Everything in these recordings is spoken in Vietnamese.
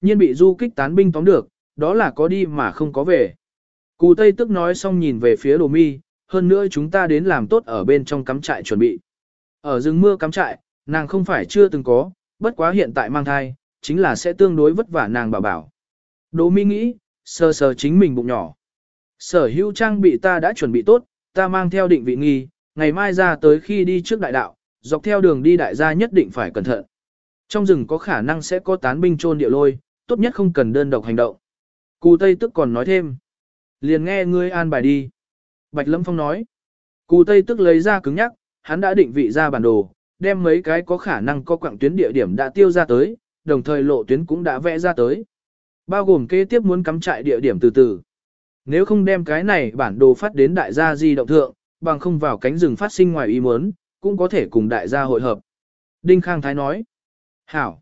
nhiên bị du kích tán binh tóm được, đó là có đi mà không có về. Cù Tây tức nói xong nhìn về phía đồ mi, hơn nữa chúng ta đến làm tốt ở bên trong cắm trại chuẩn bị. Ở rừng mưa cắm trại, nàng không phải chưa từng có, bất quá hiện tại mang thai, chính là sẽ tương đối vất vả nàng bảo bảo. Đồ mi nghĩ, sờ sờ chính mình bụng nhỏ. Sở hữu trang bị ta đã chuẩn bị tốt, ta mang theo định vị nghi, ngày mai ra tới khi đi trước đại đạo, dọc theo đường đi đại gia nhất định phải cẩn thận. Trong rừng có khả năng sẽ có tán binh trôn địa lôi, tốt nhất không cần đơn độc hành động. Cù Tây tức còn nói thêm. Liền nghe ngươi an bài đi. Bạch Lâm Phong nói. Cù Tây tức lấy ra cứng nhắc, hắn đã định vị ra bản đồ, đem mấy cái có khả năng có quảng tuyến địa điểm đã tiêu ra tới, đồng thời lộ tuyến cũng đã vẽ ra tới. Bao gồm kế tiếp muốn cắm trại địa điểm từ từ. Nếu không đem cái này bản đồ phát đến đại gia di động thượng, bằng không vào cánh rừng phát sinh ngoài ý muốn, cũng có thể cùng đại gia hội hợp. Đinh Khang Thái nói. Hảo.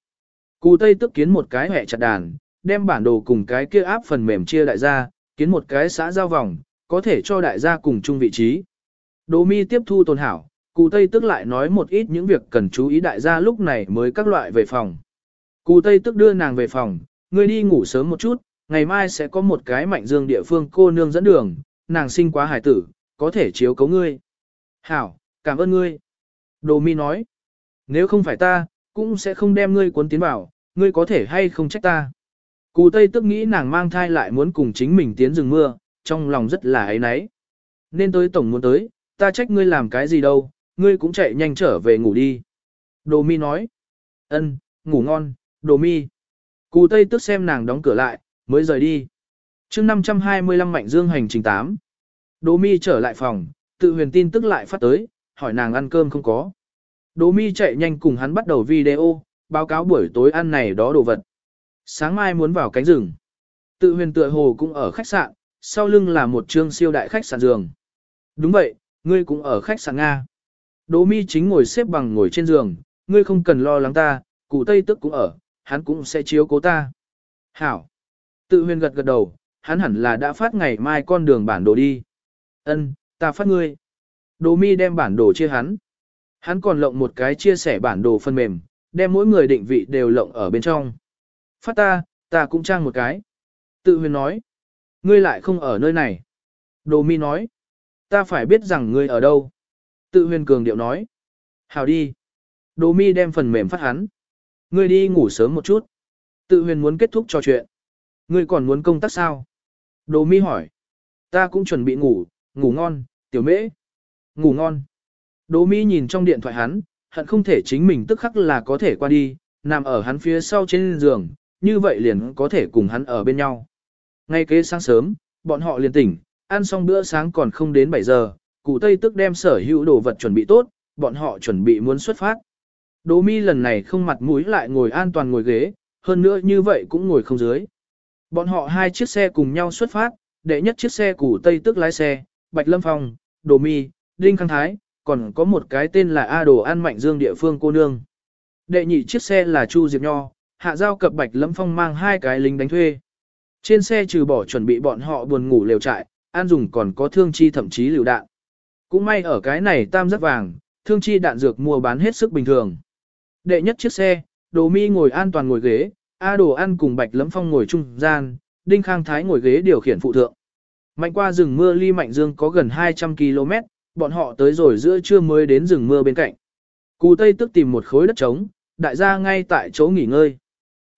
Cù Tây tức kiến một cái hẹ chặt đàn, đem bản đồ cùng cái kia áp phần mềm chia đại gia, kiến một cái xã giao vòng, có thể cho đại gia cùng chung vị trí. Đồ mi tiếp thu tồn hảo, cụ Tây tức lại nói một ít những việc cần chú ý đại gia lúc này mới các loại về phòng. Cụ Tây tức đưa nàng về phòng, ngươi đi ngủ sớm một chút, ngày mai sẽ có một cái mạnh dương địa phương cô nương dẫn đường, nàng sinh quá hải tử, có thể chiếu cấu ngươi. Hảo, cảm ơn ngươi. Đồ mi nói, nếu không phải ta, cũng sẽ không đem ngươi cuốn tiến vào, ngươi có thể hay không trách ta. Cù Tây tức nghĩ nàng mang thai lại muốn cùng chính mình tiến rừng mưa, trong lòng rất là ấy náy. Nên tới tổng muốn tới, ta trách ngươi làm cái gì đâu, ngươi cũng chạy nhanh trở về ngủ đi. Đồ mi nói. ân, ngủ ngon, đồ mi. Cù Tây tức xem nàng đóng cửa lại, mới rời đi. chương 525 Mạnh Dương hành trình 8. Đồ mi trở lại phòng, tự huyền tin tức lại phát tới, hỏi nàng ăn cơm không có. Đỗ mi chạy nhanh cùng hắn bắt đầu video, báo cáo buổi tối ăn này đó đồ vật. Sáng mai muốn vào cánh rừng. Tự huyền tựa hồ cũng ở khách sạn, sau lưng là một trương siêu đại khách sạn giường. Đúng vậy, ngươi cũng ở khách sạn Nga. Đỗ mi chính ngồi xếp bằng ngồi trên giường, ngươi không cần lo lắng ta, cụ Tây tức cũng ở, hắn cũng sẽ chiếu cố ta. Hảo. Tự huyền gật gật đầu, hắn hẳn là đã phát ngày mai con đường bản đồ đi. Ân, ta phát ngươi. Đỗ mi đem bản đồ chia hắn. Hắn còn lộng một cái chia sẻ bản đồ phần mềm, đem mỗi người định vị đều lộng ở bên trong. Phát ta, ta cũng trang một cái. Tự huyền nói. Ngươi lại không ở nơi này. Đồ mi nói. Ta phải biết rằng ngươi ở đâu. Tự huyền cường điệu nói. Hào đi. Đồ mi đem phần mềm phát hắn. Ngươi đi ngủ sớm một chút. Tự huyền muốn kết thúc trò chuyện. Ngươi còn muốn công tác sao? Đồ mi hỏi. Ta cũng chuẩn bị ngủ, ngủ ngon, tiểu mễ. Ngủ ngon. Đỗ mi nhìn trong điện thoại hắn, hận không thể chính mình tức khắc là có thể qua đi, nằm ở hắn phía sau trên giường, như vậy liền có thể cùng hắn ở bên nhau. Ngay kế sáng sớm, bọn họ liền tỉnh, ăn xong bữa sáng còn không đến 7 giờ, cụ Tây tức đem sở hữu đồ vật chuẩn bị tốt, bọn họ chuẩn bị muốn xuất phát. Đỗ mi lần này không mặt mũi lại ngồi an toàn ngồi ghế, hơn nữa như vậy cũng ngồi không dưới. Bọn họ hai chiếc xe cùng nhau xuất phát, đệ nhất chiếc xe cụ Tây tức lái xe, Bạch Lâm Phong, Đỗ Mi, Đinh Khang Thái, còn có một cái tên là A Đồ An Mạnh Dương địa phương cô nương. Đệ nhị chiếc xe là Chu Diệp Nho, hạ giao cập Bạch Lâm Phong mang hai cái lính đánh thuê. Trên xe trừ bỏ chuẩn bị bọn họ buồn ngủ lều trại, an dùng còn có thương chi thậm chí liều đạn. Cũng may ở cái này tam rất vàng, thương chi đạn dược mua bán hết sức bình thường. Đệ nhất chiếc xe, đồ mi ngồi an toàn ngồi ghế, A đồ ăn cùng Bạch Lâm Phong ngồi trung gian, Đinh Khang Thái ngồi ghế điều khiển phụ thượng. Mạnh qua rừng mưa ly Mạnh Dương có gần 200 km, bọn họ tới rồi giữa trưa mới đến rừng mưa bên cạnh. Cù Tây tức tìm một khối đất trống, đại gia ngay tại chỗ nghỉ ngơi.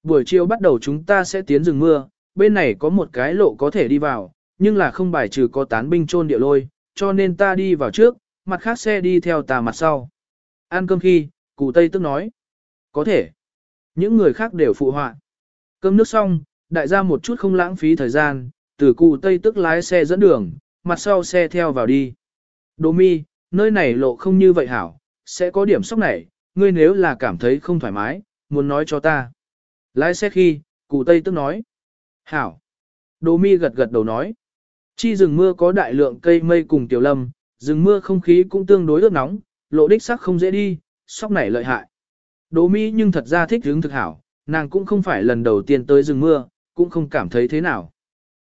Buổi chiều bắt đầu chúng ta sẽ tiến rừng mưa, bên này có một cái lộ có thể đi vào, nhưng là không bài trừ có tán binh trôn địa lôi, cho nên ta đi vào trước, mặt khác xe đi theo tà mặt sau. Ăn cơm khi, cụ Tây tức nói. Có thể. Những người khác đều phụ họa. Cơm nước xong, đại gia một chút không lãng phí thời gian, từ cụ Tây tức lái xe dẫn đường, mặt sau xe theo vào đi. Đỗ mi, nơi này lộ không như vậy hảo, sẽ có điểm sốc này, ngươi nếu là cảm thấy không thoải mái, muốn nói cho ta. Lái xe khi, cụ Tây tức nói. Hảo. Đỗ mi gật gật đầu nói. Chi rừng mưa có đại lượng cây mây cùng tiểu lâm, rừng mưa không khí cũng tương đối ướt nóng, lộ đích sắc không dễ đi, sóc này lợi hại. Đỗ mi nhưng thật ra thích hướng thực hảo, nàng cũng không phải lần đầu tiên tới rừng mưa, cũng không cảm thấy thế nào.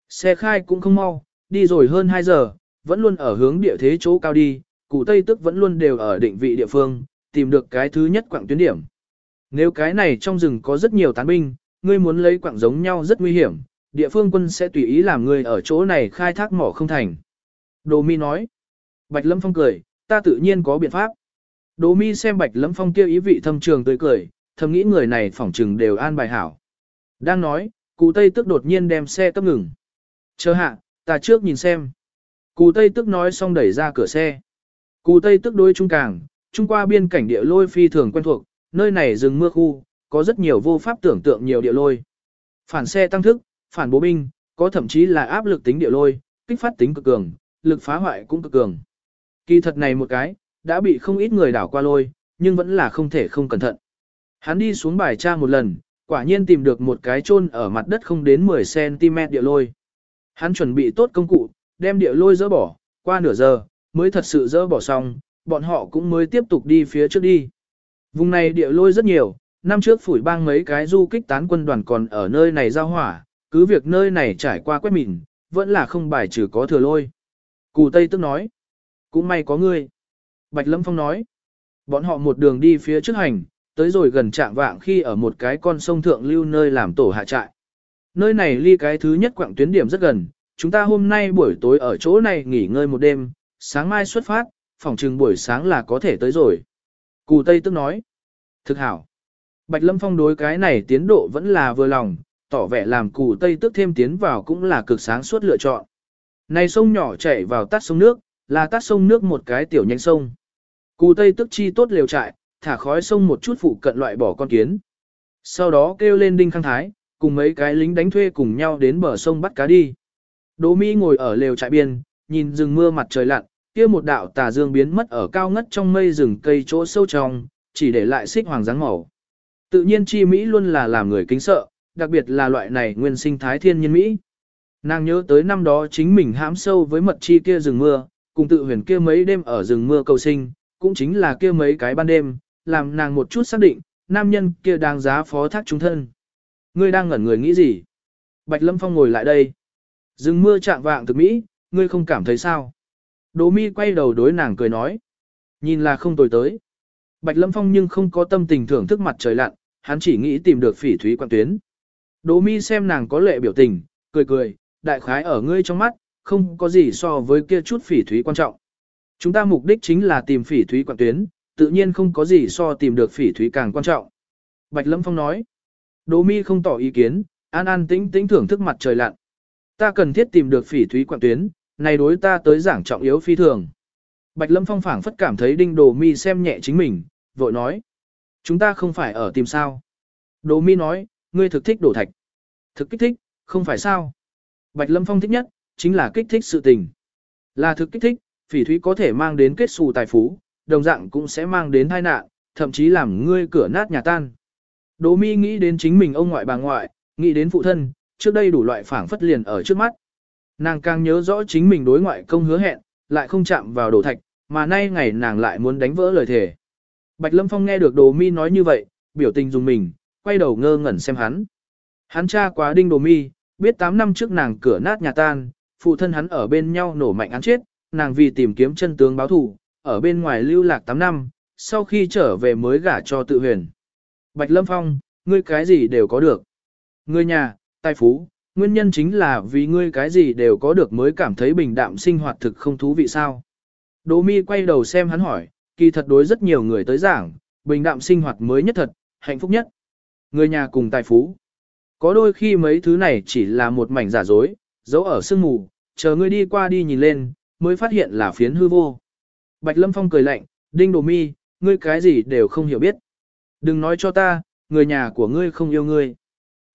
Xe khai cũng không mau, đi rồi hơn 2 giờ, vẫn luôn ở hướng địa thế chỗ cao đi, cụ Tây tức vẫn luôn đều ở định vị địa phương, tìm được cái thứ nhất quảng tuyến điểm. Nếu cái này trong rừng có rất nhiều tán binh, ngươi muốn lấy quặng giống nhau rất nguy hiểm, địa phương quân sẽ tùy ý làm ngươi ở chỗ này khai thác mỏ không thành. Đồ mi nói. Bạch Lâm Phong cười, ta tự nhiên có biện pháp. Đồ mi xem Bạch Lâm Phong kêu ý vị thâm trường tươi cười, thầm nghĩ người này phỏng trừng đều an bài hảo. Đang nói, cụ Tây tức đột nhiên đem xe cấp ngừng. Chờ hạ, ta trước nhìn xem. Cù Tây tức nói xong đẩy ra cửa xe. Cù Tây tức đối trung càng, trung qua biên cảnh địa lôi phi thường quen thuộc, nơi này rừng mưa khu, có rất nhiều vô pháp tưởng tượng nhiều địa lôi. Phản xe tăng thức, phản bố binh, có thậm chí là áp lực tính địa lôi, kích phát tính cực cường, lực phá hoại cũng cực cường. Kỳ thật này một cái, đã bị không ít người đảo qua lôi, nhưng vẫn là không thể không cẩn thận. Hắn đi xuống bài tra một lần, quả nhiên tìm được một cái chôn ở mặt đất không đến 10cm địa lôi. Hắn chuẩn bị tốt công cụ, đem địa lôi dỡ bỏ, qua nửa giờ, mới thật sự dỡ bỏ xong, bọn họ cũng mới tiếp tục đi phía trước đi. Vùng này địa lôi rất nhiều, năm trước phủi bang mấy cái du kích tán quân đoàn còn ở nơi này giao hỏa, cứ việc nơi này trải qua quét mìn, vẫn là không bài trừ có thừa lôi. Cù Tây tức nói, cũng may có ngươi. Bạch Lâm Phong nói, bọn họ một đường đi phía trước hành, tới rồi gần trạng vạng khi ở một cái con sông thượng lưu nơi làm tổ hạ trại. Nơi này ly cái thứ nhất quảng tuyến điểm rất gần, chúng ta hôm nay buổi tối ở chỗ này nghỉ ngơi một đêm, sáng mai xuất phát, phòng trừng buổi sáng là có thể tới rồi. Cù Tây tức nói, thực hảo. Bạch Lâm Phong đối cái này tiến độ vẫn là vừa lòng, tỏ vẻ làm cù Tây tức thêm tiến vào cũng là cực sáng suốt lựa chọn. Này sông nhỏ chảy vào tắt sông nước, là tắt sông nước một cái tiểu nhánh sông. Cù Tây tức chi tốt liều trại, thả khói sông một chút phụ cận loại bỏ con kiến. Sau đó kêu lên đinh khang thái, cùng mấy cái lính đánh thuê cùng nhau đến bờ sông bắt cá đi. Đỗ Mỹ ngồi ở lều trại biên, nhìn rừng mưa mặt trời lặn, kia một đạo tà dương biến mất ở cao ngất trong mây rừng cây chỗ sâu trong, chỉ để lại xích hoàng dáng màu. Tự nhiên chi Mỹ luôn là làm người kính sợ, đặc biệt là loại này nguyên sinh thái thiên nhiên Mỹ. Nàng nhớ tới năm đó chính mình hãm sâu với mật chi kia rừng mưa, cùng tự huyền kia mấy đêm ở rừng mưa cầu sinh, cũng chính là kia mấy cái ban đêm, làm nàng một chút xác định, nam nhân kia đang giá phó thác chúng thân. Ngươi đang ngẩn người nghĩ gì? Bạch Lâm Phong ngồi lại đây. Dừng mưa chạm vạng thực Mỹ, ngươi không cảm thấy sao? Đỗ mi quay đầu đối nàng cười nói. Nhìn là không tồi tới. Bạch Lâm Phong nhưng không có tâm tình thưởng thức mặt trời lặn, hắn chỉ nghĩ tìm được phỉ thúy quan tuyến. Đỗ mi xem nàng có lệ biểu tình, cười cười, đại khái ở ngươi trong mắt, không có gì so với kia chút phỉ thúy quan trọng. Chúng ta mục đích chính là tìm phỉ thúy quan tuyến, tự nhiên không có gì so tìm được phỉ thúy càng quan trọng. Bạch Lâm Phong nói. Đỗ mi không tỏ ý kiến, an an tĩnh tĩnh thưởng thức mặt trời lặn. Ta cần thiết tìm được phỉ thúy quan tuyến, này đối ta tới giảng trọng yếu phi thường. Bạch Lâm Phong phảng phất cảm thấy đinh đồ mi xem nhẹ chính mình, vội nói. Chúng ta không phải ở tìm sao. Đồ mi nói, ngươi thực thích đổ thạch. Thực kích thích, không phải sao. Bạch Lâm Phong thích nhất, chính là kích thích sự tình. Là thực kích thích, phỉ thúy có thể mang đến kết xù tài phú, đồng dạng cũng sẽ mang đến tai nạn, thậm chí làm ngươi cửa nát nhà tan. Đỗ mi nghĩ đến chính mình ông ngoại bà ngoại, nghĩ đến phụ thân, trước đây đủ loại phảng phất liền ở trước mắt. Nàng càng nhớ rõ chính mình đối ngoại công hứa hẹn, lại không chạm vào đồ thạch, mà nay ngày nàng lại muốn đánh vỡ lời thề. Bạch Lâm Phong nghe được Đồ Mi nói như vậy, biểu tình dùng mình, quay đầu ngơ ngẩn xem hắn. Hắn cha quá đinh Đồ Mi, biết 8 năm trước nàng cửa nát nhà tan, phụ thân hắn ở bên nhau nổ mạnh án chết, nàng vì tìm kiếm chân tướng báo thù, ở bên ngoài lưu lạc 8 năm, sau khi trở về mới gả cho tự huyền. Bạch Lâm Phong, ngươi cái gì đều có được. Ngươi nhà, tài phú, nguyên nhân chính là vì ngươi cái gì đều có được mới cảm thấy bình đạm sinh hoạt thực không thú vị sao. Đỗ mi quay đầu xem hắn hỏi, kỳ thật đối rất nhiều người tới giảng, bình đạm sinh hoạt mới nhất thật, hạnh phúc nhất. Người nhà cùng tài phú. Có đôi khi mấy thứ này chỉ là một mảnh giả dối, giấu ở sương mù, chờ ngươi đi qua đi nhìn lên, mới phát hiện là phiến hư vô. Bạch Lâm Phong cười lạnh, đinh đồ mi, ngươi cái gì đều không hiểu biết. Đừng nói cho ta, người nhà của ngươi không yêu ngươi.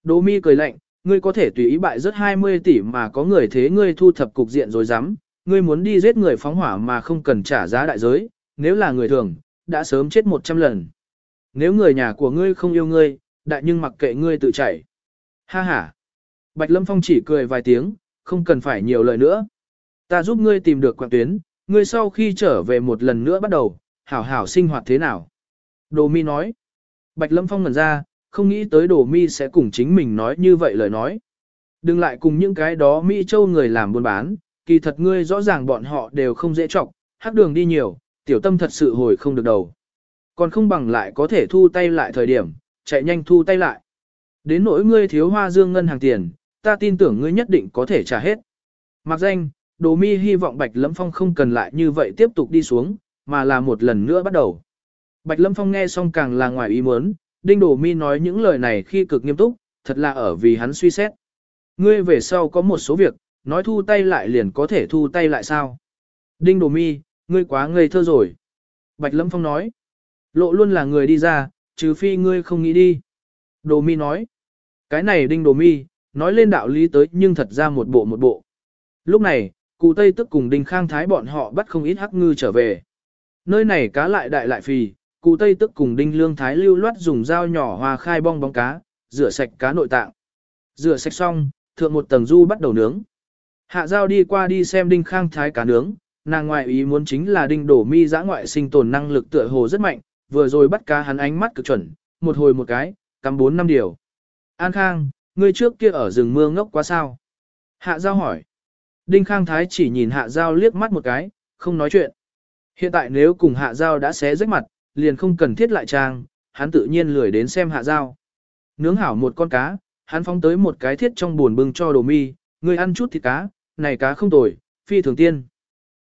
Đồ mi cười lạnh, ngươi có thể tùy ý bại rất 20 tỷ mà có người thế ngươi thu thập cục diện rồi dám, ngươi muốn đi giết người phóng hỏa mà không cần trả giá đại giới, nếu là người thường, đã sớm chết 100 lần. Nếu người nhà của ngươi không yêu ngươi, đại nhưng mặc kệ ngươi tự chảy. Ha ha. Bạch Lâm Phong chỉ cười vài tiếng, không cần phải nhiều lời nữa. Ta giúp ngươi tìm được quạng tuyến, ngươi sau khi trở về một lần nữa bắt đầu, hảo hảo sinh hoạt thế nào. Đồ mi nói. Bạch Lâm Phong ngẩn ra, không nghĩ tới đồ mi sẽ cùng chính mình nói như vậy lời nói. Đừng lại cùng những cái đó Mỹ châu người làm buôn bán, kỳ thật ngươi rõ ràng bọn họ đều không dễ trọng, hắc đường đi nhiều, tiểu tâm thật sự hồi không được đầu. Còn không bằng lại có thể thu tay lại thời điểm, chạy nhanh thu tay lại. Đến nỗi ngươi thiếu hoa dương ngân hàng tiền, ta tin tưởng ngươi nhất định có thể trả hết. Mặc danh, Đồ Mi hy vọng Bạch Lâm Phong không cần lại như vậy tiếp tục đi xuống, mà là một lần nữa bắt đầu. Bạch Lâm Phong nghe xong càng là ngoài ý muốn, Đinh Đồ Mi nói những lời này khi cực nghiêm túc, thật là ở vì hắn suy xét. Ngươi về sau có một số việc, nói thu tay lại liền có thể thu tay lại sao? Đinh Đồ Mi, ngươi quá ngây thơ rồi. Bạch Lâm Phong nói, lộ luôn là người đi ra, trừ phi ngươi không nghĩ đi. Đồ Mi nói, cái này Đinh Đồ Mi, nói lên đạo lý tới nhưng thật ra một bộ một bộ. Lúc này, cụ Tây tức cùng Đinh Khang Thái bọn họ bắt không ít hắc ngư trở về. Nơi này cá lại đại lại phì, cụ Tây tức cùng Đinh Lương Thái lưu loát dùng dao nhỏ hòa khai bong bóng cá, rửa sạch cá nội tạng. Rửa sạch xong, thượng một tầng du bắt đầu nướng. Hạ giao đi qua đi xem Đinh Khang Thái cá nướng, nàng ngoại ý muốn chính là Đinh Đổ Mi giã ngoại sinh tồn năng lực tựa hồ rất mạnh, vừa rồi bắt cá hắn ánh mắt cực chuẩn, một hồi một cái, cắm bốn năm điều. An Khang, ngươi trước kia ở rừng mưa ngốc quá sao? Hạ giao hỏi. Đinh Khang Thái chỉ nhìn hạ giao liếc mắt một cái, không nói chuyện. Hiện tại nếu cùng hạ giao đã xé rách mặt, liền không cần thiết lại trang, hắn tự nhiên lười đến xem hạ dao, Nướng hảo một con cá, hắn phóng tới một cái thiết trong buồn bưng cho đồ mi, người ăn chút thịt cá, này cá không tồi, phi thường tiên.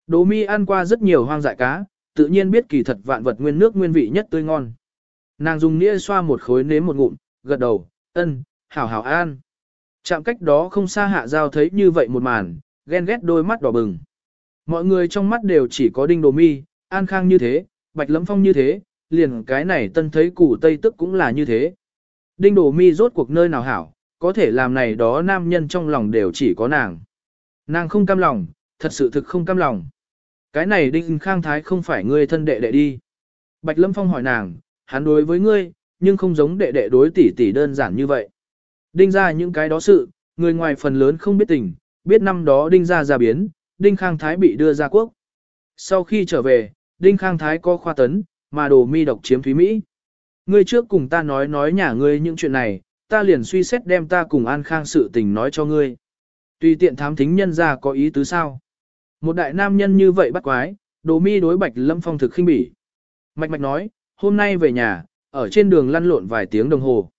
Đồ mi ăn qua rất nhiều hoang dại cá, tự nhiên biết kỳ thật vạn vật nguyên nước nguyên vị nhất tươi ngon. Nàng dùng nĩa xoa một khối nếm một ngụm, gật đầu, ân, hảo hảo an. Chạm cách đó không xa hạ giao thấy như vậy một màn, ghen ghét đôi mắt đỏ bừng. Mọi người trong mắt đều chỉ có đinh đồ mi, an khang như thế, bạch lấm phong như thế, liền cái này tân thấy củ tây tức cũng là như thế. Đinh đồ mi rốt cuộc nơi nào hảo, có thể làm này đó nam nhân trong lòng đều chỉ có nàng. Nàng không cam lòng, thật sự thực không cam lòng. Cái này đinh khang thái không phải ngươi thân đệ đệ đi. Bạch Lâm Phong hỏi nàng, hắn đối với ngươi, nhưng không giống đệ đệ đối tỷ tỷ đơn giản như vậy. Đinh ra những cái đó sự, người ngoài phần lớn không biết tình, biết năm đó đinh ra ra biến, đinh khang thái bị đưa ra quốc. Sau khi trở về, đinh khang thái có khoa tấn, mà đồ mi độc chiếm Thúy Mỹ. Ngươi trước cùng ta nói nói nhà ngươi những chuyện này, ta liền suy xét đem ta cùng An Khang sự tình nói cho ngươi. Tùy tiện thám thính nhân ra có ý tứ sao. Một đại nam nhân như vậy bắt quái, đồ mi đối bạch lâm phong thực khinh bỉ. Mạch mạch nói, hôm nay về nhà, ở trên đường lăn lộn vài tiếng đồng hồ.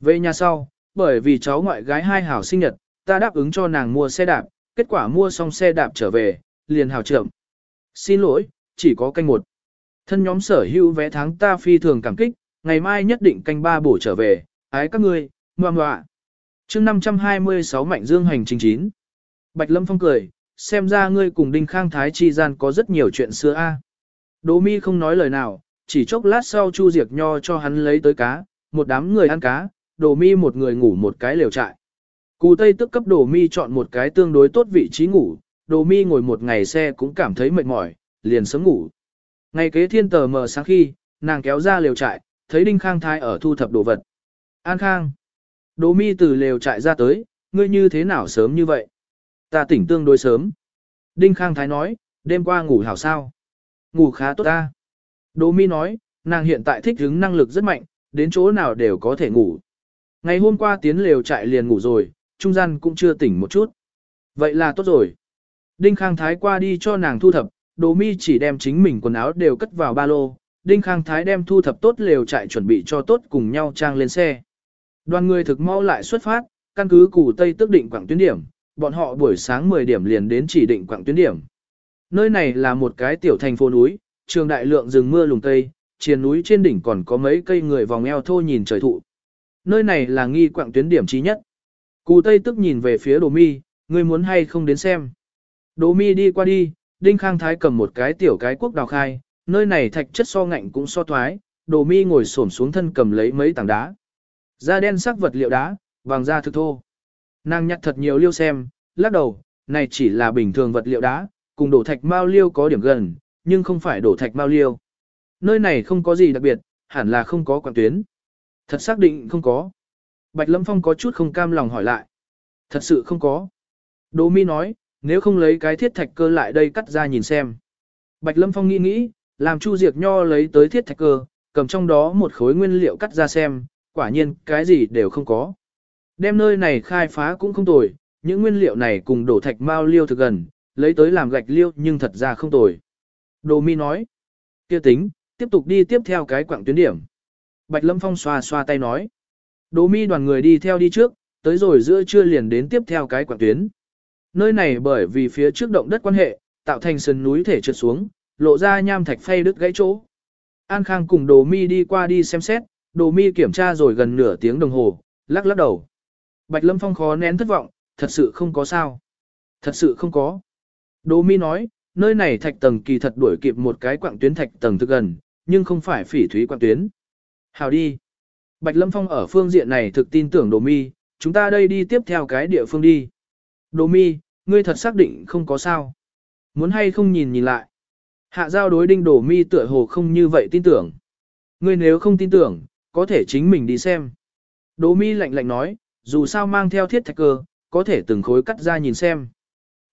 Về nhà sau, bởi vì cháu ngoại gái hai hảo sinh nhật, ta đáp ứng cho nàng mua xe đạp, kết quả mua xong xe đạp trở về, liền hào trưởng. Xin lỗi, chỉ có canh một. Thân nhóm sở hữu vé tháng ta phi thường cảm kích, ngày mai nhất định canh ba bổ trở về, ái các ngươi, ngoa ngoạ. chương 526 Mạnh Dương hành trình 9. Bạch Lâm Phong cười, xem ra ngươi cùng Đinh Khang Thái chi gian có rất nhiều chuyện xưa a. Đỗ mi không nói lời nào, chỉ chốc lát sau Chu Diệc Nho cho hắn lấy tới cá, một đám người ăn cá, Đỗ mi một người ngủ một cái lều trại. Cù Tây tức cấp Đỗ mi chọn một cái tương đối tốt vị trí ngủ, Đỗ mi ngồi một ngày xe cũng cảm thấy mệt mỏi, liền sớm ngủ. Ngày kế thiên tờ mờ sáng khi, nàng kéo ra lều trại, thấy Đinh Khang Thái ở thu thập đồ vật. An Khang. Đỗ mi từ lều trại ra tới, ngươi như thế nào sớm như vậy? Ta tỉnh tương đối sớm. Đinh Khang Thái nói, đêm qua ngủ hảo sao? Ngủ khá tốt ta. Đỗ mi nói, nàng hiện tại thích hứng năng lực rất mạnh, đến chỗ nào đều có thể ngủ. Ngày hôm qua tiến lều trại liền ngủ rồi, trung gian cũng chưa tỉnh một chút. Vậy là tốt rồi. Đinh Khang Thái qua đi cho nàng thu thập, Đỗ mi chỉ đem chính mình quần áo đều cất vào ba lô, Đinh Khang Thái đem thu thập tốt lều trại chuẩn bị cho tốt cùng nhau trang lên xe. Đoàn người thực mau lại xuất phát, căn cứ củ Tây tức định quảng tuyến điểm, bọn họ buổi sáng 10 điểm liền đến chỉ định quảng tuyến điểm. Nơi này là một cái tiểu thành phố núi, trường đại lượng rừng mưa lùng tây, Trên núi trên đỉnh còn có mấy cây người vòng eo thô nhìn trời thụ. Nơi này là nghi quảng tuyến điểm trí nhất. Cù Tây tức nhìn về phía Đồ Mi, ngươi muốn hay không đến xem. Đồ Mi đi qua đi, Đinh Khang Thái cầm một cái tiểu cái quốc đào khai, nơi này thạch chất so ngạnh cũng so thoái, Đồ Mi ngồi xổm xuống thân cầm lấy mấy tảng đá. Da đen sắc vật liệu đá, vàng da thực thô. Nàng nhặt thật nhiều liêu xem, lắc đầu, này chỉ là bình thường vật liệu đá, cùng đổ thạch mao liêu có điểm gần, nhưng không phải đổ thạch mao liêu. Nơi này không có gì đặc biệt, hẳn là không có quảng tuyến. Thật xác định không có. Bạch Lâm Phong có chút không cam lòng hỏi lại. Thật sự không có. Đỗ Mi nói, nếu không lấy cái thiết thạch cơ lại đây cắt ra nhìn xem. Bạch Lâm Phong nghĩ nghĩ, làm Chu Diệc Nho lấy tới thiết thạch cơ, cầm trong đó một khối nguyên liệu cắt ra xem, quả nhiên cái gì đều không có. Đem nơi này khai phá cũng không tồi, những nguyên liệu này cùng đổ thạch mao liêu thực gần, lấy tới làm gạch liêu nhưng thật ra không tồi. Đồ mi nói, kia tính, tiếp tục đi tiếp theo cái quảng tuyến điểm. Bạch Lâm Phong xoa xoa tay nói, Đỗ mi đoàn người đi theo đi trước, tới rồi giữa trưa liền đến tiếp theo cái quảng tuyến. Nơi này bởi vì phía trước động đất quan hệ, tạo thành sườn núi thể trượt xuống, lộ ra nham thạch phay đứt gãy chỗ. An Khang cùng Đồ Mi đi qua đi xem xét, Đồ Mi kiểm tra rồi gần nửa tiếng đồng hồ, lắc lắc đầu. Bạch Lâm Phong khó nén thất vọng, thật sự không có sao. Thật sự không có. Đồ Mi nói, nơi này thạch tầng kỳ thật đuổi kịp một cái quạng tuyến thạch tầng thực gần, nhưng không phải phỉ thúy quạng tuyến. Hào đi. Bạch Lâm Phong ở phương diện này thực tin tưởng Đồ Mi, chúng ta đây đi tiếp theo cái địa phương đi. Đồ Mi, ngươi thật xác định không có sao. Muốn hay không nhìn nhìn lại. Hạ giao đối đinh Đồ Mi tựa hồ không như vậy tin tưởng. Ngươi nếu không tin tưởng, có thể chính mình đi xem. Đồ Mi lạnh lạnh nói, dù sao mang theo thiết thạch cơ, có thể từng khối cắt ra nhìn xem.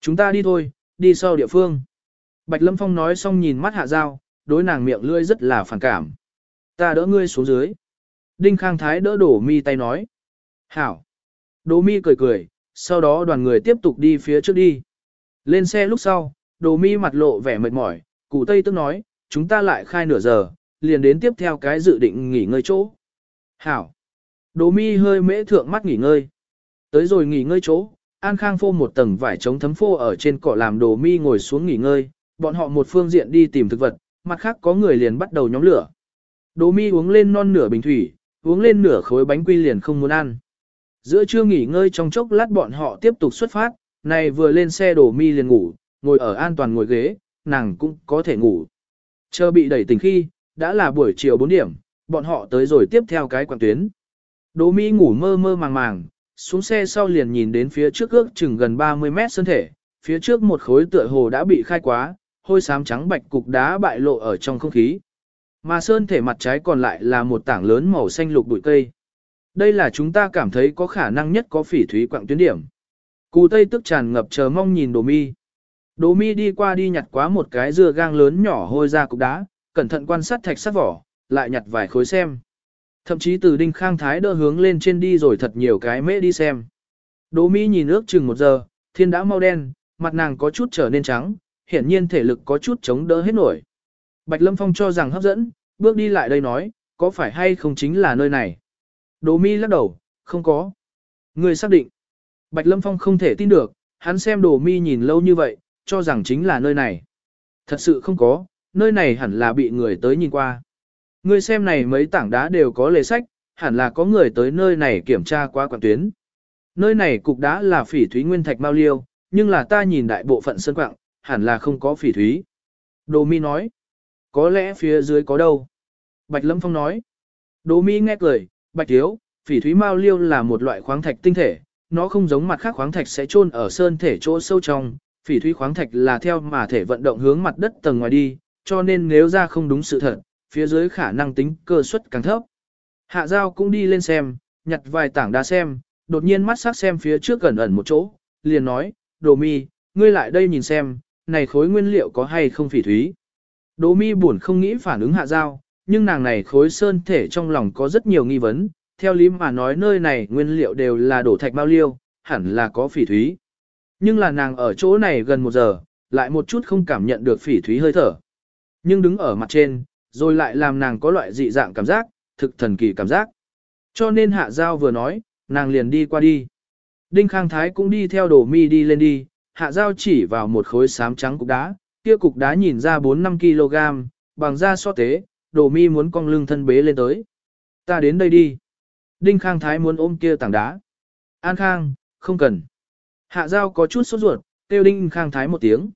Chúng ta đi thôi, đi sau địa phương. Bạch Lâm Phong nói xong nhìn mắt hạ giao, đối nàng miệng lưỡi rất là phản cảm. Ta đỡ ngươi xuống dưới. Đinh Khang Thái đỡ đổ mi tay nói. Hảo. Đỗ mi cười cười, sau đó đoàn người tiếp tục đi phía trước đi. Lên xe lúc sau, đồ mi mặt lộ vẻ mệt mỏi, cụ Tây tức nói, chúng ta lại khai nửa giờ, liền đến tiếp theo cái dự định nghỉ ngơi chỗ. Hảo. Đồ mi hơi mễ thượng mắt nghỉ ngơi. Tới rồi nghỉ ngơi chỗ, An Khang phô một tầng vải chống thấm phô ở trên cỏ làm đồ mi ngồi xuống nghỉ ngơi, bọn họ một phương diện đi tìm thực vật, mặt khác có người liền bắt đầu nhóm lửa. Đồ mi uống lên non nửa bình thủy, uống lên nửa khối bánh quy liền không muốn ăn. Giữa trưa nghỉ ngơi trong chốc lát bọn họ tiếp tục xuất phát, này vừa lên xe đổ mi liền ngủ, ngồi ở an toàn ngồi ghế, nàng cũng có thể ngủ. Chờ bị đẩy tỉnh khi, đã là buổi chiều 4 điểm, bọn họ tới rồi tiếp theo cái quảng tuyến. Đỗ mi ngủ mơ mơ màng màng, xuống xe sau liền nhìn đến phía trước ước chừng gần 30 mét sân thể, phía trước một khối tựa hồ đã bị khai quá, hôi xám trắng bạch cục đá bại lộ ở trong không khí. Mà sơn thể mặt trái còn lại là một tảng lớn màu xanh lục bụi cây. Đây là chúng ta cảm thấy có khả năng nhất có phỉ thúy quạng tuyến điểm. Cù Tây tức tràn ngập chờ mong nhìn Đồ Mi. Đồ Mi đi qua đi nhặt quá một cái dưa gang lớn nhỏ hôi ra cục đá, cẩn thận quan sát thạch sắt vỏ, lại nhặt vài khối xem. Thậm chí từ đinh khang thái đỡ hướng lên trên đi rồi thật nhiều cái mễ đi xem. Đồ Mi nhìn ước chừng một giờ, thiên đã mau đen, mặt nàng có chút trở nên trắng, hiển nhiên thể lực có chút chống đỡ hết nổi. Bạch Lâm Phong cho rằng hấp dẫn, bước đi lại đây nói, có phải hay không chính là nơi này. Đỗ mi lắc đầu, không có. Người xác định. Bạch Lâm Phong không thể tin được, hắn xem đồ mi nhìn lâu như vậy, cho rằng chính là nơi này. Thật sự không có, nơi này hẳn là bị người tới nhìn qua. Người xem này mấy tảng đá đều có lề sách, hẳn là có người tới nơi này kiểm tra qua quản tuyến. Nơi này cục đá là phỉ thúy nguyên thạch mau liêu, nhưng là ta nhìn đại bộ phận sân quạng, hẳn là không có phỉ thúy. Đồ mi nói, có lẽ phía dưới có đâu. Bạch Lâm Phong nói, Đồ mi nghe cười, Bạch Thiếu, phỉ thúy mao liêu là một loại khoáng thạch tinh thể, nó không giống mặt khác khoáng thạch sẽ chôn ở sơn thể chỗ sâu trong, phỉ thúy khoáng thạch là theo mà thể vận động hướng mặt đất tầng ngoài đi, cho nên nếu ra không đúng sự thật, phía dưới khả năng tính cơ suất càng thấp. Hạ Giao cũng đi lên xem, nhặt vài tảng đá xem, đột nhiên mắt sắc xem phía trước gần ẩn một chỗ, liền nói, Đồ mi, ngươi lại đây nhìn xem, này khối nguyên liệu có hay không phỉ thúy. Đồ mi buồn không nghĩ phản ứng Hạ Giao, nhưng nàng này khối sơn thể trong lòng có rất nhiều nghi vấn, theo lý mà nói nơi này nguyên liệu đều là đổ thạch bao liêu, hẳn là có phỉ thúy. Nhưng là nàng ở chỗ này gần một giờ, lại một chút không cảm nhận được phỉ thúy hơi thở. Nhưng đứng ở mặt trên, rồi lại làm nàng có loại dị dạng cảm giác, thực thần kỳ cảm giác. Cho nên hạ giao vừa nói, nàng liền đi qua đi. Đinh Khang Thái cũng đi theo đổ mi đi lên đi, hạ giao chỉ vào một khối sám trắng cục đá, kia cục đá nhìn ra 4-5 kg, bằng da so tế, đồ mi muốn cong lưng thân bế lên tới. Ta đến đây đi. Đinh Khang Thái muốn ôm kia tảng đá. An Khang, không cần. Hạ Giao có chút sốt ruột, kêu Đinh Khang Thái một tiếng.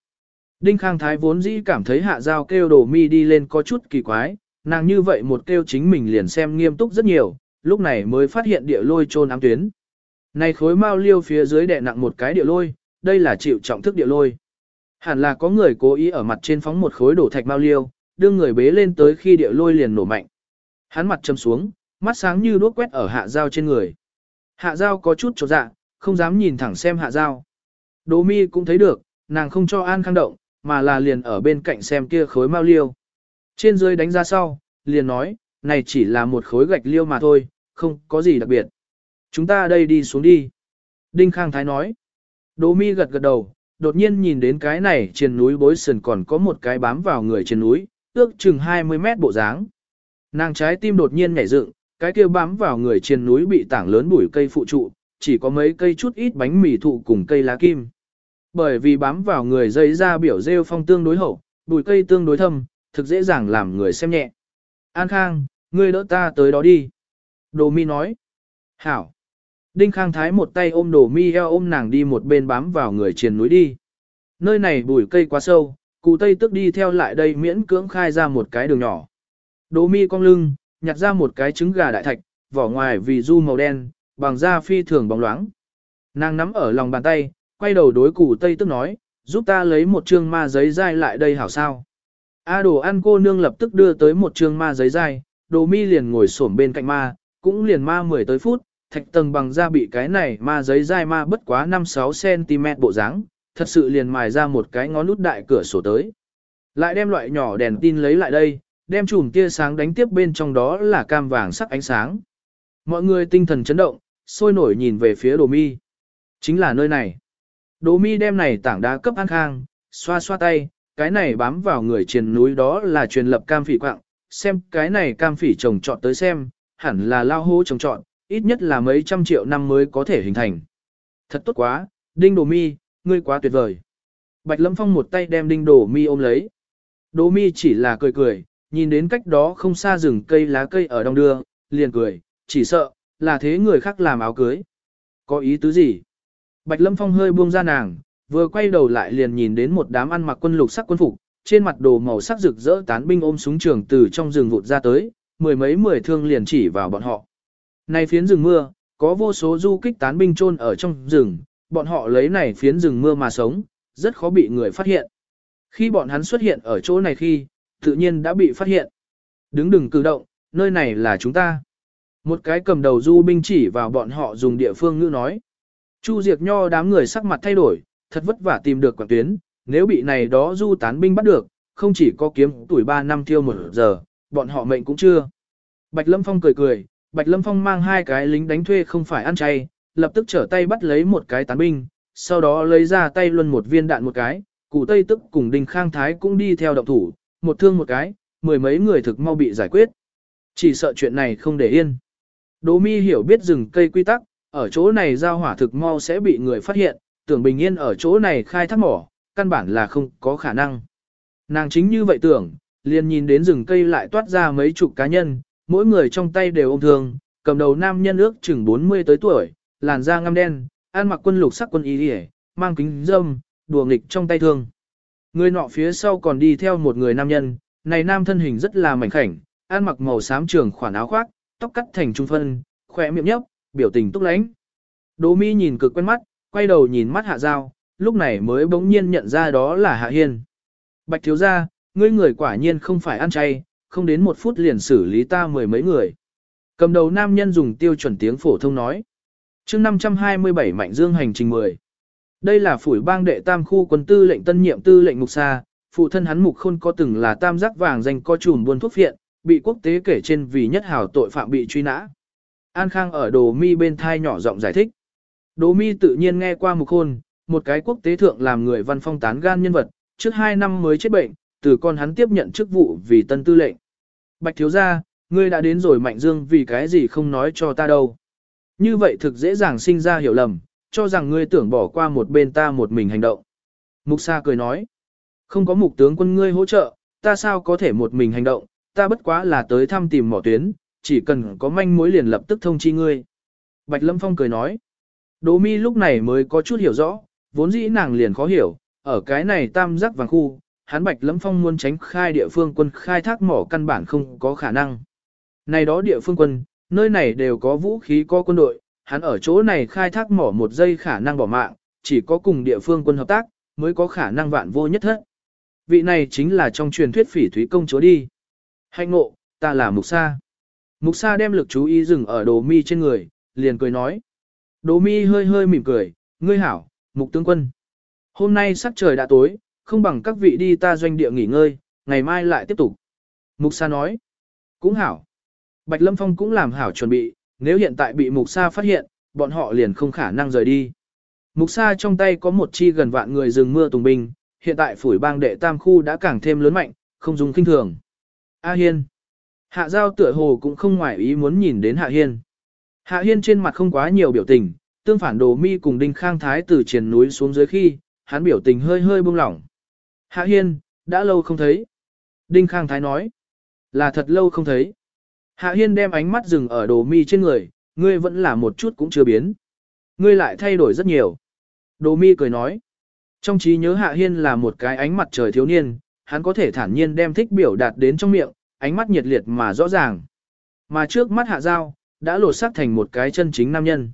Đinh Khang Thái vốn dĩ cảm thấy Hạ Giao kêu đồ mi đi lên có chút kỳ quái, nàng như vậy một kêu chính mình liền xem nghiêm túc rất nhiều, lúc này mới phát hiện địa lôi trôn ám tuyến. Này khối mau liêu phía dưới đè nặng một cái địa lôi, đây là chịu trọng thức địa lôi. Hẳn là có người cố ý ở mặt trên phóng một khối đổ thạch mau liêu, đưa người bế lên tới khi địa lôi liền nổ mạnh. Hắn mặt châm xuống, mắt sáng như đuốc quét ở hạ dao trên người. Hạ dao có chút chột dạ, không dám nhìn thẳng xem hạ dao. Đỗ mi cũng thấy được, nàng không cho an khang động, mà là liền ở bên cạnh xem kia khối mau liêu. Trên dưới đánh ra sau, liền nói, này chỉ là một khối gạch liêu mà thôi, không có gì đặc biệt. Chúng ta đây đi xuống đi. Đinh Khang Thái nói. Đỗ mi gật gật đầu, đột nhiên nhìn đến cái này trên núi bối sườn còn có một cái bám vào người trên núi, ước chừng 20 mét bộ dáng. Nàng trái tim đột nhiên nhảy dựng, cái kia bám vào người trên núi bị tảng lớn bụi cây phụ trụ, chỉ có mấy cây chút ít bánh mì thụ cùng cây lá kim. Bởi vì bám vào người dây ra biểu rêu phong tương đối hậu, bụi cây tương đối thâm, thực dễ dàng làm người xem nhẹ. An Khang, ngươi đỡ ta tới đó đi. Đồ mi nói. Hảo. Đinh Khang Thái một tay ôm đồ mi eo ôm nàng đi một bên bám vào người trên núi đi. Nơi này bụi cây quá sâu, cụ tây tức đi theo lại đây miễn cưỡng khai ra một cái đường nhỏ. Đỗ mi cong lưng, nhặt ra một cái trứng gà đại thạch, vỏ ngoài vì du màu đen, bằng da phi thường bóng loáng. Nàng nắm ở lòng bàn tay, quay đầu đối cụ tây tức nói, giúp ta lấy một chương ma giấy dai lại đây hảo sao. A đồ ăn cô nương lập tức đưa tới một chương ma giấy dai, đồ mi liền ngồi xổm bên cạnh ma, cũng liền ma 10 tới phút, thạch tầng bằng da bị cái này ma giấy dai ma bất quá 5-6 cm bộ dáng, thật sự liền mài ra một cái ngón nút đại cửa sổ tới. Lại đem loại nhỏ đèn tin lấy lại đây, đem chùm tia sáng đánh tiếp bên trong đó là cam vàng sắc ánh sáng. Mọi người tinh thần chấn động, sôi nổi nhìn về phía đồ mi. Chính là nơi này. Đồ mi đem này tảng đá cấp an khang, xoa xoa tay, cái này bám vào người triền núi đó là truyền lập cam phỉ quạng, xem cái này cam phỉ trồng trọt tới xem, hẳn là lao hô trồng trọt, ít nhất là mấy trăm triệu năm mới có thể hình thành. Thật tốt quá, đinh đồ mi, ngươi quá tuyệt vời. Bạch Lâm Phong một tay đem đinh đổ mi ôm lấy. Đỗ mi chỉ là cười cười, nhìn đến cách đó không xa rừng cây lá cây ở đông đưa, liền cười, chỉ sợ, là thế người khác làm áo cưới. Có ý tứ gì? Bạch Lâm Phong hơi buông ra nàng, vừa quay đầu lại liền nhìn đến một đám ăn mặc quân lục sắc quân phục, trên mặt đồ màu sắc rực rỡ tán binh ôm súng trường từ trong rừng vụt ra tới, mười mấy mười thương liền chỉ vào bọn họ. Này phiến rừng mưa, có vô số du kích tán binh chôn ở trong rừng, bọn họ lấy này phiến rừng mưa mà sống, rất khó bị người phát hiện. Khi bọn hắn xuất hiện ở chỗ này khi, tự nhiên đã bị phát hiện. Đứng đừng cử động, nơi này là chúng ta. Một cái cầm đầu du binh chỉ vào bọn họ dùng địa phương ngữ nói. Chu Diệt Nho đám người sắc mặt thay đổi, thật vất vả tìm được quảng tuyến, nếu bị này đó du tán binh bắt được, không chỉ có kiếm tuổi 3 năm tiêu một giờ, bọn họ mệnh cũng chưa. Bạch Lâm Phong cười cười, Bạch Lâm Phong mang hai cái lính đánh thuê không phải ăn chay, lập tức trở tay bắt lấy một cái tán binh, sau đó lấy ra tay luân một viên đạn một cái, cụ Tây tức cùng Đinh Khang Thái cũng đi theo động thủ, một thương một cái, mười mấy người thực mau bị giải quyết. Chỉ sợ chuyện này không để yên. Đỗ mi hiểu biết rừng cây quy tắc, ở chỗ này giao hỏa thực mau sẽ bị người phát hiện, tưởng bình yên ở chỗ này khai thác mỏ, căn bản là không có khả năng. Nàng chính như vậy tưởng, liền nhìn đến rừng cây lại toát ra mấy chục cá nhân, mỗi người trong tay đều ôm thương, cầm đầu nam nhân ước chừng 40 tới tuổi, làn da ngăm đen, ăn mặc quân lục sắc quân y đi mang kính dâm, đùa nghịch trong tay thương. Người nọ phía sau còn đi theo một người nam nhân, này nam thân hình rất là mảnh khảnh, ăn mặc màu xám trường khoản áo khoác, tóc cắt thành trung phân, khỏe miệng nhấp, biểu tình túc lánh. Đỗ mi nhìn cực quen mắt, quay đầu nhìn mắt hạ giao, lúc này mới bỗng nhiên nhận ra đó là hạ hiên. Bạch thiếu gia, ngươi người quả nhiên không phải ăn chay, không đến một phút liền xử lý ta mười mấy người. Cầm đầu nam nhân dùng tiêu chuẩn tiếng phổ thông nói chương 527 Mạnh Dương hành trình 10. Đây là phủi bang đệ tam khu quân tư lệnh tân nhiệm tư lệnh mục xa, phụ thân hắn mục khôn có từng là tam giác vàng danh co trùm buôn thuốc viện bị quốc tế kể trên vì nhất hảo tội phạm bị truy nã. An Khang ở đồ mi bên thai nhỏ giọng giải thích. Đồ mi tự nhiên nghe qua mục khôn, một cái quốc tế thượng làm người văn phong tán gan nhân vật, trước hai năm mới chết bệnh, từ con hắn tiếp nhận chức vụ vì tân tư lệnh. Bạch thiếu gia, ngươi đã đến rồi Mạnh Dương vì cái gì không nói cho ta đâu. Như vậy thực dễ dàng sinh ra hiểu lầm, cho rằng ngươi tưởng bỏ qua một bên ta một mình hành động. Mục Sa cười nói, không có mục tướng quân ngươi hỗ trợ, ta sao có thể một mình hành động, ta bất quá là tới thăm tìm mỏ tuyến, chỉ cần có manh mối liền lập tức thông chi ngươi. Bạch Lâm Phong cười nói, Đỗ mi lúc này mới có chút hiểu rõ, vốn dĩ nàng liền khó hiểu, ở cái này tam giác vàng khu, hắn Bạch Lâm Phong muốn tránh khai địa phương quân khai thác mỏ căn bản không có khả năng. Này đó địa phương quân, nơi này đều có vũ khí có quân đội, hắn ở chỗ này khai thác mỏ một giây khả năng bỏ mạng, chỉ có cùng địa phương quân hợp tác, mới có khả năng vạn vô nhất thất. Vị này chính là trong truyền thuyết phỉ thúy công chúa đi. Hạnh ngộ, ta là Mục Sa. Mục Sa đem lực chú ý dừng ở đồ mi trên người, liền cười nói. Đồ mi hơi hơi mỉm cười, ngươi hảo, Mục tướng quân. Hôm nay sắc trời đã tối, không bằng các vị đi ta doanh địa nghỉ ngơi, ngày mai lại tiếp tục. Mục Sa nói. Cũng hảo. Bạch Lâm Phong cũng làm hảo chuẩn bị, nếu hiện tại bị Mục Sa phát hiện, bọn họ liền không khả năng rời đi. Mục Sa trong tay có một chi gần vạn người rừng mưa tùng binh, hiện tại phủi bang đệ tam khu đã càng thêm lớn mạnh, không dùng kinh thường. A Hiên. Hạ giao tựa hồ cũng không ngoại ý muốn nhìn đến Hạ Hiên. Hạ Hiên trên mặt không quá nhiều biểu tình, tương phản đồ mi cùng Đinh Khang Thái từ trên núi xuống dưới khi, hắn biểu tình hơi hơi buông lỏng. Hạ Hiên, đã lâu không thấy. Đinh Khang Thái nói, là thật lâu không thấy. Hạ Hiên đem ánh mắt dừng ở đồ mi trên người, ngươi vẫn là một chút cũng chưa biến. Ngươi lại thay đổi rất nhiều. Đồ mi cười nói, trong trí nhớ Hạ Hiên là một cái ánh mặt trời thiếu niên, hắn có thể thản nhiên đem thích biểu đạt đến trong miệng, ánh mắt nhiệt liệt mà rõ ràng. Mà trước mắt Hạ Giao, đã lột xác thành một cái chân chính nam nhân.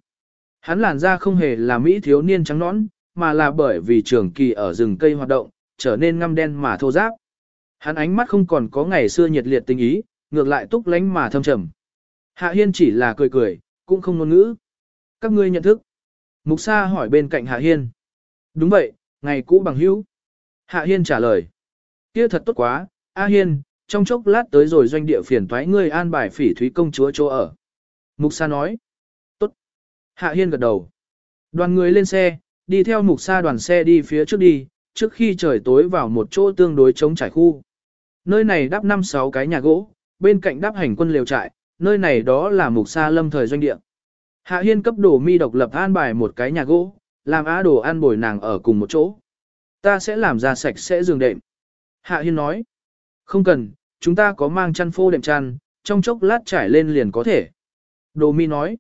Hắn làn da không hề là mỹ thiếu niên trắng nõn, mà là bởi vì trường kỳ ở rừng cây hoạt động, trở nên ngăm đen mà thô ráp. Hắn ánh mắt không còn có ngày xưa nhiệt liệt tình ý, ngược lại túc lánh mà thâm trầm. Hạ Hiên chỉ là cười cười, cũng không ngôn ngữ. Các ngươi nhận thức. Mục Sa hỏi bên cạnh Hạ Hiên. Đúng vậy, ngày cũ bằng hữu. Hạ Hiên trả lời. kia thật tốt quá, A Hiên, trong chốc lát tới rồi doanh địa phiền toái ngươi an bài phỉ thúy công chúa chỗ ở. Mục Sa nói. Tốt. Hạ Hiên gật đầu. Đoàn người lên xe, đi theo Mục Sa đoàn xe đi phía trước đi, trước khi trời tối vào một chỗ tương đối trống trải khu. Nơi này đắp 5-6 cái nhà gỗ, bên cạnh đắp hành quân liều trại, nơi này đó là Mục Sa lâm thời doanh địa. Hạ Hiên cấp đồ mi độc lập an bài một cái nhà gỗ, làm á đồ ăn bồi nàng ở cùng một chỗ. Ta sẽ làm ra sạch sẽ giường đệm. Hạ Hiên nói. Không cần, chúng ta có mang chăn phô đệm chăn, trong chốc lát trải lên liền có thể. Đồ mi nói.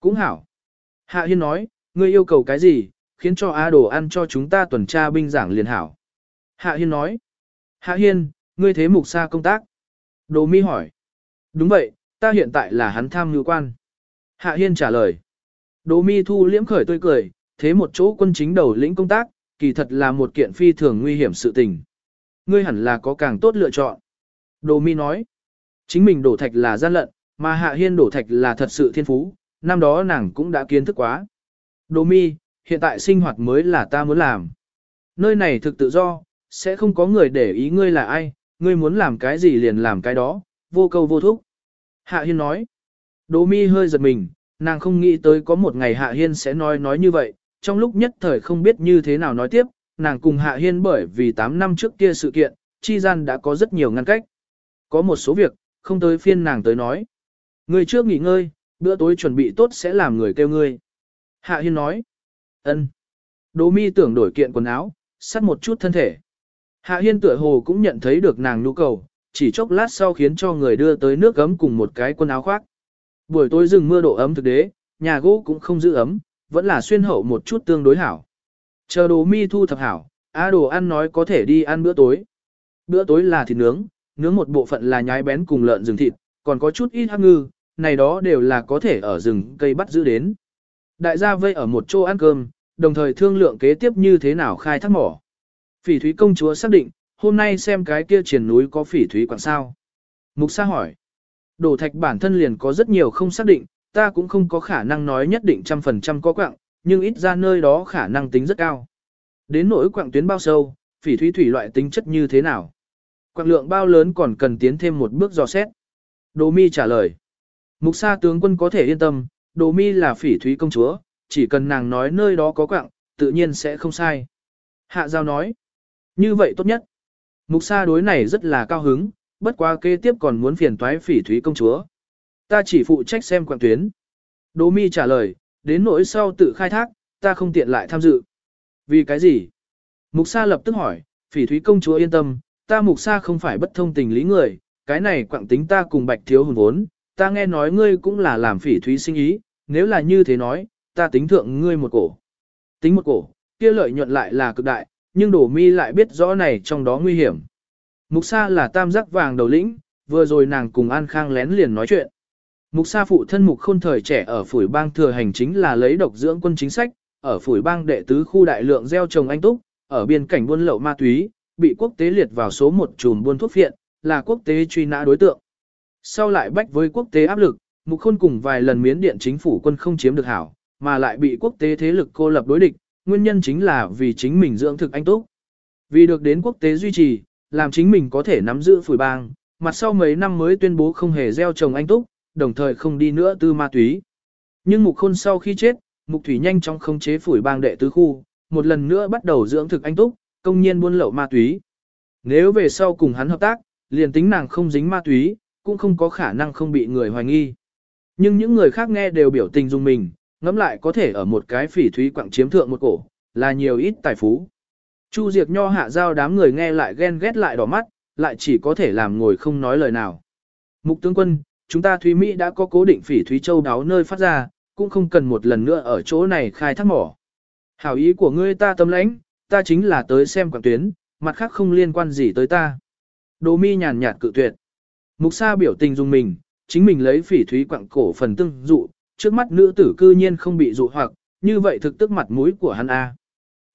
Cũng hảo. Hạ Hiên nói, ngươi yêu cầu cái gì, khiến cho á đồ ăn cho chúng ta tuần tra binh giảng liền hảo. Hạ Hiên nói. Hạ Hiên, ngươi thế mục xa công tác. Đồ mi hỏi. Đúng vậy, ta hiện tại là hắn tham ngư quan. Hạ Hiên trả lời. Đồ mi thu liễm khởi tươi cười, thế một chỗ quân chính đầu lĩnh công tác, kỳ thật là một kiện phi thường nguy hiểm sự tình. Ngươi hẳn là có càng tốt lựa chọn. Đồ mi nói. Chính mình đổ thạch là gian lận, mà Hạ Hiên đổ thạch là thật sự thiên phú, năm đó nàng cũng đã kiến thức quá. Đồ mi, hiện tại sinh hoạt mới là ta muốn làm. Nơi này thực tự do, sẽ không có người để ý ngươi là ai, ngươi muốn làm cái gì liền làm cái đó, vô câu vô thúc. Hạ Hiên nói. Đỗ mi hơi giật mình, nàng không nghĩ tới có một ngày Hạ Hiên sẽ nói nói như vậy, trong lúc nhất thời không biết như thế nào nói tiếp, nàng cùng Hạ Hiên bởi vì 8 năm trước kia sự kiện, chi gian đã có rất nhiều ngăn cách. Có một số việc, không tới phiên nàng tới nói. Ngươi trước nghỉ ngơi, bữa tối chuẩn bị tốt sẽ làm người kêu ngươi. Hạ Hiên nói. ân. Đỗ mi tưởng đổi kiện quần áo, sắt một chút thân thể. Hạ Hiên tựa hồ cũng nhận thấy được nàng nhu cầu, chỉ chốc lát sau khiến cho người đưa tới nước ấm cùng một cái quần áo khoác. Buổi tối rừng mưa độ ấm thực đế, nhà gỗ cũng không giữ ấm, vẫn là xuyên hậu một chút tương đối hảo. Chờ đồ mi thu thập hảo, á đồ ăn nói có thể đi ăn bữa tối. Bữa tối là thịt nướng, nướng một bộ phận là nhái bén cùng lợn rừng thịt, còn có chút ít hắc ngư, này đó đều là có thể ở rừng cây bắt giữ đến. Đại gia vây ở một chỗ ăn cơm, đồng thời thương lượng kế tiếp như thế nào khai thác mỏ. Phỉ thúy công chúa xác định, hôm nay xem cái kia triển núi có phỉ thúy quảng sao. Mục sa hỏi. Đổ thạch bản thân liền có rất nhiều không xác định, ta cũng không có khả năng nói nhất định trăm phần trăm có quạng, nhưng ít ra nơi đó khả năng tính rất cao. Đến nỗi quạng tuyến bao sâu, phỉ thúy thủy loại tính chất như thế nào? Quạng lượng bao lớn còn cần tiến thêm một bước dò xét. Đồ mi trả lời. Mục sa tướng quân có thể yên tâm, đồ mi là phỉ thúy công chúa, chỉ cần nàng nói nơi đó có quạng, tự nhiên sẽ không sai. Hạ giao nói. Như vậy tốt nhất. Mục sa đối này rất là cao hứng, bất quá kế tiếp còn muốn phiền toái phỉ thúy công chúa. Ta chỉ phụ trách xem quạng tuyến. Đỗ mi trả lời, đến nỗi sau tự khai thác, ta không tiện lại tham dự. Vì cái gì? Mục sa lập tức hỏi, phỉ thúy công chúa yên tâm, ta mục sa không phải bất thông tình lý người, cái này quạng tính ta cùng bạch thiếu hồn vốn, ta nghe nói ngươi cũng là làm phỉ thúy sinh ý, nếu là như thế nói, ta tính thượng ngươi một cổ. Tính một cổ, kia lợi nhuận lại là cực đại, nhưng đổ mi lại biết rõ này trong đó nguy hiểm. Mục sa là tam giác vàng đầu lĩnh, vừa rồi nàng cùng An Khang lén liền nói chuyện. Mục sa phụ thân mục khôn thời trẻ ở phủi bang thừa hành chính là lấy độc dưỡng quân chính sách, ở phủi bang đệ tứ khu đại lượng gieo trồng anh túc, ở biên cảnh buôn lậu ma túy, bị quốc tế liệt vào số một chùm buôn thuốc phiện, là quốc tế truy nã đối tượng. Sau lại bách với quốc tế áp lực, mục khôn cùng vài lần miến điện chính phủ quân không chiếm được hảo, mà lại bị quốc tế thế lực cô lập đối địch, nguyên nhân chính là vì chính mình dưỡng thực anh túc. Vì được đến quốc tế duy trì, làm chính mình có thể nắm giữ phủi bang, mặt sau mấy năm mới tuyên bố không hề gieo trồng anh túc, đồng thời không đi nữa tư ma túy. Nhưng mục khôn sau khi chết, mục thủy nhanh chóng khống chế phủi bang đệ tứ khu, một lần nữa bắt đầu dưỡng thực anh túc, công nhiên buôn lậu ma túy. Nếu về sau cùng hắn hợp tác, liền tính nàng không dính ma túy, cũng không có khả năng không bị người hoài nghi. Nhưng những người khác nghe đều biểu tình dùng mình, ngẫm lại có thể ở một cái phỉ thúy quặng chiếm thượng một cổ, là nhiều ít tài phú. Chu Diệt Nho hạ giao đám người nghe lại ghen ghét lại đỏ mắt, lại chỉ có thể làm ngồi không nói lời nào. Mục tướng quân, chúng ta Thúy Mỹ đã có cố định phỉ Thúy Châu đáo nơi phát ra, cũng không cần một lần nữa ở chỗ này khai thác mỏ. Hảo ý của ngươi ta tâm lãnh, ta chính là tới xem quảng tuyến, mặt khác không liên quan gì tới ta. Đồ mi nhàn nhạt cự tuyệt. Mục sa biểu tình dùng mình, chính mình lấy phỉ thúy quặng cổ phần tương dụ, trước mắt nữ tử cư nhiên không bị dụ hoặc, như vậy thực tức mặt mũi của hắn A.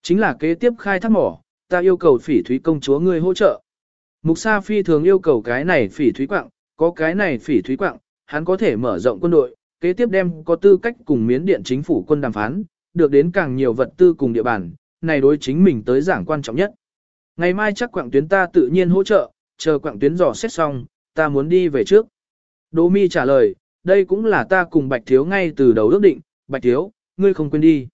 Chính là kế tiếp khai thác mỏ, ta yêu cầu phỉ thúy công chúa ngươi hỗ trợ. Mục sa phi thường yêu cầu cái này phỉ thúy quặng, có cái này phỉ thúy quặng, hắn có thể mở rộng quân đội, kế tiếp đem có tư cách cùng miến điện chính phủ quân đàm phán, được đến càng nhiều vật tư cùng địa bàn, này đối chính mình tới giảng quan trọng nhất. Ngày mai chắc quạng tuyến ta tự nhiên hỗ trợ, chờ quạng tuyến dò xét xong, ta muốn đi về trước. Đỗ mi trả lời, đây cũng là ta cùng Bạch Thiếu ngay từ đầu ước định, Bạch Thiếu, ngươi không quên đi.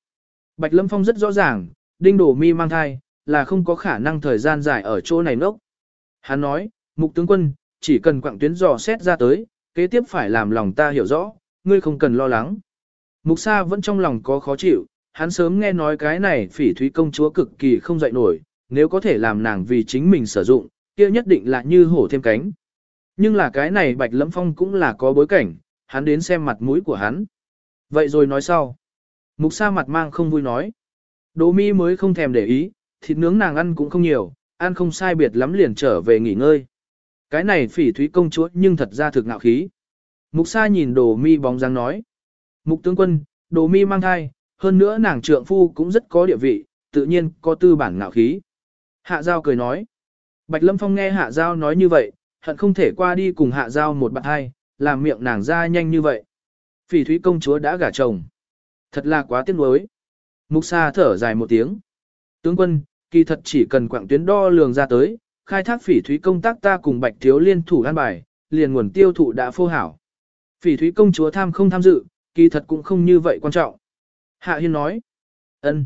Bạch Lâm Phong rất rõ ràng, đinh đổ mi mang thai, là không có khả năng thời gian dài ở chỗ này nốc. Hắn nói, mục tướng quân, chỉ cần quạng tuyến dò xét ra tới, kế tiếp phải làm lòng ta hiểu rõ, ngươi không cần lo lắng. Mục sa vẫn trong lòng có khó chịu, hắn sớm nghe nói cái này phỉ thúy công chúa cực kỳ không dậy nổi, nếu có thể làm nàng vì chính mình sử dụng, kia nhất định là như hổ thêm cánh. Nhưng là cái này Bạch Lâm Phong cũng là có bối cảnh, hắn đến xem mặt mũi của hắn. Vậy rồi nói sau. Mục sa mặt mang không vui nói. Đỗ mi mới không thèm để ý, thịt nướng nàng ăn cũng không nhiều, ăn không sai biệt lắm liền trở về nghỉ ngơi. Cái này phỉ thúy công chúa nhưng thật ra thực ngạo khí. Mục sa nhìn đồ mi bóng dáng nói. Mục tướng quân, đồ mi mang thai, hơn nữa nàng trượng phu cũng rất có địa vị, tự nhiên có tư bản ngạo khí. Hạ Giao cười nói. Bạch Lâm Phong nghe Hạ Giao nói như vậy, hận không thể qua đi cùng Hạ Giao một bạn hai, làm miệng nàng ra nhanh như vậy. Phỉ thúy công chúa đã gả chồng. Thật là quá tiếc nuối. Mục Sa thở dài một tiếng. Tướng quân, kỳ thật chỉ cần quảng tuyến đo lường ra tới, khai thác phỉ thúy công tác ta cùng Bạch Thiếu liên thủ an bài, liền nguồn tiêu thụ đã phô hảo. Phỉ thúy công chúa tham không tham dự, kỳ thật cũng không như vậy quan trọng. Hạ Hiên nói. ân.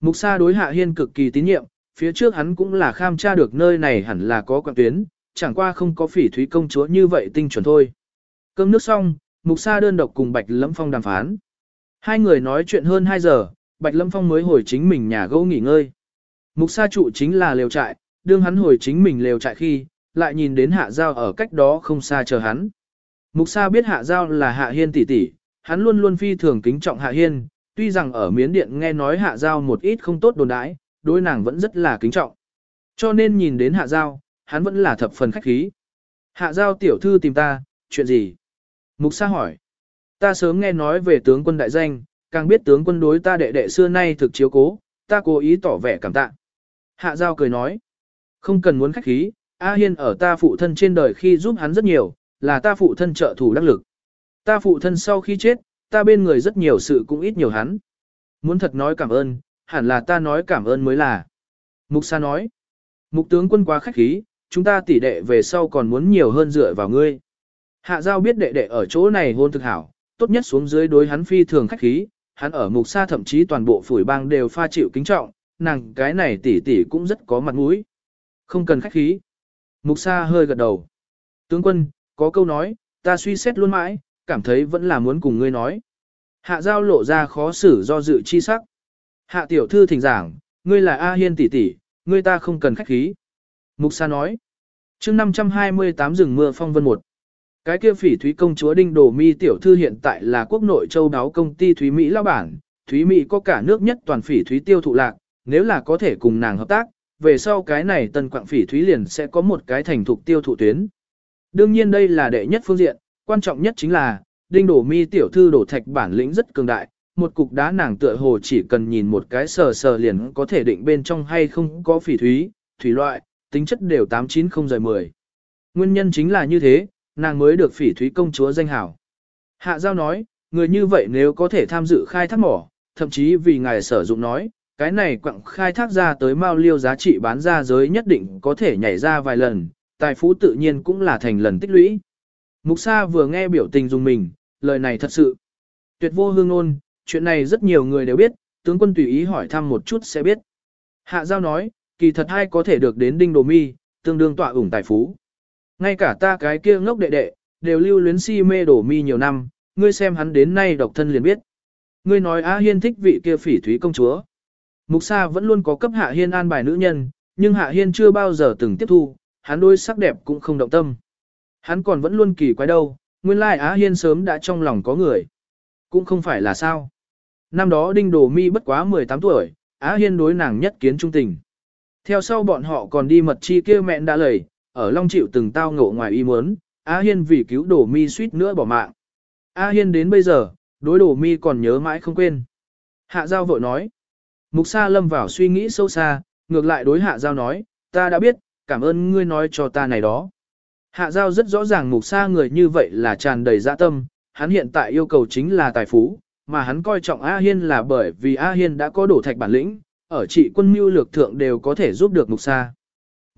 Mục Sa đối Hạ Hiên cực kỳ tín nhiệm, phía trước hắn cũng là kham tra được nơi này hẳn là có quảng tuyến, chẳng qua không có phỉ thúy công chúa như vậy tinh chuẩn thôi. Cơm nước xong, Mục Sa đơn độc cùng Bạch Lâm Phong đàm phán. Hai người nói chuyện hơn 2 giờ, Bạch Lâm Phong mới hồi chính mình nhà gỗ nghỉ ngơi. Mục Sa trụ chính là lều trại, đương hắn hồi chính mình lều trại khi, lại nhìn đến Hạ Giao ở cách đó không xa chờ hắn. Mục Sa biết Hạ Giao là Hạ Hiên tỷ tỷ, hắn luôn luôn phi thường kính trọng Hạ Hiên, tuy rằng ở miến điện nghe nói Hạ Giao một ít không tốt đồn đãi, đối nàng vẫn rất là kính trọng. Cho nên nhìn đến Hạ Giao, hắn vẫn là thập phần khách khí. Hạ Giao tiểu thư tìm ta, chuyện gì? Mục Sa hỏi. Ta sớm nghe nói về tướng quân đại danh, càng biết tướng quân đối ta đệ đệ xưa nay thực chiếu cố, ta cố ý tỏ vẻ cảm tạ. Hạ Giao cười nói. Không cần muốn khách khí, A Hiên ở ta phụ thân trên đời khi giúp hắn rất nhiều, là ta phụ thân trợ thủ đắc lực. Ta phụ thân sau khi chết, ta bên người rất nhiều sự cũng ít nhiều hắn. Muốn thật nói cảm ơn, hẳn là ta nói cảm ơn mới là. Mục Sa nói, mục tướng quân quá khách khí, chúng ta tỷ đệ về sau còn muốn nhiều hơn dựa vào ngươi. Hạ giao biết đệ đệ ở chỗ này hôn thực hảo, tốt nhất xuống dưới đối hắn phi thường khách khí, hắn ở mục Sa thậm chí toàn bộ phủi bang đều pha chịu kính trọng, nàng cái này tỷ tỷ cũng rất có mặt mũi. Không cần khách khí. Mục Sa hơi gật đầu. Tướng quân, có câu nói, ta suy xét luôn mãi, cảm thấy vẫn là muốn cùng ngươi nói. Hạ giao lộ ra khó xử do dự chi sắc. Hạ tiểu thư thỉnh giảng, ngươi là A Hiên tỷ tỷ, ngươi ta không cần khách khí. Mục Sa nói. Chương 528 rừng mưa phong vân một. Cái kia phỉ thúy công chúa Đinh Đồ Mi tiểu thư hiện tại là quốc nội châu đáo công ty Thúy Mỹ lao bản, Thúy Mỹ có cả nước nhất toàn phỉ thúy tiêu thụ lạc, nếu là có thể cùng nàng hợp tác, về sau cái này tân quạng phỉ thúy liền sẽ có một cái thành thục tiêu thụ tuyến. Đương nhiên đây là đệ nhất phương diện, quan trọng nhất chính là, Đinh Đổ Mi tiểu thư đổ thạch bản lĩnh rất cường đại, một cục đá nàng tựa hồ chỉ cần nhìn một cái sờ sờ liền có thể định bên trong hay không có phỉ thúy, thủy loại, tính chất đều 890 rời 10. Nguyên nhân chính là như thế, nàng mới được phỉ thúy công chúa danh hảo. Hạ Giao nói, người như vậy nếu có thể tham dự khai thác mỏ, thậm chí vì ngài sử dụng nói, cái này quặng khai thác ra tới mao liêu giá trị bán ra giới nhất định có thể nhảy ra vài lần, tài phú tự nhiên cũng là thành lần tích lũy. Mục Sa vừa nghe biểu tình dùng mình, lời này thật sự. Tuyệt vô hương ngôn, chuyện này rất nhiều người đều biết, tướng quân tùy ý hỏi thăm một chút sẽ biết. Hạ Giao nói, kỳ thật hay có thể được đến đinh đồ mi, tương đương tọa ủng tài phú. Ngay cả ta cái kia ngốc đệ đệ, đều lưu luyến si mê đổ mi nhiều năm, ngươi xem hắn đến nay độc thân liền biết. Ngươi nói A Hiên thích vị kia phỉ thúy công chúa. Mục Sa vẫn luôn có cấp Hạ Hiên an bài nữ nhân, nhưng Hạ Hiên chưa bao giờ từng tiếp thu, hắn đôi sắc đẹp cũng không động tâm. Hắn còn vẫn luôn kỳ quái đâu, nguyên lai Á Hiên sớm đã trong lòng có người. Cũng không phải là sao. Năm đó Đinh Đồ Mi bất quá 18 tuổi, Á Hiên đối nàng nhất kiến trung tình. Theo sau bọn họ còn đi mật chi kia mẹn đã lầy, ở Long Chịu từng tao ngộ ngoài ý muốn, A Hiên vì cứu Đổ Mi suýt nữa bỏ mạng. A Hiên đến bây giờ, đối Đổ Mi còn nhớ mãi không quên. Hạ Giao vội nói. Mục Sa lâm vào suy nghĩ sâu xa, ngược lại đối Hạ Giao nói, ta đã biết, cảm ơn ngươi nói cho ta này đó. Hạ Giao rất rõ ràng Mục Sa người như vậy là tràn đầy dạ tâm, hắn hiện tại yêu cầu chính là tài phú, mà hắn coi trọng A Hiên là bởi vì A Hiên đã có đổ thạch bản lĩnh, ở trị quân mưu lược thượng đều có thể giúp được Mục Sa.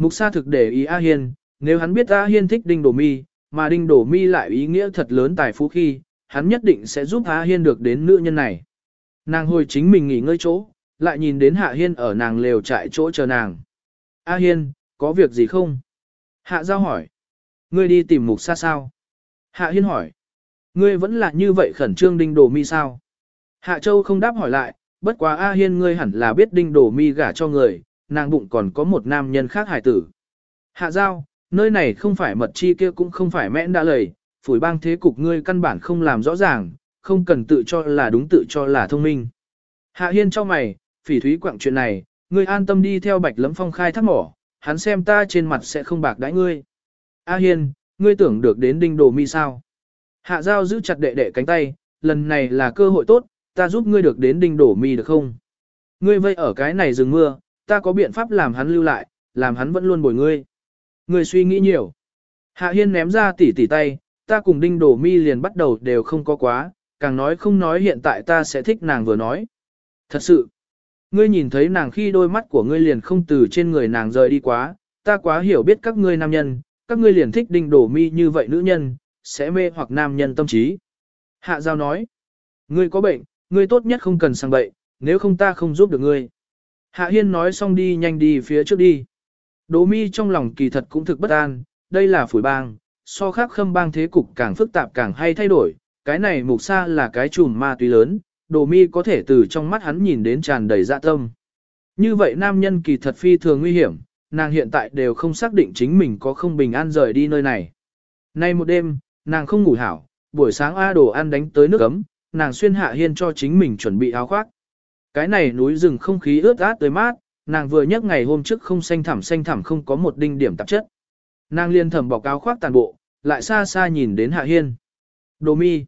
Mục Sa thực để ý A Hiên, nếu hắn biết A Hiên thích Đinh Đổ Mi, mà Đinh Đổ Mi lại ý nghĩa thật lớn tài phú khi, hắn nhất định sẽ giúp A Hiên được đến nữ nhân này. Nàng hồi chính mình nghỉ ngơi chỗ, lại nhìn đến Hạ Hiên ở nàng lều trại chỗ chờ nàng. A Hiên, có việc gì không? Hạ Giao hỏi. Ngươi đi tìm Mục Sa sao? Hạ Hiên hỏi. Ngươi vẫn là như vậy khẩn trương Đinh Đổ Mi sao? Hạ Châu không đáp hỏi lại, bất quá A Hiên ngươi hẳn là biết Đinh Đổ Mi gả cho người, nàng bụng còn có một nam nhân khác hải tử. Hạ Giao, nơi này không phải mật chi kia cũng không phải mẽn đã lời, phủi bang thế cục ngươi căn bản không làm rõ ràng, không cần tự cho là đúng tự cho là thông minh. Hạ Hiên cho mày, phỉ thúy quặng chuyện này, ngươi an tâm đi theo bạch lấm phong khai thác mỏ, hắn xem ta trên mặt sẽ không bạc đãi ngươi. A Hiên, ngươi tưởng được đến đinh đồ mi sao? Hạ Giao giữ chặt đệ đệ cánh tay, lần này là cơ hội tốt, ta giúp ngươi được đến đinh đổ mi được không? Ngươi vây ở cái này rừng mưa, ta có biện pháp làm hắn lưu lại, làm hắn vẫn luôn bồi ngươi. Ngươi suy nghĩ nhiều. Hạ Hiên ném ra tỉ tỉ tay, ta cùng đinh đổ mi liền bắt đầu đều không có quá, càng nói không nói hiện tại ta sẽ thích nàng vừa nói. Thật sự, ngươi nhìn thấy nàng khi đôi mắt của ngươi liền không từ trên người nàng rời đi quá, ta quá hiểu biết các ngươi nam nhân, các ngươi liền thích đinh đổ mi như vậy nữ nhân, sẽ mê hoặc nam nhân tâm trí. Hạ Giao nói, ngươi có bệnh, ngươi tốt nhất không cần sang bệnh, nếu không ta không giúp được ngươi. Hạ Hiên nói xong đi nhanh đi phía trước đi. Đỗ mi trong lòng kỳ thật cũng thực bất an, đây là phủi bang, so khác khâm bang thế cục càng phức tạp càng hay thay đổi, cái này mục xa là cái chùm ma túy lớn, Đỗ mi có thể từ trong mắt hắn nhìn đến tràn đầy dạ tâm. Như vậy nam nhân kỳ thật phi thường nguy hiểm, nàng hiện tại đều không xác định chính mình có không bình an rời đi nơi này. Nay một đêm, nàng không ngủ hảo, buổi sáng A đồ ăn đánh tới nước ấm, nàng xuyên hạ hiên cho chính mình chuẩn bị áo khoác. Cái này núi rừng không khí ướt át tới mát, nàng vừa nhấc ngày hôm trước không xanh thẳm xanh thẳm không có một đinh điểm tạp chất. Nàng liên thẩm bỏ cao khoác toàn bộ, lại xa xa nhìn đến hạ hiên. Đồ mi.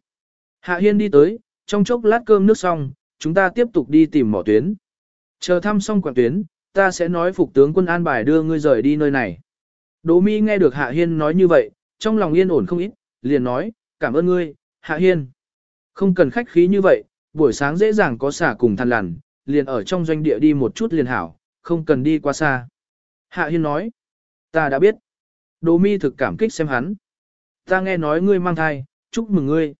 Hạ hiên đi tới, trong chốc lát cơm nước xong, chúng ta tiếp tục đi tìm mỏ tuyến. Chờ thăm xong quảng tuyến, ta sẽ nói phục tướng quân an bài đưa ngươi rời đi nơi này. Đỗ mi nghe được Hạ Hiên nói như vậy, trong lòng yên ổn không ít, liền nói, cảm ơn ngươi, Hạ Hiên. Không cần khách khí như vậy, buổi sáng dễ dàng có xả cùng than lằn, liền ở trong doanh địa đi một chút liền hảo, không cần đi quá xa. Hạ Hiên nói, ta đã biết. Đỗ mi thực cảm kích xem hắn. Ta nghe nói ngươi mang thai, chúc mừng ngươi.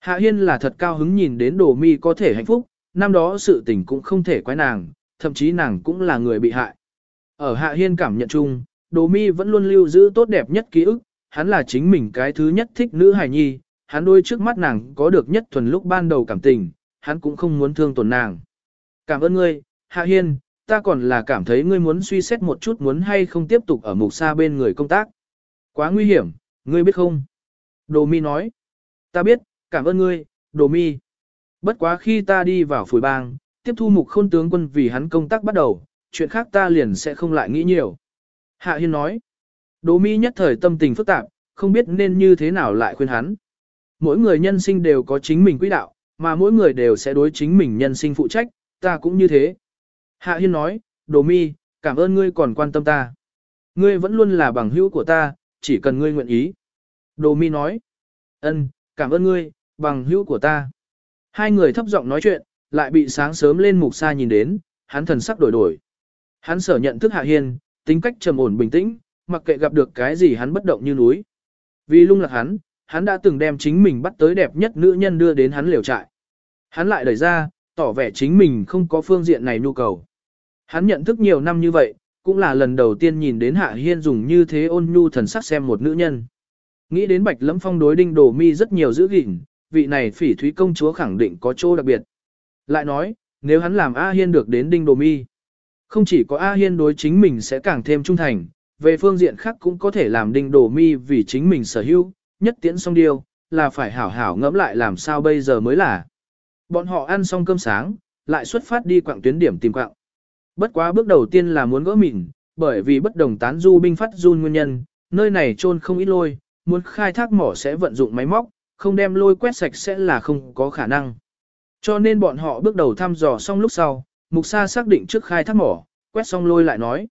Hạ Hiên là thật cao hứng nhìn đến Đỗ mi có thể hạnh phúc, năm đó sự tình cũng không thể quái nàng, thậm chí nàng cũng là người bị hại. Ở Hạ Hiên cảm nhận chung, Đồ Mi vẫn luôn lưu giữ tốt đẹp nhất ký ức, hắn là chính mình cái thứ nhất thích nữ hài nhi, hắn đôi trước mắt nàng có được nhất thuần lúc ban đầu cảm tình, hắn cũng không muốn thương tổn nàng. Cảm ơn ngươi, Hạ Hiên, ta còn là cảm thấy ngươi muốn suy xét một chút muốn hay không tiếp tục ở mục xa bên người công tác. Quá nguy hiểm, ngươi biết không? Đồ Mi nói. Ta biết, cảm ơn ngươi, Đồ Mi. Bất quá khi ta đi vào phủi bang, tiếp thu mục khôn tướng quân vì hắn công tác bắt đầu, chuyện khác ta liền sẽ không lại nghĩ nhiều. Hạ Hiên nói, Đồ Mi nhất thời tâm tình phức tạp, không biết nên như thế nào lại khuyên hắn. Mỗi người nhân sinh đều có chính mình quỹ đạo, mà mỗi người đều sẽ đối chính mình nhân sinh phụ trách, ta cũng như thế. Hạ Hiên nói, Đồ Mi, cảm ơn ngươi còn quan tâm ta. Ngươi vẫn luôn là bằng hữu của ta, chỉ cần ngươi nguyện ý. Đồ Mi nói, ân, cảm ơn ngươi, bằng hữu của ta. Hai người thấp giọng nói chuyện, lại bị sáng sớm lên mục xa nhìn đến, hắn thần sắc đổi đổi. Hắn sở nhận thức Hạ Hiên, tính cách trầm ổn bình tĩnh, mặc kệ gặp được cái gì hắn bất động như núi. Vì lung lạc hắn, hắn đã từng đem chính mình bắt tới đẹp nhất nữ nhân đưa đến hắn liều trại. Hắn lại đẩy ra, tỏ vẻ chính mình không có phương diện này nhu cầu. Hắn nhận thức nhiều năm như vậy, cũng là lần đầu tiên nhìn đến Hạ Hiên dùng như thế ôn nhu thần sắc xem một nữ nhân. Nghĩ đến Bạch Lẫm Phong đối Đinh Đồ Mi rất nhiều giữ gìn, vị này phỉ thúy công chúa khẳng định có chỗ đặc biệt. Lại nói, nếu hắn làm A Hiên được đến Đinh Đồ Mi, không chỉ có A Hiên đối chính mình sẽ càng thêm trung thành, về phương diện khác cũng có thể làm Đinh Đồ Mi vì chính mình sở hữu, nhất tiễn xong điều, là phải hảo hảo ngẫm lại làm sao bây giờ mới là. Bọn họ ăn xong cơm sáng, lại xuất phát đi quạng tuyến điểm tìm quạng. Bất quá bước đầu tiên là muốn gỡ mịn, bởi vì bất đồng tán du binh phát run nguyên nhân, nơi này trôn không ít lôi, muốn khai thác mỏ sẽ vận dụng máy móc, không đem lôi quét sạch sẽ là không có khả năng. Cho nên bọn họ bước đầu thăm dò xong lúc sau, Mục Sa xác định trước khai thác mỏ, quét xong lôi lại nói.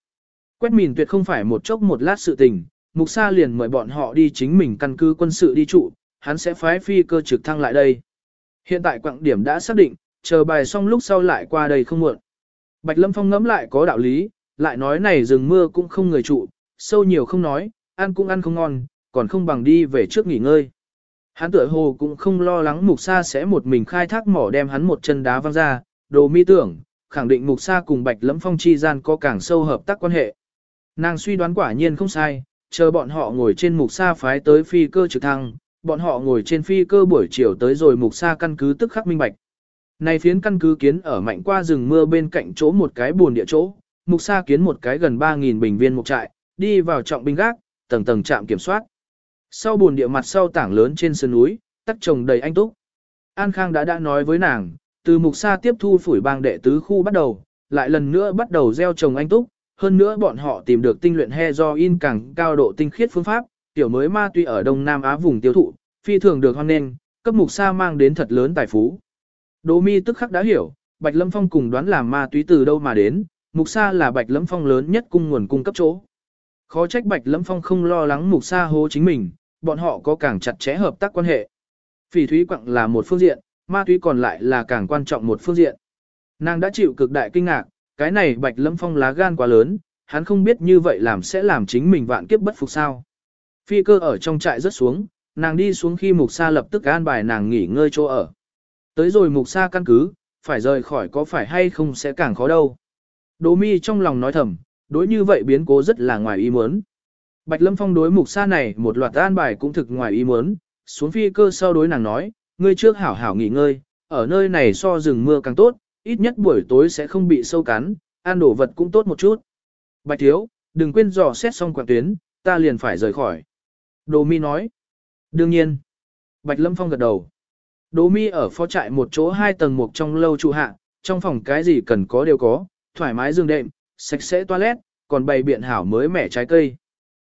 Quét mìn tuyệt không phải một chốc một lát sự tình, Mục Sa liền mời bọn họ đi chính mình căn cứ quân sự đi trụ, hắn sẽ phái phi cơ trực thăng lại đây. Hiện tại quặng điểm đã xác định, chờ bài xong lúc sau lại qua đây không muộn. Bạch Lâm Phong ngẫm lại có đạo lý, lại nói này rừng mưa cũng không người trụ, sâu nhiều không nói, ăn cũng ăn không ngon, còn không bằng đi về trước nghỉ ngơi. Hắn tựa hồ cũng không lo lắng mục sa sẽ một mình khai thác mỏ đem hắn một chân đá văng ra, đồ mi tưởng, khẳng định mục sa cùng bạch Lâm phong chi gian có càng sâu hợp tác quan hệ. Nàng suy đoán quả nhiên không sai, chờ bọn họ ngồi trên mục sa phái tới phi cơ trực thăng, bọn họ ngồi trên phi cơ buổi chiều tới rồi mục sa căn cứ tức khắc minh bạch. Này phiến căn cứ kiến ở mạnh qua rừng mưa bên cạnh chỗ một cái buồn địa chỗ, mục sa kiến một cái gần 3.000 bình viên mục trại, đi vào trọng binh gác, tầng tầng trạm kiểm soát. Sau buồn địa mặt sau tảng lớn trên sườn núi, tắc trồng đầy anh túc. An Khang đã đã nói với nàng, từ mục sa tiếp thu phủi bang đệ tứ khu bắt đầu, lại lần nữa bắt đầu gieo trồng anh túc, hơn nữa bọn họ tìm được tinh luyện he do in càng cao độ tinh khiết phương pháp, tiểu mới ma tuy ở Đông Nam Á vùng tiêu thụ, phi thường được hoan nghênh, cấp mục sa mang đến thật lớn tài phú. Đỗ mi tức khắc đã hiểu, Bạch Lâm Phong cùng đoán làm ma túy từ đâu mà đến, mục sa là Bạch Lâm Phong lớn nhất cung nguồn cung cấp chỗ. Khó trách Bạch Lâm Phong không lo lắng mục sa hố chính mình, bọn họ có càng chặt chẽ hợp tác quan hệ. Phỉ thúy quặng là một phương diện, ma túy còn lại là càng quan trọng một phương diện. Nàng đã chịu cực đại kinh ngạc, cái này Bạch Lâm Phong lá gan quá lớn, hắn không biết như vậy làm sẽ làm chính mình vạn kiếp bất phục sao. Phi cơ ở trong trại rất xuống, nàng đi xuống khi mục sa lập tức an bài nàng nghỉ ngơi chỗ ở. Tới rồi mục sa căn cứ, phải rời khỏi có phải hay không sẽ càng khó đâu. Đỗ mi trong lòng nói thầm, đối như vậy biến cố rất là ngoài ý muốn. Bạch Lâm Phong đối mục sa này một loạt an bài cũng thực ngoài ý muốn, xuống phi cơ sau đối nàng nói, ngươi trước hảo hảo nghỉ ngơi, ở nơi này so rừng mưa càng tốt, ít nhất buổi tối sẽ không bị sâu cắn, ăn đồ vật cũng tốt một chút. Bạch Thiếu, đừng quên dò xét xong quảng tuyến, ta liền phải rời khỏi. Đồ mi nói. Đương nhiên. Bạch Lâm Phong gật đầu. Đồ mi ở phó trại một chỗ hai tầng một trong lâu trụ hạ, trong phòng cái gì cần có đều có, thoải mái giường đệm, sạch sẽ toilet, còn bày biện hảo mới mẻ trái cây.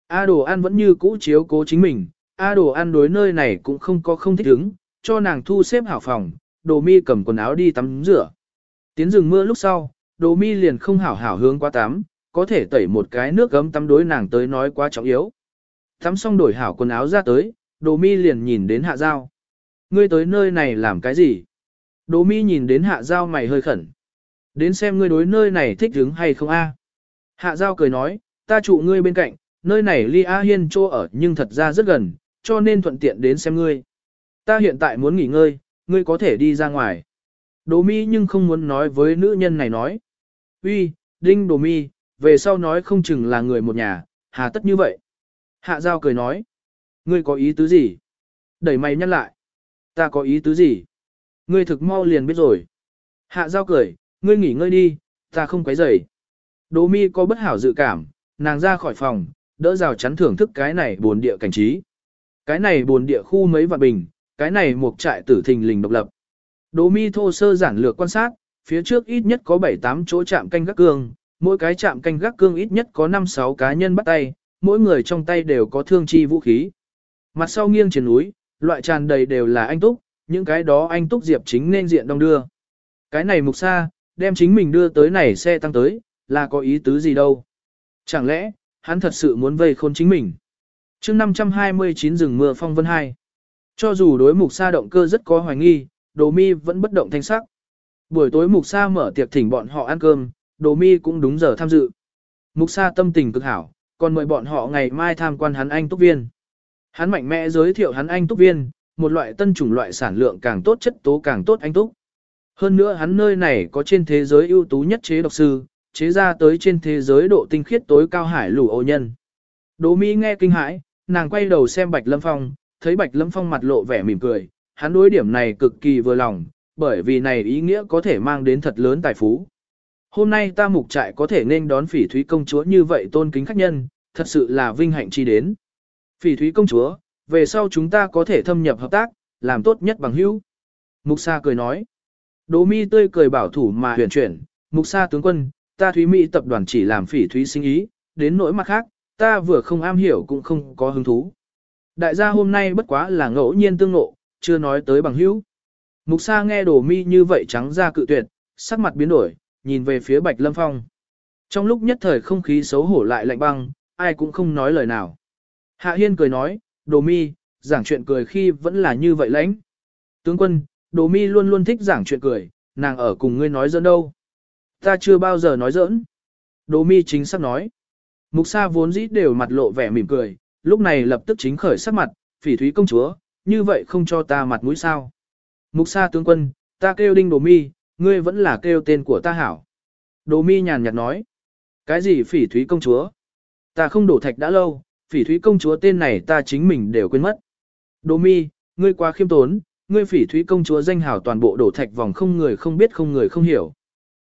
A đồ ăn vẫn như cũ chiếu cố chính mình, A đồ ăn đối nơi này cũng không có không thích ứng, cho nàng thu xếp hảo phòng, đồ mi cầm quần áo đi tắm rửa. Tiến rừng mưa lúc sau, đồ mi liền không hảo hảo hướng qua tắm, có thể tẩy một cái nước gấm tắm đối nàng tới nói quá trọng yếu. Tắm xong đổi hảo quần áo ra tới, đồ mi liền nhìn đến hạ giao. Ngươi tới nơi này làm cái gì? Đồ mi nhìn đến hạ giao mày hơi khẩn. Đến xem ngươi đối nơi này thích hứng hay không a? Hạ giao cười nói, ta trụ ngươi bên cạnh, nơi này ly A Hiên chỗ ở nhưng thật ra rất gần, cho nên thuận tiện đến xem ngươi. Ta hiện tại muốn nghỉ ngơi, ngươi có thể đi ra ngoài. Đồ mi nhưng không muốn nói với nữ nhân này nói. Uy, đinh đồ mi, về sau nói không chừng là người một nhà, hà tất như vậy. Hạ giao cười nói. Ngươi có ý tứ gì? Đẩy mày nhăn lại. Ta có ý tứ gì? Ngươi thực mau liền biết rồi. Hạ giao cười, ngươi nghỉ ngơi đi, ta không quấy rầy. Đỗ mi có bất hảo dự cảm, nàng ra khỏi phòng, đỡ rào chắn thưởng thức cái này buồn địa cảnh trí. Cái này buồn địa khu mấy vạn bình, cái này một trại tử thình lình độc lập. Đồ mi thô sơ giản lược quan sát, phía trước ít nhất có 7-8 chỗ chạm canh gác cương, mỗi cái chạm canh gác cương ít nhất có 5-6 cá nhân bắt tay, mỗi người trong tay đều có thương chi vũ khí. Mặt sau nghiêng trên núi, loại tràn đầy đều là anh túc, những cái đó anh túc diệp chính nên diện đông đưa. Cái này mục xa, đem chính mình đưa tới này xe tăng tới, là có ý tứ gì đâu. Chẳng lẽ, hắn thật sự muốn vây khôn chính mình. chương 529 rừng mưa phong vân 2. Cho dù đối mục xa động cơ rất có hoài nghi, đồ mi vẫn bất động thanh sắc. Buổi tối mục Sa mở tiệc thỉnh bọn họ ăn cơm, đồ mi cũng đúng giờ tham dự. Mục Sa tâm tình cực hảo, còn mời bọn họ ngày mai tham quan hắn anh túc viên. Hắn mạnh mẽ giới thiệu hắn anh túc viên, một loại tân chủng loại sản lượng càng tốt chất tố càng tốt anh túc. Hơn nữa hắn nơi này có trên thế giới ưu tú nhất chế độc sư, chế ra tới trên thế giới độ tinh khiết tối cao hải lũ ô nhân. Đỗ Mỹ nghe kinh hãi, nàng quay đầu xem Bạch Lâm Phong, thấy Bạch Lâm Phong mặt lộ vẻ mỉm cười, hắn đối điểm này cực kỳ vừa lòng, bởi vì này ý nghĩa có thể mang đến thật lớn tài phú. Hôm nay ta mục trại có thể nên đón phỉ thúy công chúa như vậy tôn kính khách nhân, thật sự là vinh hạnh chi đến. Phỉ thúy công chúa, về sau chúng ta có thể thâm nhập hợp tác, làm tốt nhất bằng hữu. Mục Sa cười nói. Đỗ mi tươi cười bảo thủ mà huyền chuyển, Mục Sa tướng quân, ta Thúy Mỹ tập đoàn chỉ làm phỉ thúy sinh ý, đến nỗi mặt khác, ta vừa không am hiểu cũng không có hứng thú. Đại gia hôm nay bất quá là ngẫu nhiên tương ngộ, chưa nói tới bằng hữu. Mục Sa nghe đồ mi như vậy trắng ra cự tuyệt, sắc mặt biến đổi, nhìn về phía Bạch Lâm Phong. Trong lúc nhất thời không khí xấu hổ lại lạnh băng, ai cũng không nói lời nào. Hạ Hiên cười nói, Đồ Mi, giảng chuyện cười khi vẫn là như vậy lãnh. Tướng quân, Đồ Mi luôn luôn thích giảng chuyện cười, nàng ở cùng ngươi nói giỡn đâu. Ta chưa bao giờ nói giỡn. Đồ Mi chính xác nói. Mục Sa vốn dĩ đều mặt lộ vẻ mỉm cười, lúc này lập tức chính khởi sắc mặt, phỉ thúy công chúa, như vậy không cho ta mặt mũi sao. Mục Sa tướng quân, ta kêu đinh Đồ Mi, ngươi vẫn là kêu tên của ta hảo. Đồ Mi nhàn nhạt nói. Cái gì phỉ thúy công chúa? Ta không đổ thạch đã lâu, phỉ thúy công chúa tên này ta chính mình đều quên mất. Đồ mi, ngươi quá khiêm tốn, ngươi phỉ thúy công chúa danh hảo toàn bộ đổ thạch vòng không người không biết không người không hiểu.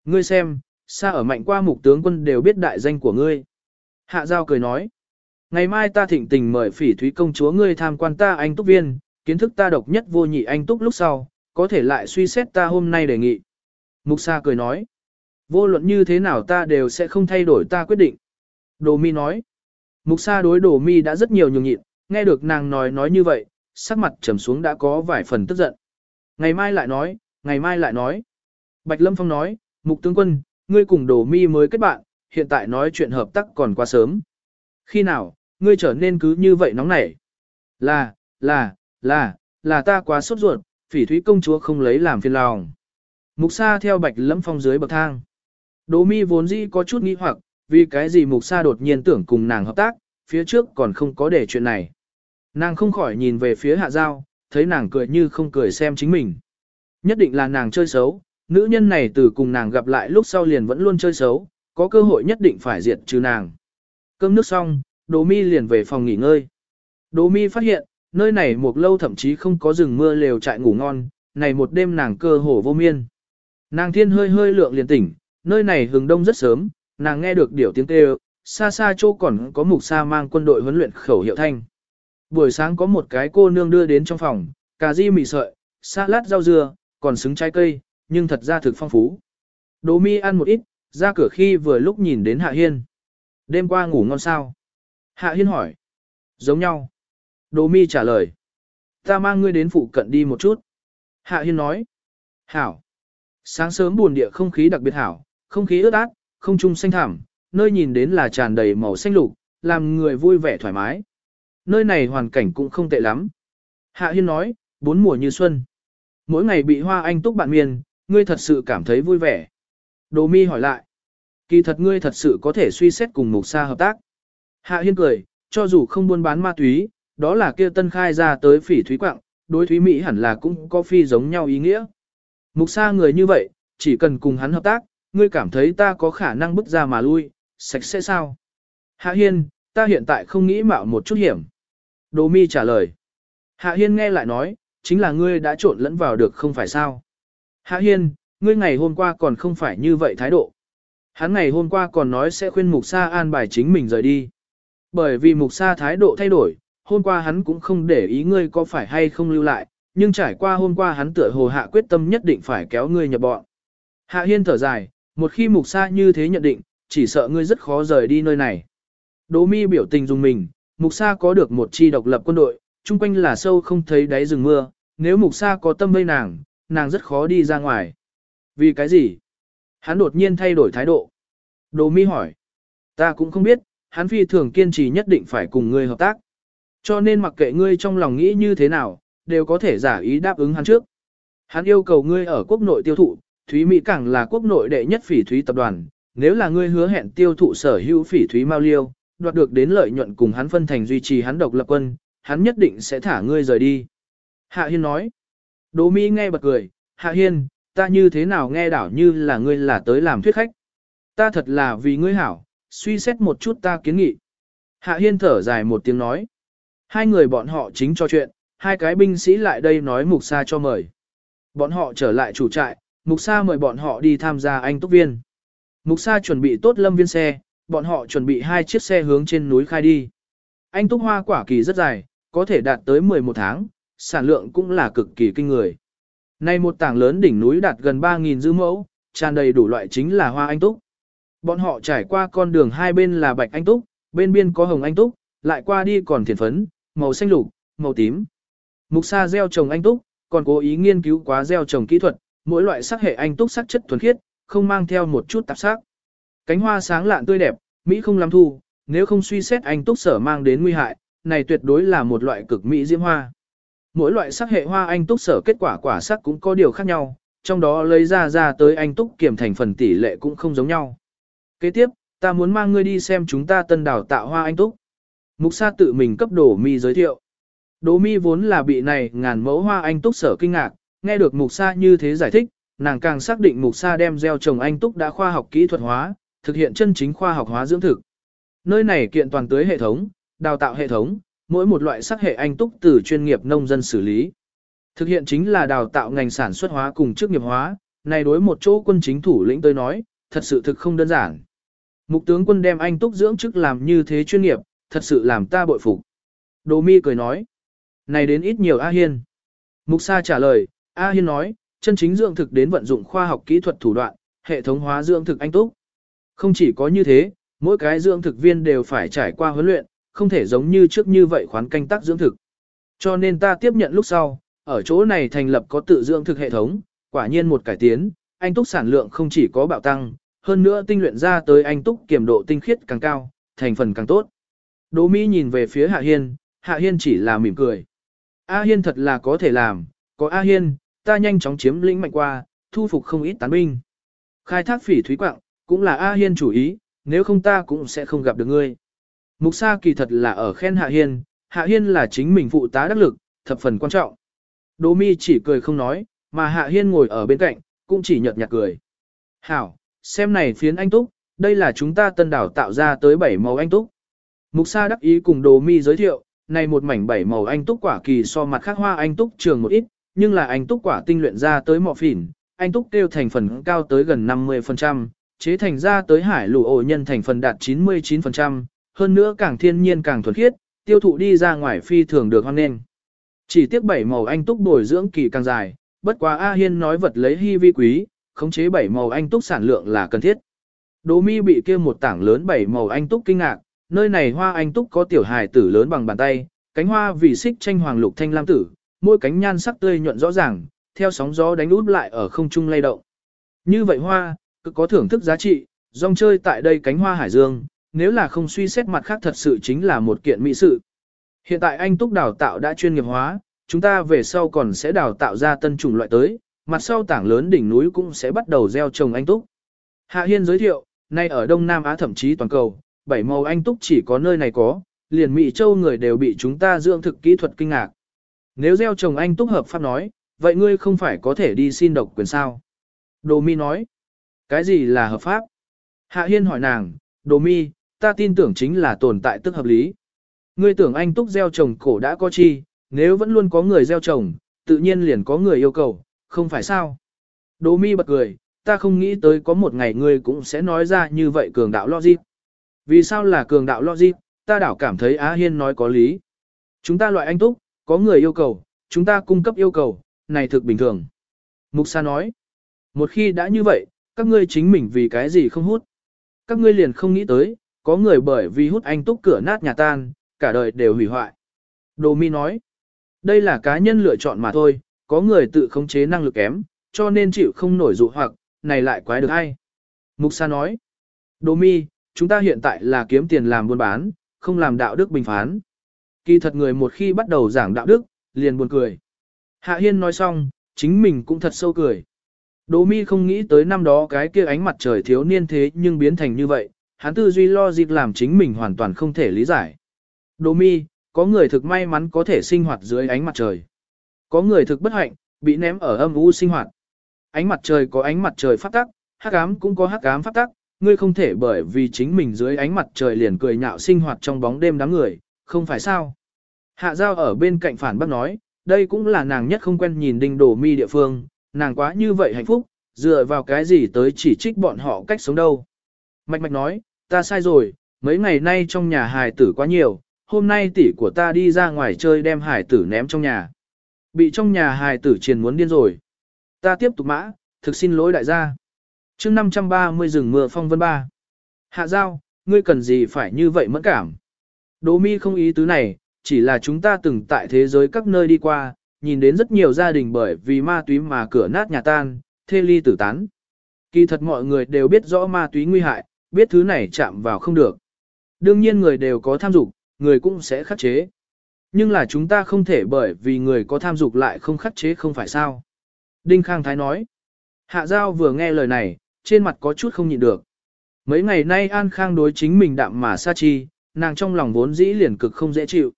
Ngươi xem, xa ở mạnh qua mục tướng quân đều biết đại danh của ngươi. Hạ giao cười nói, ngày mai ta thịnh tình mời phỉ thúy công chúa ngươi tham quan ta anh túc viên, kiến thức ta độc nhất vô nhị anh túc lúc sau, có thể lại suy xét ta hôm nay đề nghị. Mục sa cười nói, vô luận như thế nào ta đều sẽ không thay đổi ta quyết định. Đồ mi nói, Mục sa đối đồ mi đã rất nhiều nhường nhịn, nghe được nàng nói nói như vậy, sắc mặt trầm xuống đã có vài phần tức giận. Ngày mai lại nói, ngày mai lại nói. Bạch Lâm Phong nói, Mục tướng quân, ngươi cùng đồ mi mới kết bạn, hiện tại nói chuyện hợp tác còn quá sớm. Khi nào, ngươi trở nên cứ như vậy nóng nảy? Là, là, là, là ta quá sốt ruột, phỉ thúy công chúa không lấy làm phiền lòng. Mục sa theo Bạch lẫm Phong dưới bậc thang. Đỗ mi vốn dĩ có chút nghĩ hoặc, vì cái gì mục sa đột nhiên tưởng cùng nàng hợp tác, phía trước còn không có để chuyện này. Nàng không khỏi nhìn về phía hạ giao, thấy nàng cười như không cười xem chính mình. Nhất định là nàng chơi xấu, nữ nhân này từ cùng nàng gặp lại lúc sau liền vẫn luôn chơi xấu, có cơ hội nhất định phải diệt trừ nàng. Cơm nước xong, Đỗ Mi liền về phòng nghỉ ngơi. Đỗ Mi phát hiện, nơi này một lâu thậm chí không có rừng mưa lều trại ngủ ngon, này một đêm nàng cơ hồ vô miên. Nàng thiên hơi hơi lượng liền tỉnh, nơi này hừng đông rất sớm, nàng nghe được điểu tiếng kêu, xa xa chỗ còn có mục sa mang quân đội huấn luyện khẩu hiệu thanh. Buổi sáng có một cái cô nương đưa đến trong phòng, cà ri mì sợi, salad rau dưa, còn xứng trái cây, nhưng thật ra thực phong phú. Đỗ mi ăn một ít, ra cửa khi vừa lúc nhìn đến Hạ Hiên. Đêm qua ngủ ngon sao? Hạ Hiên hỏi. Giống nhau. Đồ mi trả lời. Ta mang ngươi đến phụ cận đi một chút. Hạ Hiên nói. Hảo. Sáng sớm buồn địa không khí đặc biệt hảo, không khí ướt át, không trung xanh thẳm, nơi nhìn đến là tràn đầy màu xanh lục, làm người vui vẻ thoải mái. Nơi này hoàn cảnh cũng không tệ lắm. Hạ Hiên nói, bốn mùa như xuân. Mỗi ngày bị hoa anh túc bạn miền, ngươi thật sự cảm thấy vui vẻ. Đồ mi hỏi lại. Kỳ thật ngươi thật sự có thể suy xét cùng mục sa hợp tác. Hạ Hiên cười, cho dù không buôn bán ma túy, đó là kia tân khai ra tới phỉ thúy quạng, đối thúy Mỹ hẳn là cũng có phi giống nhau ý nghĩa. Mục sa người như vậy, chỉ cần cùng hắn hợp tác, ngươi cảm thấy ta có khả năng bước ra mà lui, sạch sẽ sao? Hạ Hiên, ta hiện tại không nghĩ mạo một chút hiểm. Đồ mi trả lời. Hạ Hiên nghe lại nói, chính là ngươi đã trộn lẫn vào được không phải sao? Hạ Hiên, ngươi ngày hôm qua còn không phải như vậy thái độ. Hắn ngày hôm qua còn nói sẽ khuyên Mục Sa an bài chính mình rời đi. Bởi vì Mục Sa thái độ thay đổi, hôm qua hắn cũng không để ý ngươi có phải hay không lưu lại, nhưng trải qua hôm qua hắn tựa hồ hạ quyết tâm nhất định phải kéo ngươi nhập bọn. Hạ Hiên thở dài, một khi mục sa như thế nhận định, chỉ sợ ngươi rất khó rời đi nơi này. Đỗ mi biểu tình dùng mình, mục sa có được một chi độc lập quân đội, chung quanh là sâu không thấy đáy rừng mưa, nếu mục sa có tâm vây nàng, nàng rất khó đi ra ngoài. Vì cái gì? Hắn đột nhiên thay đổi thái độ. Đỗ mi hỏi. Ta cũng không biết, hắn phi thường kiên trì nhất định phải cùng ngươi hợp tác. Cho nên mặc kệ ngươi trong lòng nghĩ như thế nào, đều có thể giả ý đáp ứng hắn trước. Hắn yêu cầu ngươi ở quốc nội tiêu thụ, Thúy Mỹ Cảng là quốc nội đệ nhất phỉ thúy tập đoàn, nếu là ngươi hứa hẹn tiêu thụ sở hữu phỉ thúy mao liêu, đoạt được đến lợi nhuận cùng hắn phân thành duy trì hắn độc lập quân, hắn nhất định sẽ thả ngươi rời đi. Hạ Hiên nói. Đỗ Mỹ nghe bật cười, Hạ Hiên, ta như thế nào nghe đảo như là ngươi là tới làm thuyết khách. Ta thật là vì ngươi hảo, suy xét một chút ta kiến nghị. Hạ Hiên thở dài một tiếng nói. Hai người bọn họ chính cho chuyện, hai cái binh sĩ lại đây nói Mục Sa cho mời. Bọn họ trở lại chủ trại, Mục Sa mời bọn họ đi tham gia anh túc viên. Mục Sa chuẩn bị tốt lâm viên xe, bọn họ chuẩn bị hai chiếc xe hướng trên núi khai đi. Anh túc hoa quả kỳ rất dài, có thể đạt tới 11 tháng, sản lượng cũng là cực kỳ kinh người. Nay một tảng lớn đỉnh núi đạt gần 3.000 dư mẫu, tràn đầy đủ loại chính là hoa anh túc. Bọn họ trải qua con đường hai bên là bạch anh túc, bên biên có hồng anh túc, lại qua đi còn thiền phấn, màu xanh lục, màu tím. Mục sa gieo trồng anh túc, còn cố ý nghiên cứu quá gieo trồng kỹ thuật, mỗi loại sắc hệ anh túc sắc chất thuần khiết, không mang theo một chút tạp sắc. Cánh hoa sáng lạn tươi đẹp, Mỹ không lắm thu, nếu không suy xét anh túc sở mang đến nguy hại, này tuyệt đối là một loại cực Mỹ diễm hoa. Mỗi loại sắc hệ hoa anh túc sở kết quả quả sắc cũng có điều khác nhau, trong đó lấy ra ra tới anh túc kiểm thành phần tỷ lệ cũng không giống nhau. Kế tiếp, ta muốn mang ngươi đi xem chúng ta tân đào tạo hoa anh túc. Mục sa tự mình cấp Đỗ mi giới thiệu. Đỗ mi vốn là bị này ngàn mẫu hoa anh túc sở kinh ngạc, nghe được mục sa như thế giải thích, nàng càng xác định mục sa đem gieo trồng anh túc đã khoa học kỹ thuật hóa, thực hiện chân chính khoa học hóa dưỡng thực. Nơi này kiện toàn tưới hệ thống, đào tạo hệ thống, mỗi một loại sắc hệ anh túc từ chuyên nghiệp nông dân xử lý. Thực hiện chính là đào tạo ngành sản xuất hóa cùng chức nghiệp hóa, này đối một chỗ quân chính thủ lĩnh tới nói, thật sự thực không đơn giản. Mục tướng quân đem anh túc dưỡng chức làm như thế chuyên nghiệp, thật sự làm ta bội phục. Đồ mi cười nói, này đến ít nhiều A Hiên. Mục Sa trả lời, A Hiên nói, chân chính dưỡng thực đến vận dụng khoa học kỹ thuật thủ đoạn, hệ thống hóa dưỡng thực anh túc. Không chỉ có như thế, mỗi cái dưỡng thực viên đều phải trải qua huấn luyện, không thể giống như trước như vậy khoán canh tác dưỡng thực. Cho nên ta tiếp nhận lúc sau, ở chỗ này thành lập có tự dưỡng thực hệ thống, quả nhiên một cải tiến, anh túc sản lượng không chỉ có bạo tăng, hơn nữa tinh luyện ra tới anh túc kiểm độ tinh khiết càng cao, thành phần càng tốt. Đỗ Mỹ nhìn về phía Hạ Hiên, Hạ Hiên chỉ là mỉm cười. A Hiên thật là có thể làm, có A Hiên, ta nhanh chóng chiếm lĩnh mạnh qua, thu phục không ít tán binh. Khai thác phỉ thúy quạng, cũng là A Hiên chủ ý, nếu không ta cũng sẽ không gặp được ngươi. Mục Sa kỳ thật là ở khen Hạ Hiên, Hạ Hiên là chính mình phụ tá đắc lực, thập phần quan trọng. Đỗ Mi chỉ cười không nói, mà Hạ Hiên ngồi ở bên cạnh, cũng chỉ nhợt nhạt cười. Hảo, xem này phiến anh túc, đây là chúng ta tân đảo tạo ra tới bảy màu anh túc. Mục Sa đắc ý cùng Đồ Mi giới thiệu, này một mảnh bảy màu anh túc quả kỳ so mặt khác hoa anh túc trường một ít, nhưng là anh túc quả tinh luyện ra tới mỏ phỉn, anh túc tiêu thành phần cao tới gần 50%, chế thành ra tới hải lù ổ nhân thành phần đạt 99%, hơn nữa càng thiên nhiên càng thuần khiết, tiêu thụ đi ra ngoài phi thường được hoan nghênh. Chỉ tiếc bảy màu anh túc bồi dưỡng kỳ càng dài, bất quá A Hiên nói vật lấy hy vi quý, khống chế bảy màu anh túc sản lượng là cần thiết. Đỗ mi bị kia một tảng lớn bảy màu anh túc kinh ngạc, nơi này hoa anh túc có tiểu hài tử lớn bằng bàn tay, cánh hoa vì xích tranh hoàng lục thanh lam tử, mỗi cánh nhan sắc tươi nhuận rõ ràng, theo sóng gió đánh út lại ở không trung lay động. Như vậy hoa, cực có thưởng thức giá trị, rong chơi tại đây cánh hoa hải dương, nếu là không suy xét mặt khác thật sự chính là một kiện mỹ sự. Hiện tại anh túc đào tạo đã chuyên nghiệp hóa, chúng ta về sau còn sẽ đào tạo ra tân chủng loại tới, mặt sau tảng lớn đỉnh núi cũng sẽ bắt đầu gieo trồng anh túc. Hạ Hiên giới thiệu, nay ở Đông Nam Á thậm chí toàn cầu, bảy màu anh túc chỉ có nơi này có, liền Mỹ Châu người đều bị chúng ta dưỡng thực kỹ thuật kinh ngạc. Nếu gieo trồng anh túc hợp pháp nói, vậy ngươi không phải có thể đi xin độc quyền sao? Đồ Mi nói, cái gì là hợp pháp? Hạ Hiên hỏi nàng, Đồ Mi, ta tin tưởng chính là tồn tại tức hợp lý. Ngươi tưởng anh túc gieo trồng cổ đã có chi, nếu vẫn luôn có người gieo trồng, tự nhiên liền có người yêu cầu, không phải sao? Đồ Mi bật cười, ta không nghĩ tới có một ngày ngươi cũng sẽ nói ra như vậy cường đạo logic. Vì sao là cường đạo logic, ta đảo cảm thấy Á Hiên nói có lý. Chúng ta loại anh túc, có người yêu cầu, chúng ta cung cấp yêu cầu, này thực bình thường. Mục Sa nói, một khi đã như vậy, các ngươi chính mình vì cái gì không hút. Các ngươi liền không nghĩ tới, có người bởi vì hút anh túc cửa nát nhà tan, cả đời đều hủy hoại. Đồ Mi nói, đây là cá nhân lựa chọn mà thôi, có người tự khống chế năng lực kém, cho nên chịu không nổi dụ hoặc, này lại quái được hay. Mục Sa nói, Đồ Mi, chúng ta hiện tại là kiếm tiền làm buôn bán, không làm đạo đức bình phán. Kỳ thật người một khi bắt đầu giảng đạo đức, liền buồn cười. Hạ Hiên nói xong, chính mình cũng thật sâu cười. Đỗ mi không nghĩ tới năm đó cái kia ánh mặt trời thiếu niên thế nhưng biến thành như vậy, hắn tư duy lo dịp làm chính mình hoàn toàn không thể lý giải. Đỗ mi, có người thực may mắn có thể sinh hoạt dưới ánh mặt trời. Có người thực bất hạnh, bị ném ở âm u sinh hoạt. Ánh mặt trời có ánh mặt trời phát tắc, hắc ám cũng có hắc ám phát tắc, ngươi không thể bởi vì chính mình dưới ánh mặt trời liền cười nhạo sinh hoạt trong bóng đêm đám người, không phải sao. Hạ giao ở bên cạnh phản bác nói, đây cũng là nàng nhất không quen nhìn đinh đổ mi địa phương, nàng quá như vậy hạnh phúc, dựa vào cái gì tới chỉ trích bọn họ cách sống đâu. Mạch mạch nói, ta sai rồi, mấy ngày nay trong nhà hài tử quá nhiều, hôm nay tỷ của ta đi ra ngoài chơi đem hài tử ném trong nhà. Bị trong nhà hài tử triền muốn điên rồi. Ta tiếp tục mã, thực xin lỗi đại gia chương 530 rừng mưa phong vân ba. Hạ giao, ngươi cần gì phải như vậy mẫn cảm. Đỗ mi không ý tứ này, chỉ là chúng ta từng tại thế giới các nơi đi qua, nhìn đến rất nhiều gia đình bởi vì ma túy mà cửa nát nhà tan, thê ly tử tán. Kỳ thật mọi người đều biết rõ ma túy nguy hại, biết thứ này chạm vào không được. Đương nhiên người đều có tham dục, người cũng sẽ khắc chế. Nhưng là chúng ta không thể bởi vì người có tham dục lại không khắc chế không phải sao. Đinh Khang Thái nói. Hạ Giao vừa nghe lời này, trên mặt có chút không nhịn được. Mấy ngày nay An Khang đối chính mình đạm mà xa chi, nàng trong lòng vốn dĩ liền cực không dễ chịu.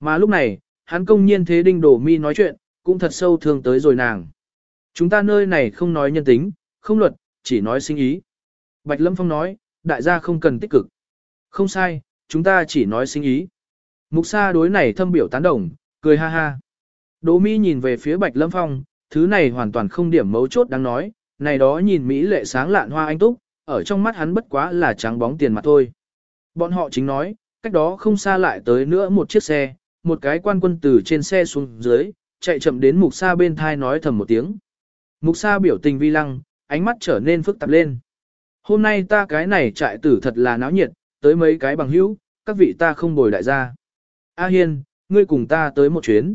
Mà lúc này, hắn công nhiên thế Đinh Đổ Mi nói chuyện, cũng thật sâu thương tới rồi nàng. Chúng ta nơi này không nói nhân tính, không luật, chỉ nói sinh ý. Bạch Lâm Phong nói, đại gia không cần tích cực. Không sai, chúng ta chỉ nói sinh ý. Mục sa đối này thâm biểu tán đồng, cười ha ha. Đỗ Mi nhìn về phía Bạch Lâm Phong, thứ này hoàn toàn không điểm mấu chốt đáng nói, này đó nhìn Mỹ lệ sáng lạn hoa anh túc, ở trong mắt hắn bất quá là trắng bóng tiền mặt thôi. Bọn họ chính nói, cách đó không xa lại tới nữa một chiếc xe, một cái quan quân từ trên xe xuống dưới, chạy chậm đến mục sa bên thai nói thầm một tiếng. Mục sa biểu tình vi lăng, ánh mắt trở nên phức tạp lên. Hôm nay ta cái này trại tử thật là náo nhiệt, tới mấy cái bằng hữu, các vị ta không bồi đại gia. A Hiên, ngươi cùng ta tới một chuyến.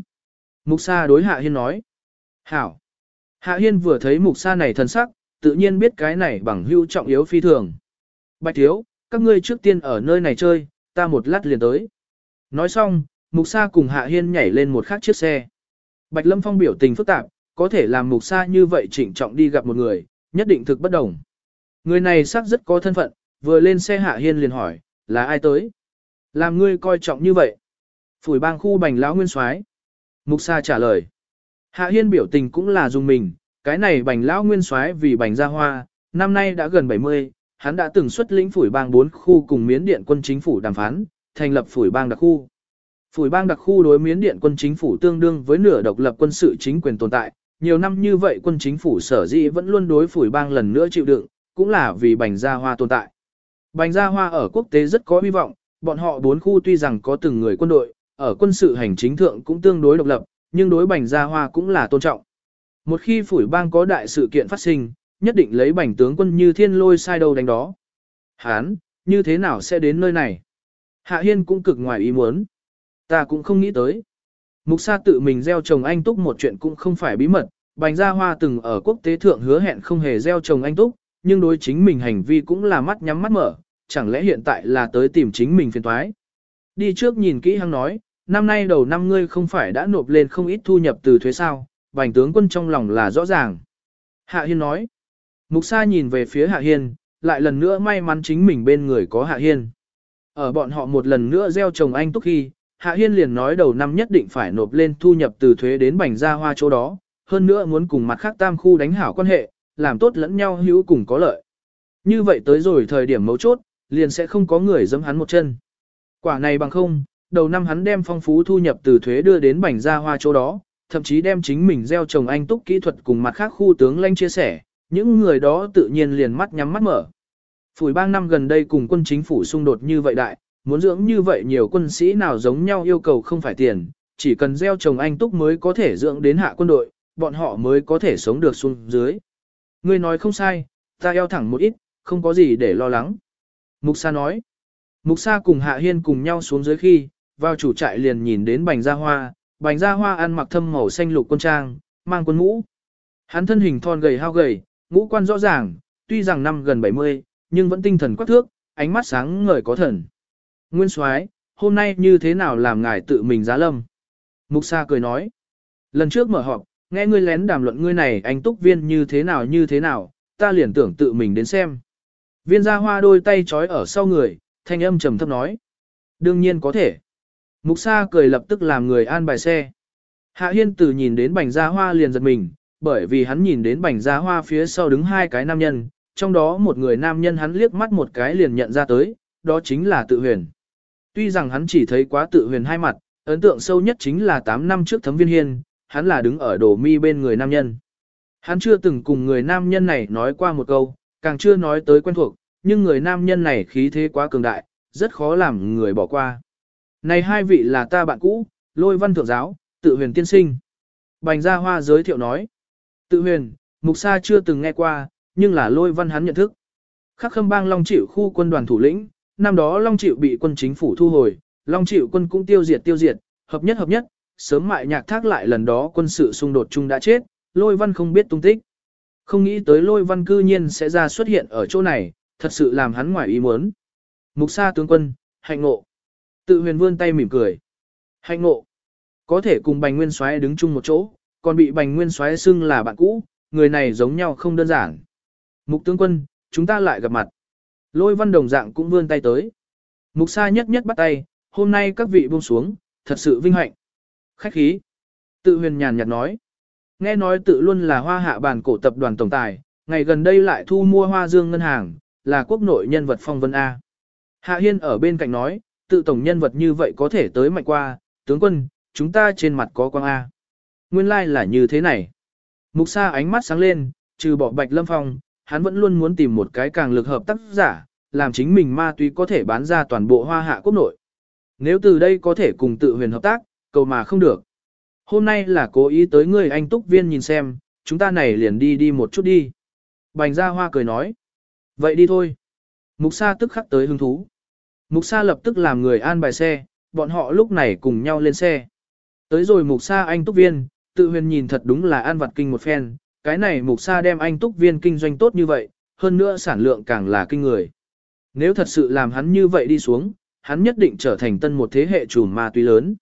Mục sa đối Hạ Hiên nói. Hảo. Hạ Hiên vừa thấy mục sa này thần sắc, tự nhiên biết cái này bằng hữu trọng yếu phi thường. Bạch thiếu, các ngươi trước tiên ở nơi này chơi, ta một lát liền tới. Nói xong, mục sa cùng Hạ Hiên nhảy lên một khác chiếc xe. Bạch Lâm Phong biểu tình phức tạp, có thể làm mục sa như vậy trịnh trọng đi gặp một người, nhất định thực bất đồng. Người này xác rất có thân phận, vừa lên xe Hạ Hiên liền hỏi, là ai tới? Làm ngươi coi trọng như vậy? Phủi bang khu bành lão nguyên soái. Mục sa trả lời. Hạ Hiên biểu tình cũng là dùng mình, cái này bành lão nguyên soái vì bành gia hoa, năm nay đã gần 70, hắn đã từng xuất lĩnh phủi bang 4 khu cùng miến điện quân chính phủ đàm phán, thành lập phủi bang đặc khu. Phủi bang đặc khu đối miến điện quân chính phủ tương đương với nửa độc lập quân sự chính quyền tồn tại, nhiều năm như vậy quân chính phủ sở dĩ vẫn luôn đối phủi bang lần nữa chịu đựng, cũng là vì bành gia hoa tồn tại. Bành gia hoa ở quốc tế rất có hy vọng, bọn họ bốn khu tuy rằng có từng người quân đội, ở quân sự hành chính thượng cũng tương đối độc lập, nhưng đối bành gia hoa cũng là tôn trọng. Một khi phủi bang có đại sự kiện phát sinh, nhất định lấy bành tướng quân như thiên lôi sai đầu đánh đó. Hán, như thế nào sẽ đến nơi này? Hạ Hiên cũng cực ngoài ý muốn. Ta cũng không nghĩ tới. Mục sa tự mình gieo trồng anh túc một chuyện cũng không phải bí mật, bành gia hoa từng ở quốc tế thượng hứa hẹn không hề gieo trồng anh túc, nhưng đối chính mình hành vi cũng là mắt nhắm mắt mở, chẳng lẽ hiện tại là tới tìm chính mình phiền toái. Đi trước nhìn kỹ hăng nói, năm nay đầu năm ngươi không phải đã nộp lên không ít thu nhập từ thuế sao, bành tướng quân trong lòng là rõ ràng. Hạ Hiên nói, Mục Sa nhìn về phía Hạ Hiên, lại lần nữa may mắn chính mình bên người có Hạ Hiên. Ở bọn họ một lần nữa gieo trồng anh túc khi, Hạ Hiên liền nói đầu năm nhất định phải nộp lên thu nhập từ thuế đến bành gia hoa chỗ đó, hơn nữa muốn cùng mặt khác tam khu đánh hảo quan hệ, làm tốt lẫn nhau hữu cùng có lợi. Như vậy tới rồi thời điểm mấu chốt, liền sẽ không có người dẫm hắn một chân. Quả này bằng không, đầu năm hắn đem phong phú thu nhập từ thuế đưa đến bành gia hoa chỗ đó, thậm chí đem chính mình gieo trồng anh túc kỹ thuật cùng mặt khác khu tướng lanh chia sẻ, những người đó tự nhiên liền mắt nhắm mắt mở. Phủi bang năm gần đây cùng quân chính phủ xung đột như vậy đại, muốn dưỡng như vậy nhiều quân sĩ nào giống nhau yêu cầu không phải tiền, chỉ cần gieo trồng anh túc mới có thể dưỡng đến hạ quân đội, bọn họ mới có thể sống được xuống dưới. Ngươi nói không sai, ta eo thẳng một ít, không có gì để lo lắng. Mục Sa nói. Mục Sa cùng Hạ Hiên cùng nhau xuống dưới khi, vào chủ trại liền nhìn đến Bành Gia Hoa, Bành Gia Hoa ăn mặc thâm màu xanh lục quân trang, mang quân mũ. Hắn thân hình thon gầy hao gầy, ngũ quan rõ ràng, tuy rằng năm gần 70, nhưng vẫn tinh thần quắc thước, ánh mắt sáng ngời có thần. Nguyên Soái, hôm nay như thế nào làm ngài tự mình giá lâm? Mục Sa cười nói. Lần trước mở họp, nghe ngươi lén đàm luận ngươi này anh túc viên như thế nào như thế nào, ta liền tưởng tự mình đến xem. Viên gia hoa đôi tay trói ở sau người, thanh âm trầm thấp nói. Đương nhiên có thể. Mục sa cười lập tức làm người an bài xe. Hạ hiên từ nhìn đến bành gia hoa liền giật mình, bởi vì hắn nhìn đến bành gia hoa phía sau đứng hai cái nam nhân, trong đó một người nam nhân hắn liếc mắt một cái liền nhận ra tới, đó chính là tự huyền. Tuy rằng hắn chỉ thấy quá tự huyền hai mặt, ấn tượng sâu nhất chính là 8 năm trước thấm viên hiên, hắn là đứng ở đổ mi bên người nam nhân. Hắn chưa từng cùng người nam nhân này nói qua một câu, càng chưa nói tới quen thuộc, nhưng người nam nhân này khí thế quá cường đại, rất khó làm người bỏ qua. Này hai vị là ta bạn cũ, lôi văn thượng giáo, tự huyền tiên sinh. Bành gia hoa giới thiệu nói. Tự huyền, mục sa chưa từng nghe qua, nhưng là lôi văn hắn nhận thức. Khắc khâm bang Long Triệu khu quân đoàn thủ lĩnh, năm đó Long Triệu bị quân chính phủ thu hồi, Long Triệu quân cũng tiêu diệt tiêu diệt, hợp nhất hợp nhất, sớm mại nhạc thác lại lần đó quân sự xung đột chung đã chết, lôi văn không biết tung tích. Không nghĩ tới lôi văn cư nhiên sẽ ra xuất hiện ở chỗ này, thật sự làm hắn ngoài ý muốn. Mục sa tướng quân, hạnh ngộ. Tự huyền vươn tay mỉm cười. Hạnh ngộ. Có thể cùng bành nguyên soái đứng chung một chỗ, còn bị bành nguyên soái xưng là bạn cũ, người này giống nhau không đơn giản. Mục tướng quân, chúng ta lại gặp mặt. Lôi văn đồng dạng cũng vươn tay tới. Mục sa nhất nhất bắt tay, hôm nay các vị buông xuống, thật sự vinh hạnh. Khách khí. Tự huyền nhàn nhạt nói. Nghe nói tự luôn là hoa hạ bản cổ tập đoàn tổng tài, ngày gần đây lại thu mua hoa dương ngân hàng, là quốc nội nhân vật phong vân A. Hạ Hiên ở bên cạnh nói, tự tổng nhân vật như vậy có thể tới mạnh qua, tướng quân, chúng ta trên mặt có quang A. Nguyên lai like là như thế này. Mục sa ánh mắt sáng lên, trừ bỏ bạch lâm phong, hắn vẫn luôn muốn tìm một cái càng lực hợp tác giả, làm chính mình ma túy có thể bán ra toàn bộ hoa hạ quốc nội. Nếu từ đây có thể cùng tự huyền hợp tác, cầu mà không được. Hôm nay là cố ý tới người anh túc viên nhìn xem, chúng ta này liền đi đi một chút đi. Bành ra hoa cười nói. Vậy đi thôi. Mục sa tức khắc tới hứng thú. Mục sa lập tức làm người an bài xe, bọn họ lúc này cùng nhau lên xe. Tới rồi mục sa anh túc viên, tự huyền nhìn thật đúng là an vật kinh một phen, cái này mục sa đem anh túc viên kinh doanh tốt như vậy, hơn nữa sản lượng càng là kinh người. Nếu thật sự làm hắn như vậy đi xuống, hắn nhất định trở thành tân một thế hệ chủ ma túy lớn.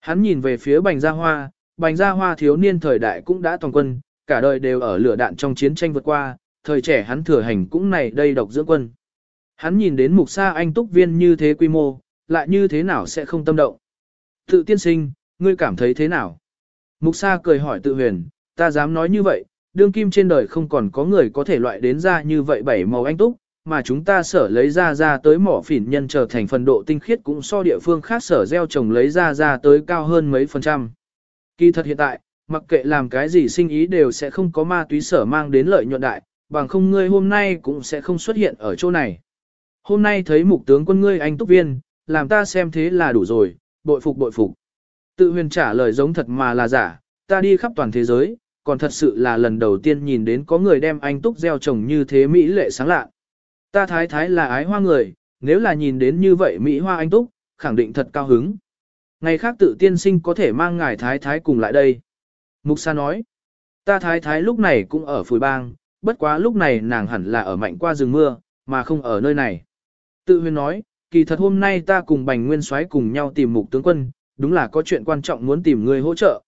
Hắn nhìn về phía bành gia hoa, bành gia hoa thiếu niên thời đại cũng đã toàn quân, cả đời đều ở lửa đạn trong chiến tranh vượt qua, thời trẻ hắn thừa hành cũng này đây độc dưỡng quân. Hắn nhìn đến mục sa anh túc viên như thế quy mô, lại như thế nào sẽ không tâm động. Tự tiên sinh, ngươi cảm thấy thế nào? Mục sa cười hỏi tự huyền, ta dám nói như vậy, đương kim trên đời không còn có người có thể loại đến ra như vậy bảy màu anh túc, mà chúng ta sở lấy ra ra tới mỏ phỉn nhân trở thành phần độ tinh khiết cũng so địa phương khác sở gieo trồng lấy ra ra tới cao hơn mấy phần trăm. Kỳ thật hiện tại, mặc kệ làm cái gì sinh ý đều sẽ không có ma túy sở mang đến lợi nhuận đại, bằng không ngươi hôm nay cũng sẽ không xuất hiện ở chỗ này. Hôm nay thấy mục tướng quân ngươi anh túc viên, làm ta xem thế là đủ rồi, bội phục bội phục. Tự huyền trả lời giống thật mà là giả, ta đi khắp toàn thế giới, còn thật sự là lần đầu tiên nhìn đến có người đem anh túc gieo trồng như thế Mỹ lệ sáng lạ. Ta thái thái là ái hoa người, nếu là nhìn đến như vậy Mỹ hoa anh túc, khẳng định thật cao hứng. Ngày khác tự tiên sinh có thể mang ngài thái thái cùng lại đây. Mục sa nói, ta thái thái lúc này cũng ở phùi bang, bất quá lúc này nàng hẳn là ở mạnh qua rừng mưa, mà không ở nơi này. Tự huyền nói, kỳ thật hôm nay ta cùng bành nguyên soái cùng nhau tìm mục tướng quân, đúng là có chuyện quan trọng muốn tìm người hỗ trợ.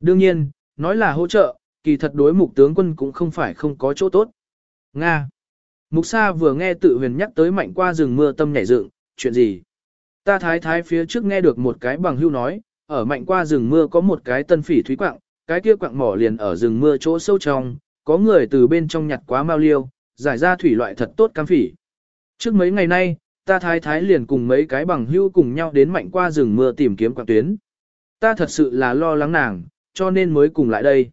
Đương nhiên, nói là hỗ trợ, kỳ thật đối mục tướng quân cũng không phải không có chỗ tốt. Nga. Mục Sa vừa nghe tự huyền nhắc tới mạnh qua rừng mưa tâm nhảy dựng, chuyện gì? Ta thái thái phía trước nghe được một cái bằng hưu nói, ở mạnh qua rừng mưa có một cái tân phỉ thúy quạng, cái kia quạng mỏ liền ở rừng mưa chỗ sâu trong, có người từ bên trong nhặt quá mau liêu, giải ra thủy loại thật tốt cam phỉ. Trước mấy ngày nay, ta thái thái liền cùng mấy cái bằng hưu cùng nhau đến mạnh qua rừng mưa tìm kiếm quạng tuyến. Ta thật sự là lo lắng nàng, cho nên mới cùng lại đây.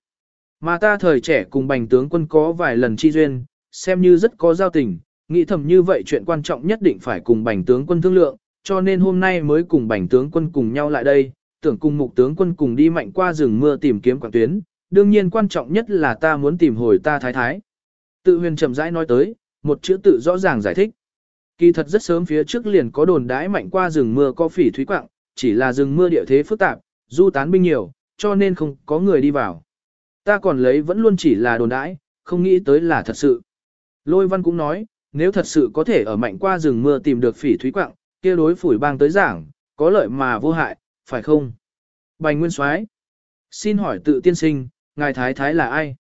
Mà ta thời trẻ cùng bành tướng quân có vài lần chi duyên, xem như rất có giao tình, nghĩ thầm như vậy chuyện quan trọng nhất định phải cùng bành tướng quân thương lượng, cho nên hôm nay mới cùng bành tướng quân cùng nhau lại đây, tưởng cùng mục tướng quân cùng đi mạnh qua rừng mưa tìm kiếm quảng tuyến, đương nhiên quan trọng nhất là ta muốn tìm hồi ta thái thái. Tự huyền chậm rãi nói tới, một chữ tự rõ ràng giải thích. Kỳ thật rất sớm phía trước liền có đồn đãi mạnh qua rừng mưa có phỉ thúy quạng, chỉ là rừng mưa địa thế phức tạp, du tán binh nhiều, cho nên không có người đi vào. Ta còn lấy vẫn luôn chỉ là đồn đãi, không nghĩ tới là thật sự. Lôi văn cũng nói, nếu thật sự có thể ở mạnh qua rừng mưa tìm được phỉ thúy quạng, kia đối phủi bang tới giảng, có lợi mà vô hại, phải không? Bành Nguyên Soái, xin hỏi tự tiên sinh, ngài thái thái là ai?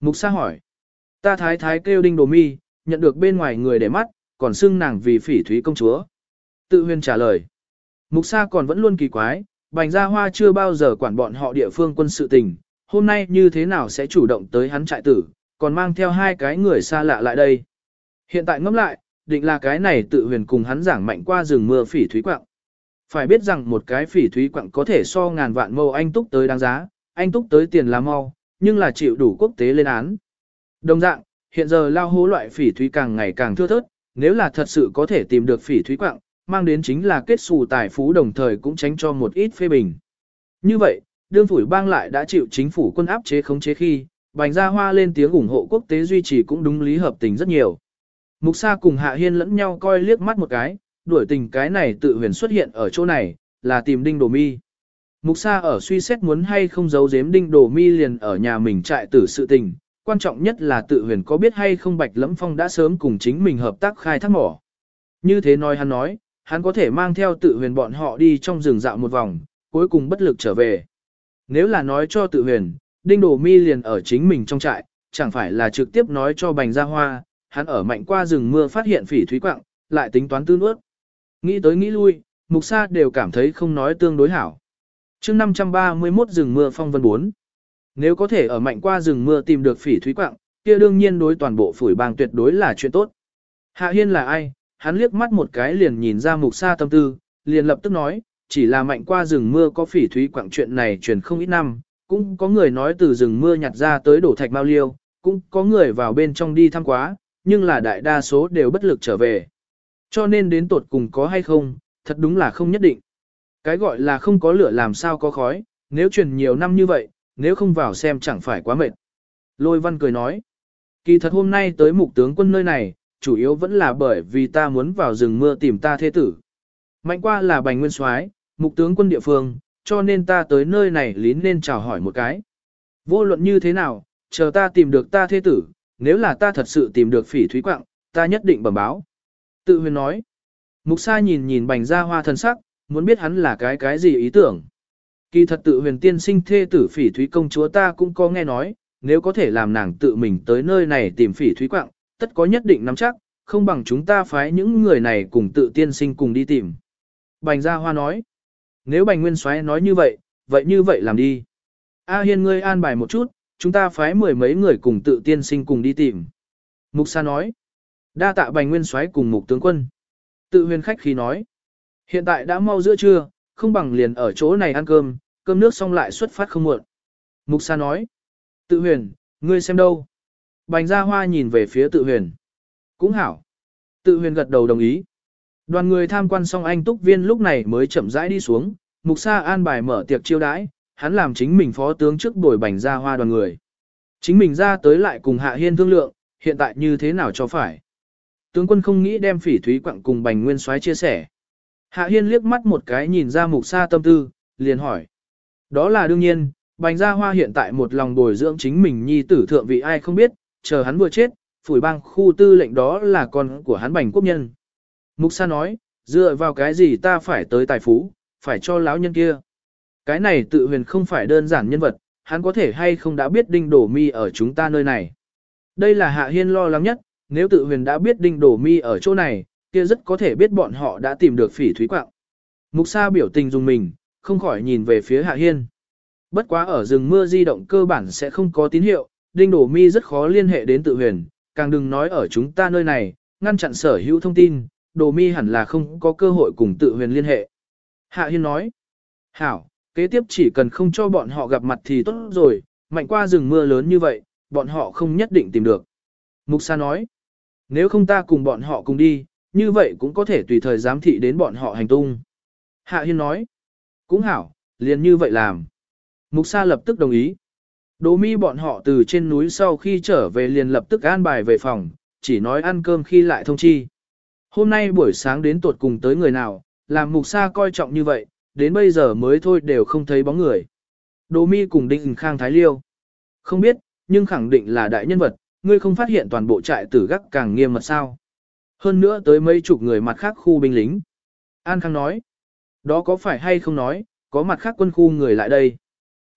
Mục Sa hỏi, ta thái thái kêu đinh đồ mi, nhận được bên ngoài người để mắt, còn xưng nàng vì phỉ thúy công chúa. Tự huyền trả lời, Mục Sa còn vẫn luôn kỳ quái, Bành Gia Hoa chưa bao giờ quản bọn họ địa phương quân sự tình, hôm nay như thế nào sẽ chủ động tới hắn trại tử, còn mang theo hai cái người xa lạ lại đây. Hiện tại ngẫm lại, định là cái này tự huyền cùng hắn giảng mạnh qua rừng mưa phỉ thúy quạng. Phải biết rằng một cái phỉ thúy quạng có thể so ngàn vạn mâu anh túc tới đáng giá, anh túc tới tiền là mau, nhưng là chịu đủ quốc tế lên án. Đồng dạng, hiện giờ lao hố loại phỉ thúy càng ngày càng thưa thớt, nếu là thật sự có thể tìm được phỉ thúy quạng, mang đến chính là kết xù tài phú đồng thời cũng tránh cho một ít phê bình. Như vậy, đương phủi bang lại đã chịu chính phủ quân áp chế khống chế khi, bành ra hoa lên tiếng ủng hộ quốc tế duy trì cũng đúng lý hợp tình rất nhiều. Mục Sa cùng Hạ Hiên lẫn nhau coi liếc mắt một cái, đuổi tình cái này tự huyền xuất hiện ở chỗ này, là tìm đinh đồ mi. Mục Sa ở suy xét muốn hay không giấu giếm đinh đồ mi liền ở nhà mình trại tử sự tình, quan trọng nhất là tự huyền có biết hay không Bạch Lẫm Phong đã sớm cùng chính mình hợp tác khai thác mỏ. Như thế nói hắn nói, hắn có thể mang theo tự huyền bọn họ đi trong rừng dạo một vòng, cuối cùng bất lực trở về. Nếu là nói cho tự huyền, đinh đồ mi liền ở chính mình trong trại, chẳng phải là trực tiếp nói cho bành gia hoa, hắn ở mạnh qua rừng mưa phát hiện phỉ thúy quạng, lại tính toán tư nuốt. Nghĩ tới nghĩ lui, mục sa đều cảm thấy không nói tương đối hảo. mươi 531 rừng mưa phong vân 4. Nếu có thể ở mạnh qua rừng mưa tìm được phỉ thúy quạng, kia đương nhiên đối toàn bộ phủi bang tuyệt đối là chuyện tốt. Hạ Hiên là ai? Hắn liếc mắt một cái liền nhìn ra mục sa tâm tư, liền lập tức nói, chỉ là mạnh qua rừng mưa có phỉ thúy quạng chuyện này truyền không ít năm, cũng có người nói từ rừng mưa nhặt ra tới đổ thạch bao liêu, cũng có người vào bên trong đi thăm quá, nhưng là đại đa số đều bất lực trở về. Cho nên đến tột cùng có hay không, thật đúng là không nhất định. Cái gọi là không có lửa làm sao có khói, nếu truyền nhiều năm như vậy, nếu không vào xem chẳng phải quá mệt. Lôi văn cười nói, kỳ thật hôm nay tới mục tướng quân nơi này, chủ yếu vẫn là bởi vì ta muốn vào rừng mưa tìm ta thế tử. Mạnh qua là bành nguyên soái mục tướng quân địa phương, cho nên ta tới nơi này lý nên chào hỏi một cái. Vô luận như thế nào, chờ ta tìm được ta thế tử, nếu là ta thật sự tìm được phỉ thúy quạng, ta nhất định bẩm báo. Tự huyền nói. Mục sa nhìn nhìn bành ra hoa thân sắc, muốn biết hắn là cái cái gì ý tưởng. Kỳ thật tự huyền tiên sinh thê tử phỉ thúy công chúa ta cũng có nghe nói, nếu có thể làm nàng tự mình tới nơi này tìm phỉ thúy quạng, tất có nhất định nắm chắc, không bằng chúng ta phái những người này cùng tự tiên sinh cùng đi tìm. Bành gia hoa nói, nếu bành nguyên soái nói như vậy, vậy như vậy làm đi. A hiên ngươi an bài một chút, chúng ta phái mười mấy người cùng tự tiên sinh cùng đi tìm. Mục sa nói, đa tạ bành nguyên soái cùng mục tướng quân. Tự huyền khách khí nói, hiện tại đã mau giữa trưa, không bằng liền ở chỗ này ăn cơm, cơm nước xong lại xuất phát không muộn. Mục sa nói, tự huyền, ngươi xem đâu. Bành gia hoa nhìn về phía tự huyền. Cũng hảo. Tự huyền gật đầu đồng ý. Đoàn người tham quan xong anh túc viên lúc này mới chậm rãi đi xuống, mục sa an bài mở tiệc chiêu đãi, hắn làm chính mình phó tướng trước bồi bành gia hoa đoàn người. Chính mình ra tới lại cùng hạ hiên thương lượng, hiện tại như thế nào cho phải. Tướng quân không nghĩ đem phỉ thúy quặng cùng bành nguyên soái chia sẻ. Hạ hiên liếc mắt một cái nhìn ra mục sa tâm tư, liền hỏi. Đó là đương nhiên, bành gia hoa hiện tại một lòng bồi dưỡng chính mình nhi tử thượng vị ai không biết, chờ hắn vừa chết, phủi bang khu tư lệnh đó là con của hắn bành quốc nhân. Mục sa nói, dựa vào cái gì ta phải tới tài phú, phải cho lão nhân kia. Cái này tự huyền không phải đơn giản nhân vật, hắn có thể hay không đã biết đinh đổ mi ở chúng ta nơi này. Đây là hạ hiên lo lắng nhất, nếu tự huyền đã biết đinh đổ mi ở chỗ này, kia rất có thể biết bọn họ đã tìm được phỉ thúy quạng. Mục sa biểu tình dùng mình, không khỏi nhìn về phía hạ hiên. Bất quá ở rừng mưa di động cơ bản sẽ không có tín hiệu, đinh đổ mi rất khó liên hệ đến tự huyền, càng đừng nói ở chúng ta nơi này, ngăn chặn sở hữu thông tin, đổ mi hẳn là không có cơ hội cùng tự huyền liên hệ. Hạ Hiên nói, hảo, kế tiếp chỉ cần không cho bọn họ gặp mặt thì tốt rồi, mạnh qua rừng mưa lớn như vậy, bọn họ không nhất định tìm được. Mục Sa nói, nếu không ta cùng bọn họ cùng đi, như vậy cũng có thể tùy thời giám thị đến bọn họ hành tung. Hạ Hiên nói, cũng hảo, liền như vậy làm. Mục Sa lập tức đồng ý. đỗ mi bọn họ từ trên núi sau khi trở về liền lập tức an bài về phòng, chỉ nói ăn cơm khi lại thông chi. Hôm nay buổi sáng đến tuột cùng tới người nào, làm mục sa coi trọng như vậy, đến bây giờ mới thôi đều không thấy bóng người. đỗ mi cùng định khang thái liêu. Không biết, nhưng khẳng định là đại nhân vật, ngươi không phát hiện toàn bộ trại tử gác càng nghiêm mật sao. Hơn nữa tới mấy chục người mặt khác khu binh lính. An Khang nói, đó có phải hay không nói, có mặt khác quân khu người lại đây.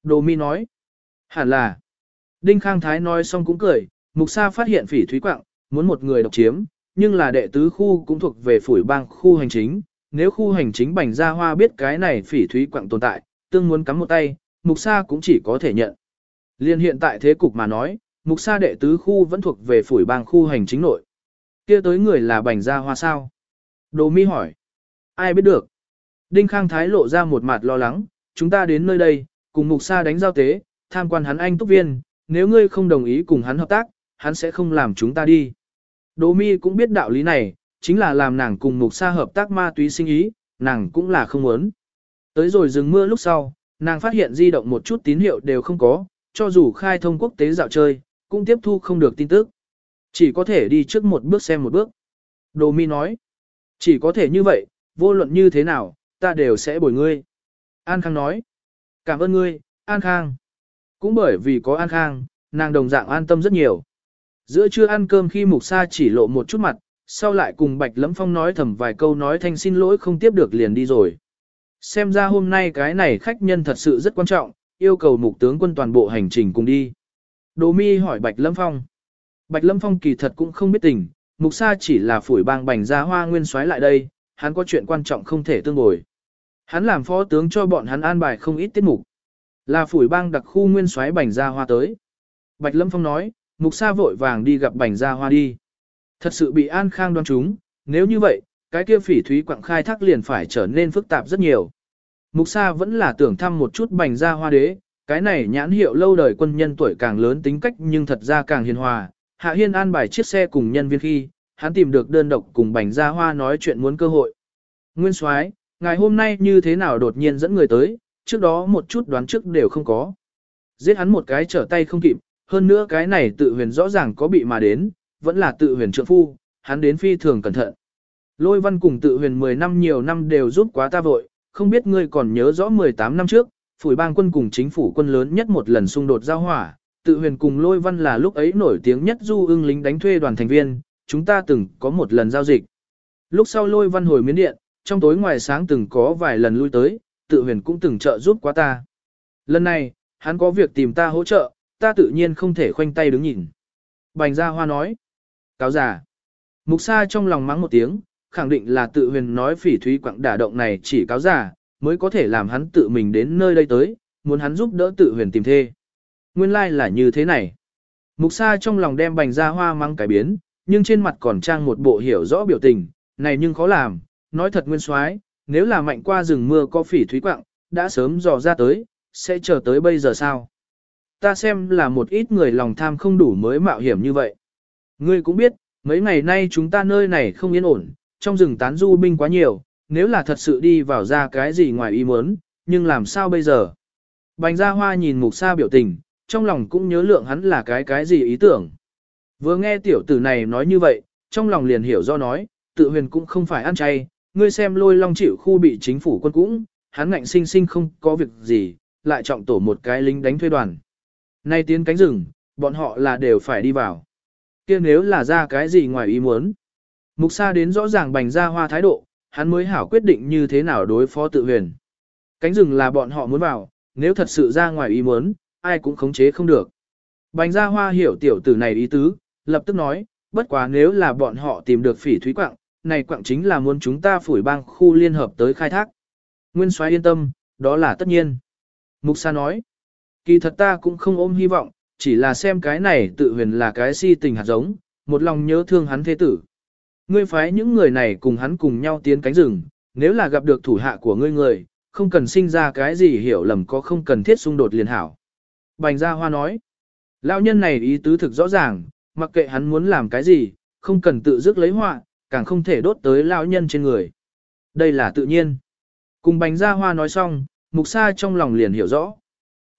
Đồ mi nói, hẳn là. Đinh Khang Thái nói xong cũng cười, Mục Sa phát hiện phỉ thúy quạng, muốn một người độc chiếm, nhưng là đệ tứ khu cũng thuộc về phủi bang khu hành chính, nếu khu hành chính bành gia hoa biết cái này phỉ thúy quạng tồn tại, tương muốn cắm một tay, mục sa cũng chỉ có thể nhận. Liên hiện tại thế cục mà nói, mục sa đệ tứ khu vẫn thuộc về phủi bang khu hành chính nội kia tới người là bành gia hoa sao? Đồ mi hỏi. Ai biết được? Đinh Khang Thái lộ ra một mặt lo lắng, chúng ta đến nơi đây, cùng mục sa đánh giao tế, tham quan hắn anh túc viên, nếu ngươi không đồng ý cùng hắn hợp tác, hắn sẽ không làm chúng ta đi. Đồ mi cũng biết đạo lý này, chính là làm nàng cùng mục sa hợp tác ma túy sinh ý, nàng cũng là không muốn. Tới rồi dừng mưa lúc sau, nàng phát hiện di động một chút tín hiệu đều không có, cho dù khai thông quốc tế dạo chơi, cũng tiếp thu không được tin tức. Chỉ có thể đi trước một bước xem một bước. Đồ mi nói, chỉ có thể như vậy, vô luận như thế nào, ta đều sẽ bồi ngươi. An Khang nói, cảm ơn ngươi, An Khang. Cũng bởi vì có An Khang, nàng đồng dạng an tâm rất nhiều. Giữa trưa ăn cơm khi Mục Sa chỉ lộ một chút mặt, sau lại cùng Bạch Lẫm Phong nói thầm vài câu nói thanh xin lỗi không tiếp được liền đi rồi. Xem ra hôm nay cái này khách nhân thật sự rất quan trọng, yêu cầu mục tướng quân toàn bộ hành trình cùng đi. Đồ mi hỏi Bạch Lâm Phong. Bạch Lâm Phong kỳ thật cũng không biết tình, mục sa chỉ là phủi bang bành ra hoa nguyên xoáy lại đây, hắn có chuyện quan trọng không thể tương bồi. Hắn làm phó tướng cho bọn hắn an bài không ít tiết mục. Là phủi bang đặc khu nguyên xoáy bành ra hoa tới. Bạch Lâm Phong nói, mục sa vội vàng đi gặp bành ra hoa đi. Thật sự bị an khang đoan chúng, nếu như vậy, cái kia phỉ thúy quặng khai thác liền phải trở nên phức tạp rất nhiều. Mục Sa vẫn là tưởng thăm một chút bành Ra hoa đế, cái này nhãn hiệu lâu đời quân nhân tuổi càng lớn tính cách nhưng thật ra càng hiền hòa. Hạ Hiên an bài chiếc xe cùng nhân viên khi, hắn tìm được đơn độc cùng bành gia hoa nói chuyện muốn cơ hội. Nguyên Soái, ngày hôm nay như thế nào đột nhiên dẫn người tới, trước đó một chút đoán trước đều không có. Giết hắn một cái trở tay không kịp, hơn nữa cái này tự huyền rõ ràng có bị mà đến, vẫn là tự huyền trượng phu, hắn đến phi thường cẩn thận. Lôi văn cùng tự huyền 10 năm nhiều năm đều giúp quá ta vội, không biết ngươi còn nhớ rõ 18 năm trước, phủi bang quân cùng chính phủ quân lớn nhất một lần xung đột giao hỏa, tự huyền cùng lôi văn là lúc ấy nổi tiếng nhất du ưng lính đánh thuê đoàn thành viên, chúng ta từng có một lần giao dịch. Lúc sau lôi văn hồi miến điện, trong tối ngoài sáng từng có vài lần lui tới, tự huyền cũng từng trợ giúp quá ta. Lần này, hắn có việc tìm ta hỗ trợ, ta tự nhiên không thể khoanh tay đứng nhìn. Bành Gia Hoa nói, cáo giả. Mục Sa trong lòng mắng một tiếng, khẳng định là tự huyền nói phỉ thúy quặng đả động này chỉ cáo giả, mới có thể làm hắn tự mình đến nơi đây tới, muốn hắn giúp đỡ tự huyền tìm thê. Nguyên lai like là như thế này. Mục sa trong lòng đem bành ra hoa mang cái biến, nhưng trên mặt còn trang một bộ hiểu rõ biểu tình, này nhưng khó làm, nói thật nguyên soái, nếu là mạnh qua rừng mưa có phỉ thúy quặng, đã sớm dò ra tới, sẽ chờ tới bây giờ sao? Ta xem là một ít người lòng tham không đủ mới mạo hiểm như vậy. Ngươi cũng biết, mấy ngày nay chúng ta nơi này không yên ổn, trong rừng tán du binh quá nhiều, nếu là thật sự đi vào ra cái gì ngoài ý muốn, nhưng làm sao bây giờ? Bành Gia Hoa nhìn Mục Sa biểu tình, trong lòng cũng nhớ lượng hắn là cái cái gì ý tưởng. Vừa nghe tiểu tử này nói như vậy, trong lòng liền hiểu do nói, tự huyền cũng không phải ăn chay, ngươi xem lôi long chịu khu bị chính phủ quân cũng, hắn ngạnh sinh sinh không có việc gì, lại trọng tổ một cái lính đánh thuê đoàn. Nay tiến cánh rừng, bọn họ là đều phải đi vào. kia nếu là ra cái gì ngoài ý muốn. Mục Sa đến rõ ràng bành ra hoa thái độ, hắn mới hảo quyết định như thế nào đối phó tự huyền. Cánh rừng là bọn họ muốn vào, nếu thật sự ra ngoài ý muốn, ai cũng khống chế không được. Bành Gia hoa hiểu tiểu tử này ý tứ, lập tức nói, bất quá nếu là bọn họ tìm được phỉ thúy quạng, này quạng chính là muốn chúng ta phủi bang khu liên hợp tới khai thác. Nguyên soái yên tâm, đó là tất nhiên. Mục Sa nói, kỳ thật ta cũng không ôm hy vọng, chỉ là xem cái này tự huyền là cái si tình hạt giống, một lòng nhớ thương hắn thế tử. Ngươi phái những người này cùng hắn cùng nhau tiến cánh rừng, nếu là gặp được thủ hạ của ngươi người, không cần sinh ra cái gì hiểu lầm có không cần thiết xung đột liền hảo. Bành Gia Hoa nói, lão nhân này ý tứ thực rõ ràng, mặc kệ hắn muốn làm cái gì, không cần tự dứt lấy họa, càng không thể đốt tới lão nhân trên người. Đây là tự nhiên. Cùng Bành Gia Hoa nói xong, Mục Sa trong lòng liền hiểu rõ.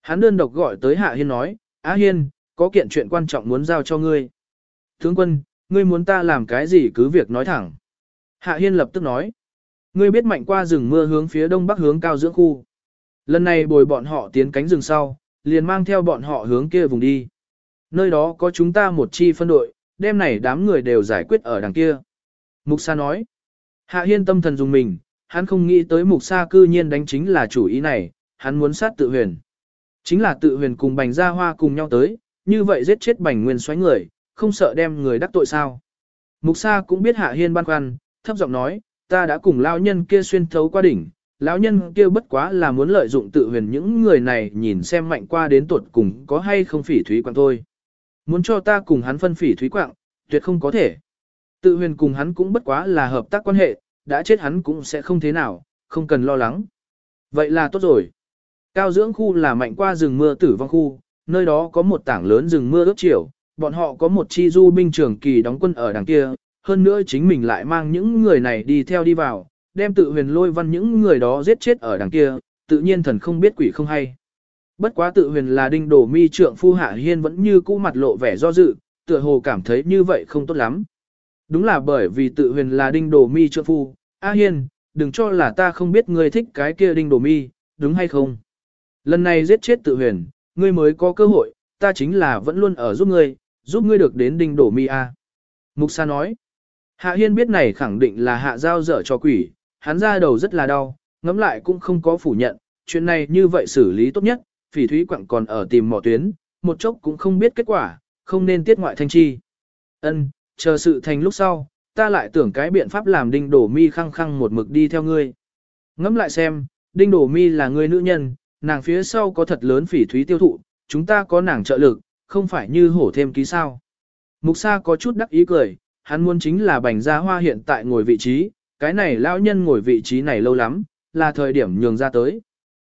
Hắn đơn độc gọi tới Hạ Hiên nói, Á Hiên, có kiện chuyện quan trọng muốn giao cho ngươi. Thướng quân, ngươi muốn ta làm cái gì cứ việc nói thẳng. Hạ Hiên lập tức nói, ngươi biết mạnh qua rừng mưa hướng phía đông bắc hướng cao dưỡng khu. Lần này bồi bọn họ tiến cánh rừng sau, liền mang theo bọn họ hướng kia vùng đi. Nơi đó có chúng ta một chi phân đội, đêm này đám người đều giải quyết ở đằng kia. Mục Sa nói, Hạ Hiên tâm thần dùng mình, hắn không nghĩ tới Mục Sa cư nhiên đánh chính là chủ ý này, hắn muốn sát tự huyền. Chính là tự huyền cùng bành gia hoa cùng nhau tới, như vậy giết chết bành nguyên xoáy người, không sợ đem người đắc tội sao. Mục Sa cũng biết Hạ Hiên băn khoăn, thấp giọng nói, ta đã cùng lão nhân kia xuyên thấu qua đỉnh, lão nhân kia bất quá là muốn lợi dụng tự huyền những người này nhìn xem mạnh qua đến tuột cùng có hay không phỉ thúy quạng thôi. Muốn cho ta cùng hắn phân phỉ thúy quạng, tuyệt không có thể. Tự huyền cùng hắn cũng bất quá là hợp tác quan hệ, đã chết hắn cũng sẽ không thế nào, không cần lo lắng. Vậy là tốt rồi. Cao dưỡng khu là mạnh qua rừng mưa tử vong khu, nơi đó có một tảng lớn rừng mưa ướt chiều, bọn họ có một chi du binh trưởng kỳ đóng quân ở đằng kia, hơn nữa chính mình lại mang những người này đi theo đi vào, đem tự huyền lôi văn những người đó giết chết ở đằng kia, tự nhiên thần không biết quỷ không hay. Bất quá tự huyền là đinh đổ mi trượng phu hạ hiên vẫn như cũ mặt lộ vẻ do dự, tựa hồ cảm thấy như vậy không tốt lắm. Đúng là bởi vì tự huyền là đinh đổ mi trượng phu, A hiên, đừng cho là ta không biết ngươi thích cái kia đinh đổ mi, đúng hay không? Lần này giết chết tự huyền, ngươi mới có cơ hội, ta chính là vẫn luôn ở giúp ngươi, giúp ngươi được đến đinh đổ mi A. Mục Sa nói, Hạ Hiên biết này khẳng định là hạ giao dở cho quỷ, hắn ra đầu rất là đau, ngẫm lại cũng không có phủ nhận, chuyện này như vậy xử lý tốt nhất, phỉ thúy quặng còn ở tìm mỏ tuyến, một chốc cũng không biết kết quả, không nên tiết ngoại thanh chi. Ân, chờ sự thành lúc sau, ta lại tưởng cái biện pháp làm đinh đổ mi khăng khăng một mực đi theo ngươi. Ngẫm lại xem, đinh đổ mi là người nữ nhân, nàng phía sau có thật lớn phỉ thúy tiêu thụ, chúng ta có nàng trợ lực, không phải như hổ thêm ký sao. Mục sa có chút đắc ý cười, hắn muốn chính là bành gia hoa hiện tại ngồi vị trí, cái này lão nhân ngồi vị trí này lâu lắm, là thời điểm nhường ra tới.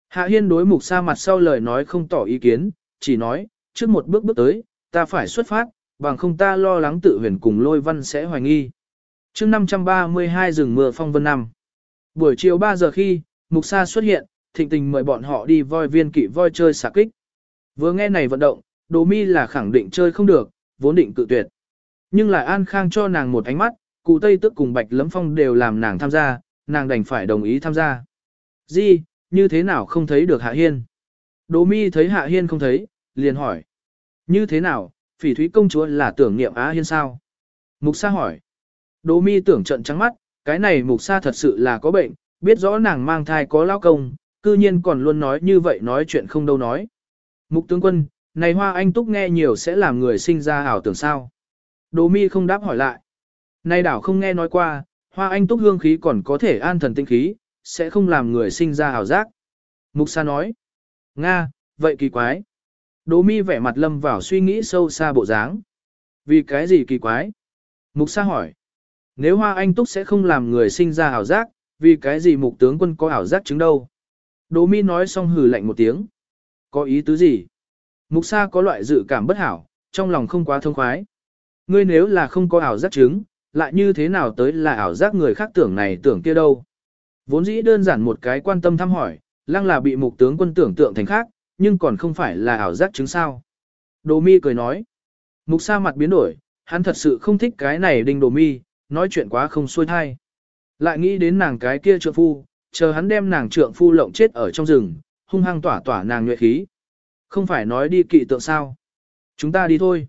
Hạ Hiên đối mục sa mặt sau lời nói không tỏ ý kiến, chỉ nói, trước một bước bước tới, ta phải xuất phát, bằng không ta lo lắng tự huyền cùng lôi văn sẽ hoài nghi. chương 532 rừng mưa phong vân năm. Buổi chiều 3 giờ khi, mục sa xuất hiện, thịnh tình mời bọn họ đi voi viên kỵ voi chơi xạ kích. Vừa nghe này vận động, đồ mi là khẳng định chơi không được, vốn định cự tuyệt. Nhưng lại an khang cho nàng một ánh mắt, cụ Tây tức cùng Bạch Lấm Phong đều làm nàng tham gia, nàng đành phải đồng ý tham gia. Di, như thế nào không thấy được Hạ Hiên? Đỗ mi thấy Hạ Hiên không thấy, liền hỏi. Như thế nào, phỉ thúy công chúa là tưởng niệm Á Hiên sao? Mục sa hỏi. Đỗ mi tưởng trận trắng mắt, cái này mục sa thật sự là có bệnh, biết rõ nàng mang thai có lao công, cư nhiên còn luôn nói như vậy nói chuyện không đâu nói. Mục tướng quân, này hoa anh túc nghe nhiều sẽ làm người sinh ra ảo tưởng sao? Đỗ mi không đáp hỏi lại. Nay đảo không nghe nói qua, hoa anh túc hương khí còn có thể an thần tinh khí, sẽ không làm người sinh ra hào giác. Mục sa nói. Nga, vậy kỳ quái. Đỗ mi vẻ mặt lâm vào suy nghĩ sâu xa bộ dáng. Vì cái gì kỳ quái? Mục sa hỏi. Nếu hoa anh túc sẽ không làm người sinh ra hào giác, vì cái gì mục tướng quân có hào giác chứng đâu? Đỗ mi nói xong hừ lạnh một tiếng. Có ý tứ gì? Mục sa có loại dự cảm bất hảo, trong lòng không quá thông khoái. Ngươi nếu là không có ảo giác chứng, lại như thế nào tới là ảo giác người khác tưởng này tưởng kia đâu? Vốn dĩ đơn giản một cái quan tâm thăm hỏi, lăng là bị mục tướng quân tưởng tượng thành khác, nhưng còn không phải là ảo giác chứng sao. Đồ mi cười nói. Mục sa mặt biến đổi, hắn thật sự không thích cái này đinh đồ mi, nói chuyện quá không xuôi thai. Lại nghĩ đến nàng cái kia trượng phu, chờ hắn đem nàng trượng phu lộng chết ở trong rừng, hung hăng tỏa tỏa nàng nhuệ khí. Không phải nói đi kỵ tượng sao. Chúng ta đi thôi.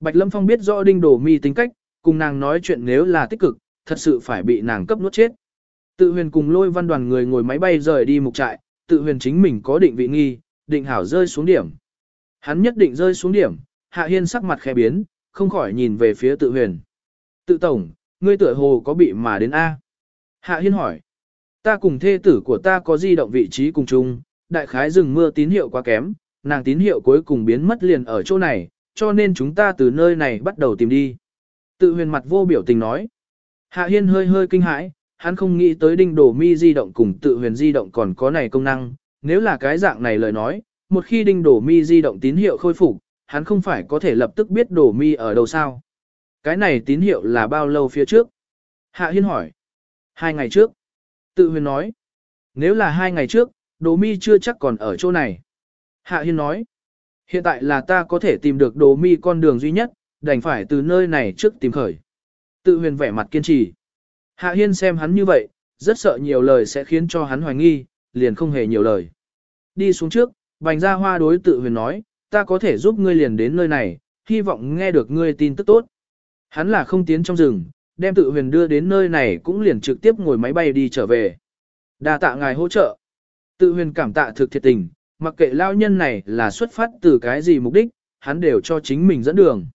Bạch Lâm Phong biết rõ đinh đồ mi tính cách, cùng nàng nói chuyện nếu là tích cực, thật sự phải bị nàng cấp nuốt chết. Tự huyền cùng lôi văn đoàn người ngồi máy bay rời đi mục trại, tự huyền chính mình có định vị nghi, định hảo rơi xuống điểm. Hắn nhất định rơi xuống điểm, hạ hiên sắc mặt khẽ biến, không khỏi nhìn về phía tự huyền. Tự tổng, ngươi tựa hồ có bị mà đến A. Hạ hiên hỏi. Ta cùng thê tử của ta có di động vị trí cùng chung, đại khái rừng mưa tín hiệu quá kém, nàng tín hiệu cuối cùng biến mất liền ở chỗ này, cho nên chúng ta từ nơi này bắt đầu tìm đi. Tự huyền mặt vô biểu tình nói. Hạ hiên hơi hơi kinh hãi, hắn không nghĩ tới đinh đổ mi di động cùng tự huyền di động còn có này công năng, nếu là cái dạng này lời nói, một khi đinh đổ mi di động tín hiệu khôi phục, hắn không phải có thể lập tức biết đổ mi ở đâu sao. Cái này tín hiệu là bao lâu phía trước? Hạ hiên hỏi. Hai ngày trước. Tự huyền nói. Nếu là hai ngày trước, đổ mi chưa chắc còn ở chỗ này. Hạ hiên nói. Hiện tại là ta có thể tìm được đồ mi con đường duy nhất, đành phải từ nơi này trước tìm khởi. Tự huyền vẻ mặt kiên trì. Hạ Hiên xem hắn như vậy, rất sợ nhiều lời sẽ khiến cho hắn hoài nghi, liền không hề nhiều lời. Đi xuống trước, bành ra hoa đối tự huyền nói, ta có thể giúp ngươi liền đến nơi này, hy vọng nghe được ngươi tin tức tốt. Hắn là không tiến trong rừng, đem tự huyền đưa đến nơi này cũng liền trực tiếp ngồi máy bay đi trở về. đa tạ ngài hỗ trợ. Tự huyền cảm tạ thực thiệt tình, mặc kệ lao nhân này là xuất phát từ cái gì mục đích, hắn đều cho chính mình dẫn đường.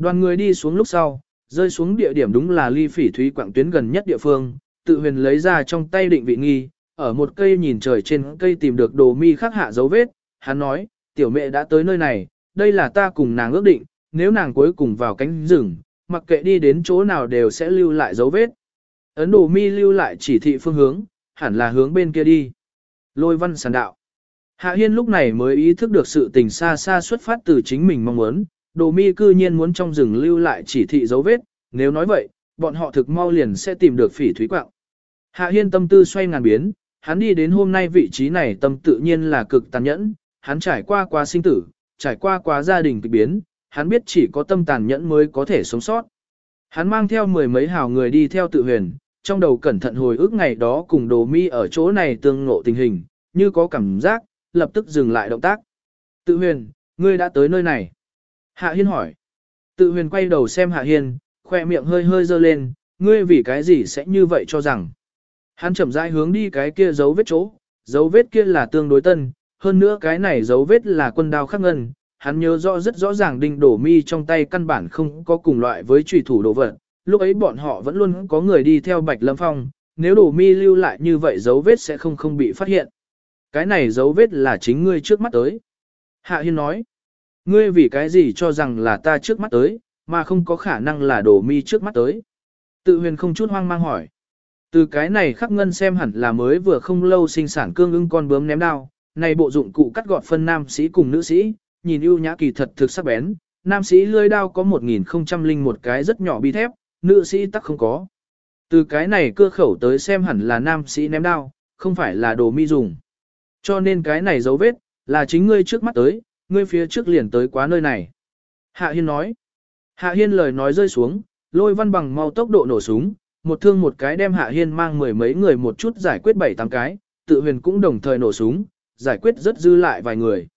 Đoàn người đi xuống lúc sau, rơi xuống địa điểm đúng là ly phỉ thúy quảng tuyến gần nhất địa phương, tự huyền lấy ra trong tay định vị nghi, ở một cây nhìn trời trên cây tìm được đồ mi khắc hạ dấu vết, hắn nói, tiểu mẹ đã tới nơi này, đây là ta cùng nàng ước định, nếu nàng cuối cùng vào cánh rừng, mặc kệ đi đến chỗ nào đều sẽ lưu lại dấu vết. Ấn Đồ Mi lưu lại chỉ thị phương hướng, hẳn là hướng bên kia đi. Lôi văn sàn đạo. Hạ Hiên lúc này mới ý thức được sự tình xa xa xuất phát từ chính mình mong muốn, Đồ Mi cư nhiên muốn trong rừng lưu lại chỉ thị dấu vết, nếu nói vậy, bọn họ thực mau liền sẽ tìm được phỉ thúy quạng. Hạ Hiên tâm tư xoay ngàn biến, hắn đi đến hôm nay vị trí này tâm tự nhiên là cực tàn nhẫn, hắn trải qua quá sinh tử, trải qua quá gia đình kịch biến, hắn biết chỉ có tâm tàn nhẫn mới có thể sống sót. Hắn mang theo mười mấy hào người đi theo tự huyền, trong đầu cẩn thận hồi ức ngày đó cùng đồ mi ở chỗ này tương ngộ tình hình, như có cảm giác, lập tức dừng lại động tác. Tự huyền, ngươi đã tới nơi này. Hạ Hiên hỏi. Tự huyền quay đầu xem Hạ Hiên, khoe miệng hơi hơi dơ lên, ngươi vì cái gì sẽ như vậy cho rằng. Hắn chậm rãi hướng đi cái kia dấu vết chỗ, dấu vết kia là tương đối tân, hơn nữa cái này dấu vết là quân đao khắc ngân. Hắn nhớ rõ rất rõ ràng đinh đổ mi trong tay căn bản không có cùng loại với trùy thủ đồ vật. Lúc ấy bọn họ vẫn luôn có người đi theo Bạch Lâm Phong, nếu đổ mi lưu lại như vậy dấu vết sẽ không không bị phát hiện. Cái này dấu vết là chính ngươi trước mắt tới. Hạ Hiên nói, ngươi vì cái gì cho rằng là ta trước mắt tới, mà không có khả năng là đồ mi trước mắt tới. Tự huyền không chút hoang mang hỏi. Từ cái này khắc ngân xem hẳn là mới vừa không lâu sinh sản cương ưng con bướm ném đao, này bộ dụng cụ cắt gọt phân nam sĩ cùng nữ sĩ, nhìn ưu nhã kỳ thật thực sắc bén, nam sĩ lưỡi đao có 1001 cái rất nhỏ bi thép, nữ sĩ tắc không có. Từ cái này cưa khẩu tới xem hẳn là nam sĩ ném đao, không phải là đồ mi dùng. Cho nên cái này dấu vết, là chính ngươi trước mắt tới, ngươi phía trước liền tới quá nơi này. Hạ Hiên nói. Hạ Hiên lời nói rơi xuống, lôi văn bằng mau tốc độ nổ súng, một thương một cái đem Hạ Hiên mang mười mấy người một chút giải quyết bảy tám cái, tự huyền cũng đồng thời nổ súng, giải quyết rất dư lại vài người.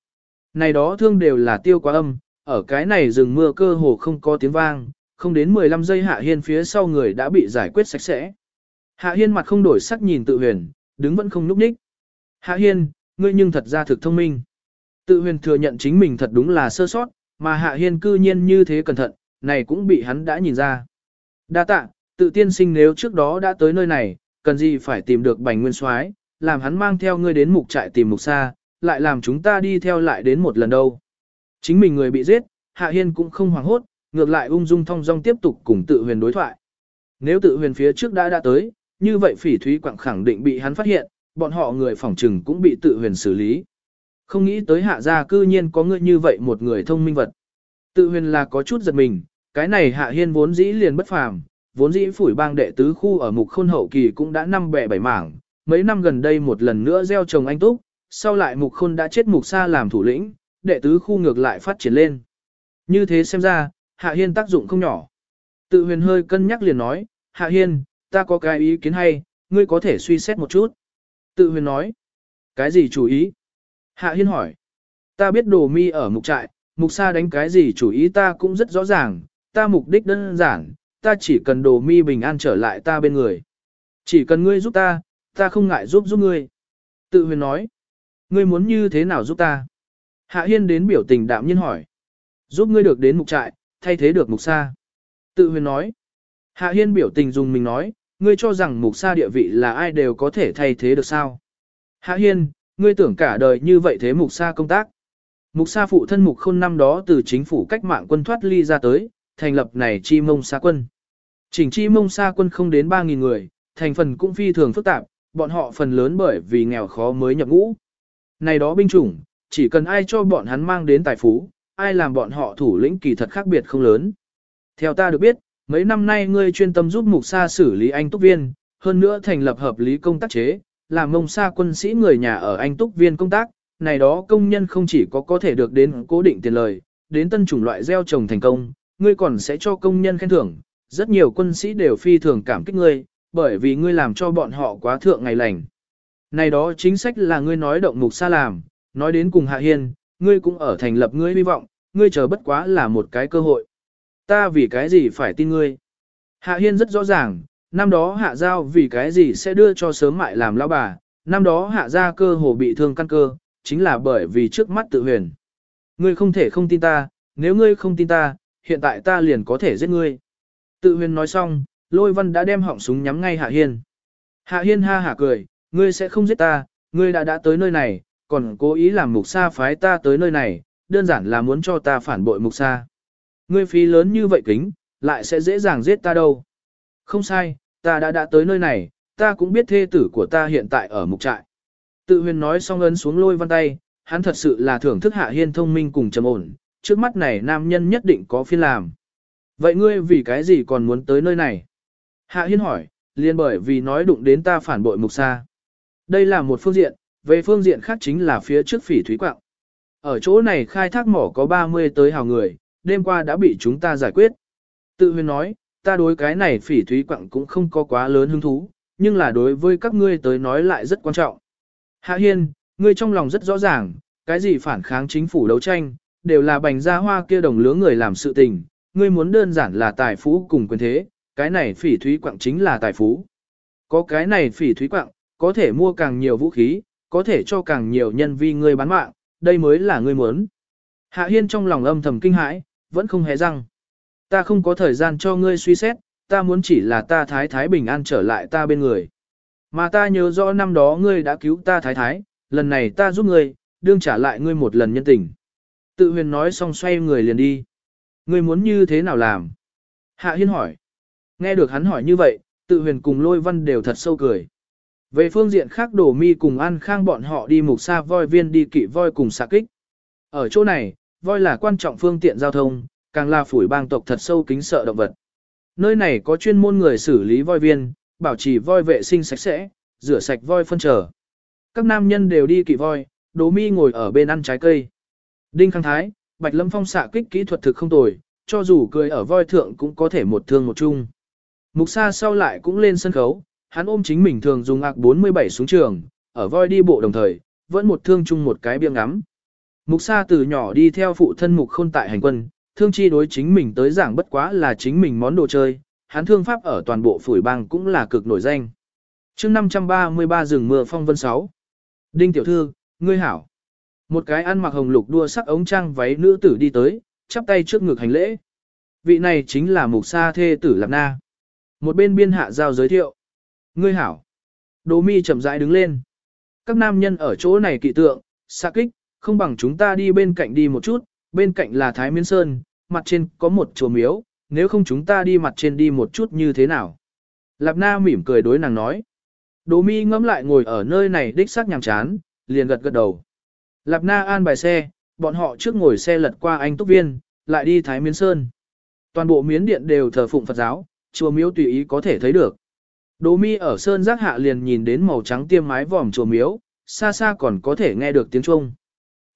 Này đó thương đều là tiêu quá âm, ở cái này rừng mưa cơ hồ không có tiếng vang, không đến 15 giây Hạ Hiên phía sau người đã bị giải quyết sạch sẽ. Hạ Hiên mặt không đổi sắc nhìn tự huyền, đứng vẫn không núp ních. Hạ Hiên, ngươi nhưng thật ra thực thông minh. Tự huyền thừa nhận chính mình thật đúng là sơ sót, mà Hạ Hiên cư nhiên như thế cẩn thận, này cũng bị hắn đã nhìn ra. Đa tạ, tự tiên sinh nếu trước đó đã tới nơi này, cần gì phải tìm được bành nguyên soái, làm hắn mang theo ngươi đến mục trại tìm mục xa, lại làm chúng ta đi theo lại đến một lần đâu. Chính mình người bị giết, Hạ Hiên cũng không hoảng hốt, ngược lại ung dung thong dong tiếp tục cùng tự huyền đối thoại. Nếu tự huyền phía trước đã đã tới, như vậy phỉ thúy quảng khẳng định bị hắn phát hiện, bọn họ người phỏng trừng cũng bị tự huyền xử lý. Không nghĩ tới hạ gia cư nhiên có người như vậy một người thông minh vật. Tự huyền là có chút giật mình, cái này hạ hiên vốn dĩ liền bất phàm, vốn dĩ phủi bang đệ tứ khu ở mục khôn hậu kỳ cũng đã năm bẻ bảy mảng, mấy năm gần đây một lần nữa gieo trồng anh túc, sau lại mục khôn đã chết mục xa làm thủ lĩnh, đệ tứ khu ngược lại phát triển lên. Như thế xem ra, hạ hiên tác dụng không nhỏ. Tự huyền hơi cân nhắc liền nói, hạ hiên, ta có cái ý kiến hay, ngươi có thể suy xét một chút. Tự huyền nói, cái gì chủ ý? Hạ hiên hỏi, ta biết đồ mi ở mục trại, mục Sa đánh cái gì chủ ý ta cũng rất rõ ràng, ta mục đích đơn giản, ta chỉ cần đồ mi bình an trở lại ta bên người. Chỉ cần ngươi giúp ta, ta không ngại giúp giúp ngươi. Tự huyền nói, ngươi muốn như thế nào giúp ta? Hạ hiên đến biểu tình đạm nhiên hỏi, giúp ngươi được đến mục trại, thay thế được mục Sa. Tự huyền nói, Hạ hiên biểu tình dùng mình nói, ngươi cho rằng mục sa địa vị là ai đều có thể thay thế được sao. Hạ hiên, ngươi tưởng cả đời như vậy thế mục sa công tác. Mục sa phụ thân mục khôn năm đó từ chính phủ cách mạng quân thoát ly ra tới, thành lập này chi mông sa quân. Chỉnh chi mông sa quân không đến 3.000 người, thành phần cũng phi thường phức tạp, bọn họ phần lớn bởi vì nghèo khó mới nhập ngũ. Này đó binh chủng, chỉ cần ai cho bọn hắn mang đến tài phú, ai làm bọn họ thủ lĩnh kỳ thật khác biệt không lớn. Theo ta được biết, mấy năm nay ngươi chuyên tâm giúp mục sa xử lý anh túc viên, hơn nữa thành lập hợp lý công tác chế, làm mông xa quân sĩ người nhà ở anh túc viên công tác, này đó công nhân không chỉ có có thể được đến cố định tiền lời, đến tân chủng loại gieo trồng thành công, ngươi còn sẽ cho công nhân khen thưởng, rất nhiều quân sĩ đều phi thường cảm kích ngươi, bởi vì ngươi làm cho bọn họ quá thượng ngày lành. Này đó chính sách là ngươi nói động mục xa làm, nói đến cùng Hạ Hiên, ngươi cũng ở thành lập ngươi hy vọng, ngươi chờ bất quá là một cái cơ hội. Ta vì cái gì phải tin ngươi? Hạ Hiên rất rõ ràng, năm đó Hạ Giao vì cái gì sẽ đưa cho sớm mại làm lão bà, năm đó Hạ Gia cơ hồ bị thương căn cơ, chính là bởi vì trước mắt tự huyền. Ngươi không thể không tin ta, nếu ngươi không tin ta, hiện tại ta liền có thể giết ngươi. Tự huyền nói xong, lôi văn đã đem họng súng nhắm ngay Hạ Hiên. Hạ Hiên ha hả cười, ngươi sẽ không giết ta, ngươi đã đã tới nơi này, còn cố ý làm mục sa phái ta tới nơi này, đơn giản là muốn cho ta phản bội mục sa. Ngươi phí lớn như vậy kính, lại sẽ dễ dàng giết ta đâu. Không sai, ta đã đã tới nơi này, ta cũng biết thê tử của ta hiện tại ở mục trại. Tự huyền nói xong ấn xuống lôi văn tay, hắn thật sự là thưởng thức hạ hiên thông minh cùng trầm ổn, trước mắt này nam nhân nhất định có phiên làm. Vậy ngươi vì cái gì còn muốn tới nơi này? Hạ hiên hỏi, liền bởi vì nói đụng đến ta phản bội mục sa. Đây là một phương diện, về phương diện khác chính là phía trước phỉ thúy quạng. Ở chỗ này khai thác mỏ có 30 tới hào người, đêm qua đã bị chúng ta giải quyết. Tự huyền nói, ta đối cái này phỉ thúy quặng cũng không có quá lớn hứng thú, nhưng là đối với các ngươi tới nói lại rất quan trọng. Hạ Hiên, ngươi trong lòng rất rõ ràng, cái gì phản kháng chính phủ đấu tranh, đều là bành gia hoa kia đồng lứa người làm sự tình, ngươi muốn đơn giản là tài phú cùng quyền thế, cái này phỉ thúy quặng chính là tài phú. Có cái này phỉ thúy quặng, có thể mua càng nhiều vũ khí, có thể cho càng nhiều nhân vi ngươi bán mạng, đây mới là ngươi muốn. Hạ Hiên trong lòng âm thầm kinh hãi, vẫn không hề răng. Ta không có thời gian cho ngươi suy xét, ta muốn chỉ là ta thái thái bình an trở lại ta bên người. Mà ta nhớ rõ năm đó ngươi đã cứu ta thái thái, lần này ta giúp ngươi, đương trả lại ngươi một lần nhân tình. Tự huyền nói xong xoay người liền đi. Ngươi muốn như thế nào làm? Hạ Hiên hỏi. Nghe được hắn hỏi như vậy, tự huyền cùng lôi văn đều thật sâu cười. Về phương diện khác đổ mi cùng an khang bọn họ đi mục xa voi viên đi kỵ voi cùng xạ kích. Ở chỗ này, voi là quan trọng phương tiện giao thông, càng là phủi bang tộc thật sâu kính sợ động vật. Nơi này có chuyên môn người xử lý voi viên, bảo trì voi vệ sinh sạch sẽ, rửa sạch voi phân trở. Các nam nhân đều đi kỵ voi, Đỗ mi ngồi ở bên ăn trái cây. Đinh Khang Thái, Bạch Lâm Phong xạ kích kỹ thuật thực không tồi, cho dù cười ở voi thượng cũng có thể một thương một chung. Mục Sa sau lại cũng lên sân khấu, hắn ôm chính mình thường dùng ạc 47 xuống trường, ở voi đi bộ đồng thời, vẫn một thương chung một cái biếng ngắm. Mục Sa từ nhỏ đi theo phụ thân Mục Khôn tại hành quân, thương chi đối chính mình tới giảng bất quá là chính mình món đồ chơi, hắn thương pháp ở toàn bộ phủi bang cũng là cực nổi danh. chương 533 rừng mưa phong vân 6. Đinh tiểu thư, ngươi hảo. Một cái ăn mặc hồng lục đua sắc ống trang váy nữ tử đi tới, chắp tay trước ngực hành lễ. Vị này chính là mục sa thê tử Lạp Na. Một bên biên hạ giao giới thiệu. Ngươi hảo. Đỗ mi chậm rãi đứng lên. Các nam nhân ở chỗ này kỵ tượng, xa kích, không bằng chúng ta đi bên cạnh đi một chút, bên cạnh là Thái Miên Sơn, mặt trên có một chùa miếu, nếu không chúng ta đi mặt trên đi một chút như thế nào. Lạp Na mỉm cười đối nàng nói. Đỗ mi ngẫm lại ngồi ở nơi này đích xác nhàm chán, liền gật gật đầu. Lạp Na an bài xe, bọn họ trước ngồi xe lật qua anh Túc Viên, lại đi Thái Miến Sơn. Toàn bộ miến điện đều thờ phụng Phật giáo, chùa miếu tùy ý có thể thấy được. Đỗ mi ở sơn giác hạ liền nhìn đến màu trắng tiêm mái vòm chùa miếu, xa xa còn có thể nghe được tiếng Trung.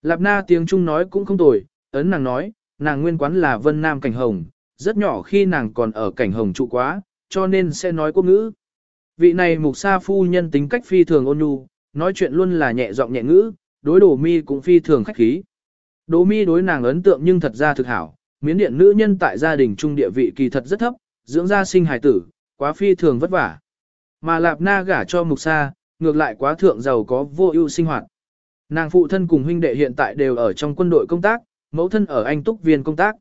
Lạp na tiếng Trung nói cũng không tồi, ấn nàng nói, nàng nguyên quán là Vân Nam Cảnh Hồng, rất nhỏ khi nàng còn ở Cảnh Hồng trụ quá, cho nên sẽ nói quốc ngữ. Vị này mục sa phu nhân tính cách phi thường ôn nhu, nói chuyện luôn là nhẹ giọng nhẹ ngữ, đối đồ mi cũng phi thường khách khí. Đồ mi đối nàng ấn tượng nhưng thật ra thực hảo, miến điện nữ nhân tại gia đình trung địa vị kỳ thật rất thấp, dưỡng gia sinh hài tử, quá phi thường vất vả. Mà lạp na gả cho mục sa, ngược lại quá thượng giàu có vô ưu sinh hoạt. Nàng phụ thân cùng huynh đệ hiện tại đều ở trong quân đội công tác, mẫu thân ở anh túc viên công tác.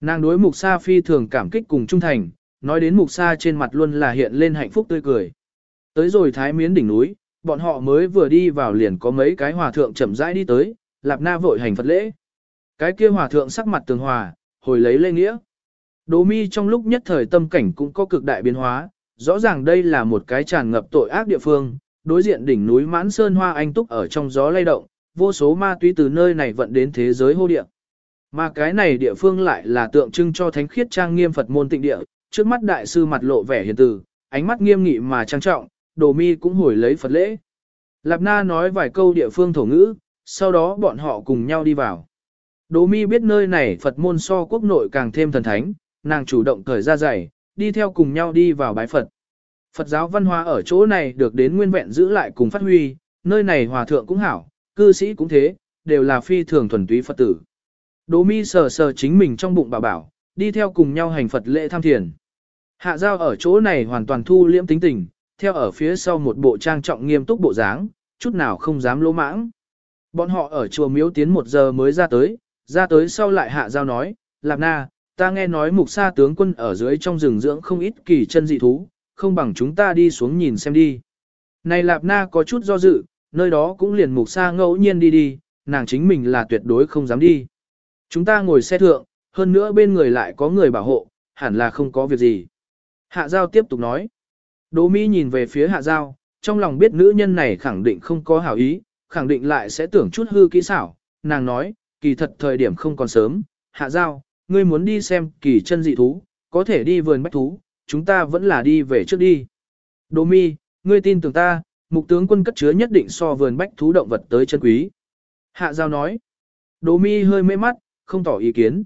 Nàng đối mục sa phi thường cảm kích cùng trung thành, nói đến mục sa trên mặt luôn là hiện lên hạnh phúc tươi cười. Tới rồi thái miến đỉnh núi, bọn họ mới vừa đi vào liền có mấy cái hòa thượng chậm rãi đi tới, lạp na vội hành Phật lễ. Cái kia hòa thượng sắc mặt tường hòa, hồi lấy lê nghĩa. Đỗ mi trong lúc nhất thời tâm cảnh cũng có cực đại biến hóa, rõ ràng đây là một cái tràn ngập tội ác địa phương, đối diện đỉnh núi mãn sơn hoa anh túc ở trong gió lay động, vô số ma túy từ nơi này vận đến thế giới hô địa. Mà cái này địa phương lại là tượng trưng cho thánh khiết trang nghiêm Phật môn tịnh địa, trước mắt đại sư mặt lộ vẻ hiền từ, ánh mắt nghiêm nghị mà trang trọng, đồ mi cũng hồi lấy Phật lễ. Lạp Na nói vài câu địa phương thổ ngữ, sau đó bọn họ cùng nhau đi vào. Đồ mi biết nơi này Phật môn so quốc nội càng thêm thần thánh, nàng chủ động cởi ra giày, đi theo cùng nhau đi vào bái Phật. Phật giáo văn hóa ở chỗ này được đến nguyên vẹn giữ lại cùng phát huy, nơi này hòa thượng cũng hảo, cư sĩ cũng thế, đều là phi thường thuần túy Phật tử. Đỗ mi sờ sờ chính mình trong bụng bảo bảo, đi theo cùng nhau hành Phật lễ tham thiền. Hạ giao ở chỗ này hoàn toàn thu liễm tính tình, theo ở phía sau một bộ trang trọng nghiêm túc bộ dáng, chút nào không dám lỗ mãng. Bọn họ ở chùa miếu tiến một giờ mới ra tới, ra tới sau lại hạ giao nói, Lạp Na, ta nghe nói mục sa tướng quân ở dưới trong rừng dưỡng không ít kỳ chân dị thú, không bằng chúng ta đi xuống nhìn xem đi. Này Lạp Na có chút do dự, nơi đó cũng liền mục sa ngẫu nhiên đi đi, nàng chính mình là tuyệt đối không dám đi. Chúng ta ngồi xe thượng, hơn nữa bên người lại có người bảo hộ, hẳn là không có việc gì. Hạ Giao tiếp tục nói. Đỗ Mi nhìn về phía Hạ Giao, trong lòng biết nữ nhân này khẳng định không có hảo ý, khẳng định lại sẽ tưởng chút hư kỹ xảo. Nàng nói, kỳ thật thời điểm không còn sớm, Hạ Giao, ngươi muốn đi xem kỳ chân dị thú, có thể đi vườn bách thú, chúng ta vẫn là đi về trước đi. Đỗ Mi, ngươi tin tưởng ta, mục tướng quân cất chứa nhất định so vườn bách thú động vật tới chân quý. Hạ Giao nói. Đỗ Mi hơi mê mắt, không tỏ ý kiến.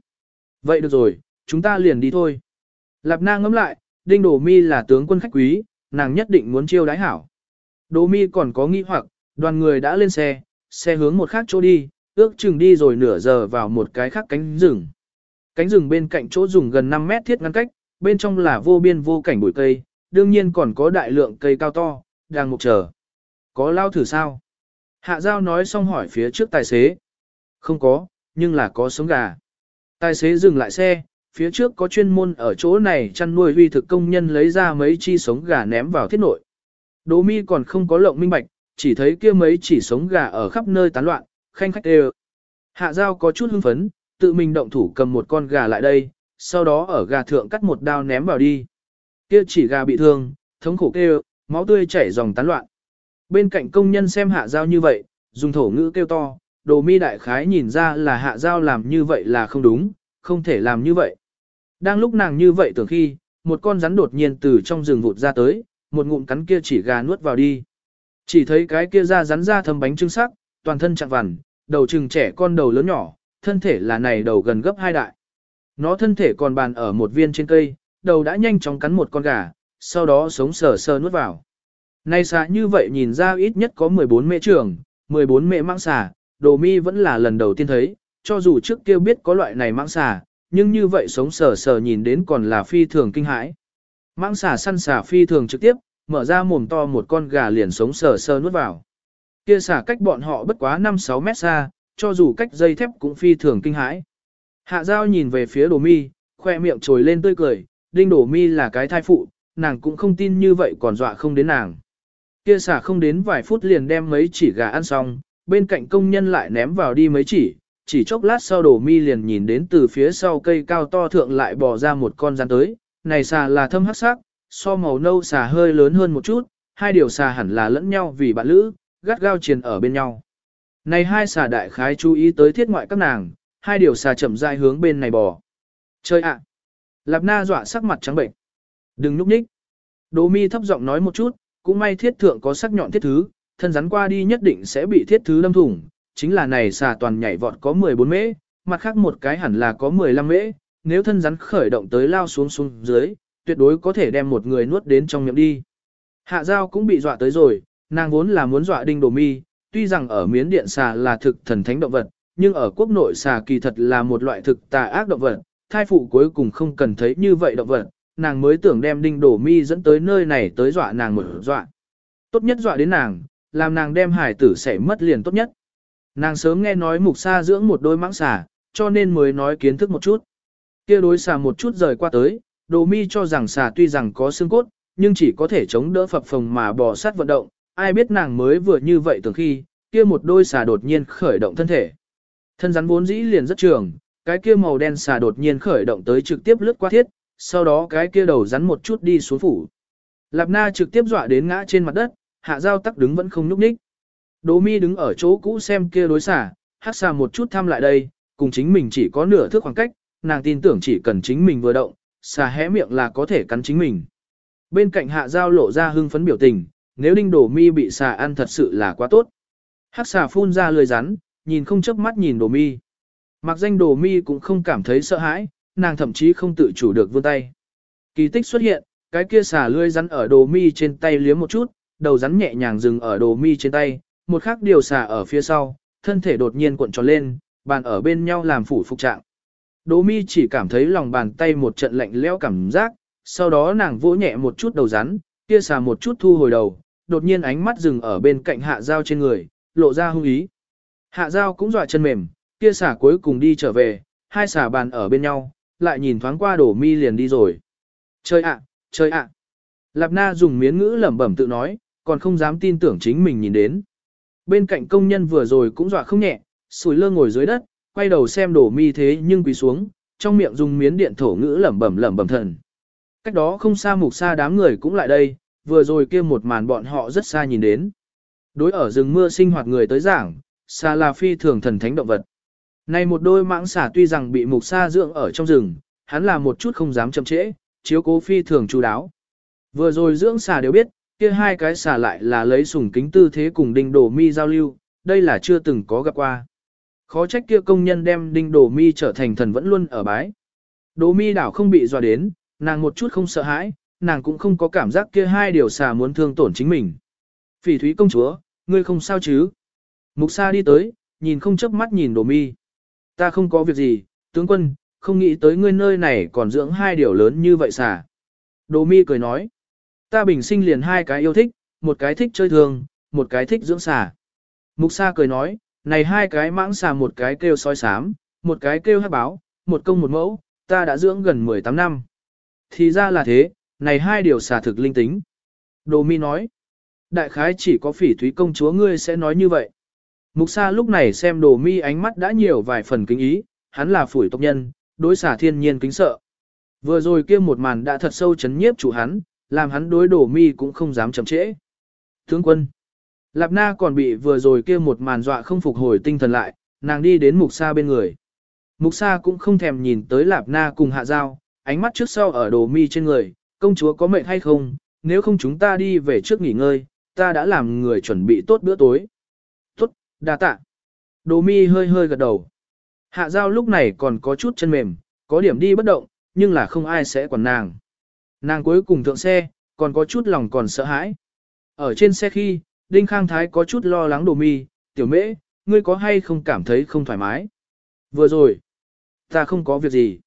Vậy được rồi, chúng ta liền đi thôi. Lạp Na ngẫm lại, Đinh đồ Mi là tướng quân khách quý, nàng nhất định muốn chiêu đái hảo. Đồ Mi còn có nghi hoặc, đoàn người đã lên xe, xe hướng một khác chỗ đi, ước chừng đi rồi nửa giờ vào một cái khác cánh rừng. Cánh rừng bên cạnh chỗ dùng gần 5 mét thiết ngăn cách, bên trong là vô biên vô cảnh bụi cây, đương nhiên còn có đại lượng cây cao to, đang mục chờ. Có lao thử sao? Hạ Giao nói xong hỏi phía trước tài xế. Không có, nhưng là có sống gà. Tài xế dừng lại xe, phía trước có chuyên môn ở chỗ này chăn nuôi huy thực công nhân lấy ra mấy chi sống gà ném vào thiết nội. Đỗ mi còn không có lộng minh bạch, chỉ thấy kia mấy chỉ sống gà ở khắp nơi tán loạn, khanh khách đều. Hạ Giao có chút hưng phấn, tự mình động thủ cầm một con gà lại đây, sau đó ở gà thượng cắt một đao ném vào đi. Kia chỉ gà bị thương, thống khổ kêu, máu tươi chảy dòng tán loạn. Bên cạnh công nhân xem hạ giao như vậy, dùng thổ ngữ kêu to, đồ mi đại khái nhìn ra là hạ giao làm như vậy là không đúng, không thể làm như vậy. Đang lúc nàng như vậy tưởng khi, một con rắn đột nhiên từ trong rừng vụt ra tới, một ngụm cắn kia chỉ gà nuốt vào đi. Chỉ thấy cái kia ra rắn ra thâm bánh trưng sắc, toàn thân chặn vằn, đầu trừng trẻ con đầu lớn nhỏ, thân thể là này đầu gần gấp hai đại. Nó thân thể còn bàn ở một viên trên cây, đầu đã nhanh chóng cắn một con gà, sau đó sống sờ sờ nuốt vào. Nay xà như vậy nhìn ra ít nhất có 14 mệ trường, 14 mẹ mãng xà, đồ mi vẫn là lần đầu tiên thấy, cho dù trước kia biết có loại này mãng xà, nhưng như vậy sống sờ sờ nhìn đến còn là phi thường kinh hãi. Mãng xà săn xà phi thường trực tiếp, mở ra mồm to một con gà liền sống sờ sờ nuốt vào. Kia xà cách bọn họ bất quá 5-6 mét xa, cho dù cách dây thép cũng phi thường kinh hãi. Hạ giao nhìn về phía đồ mi, khoe miệng trồi lên tươi cười, đinh đồ mi là cái thai phụ, nàng cũng không tin như vậy còn dọa không đến nàng. Kia xà không đến vài phút liền đem mấy chỉ gà ăn xong, bên cạnh công nhân lại ném vào đi mấy chỉ, chỉ chốc lát sau đổ mi liền nhìn đến từ phía sau cây cao to thượng lại bò ra một con rắn tới, này xà là thâm hắc sắc, so màu nâu xà hơi lớn hơn một chút, hai điều xà hẳn là lẫn nhau vì bạn lữ, gắt gao triền ở bên nhau. Này hai xà đại khái chú ý tới thiết ngoại các nàng, hai điều xà chậm rãi hướng bên này bò. Chơi ạ! Lạp na dọa sắc mặt trắng bệnh. Đừng núp ních. Đỗ mi thấp giọng nói một chút, cũng may thiết thượng có sắc nhọn thiết thứ, thân rắn qua đi nhất định sẽ bị thiết thứ đâm thủng, chính là này xà toàn nhảy vọt có 14 mễ, mặt khác một cái hẳn là có 15 mễ, nếu thân rắn khởi động tới lao xuống xuống dưới, tuyệt đối có thể đem một người nuốt đến trong miệng đi. Hạ giao cũng bị dọa tới rồi, nàng vốn là muốn dọa đinh đồ mi, tuy rằng ở miến điện xà là thực thần thánh động vật, nhưng ở quốc nội xà kỳ thật là một loại thực tà ác động vật, thai phụ cuối cùng không cần thấy như vậy động vật, nàng mới tưởng đem đinh đổ mi dẫn tới nơi này tới dọa nàng một dọa. Tốt nhất dọa đến nàng, làm nàng đem hải tử sẽ mất liền tốt nhất. Nàng sớm nghe nói mục sa dưỡng một đôi mãng xà, cho nên mới nói kiến thức một chút. kia đối xà một chút rời qua tới, đồ mi cho rằng xà tuy rằng có xương cốt, nhưng chỉ có thể chống đỡ phập phồng mà bò sát vận động, ai biết nàng mới vừa như vậy từ khi, kia một đôi xà đột nhiên khởi động thân thể. Thân rắn vốn dĩ liền rất trường, cái kia màu đen xà đột nhiên khởi động tới trực tiếp lướt qua thiết, sau đó cái kia đầu rắn một chút đi xuống phủ. Lạp Na trực tiếp dọa đến ngã trên mặt đất, hạ giao tắc đứng vẫn không nhúc nhích. Đỗ mi đứng ở chỗ cũ xem kia đối xả, hát xà một chút thăm lại đây, cùng chính mình chỉ có nửa thước khoảng cách, nàng tin tưởng chỉ cần chính mình vừa động, xà hé miệng là có thể cắn chính mình. Bên cạnh hạ giao lộ ra hưng phấn biểu tình, nếu đinh đổ mi bị xà ăn thật sự là quá tốt. Hắc xà phun ra lười rắn, nhìn không chớp mắt nhìn đồ mi. Mặc danh đồ mi cũng không cảm thấy sợ hãi, nàng thậm chí không tự chủ được vươn tay. Kỳ tích xuất hiện, cái kia xà lươi rắn ở đồ mi trên tay liếm một chút, đầu rắn nhẹ nhàng dừng ở đồ mi trên tay, một khắc điều xà ở phía sau, thân thể đột nhiên cuộn tròn lên, bàn ở bên nhau làm phủ phục trạng. Đồ mi chỉ cảm thấy lòng bàn tay một trận lạnh lẽo cảm giác, sau đó nàng vỗ nhẹ một chút đầu rắn, kia xà một chút thu hồi đầu, đột nhiên ánh mắt dừng ở bên cạnh hạ dao trên người, lộ ra hung ý. Hạ dao cũng dọa chân mềm, kia xà cuối cùng đi trở về, hai xà bàn ở bên nhau, lại nhìn thoáng qua đổ mi liền đi rồi. Chơi ạ, chơi ạ. Lạp na dùng miến ngữ lẩm bẩm tự nói, còn không dám tin tưởng chính mình nhìn đến. Bên cạnh công nhân vừa rồi cũng dọa không nhẹ, sùi lơ ngồi dưới đất, quay đầu xem đổ mi thế nhưng quỳ xuống, trong miệng dùng miến điện thổ ngữ lẩm bẩm lẩm bẩm thần. Cách đó không xa mục xa đám người cũng lại đây, vừa rồi kia một màn bọn họ rất xa nhìn đến. Đối ở rừng mưa sinh hoạt người tới giảng, xa là phi thường thần thánh động vật. Này một đôi mãng xà tuy rằng bị mục xa dưỡng ở trong rừng, hắn là một chút không dám chậm trễ, chiếu cố phi thường chú đáo. Vừa rồi dưỡng xà đều biết, kia hai cái xà lại là lấy sủng kính tư thế cùng đinh đổ mi giao lưu, đây là chưa từng có gặp qua. Khó trách kia công nhân đem đinh đổ mi trở thành thần vẫn luôn ở bái. Đổ mi đảo không bị dọa đến, nàng một chút không sợ hãi, nàng cũng không có cảm giác kia hai điều xà muốn thương tổn chính mình. Phỉ thúy công chúa, ngươi không sao chứ? Mục sa đi tới, nhìn không chớp mắt nhìn đổ mi. Ta không có việc gì, tướng quân, không nghĩ tới ngươi nơi này còn dưỡng hai điều lớn như vậy xà. Đồ mi cười nói. Ta bình sinh liền hai cái yêu thích, một cái thích chơi thường, một cái thích dưỡng xà. Mục sa cười nói, này hai cái mãng xà một cái kêu soi sám, một cái kêu hắc báo, một công một mẫu, ta đã dưỡng gần 18 năm. Thì ra là thế, này hai điều xà thực linh tính. Đồ mi nói, đại khái chỉ có phỉ thúy công chúa ngươi sẽ nói như vậy. Mục sa lúc này xem đồ mi ánh mắt đã nhiều vài phần kính ý, hắn là phủi tộc nhân, đối xà thiên nhiên kính sợ. Vừa rồi kia một màn đã thật sâu chấn nhiếp chủ hắn, làm hắn đối đổ mi cũng không dám chậm trễ. Tướng quân, Lạp Na còn bị vừa rồi kia một màn dọa không phục hồi tinh thần lại, nàng đi đến mục sa bên người. Mục sa cũng không thèm nhìn tới Lạp Na cùng hạ dao, ánh mắt trước sau ở đồ mi trên người, công chúa có mệnh hay không, nếu không chúng ta đi về trước nghỉ ngơi, ta đã làm người chuẩn bị tốt bữa tối. Tốt, đa tạ. Đồ mi hơi hơi gật đầu. Hạ dao lúc này còn có chút chân mềm, có điểm đi bất động, nhưng là không ai sẽ quản nàng. Nàng cuối cùng thượng xe, còn có chút lòng còn sợ hãi. Ở trên xe khi, Đinh Khang Thái có chút lo lắng đồ mi, tiểu mễ, ngươi có hay không cảm thấy không thoải mái? Vừa rồi, ta không có việc gì.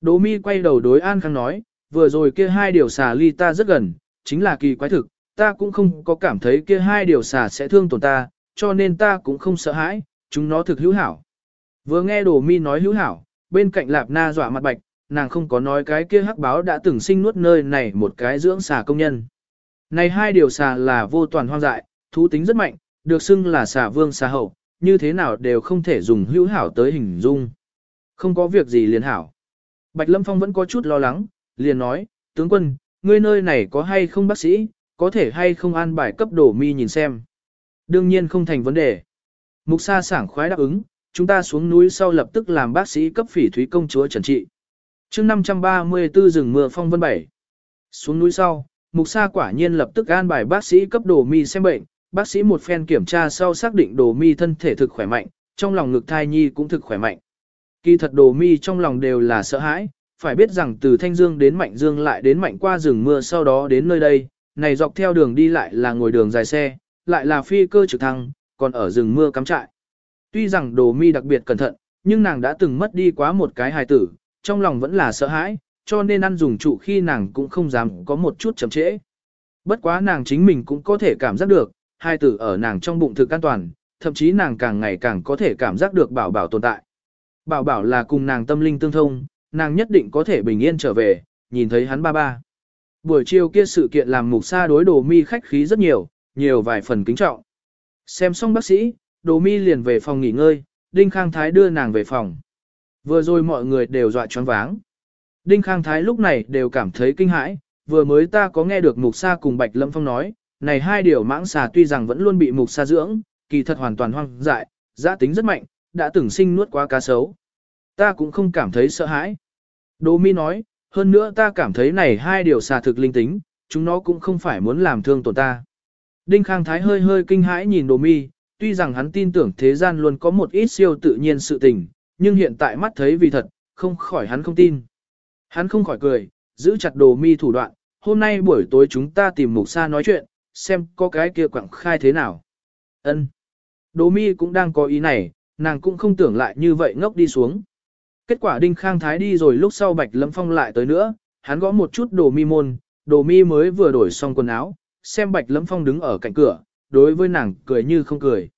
Đỗ mi quay đầu đối An Khang nói, vừa rồi kia hai điều xà ly ta rất gần, chính là kỳ quái thực, ta cũng không có cảm thấy kia hai điều xà sẽ thương tổn ta, cho nên ta cũng không sợ hãi, chúng nó thực hữu hảo. Vừa nghe đồ mi nói hữu hảo, bên cạnh lạp na dọa mặt bạch, nàng không có nói cái kia hắc báo đã từng sinh nuốt nơi này một cái dưỡng xà công nhân. Này hai điều xà là vô toàn hoang dại, thú tính rất mạnh, được xưng là xà vương xà hậu, như thế nào đều không thể dùng hữu hảo tới hình dung. Không có việc gì liền hảo. Bạch Lâm Phong vẫn có chút lo lắng, liền nói, tướng quân, ngươi nơi này có hay không bác sĩ, có thể hay không an bài cấp đổ mi nhìn xem. Đương nhiên không thành vấn đề. Mục sa sảng khoái đáp ứng, chúng ta xuống núi sau lập tức làm bác sĩ cấp phỉ thúy công chúa trần trị chương 534 rừng mưa phong vân bảy. Xuống núi sau, mục sa quả nhiên lập tức an bài bác sĩ cấp đồ mi xem bệnh, bác sĩ một phen kiểm tra sau xác định đồ mi thân thể thực khỏe mạnh, trong lòng ngực thai nhi cũng thực khỏe mạnh. Kỳ thật đồ mi trong lòng đều là sợ hãi, phải biết rằng từ Thanh Dương đến Mạnh Dương lại đến Mạnh qua rừng mưa sau đó đến nơi đây, này dọc theo đường đi lại là ngồi đường dài xe, lại là phi cơ trực thăng, còn ở rừng mưa cắm trại. Tuy rằng đồ mi đặc biệt cẩn thận, nhưng nàng đã từng mất đi quá một cái hài tử, trong lòng vẫn là sợ hãi, cho nên ăn dùng trụ khi nàng cũng không dám có một chút chậm trễ. Bất quá nàng chính mình cũng có thể cảm giác được, hai tử ở nàng trong bụng thực an toàn, thậm chí nàng càng ngày càng có thể cảm giác được bảo bảo tồn tại. Bảo bảo là cùng nàng tâm linh tương thông, nàng nhất định có thể bình yên trở về, nhìn thấy hắn ba ba. Buổi chiều kia sự kiện làm mục sa đối đồ mi khách khí rất nhiều, nhiều vài phần kính trọng. Xem xong bác sĩ, đồ mi liền về phòng nghỉ ngơi, Đinh Khang Thái đưa nàng về phòng. Vừa rồi mọi người đều dọa choáng váng. Đinh Khang Thái lúc này đều cảm thấy kinh hãi, vừa mới ta có nghe được mục sa cùng Bạch Lâm Phong nói, này hai điều mãng xà tuy rằng vẫn luôn bị mục sa dưỡng, kỳ thật hoàn toàn hoang dại, giá tính rất mạnh, đã từng sinh nuốt quá cá sấu. Ta cũng không cảm thấy sợ hãi. Đỗ Mi nói, hơn nữa ta cảm thấy này hai điều xà thực linh tính, chúng nó cũng không phải muốn làm thương tổn ta. Đinh Khang Thái hơi hơi kinh hãi nhìn Đỗ Mi, tuy rằng hắn tin tưởng thế gian luôn có một ít siêu tự nhiên sự tình, nhưng hiện tại mắt thấy vì thật, không khỏi hắn không tin. Hắn không khỏi cười, giữ chặt đồ Mi thủ đoạn, hôm nay buổi tối chúng ta tìm mục sa nói chuyện, xem có cái kia quảng khai thế nào. Ân. đồ Mi cũng đang có ý này, nàng cũng không tưởng lại như vậy ngốc đi xuống. Kết quả Đinh Khang Thái đi rồi lúc sau Bạch Lâm Phong lại tới nữa, hắn gõ một chút đồ mi môn, đồ mi mới vừa đổi xong quần áo, xem Bạch Lâm Phong đứng ở cạnh cửa, đối với nàng cười như không cười.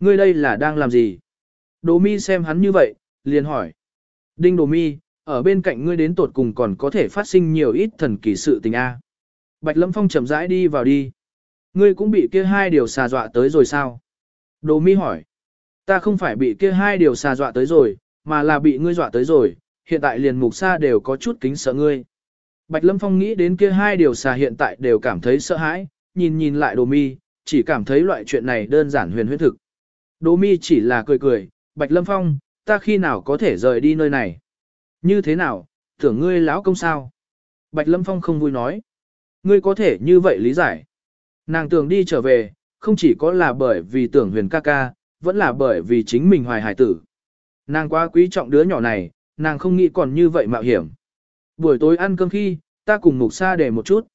Ngươi đây là đang làm gì? Đồ mi xem hắn như vậy, liền hỏi. Đinh đồ mi, ở bên cạnh ngươi đến tột cùng còn có thể phát sinh nhiều ít thần kỳ sự tình a. Bạch Lâm Phong chậm rãi đi vào đi. Ngươi cũng bị kia hai điều xà dọa tới rồi sao? Đồ mi hỏi. Ta không phải bị kia hai điều xà dọa tới rồi, mà là bị ngươi dọa tới rồi, hiện tại liền mục sa đều có chút kính sợ ngươi. Bạch Lâm Phong nghĩ đến kia hai điều xà hiện tại đều cảm thấy sợ hãi, nhìn nhìn lại đồ mi, chỉ cảm thấy loại chuyện này đơn giản huyền huyễn thực. Đồ mi chỉ là cười cười, Bạch Lâm Phong, ta khi nào có thể rời đi nơi này? Như thế nào, tưởng ngươi lão công sao? Bạch Lâm Phong không vui nói. Ngươi có thể như vậy lý giải. Nàng tưởng đi trở về, không chỉ có là bởi vì tưởng huyền ca ca, vẫn là bởi vì chính mình hoài hải tử. Nàng quá quý trọng đứa nhỏ này, nàng không nghĩ còn như vậy mạo hiểm. Buổi tối ăn cơm khi, ta cùng mục xa để một chút.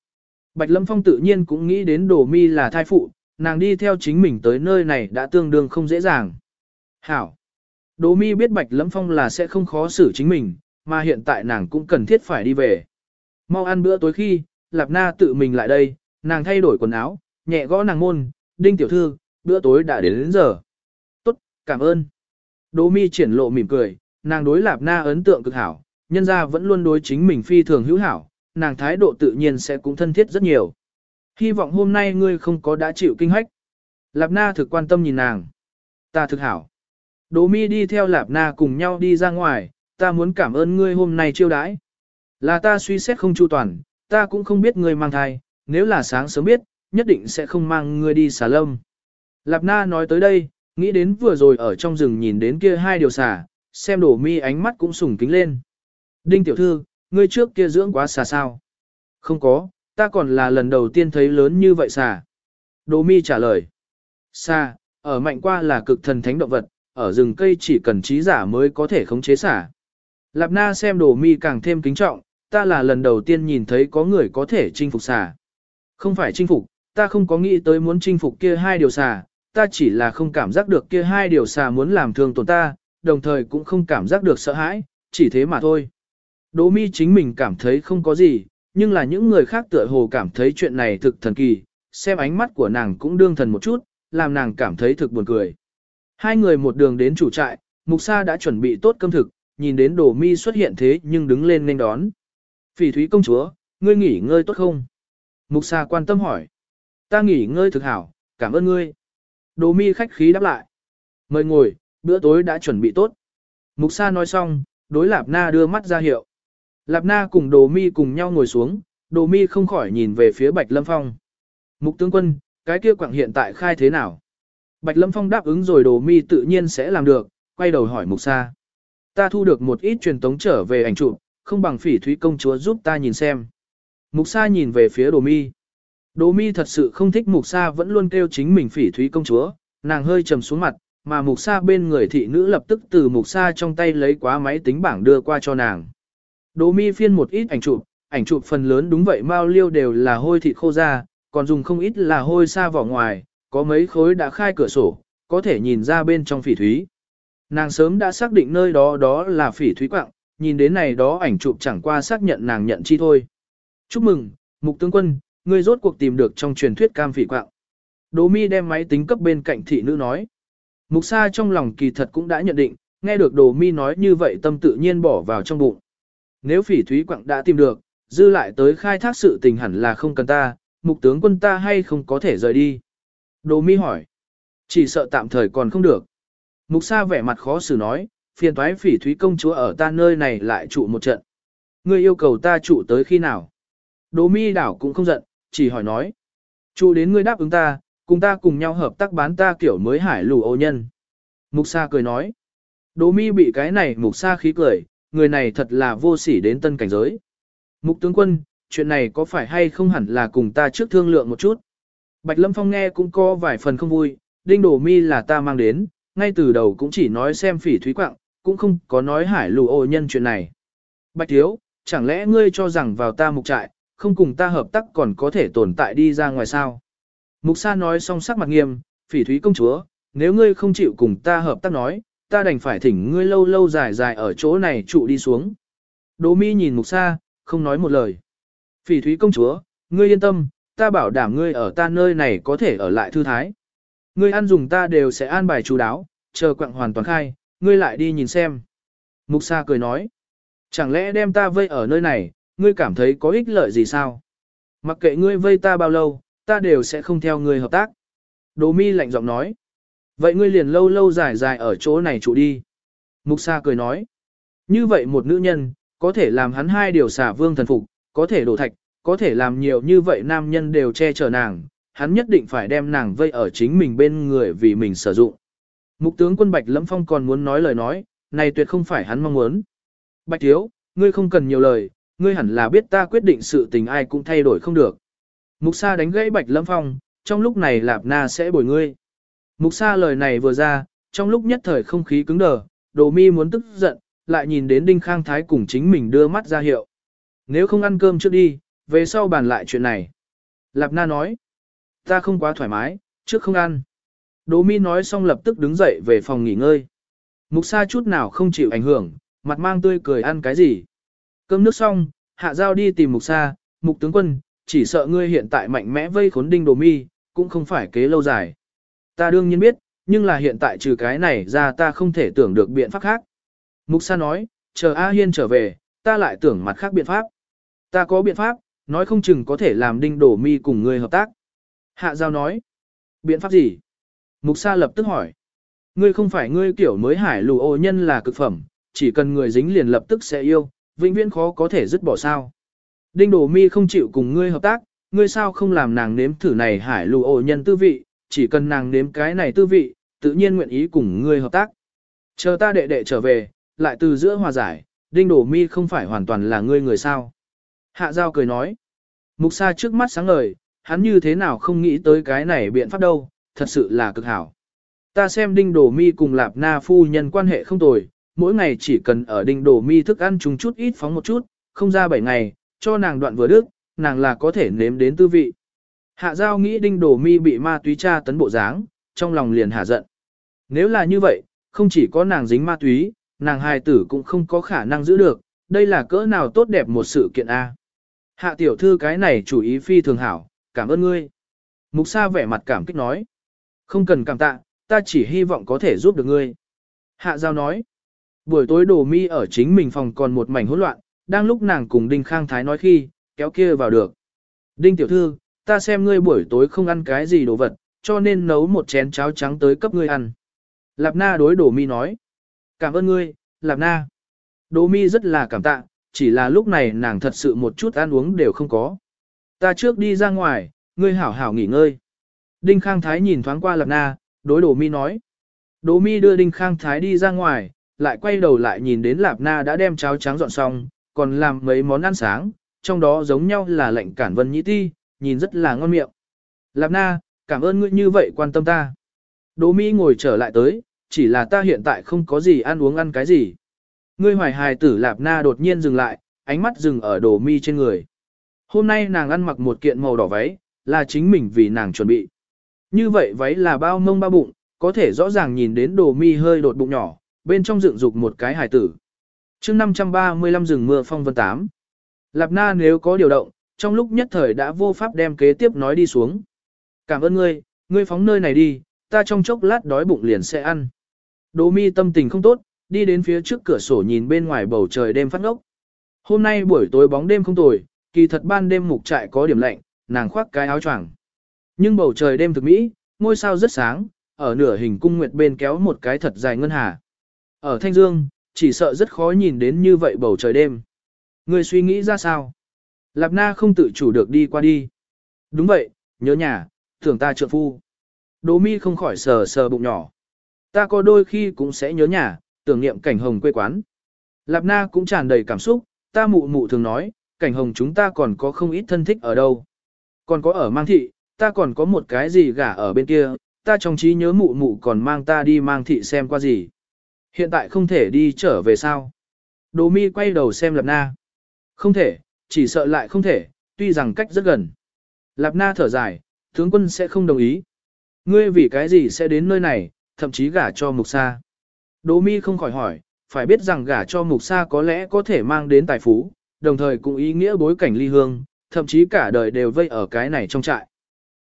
Bạch Lâm Phong tự nhiên cũng nghĩ đến đồ mi là thai phụ, nàng đi theo chính mình tới nơi này đã tương đương không dễ dàng. Hảo! Đỗ mi biết Bạch Lâm Phong là sẽ không khó xử chính mình, mà hiện tại nàng cũng cần thiết phải đi về. Mau ăn bữa tối khi, Lạp Na tự mình lại đây, nàng thay đổi quần áo, nhẹ gõ nàng môn, đinh tiểu thư, bữa tối đã đến đến giờ. Tốt, cảm ơn. Đỗ mi triển lộ mỉm cười, nàng đối Lạp Na ấn tượng cực hảo, nhân ra vẫn luôn đối chính mình phi thường hữu hảo, nàng thái độ tự nhiên sẽ cũng thân thiết rất nhiều. Hy vọng hôm nay ngươi không có đã chịu kinh hách. Lạp Na thực quan tâm nhìn nàng. Ta thực hảo. Đỗ mi đi theo Lạp Na cùng nhau đi ra ngoài, ta muốn cảm ơn ngươi hôm nay chiêu đãi. Là ta suy xét không chu toàn, ta cũng không biết ngươi mang thai, nếu là sáng sớm biết, nhất định sẽ không mang ngươi đi xà lâm. Lạp Na nói tới đây, nghĩ đến vừa rồi ở trong rừng nhìn đến kia hai điều xà, xem đổ mi ánh mắt cũng sùng kính lên. Đinh tiểu thư, ngươi trước kia dưỡng quá xà sao? Không có, ta còn là lần đầu tiên thấy lớn như vậy xà. Đỗ mi trả lời. Xà, ở mạnh qua là cực thần thánh động vật, ở rừng cây chỉ cần trí giả mới có thể khống chế xà. Lạp na xem đồ mi càng thêm kính trọng, ta là lần đầu tiên nhìn thấy có người có thể chinh phục xà. Không phải chinh phục, ta không có nghĩ tới muốn chinh phục kia hai điều xà, ta chỉ là không cảm giác được kia hai điều xà muốn làm thương tổn ta, đồng thời cũng không cảm giác được sợ hãi, chỉ thế mà thôi. Đỗ mi chính mình cảm thấy không có gì, nhưng là những người khác tựa hồ cảm thấy chuyện này thực thần kỳ, xem ánh mắt của nàng cũng đương thần một chút, làm nàng cảm thấy thực buồn cười. Hai người một đường đến chủ trại, Mục Sa đã chuẩn bị tốt cơm thực, nhìn đến Đồ Mi xuất hiện thế nhưng đứng lên nên đón. Phỉ Thúy công chúa, ngươi nghỉ ngơi tốt không? Mục Sa quan tâm hỏi. Ta nghỉ ngơi thực hảo, cảm ơn ngươi. Đồ Mi khách khí đáp lại. Mời ngồi, bữa tối đã chuẩn bị tốt. Mục Sa nói xong, đối Lạp Na đưa mắt ra hiệu. Lạp Na cùng Đồ Mi cùng nhau ngồi xuống, Đồ Mi không khỏi nhìn về phía Bạch Lâm Phong. Mục tướng quân, cái kia quảng hiện tại khai thế nào? Bạch Lâm Phong đáp ứng rồi Đồ Mi tự nhiên sẽ làm được, quay đầu hỏi Mục Sa. Ta thu được một ít truyền tống trở về ảnh chụp, không bằng phỉ thúy công chúa giúp ta nhìn xem. Mục Sa nhìn về phía Đồ Mi. Đồ Mi thật sự không thích Mục Sa vẫn luôn kêu chính mình phỉ thúy công chúa, nàng hơi trầm xuống mặt, mà Mục Sa bên người thị nữ lập tức từ Mục Sa trong tay lấy quá máy tính bảng đưa qua cho nàng. Đồ Mi phiên một ít ảnh chụp, ảnh chụp phần lớn đúng vậy mao liêu đều là hôi thịt khô ra, còn dùng không ít là hôi xa vỏ ngoài, có mấy khối đã khai cửa sổ, có thể nhìn ra bên trong phỉ thúy. Nàng sớm đã xác định nơi đó đó là phỉ thúy quạng, nhìn đến này đó ảnh chụp chẳng qua xác nhận nàng nhận chi thôi. Chúc mừng, mục tướng quân, ngươi rốt cuộc tìm được trong truyền thuyết cam phỉ quạng. Đỗ mi đem máy tính cấp bên cạnh thị nữ nói. Mục sa trong lòng kỳ thật cũng đã nhận định, nghe được đồ mi nói như vậy tâm tự nhiên bỏ vào trong bụng. Nếu phỉ thúy quạng đã tìm được, dư lại tới khai thác sự tình hẳn là không cần ta, mục tướng quân ta hay không có thể rời đi. Đồ mi hỏi. Chỉ sợ tạm thời còn không được. Mục sa vẻ mặt khó xử nói, phiền toái phỉ thúy công chúa ở ta nơi này lại trụ một trận. Ngươi yêu cầu ta trụ tới khi nào? Đỗ mi đảo cũng không giận, chỉ hỏi nói. Trụ đến ngươi đáp ứng ta, cùng ta cùng nhau hợp tác bán ta kiểu mới hải lù ô nhân. Mục sa cười nói. Đỗ mi bị cái này mục sa khí cười, người này thật là vô sỉ đến tân cảnh giới. Mục tướng quân, chuyện này có phải hay không hẳn là cùng ta trước thương lượng một chút. Bạch Lâm Phong nghe cũng có vài phần không vui, đinh đổ mi là ta mang đến, ngay từ đầu cũng chỉ nói xem phỉ thúy quạng, cũng không có nói hải lù ô nhân chuyện này. Bạch Thiếu, chẳng lẽ ngươi cho rằng vào ta mục trại, không cùng ta hợp tác còn có thể tồn tại đi ra ngoài sao? Mục Sa nói xong sắc mặt nghiêm, phỉ thúy công chúa, nếu ngươi không chịu cùng ta hợp tác nói, ta đành phải thỉnh ngươi lâu lâu dài dài ở chỗ này trụ đi xuống. Đỗ mi nhìn Mục Sa, không nói một lời. Phỉ thúy công chúa, ngươi yên tâm, ta bảo đảm ngươi ở ta nơi này có thể ở lại thư thái. Ngươi ăn dùng ta đều sẽ an bài chú đáo, chờ quặng hoàn toàn khai, ngươi lại đi nhìn xem. Mục Sa cười nói, chẳng lẽ đem ta vây ở nơi này, ngươi cảm thấy có ích lợi gì sao? Mặc kệ ngươi vây ta bao lâu, ta đều sẽ không theo ngươi hợp tác. Đỗ mi lạnh giọng nói, vậy ngươi liền lâu lâu dài dài ở chỗ này trụ đi. Mục Sa cười nói, Như vậy một nữ nhân, có thể làm hắn hai điều xả vương thần phục, có thể đổ thạch, có thể làm nhiều như vậy nam nhân đều che chở nàng, hắn nhất định phải đem nàng vây ở chính mình bên người vì mình sử dụng. Mục tướng quân Bạch Lâm Phong còn muốn nói lời nói, này tuyệt không phải hắn mong muốn. Bạch Thiếu, ngươi không cần nhiều lời, ngươi hẳn là biết ta quyết định sự tình ai cũng thay đổi không được. Mục Sa đánh gãy Bạch Lâm Phong, trong lúc này Lạp Na sẽ bồi ngươi. Mục Sa lời này vừa ra, trong lúc nhất thời không khí cứng đờ, Đồ Mi muốn tức giận, lại nhìn đến Đinh Khang Thái cùng chính mình đưa mắt ra hiệu. Nếu không ăn cơm trước đi, về sau bàn lại chuyện này. Lạp Na nói, ta không quá thoải mái, trước không ăn. Đỗ Mi nói xong lập tức đứng dậy về phòng nghỉ ngơi. Mục Sa chút nào không chịu ảnh hưởng, mặt mang tươi cười ăn cái gì. Cơm nước xong, Hạ Giao đi tìm Mục Sa, Mục tướng quân, chỉ sợ ngươi hiện tại mạnh mẽ vây khốn đinh Đỗ Mi, cũng không phải kế lâu dài. Ta đương nhiên biết, nhưng là hiện tại trừ cái này ra ta không thể tưởng được biện pháp khác. Mục Sa nói, chờ A Hiên trở về, ta lại tưởng mặt khác biện pháp. Ta có biện pháp, nói không chừng có thể làm đinh đổ mi cùng ngươi hợp tác. Hạ Giao nói, biện pháp gì? Mục Sa lập tức hỏi, ngươi không phải ngươi kiểu mới hải lù ô nhân là cực phẩm, chỉ cần người dính liền lập tức sẽ yêu, vĩnh viễn khó có thể dứt bỏ sao. Đinh đổ mi không chịu cùng ngươi hợp tác, ngươi sao không làm nàng nếm thử này hải lù ô nhân tư vị, chỉ cần nàng nếm cái này tư vị, tự nhiên nguyện ý cùng ngươi hợp tác. Chờ ta đệ đệ trở về, lại từ giữa hòa giải, đinh đổ mi không phải hoàn toàn là ngươi người sao. Hạ Giao cười nói. Mục Sa trước mắt sáng ngời, hắn như thế nào không nghĩ tới cái này biện pháp đâu, thật sự là cực hảo. Ta xem đinh đổ mi cùng lạp na phu nhân quan hệ không tồi, mỗi ngày chỉ cần ở đinh đổ mi thức ăn chung chút ít phóng một chút, không ra bảy ngày, cho nàng đoạn vừa đức, nàng là có thể nếm đến tư vị. Hạ Giao nghĩ đinh đổ mi bị ma túy tra tấn bộ dáng, trong lòng liền hạ giận. Nếu là như vậy, không chỉ có nàng dính ma túy, nàng hài tử cũng không có khả năng giữ được, đây là cỡ nào tốt đẹp một sự kiện A. Hạ tiểu thư cái này chủ ý phi thường hảo, cảm ơn ngươi. Mục sa vẻ mặt cảm kích nói. Không cần cảm tạ, ta chỉ hy vọng có thể giúp được ngươi. Hạ giao nói. Buổi tối đồ mi ở chính mình phòng còn một mảnh hỗn loạn, đang lúc nàng cùng Đinh Khang Thái nói khi, kéo kia vào được. Đinh tiểu thư, ta xem ngươi buổi tối không ăn cái gì đồ vật, cho nên nấu một chén cháo trắng tới cấp ngươi ăn. Lạp na đối đồ mi nói. Cảm ơn ngươi, Lạp na. Đồ mi rất là cảm tạ, chỉ là lúc này nàng thật sự một chút ăn uống đều không có. Ta trước đi ra ngoài, ngươi hảo hảo nghỉ ngơi. Đinh Khang Thái nhìn thoáng qua lạc Na, đối đỗ Mi nói. đỗ Mi đưa Đinh Khang Thái đi ra ngoài, lại quay đầu lại nhìn đến Lạp Na đã đem cháo trắng dọn xong, còn làm mấy món ăn sáng, trong đó giống nhau là lệnh cản vân nhĩ ti, nhìn rất là ngon miệng. Lạp Na, cảm ơn ngươi như vậy quan tâm ta. Đỗ Mi ngồi trở lại tới, chỉ là ta hiện tại không có gì ăn uống ăn cái gì. Ngươi hoài hài tử Lạp Na đột nhiên dừng lại, ánh mắt dừng ở đồ Mi trên người. Hôm nay nàng ăn mặc một kiện màu đỏ váy, là chính mình vì nàng chuẩn bị. Như vậy váy là bao mông bao bụng, có thể rõ ràng nhìn đến đồ mi hơi đột bụng nhỏ, bên trong dựng dục một cái hài tử. chương 535 rừng mưa phong vân 8. Lạp na nếu có điều động, trong lúc nhất thời đã vô pháp đem kế tiếp nói đi xuống. Cảm ơn ngươi, ngươi phóng nơi này đi, ta trong chốc lát đói bụng liền sẽ ăn. Đồ mi tâm tình không tốt, đi đến phía trước cửa sổ nhìn bên ngoài bầu trời đêm phát ngốc. Hôm nay buổi tối bóng đêm không tồi, kỳ thật ban đêm mục trại có điểm lạnh, nàng khoác cái áo choàng. Nhưng bầu trời đêm thực mỹ, ngôi sao rất sáng, ở nửa hình cung nguyệt bên kéo một cái thật dài ngân hà. Ở Thanh Dương, chỉ sợ rất khó nhìn đến như vậy bầu trời đêm. Người suy nghĩ ra sao? Lạp Na không tự chủ được đi qua đi. Đúng vậy, nhớ nhà, tưởng ta trượng phu. Đỗ mi không khỏi sờ sờ bụng nhỏ. Ta có đôi khi cũng sẽ nhớ nhà, tưởng niệm cảnh hồng quê quán. Lạp Na cũng tràn đầy cảm xúc, ta mụ mụ thường nói, cảnh hồng chúng ta còn có không ít thân thích ở đâu. Còn có ở mang thị, ta còn có một cái gì gả ở bên kia, ta trong trí nhớ mụ mụ còn mang ta đi mang thị xem qua gì. Hiện tại không thể đi trở về sao. Đồ mi quay đầu xem Lạp Na. Không thể, chỉ sợ lại không thể, tuy rằng cách rất gần. Lạp Na thở dài, tướng quân sẽ không đồng ý. Ngươi vì cái gì sẽ đến nơi này, thậm chí gả cho mục sa. Đỗ mi không khỏi hỏi, phải biết rằng gả cho mục sa có lẽ có thể mang đến tài phú, đồng thời cũng ý nghĩa bối cảnh ly hương, thậm chí cả đời đều vây ở cái này trong trại.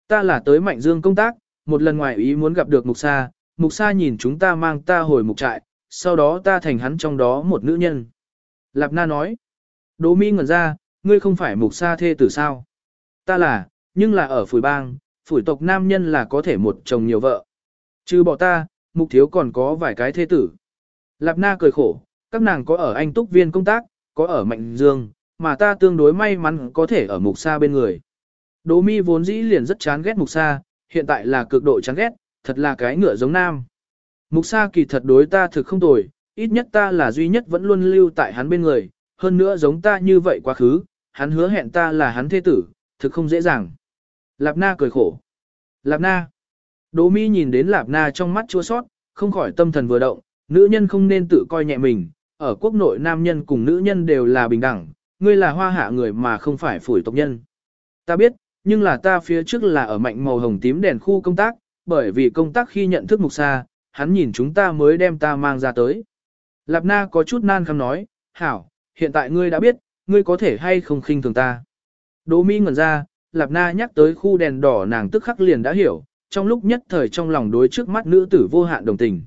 Ta là tới Mạnh Dương công tác, một lần ngoài ý muốn gặp được Mục Sa, Mục Sa nhìn chúng ta mang ta hồi mục trại, sau đó ta thành hắn trong đó một nữ nhân. Lạp Na nói, Đỗ Mi ngẩn ra, ngươi không phải Mục Sa thê tử sao? Ta là, nhưng là ở phủi bang, phủi tộc nam nhân là có thể một chồng nhiều vợ. Chứ bỏ ta, Mục Thiếu còn có vài cái thê tử. Lạp Na cười khổ, các nàng có ở anh túc viên công tác, có ở Mạnh Dương, mà ta tương đối may mắn có thể ở mục sa bên người. Đỗ mi vốn dĩ liền rất chán ghét mục sa, hiện tại là cực độ chán ghét, thật là cái ngựa giống nam. Mục sa kỳ thật đối ta thực không tồi, ít nhất ta là duy nhất vẫn luôn lưu tại hắn bên người, hơn nữa giống ta như vậy quá khứ, hắn hứa hẹn ta là hắn thế tử, thực không dễ dàng. Lạp na cười khổ. Lạp na. Đỗ mi nhìn đến Lạp na trong mắt chua sót, không khỏi tâm thần vừa động, nữ nhân không nên tự coi nhẹ mình, ở quốc nội nam nhân cùng nữ nhân đều là bình đẳng, ngươi là hoa hạ người mà không phải phủi tộc nhân. Ta biết, nhưng là ta phía trước là ở mạnh màu hồng tím đèn khu công tác, bởi vì công tác khi nhận thức mục xa, hắn nhìn chúng ta mới đem ta mang ra tới. Lạp na có chút nan khăm nói, hảo, hiện tại ngươi đã biết, ngươi có thể hay không khinh thường ta. Đỗ Mi ngẩn ra, Lạp na nhắc tới khu đèn đỏ nàng tức khắc liền đã hiểu, trong lúc nhất thời trong lòng đối trước mắt nữ tử vô hạn đồng tình.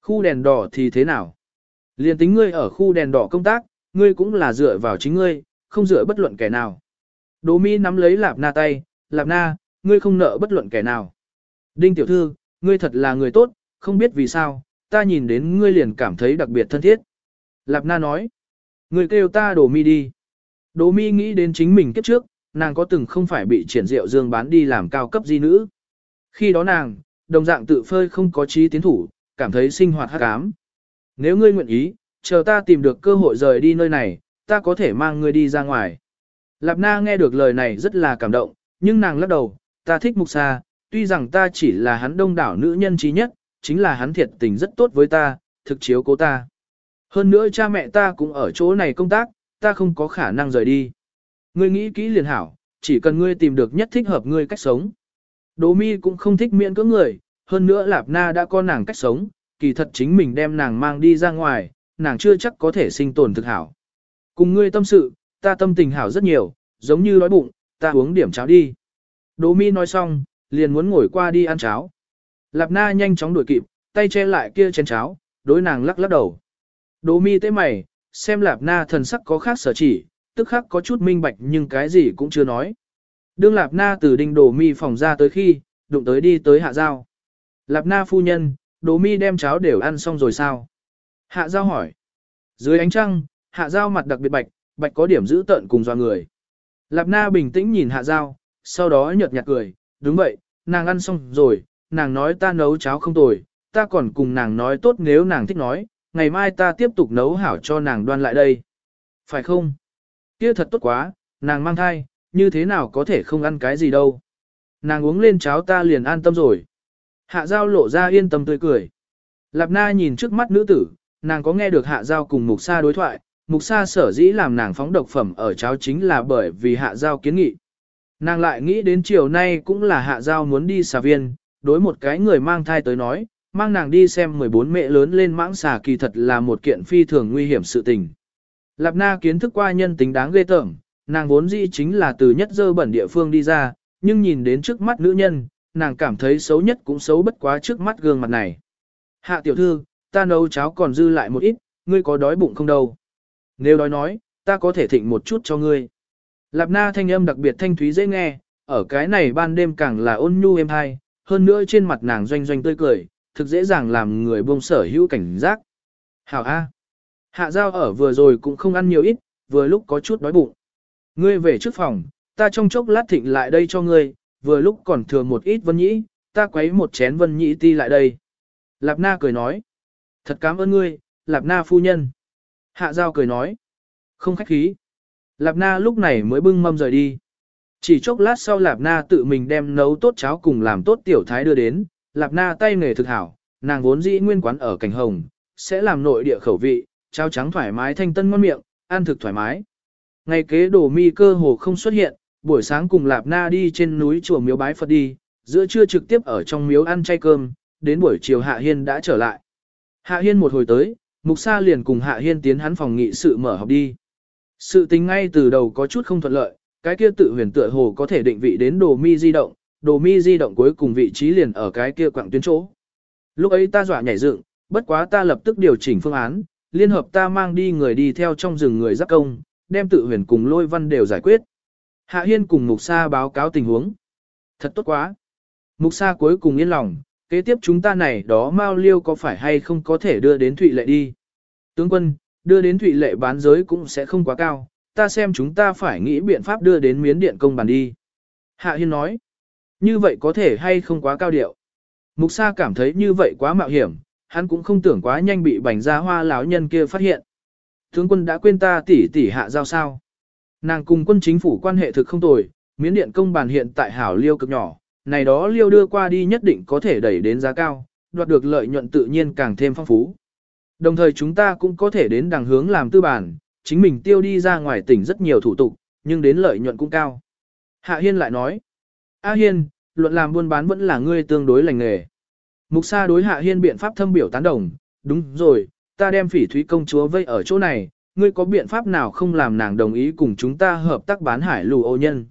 Khu đèn đỏ thì thế nào? Liên tính ngươi ở khu đèn đỏ công tác, ngươi cũng là dựa vào chính ngươi, không dựa bất luận kẻ nào. Đỗ Mi nắm lấy Lạp Na tay, Lạp Na, ngươi không nợ bất luận kẻ nào. Đinh tiểu thư, ngươi thật là người tốt, không biết vì sao, ta nhìn đến ngươi liền cảm thấy đặc biệt thân thiết. Lạp Na nói, ngươi kêu ta Đỗ Mi đi. Đỗ Mi nghĩ đến chính mình kiếp trước, nàng có từng không phải bị triển diệu dương bán đi làm cao cấp di nữ. Khi đó nàng, đồng dạng tự phơi không có trí tiến thủ, cảm thấy sinh hoạt hắc ám. Nếu ngươi nguyện ý, chờ ta tìm được cơ hội rời đi nơi này, ta có thể mang ngươi đi ra ngoài. Lạp Na nghe được lời này rất là cảm động, nhưng nàng lắc đầu, ta thích Mục Sa, tuy rằng ta chỉ là hắn đông đảo nữ nhân trí nhất, chính là hắn thiệt tình rất tốt với ta, thực chiếu cố ta. Hơn nữa cha mẹ ta cũng ở chỗ này công tác, ta không có khả năng rời đi. Ngươi nghĩ kỹ liền hảo, chỉ cần ngươi tìm được nhất thích hợp ngươi cách sống. Đỗ mi cũng không thích miễn cưỡng người, hơn nữa Lạp Na đã có nàng cách sống, kỳ thật chính mình đem nàng mang đi ra ngoài, nàng chưa chắc có thể sinh tồn thực hảo. Cùng ngươi tâm sự, ta tâm tình hảo rất nhiều, giống như đói bụng, ta uống điểm cháo đi. Đỗ mi nói xong, liền muốn ngồi qua đi ăn cháo. Lạp na nhanh chóng đuổi kịp, tay che lại kia chén cháo, đối nàng lắc lắc đầu. Đỗ mi tế mày, xem lạp na thần sắc có khác sở chỉ, tức khắc có chút minh bạch nhưng cái gì cũng chưa nói. Đương lạp na từ đinh đổ mi phòng ra tới khi, đụng tới đi tới hạ giao. Lạp na phu nhân, đổ mi đem cháo đều ăn xong rồi sao? Hạ giao hỏi. Dưới ánh trăng, hạ giao mặt đặc biệt bạch, bạch có điểm giữ tợn cùng doa người. Lạp na bình tĩnh nhìn hạ giao, sau đó nhợt nhạt cười, đúng vậy, nàng ăn xong rồi, nàng nói ta nấu cháo không tồi, ta còn cùng nàng nói tốt nếu nàng thích nói, ngày mai ta tiếp tục nấu hảo cho nàng đoan lại đây. Phải không? Kia thật tốt quá, nàng mang thai, như thế nào có thể không ăn cái gì đâu. Nàng uống lên cháo ta liền an tâm rồi. Hạ giao lộ ra yên tâm tươi cười. Lạp na nhìn trước mắt nữ tử, nàng có nghe được hạ giao cùng mục sa đối thoại, mục sa sở dĩ làm nàng phóng độc phẩm ở cháo chính là bởi vì hạ giao kiến nghị. Nàng lại nghĩ đến chiều nay cũng là hạ giao muốn đi xà viên, đối một cái người mang thai tới nói, mang nàng đi xem 14 mẹ lớn lên mãng xà kỳ thật là một kiện phi thường nguy hiểm sự tình. Lạp na kiến thức qua nhân tính đáng ghê tởm, nàng vốn dĩ chính là từ nhất dơ bẩn địa phương đi ra, nhưng nhìn đến trước mắt nữ nhân, nàng cảm thấy xấu nhất cũng xấu bất quá trước mắt gương mặt này. Hạ tiểu thư, ta nấu cháo còn dư lại một ít, ngươi có đói bụng không đâu. Nếu đói nói, ta có thể thịnh một chút cho ngươi. Lạp na thanh âm đặc biệt thanh thúy dễ nghe, ở cái này ban đêm càng là ôn nhu êm hay, hơn nữa trên mặt nàng doanh doanh tươi cười, thực dễ dàng làm người buông sở hữu cảnh giác. Hảo A. Hạ giao ở vừa rồi cũng không ăn nhiều ít, vừa lúc có chút đói bụng. Ngươi về trước phòng, ta trong chốc lát thịnh lại đây cho ngươi, vừa lúc còn thừa một ít vân nhĩ, ta quấy một chén vân nhĩ ti lại đây. Lạp na cười nói. Thật cảm ơn ngươi, Lạp na phu nhân. Hạ giao cười nói. Không khách khí. Lạp na lúc này mới bưng mâm rời đi. Chỉ chốc lát sau Lạp na tự mình đem nấu tốt cháo cùng làm tốt tiểu thái đưa đến. Lạp na tay nghề thực hảo, nàng vốn dĩ nguyên quán ở cảnh hồng, sẽ làm nội địa khẩu vị, cháo trắng thoải mái thanh tân ngon miệng, ăn thực thoải mái. Ngày kế đổ mi cơ hồ không xuất hiện, buổi sáng cùng Lạp na đi trên núi chùa miếu bái Phật đi, giữa trưa trực tiếp ở trong miếu ăn chay cơm, đến buổi chiều Hạ Hiên đã trở lại. Hạ Hiên một hồi tới, Mục Sa liền cùng Hạ Hiên tiến hắn phòng nghị sự mở học đi. Sự tình ngay từ đầu có chút không thuận lợi, cái kia tự huyền tựa hồ có thể định vị đến đồ mi di động, đồ mi di động cuối cùng vị trí liền ở cái kia quảng tuyến chỗ. Lúc ấy ta dọa nhảy dựng, bất quá ta lập tức điều chỉnh phương án, liên hợp ta mang đi người đi theo trong rừng người giáp công, đem tự huyền cùng lôi văn đều giải quyết. Hạ Hiên cùng Mục Sa báo cáo tình huống. Thật tốt quá. Mục Sa cuối cùng yên lòng, kế tiếp chúng ta này đó Mao Liêu có phải hay không có thể đưa đến Thụy Lệ đi. Tướng quân, đưa đến thụy lệ bán giới cũng sẽ không quá cao, ta xem chúng ta phải nghĩ biện pháp đưa đến miến điện công bàn đi. Hạ Hiên nói, như vậy có thể hay không quá cao điệu. Mục Sa cảm thấy như vậy quá mạo hiểm, hắn cũng không tưởng quá nhanh bị bành ra hoa lão nhân kia phát hiện. Tướng quân đã quên ta tỷ tỷ hạ giao sao. Nàng cùng quân chính phủ quan hệ thực không tồi, miến điện công bàn hiện tại hảo liêu cực nhỏ, này đó liêu đưa qua đi nhất định có thể đẩy đến giá cao, đoạt được lợi nhuận tự nhiên càng thêm phong phú. Đồng thời chúng ta cũng có thể đến đằng hướng làm tư bản, chính mình tiêu đi ra ngoài tỉnh rất nhiều thủ tục, nhưng đến lợi nhuận cũng cao. Hạ Hiên lại nói, A Hiên, luận làm buôn bán vẫn là ngươi tương đối lành nghề. Mục Sa đối Hạ Hiên biện pháp thâm biểu tán đồng, đúng rồi, ta đem phỉ thúy công chúa vây ở chỗ này, ngươi có biện pháp nào không làm nàng đồng ý cùng chúng ta hợp tác bán hải lù ô nhân.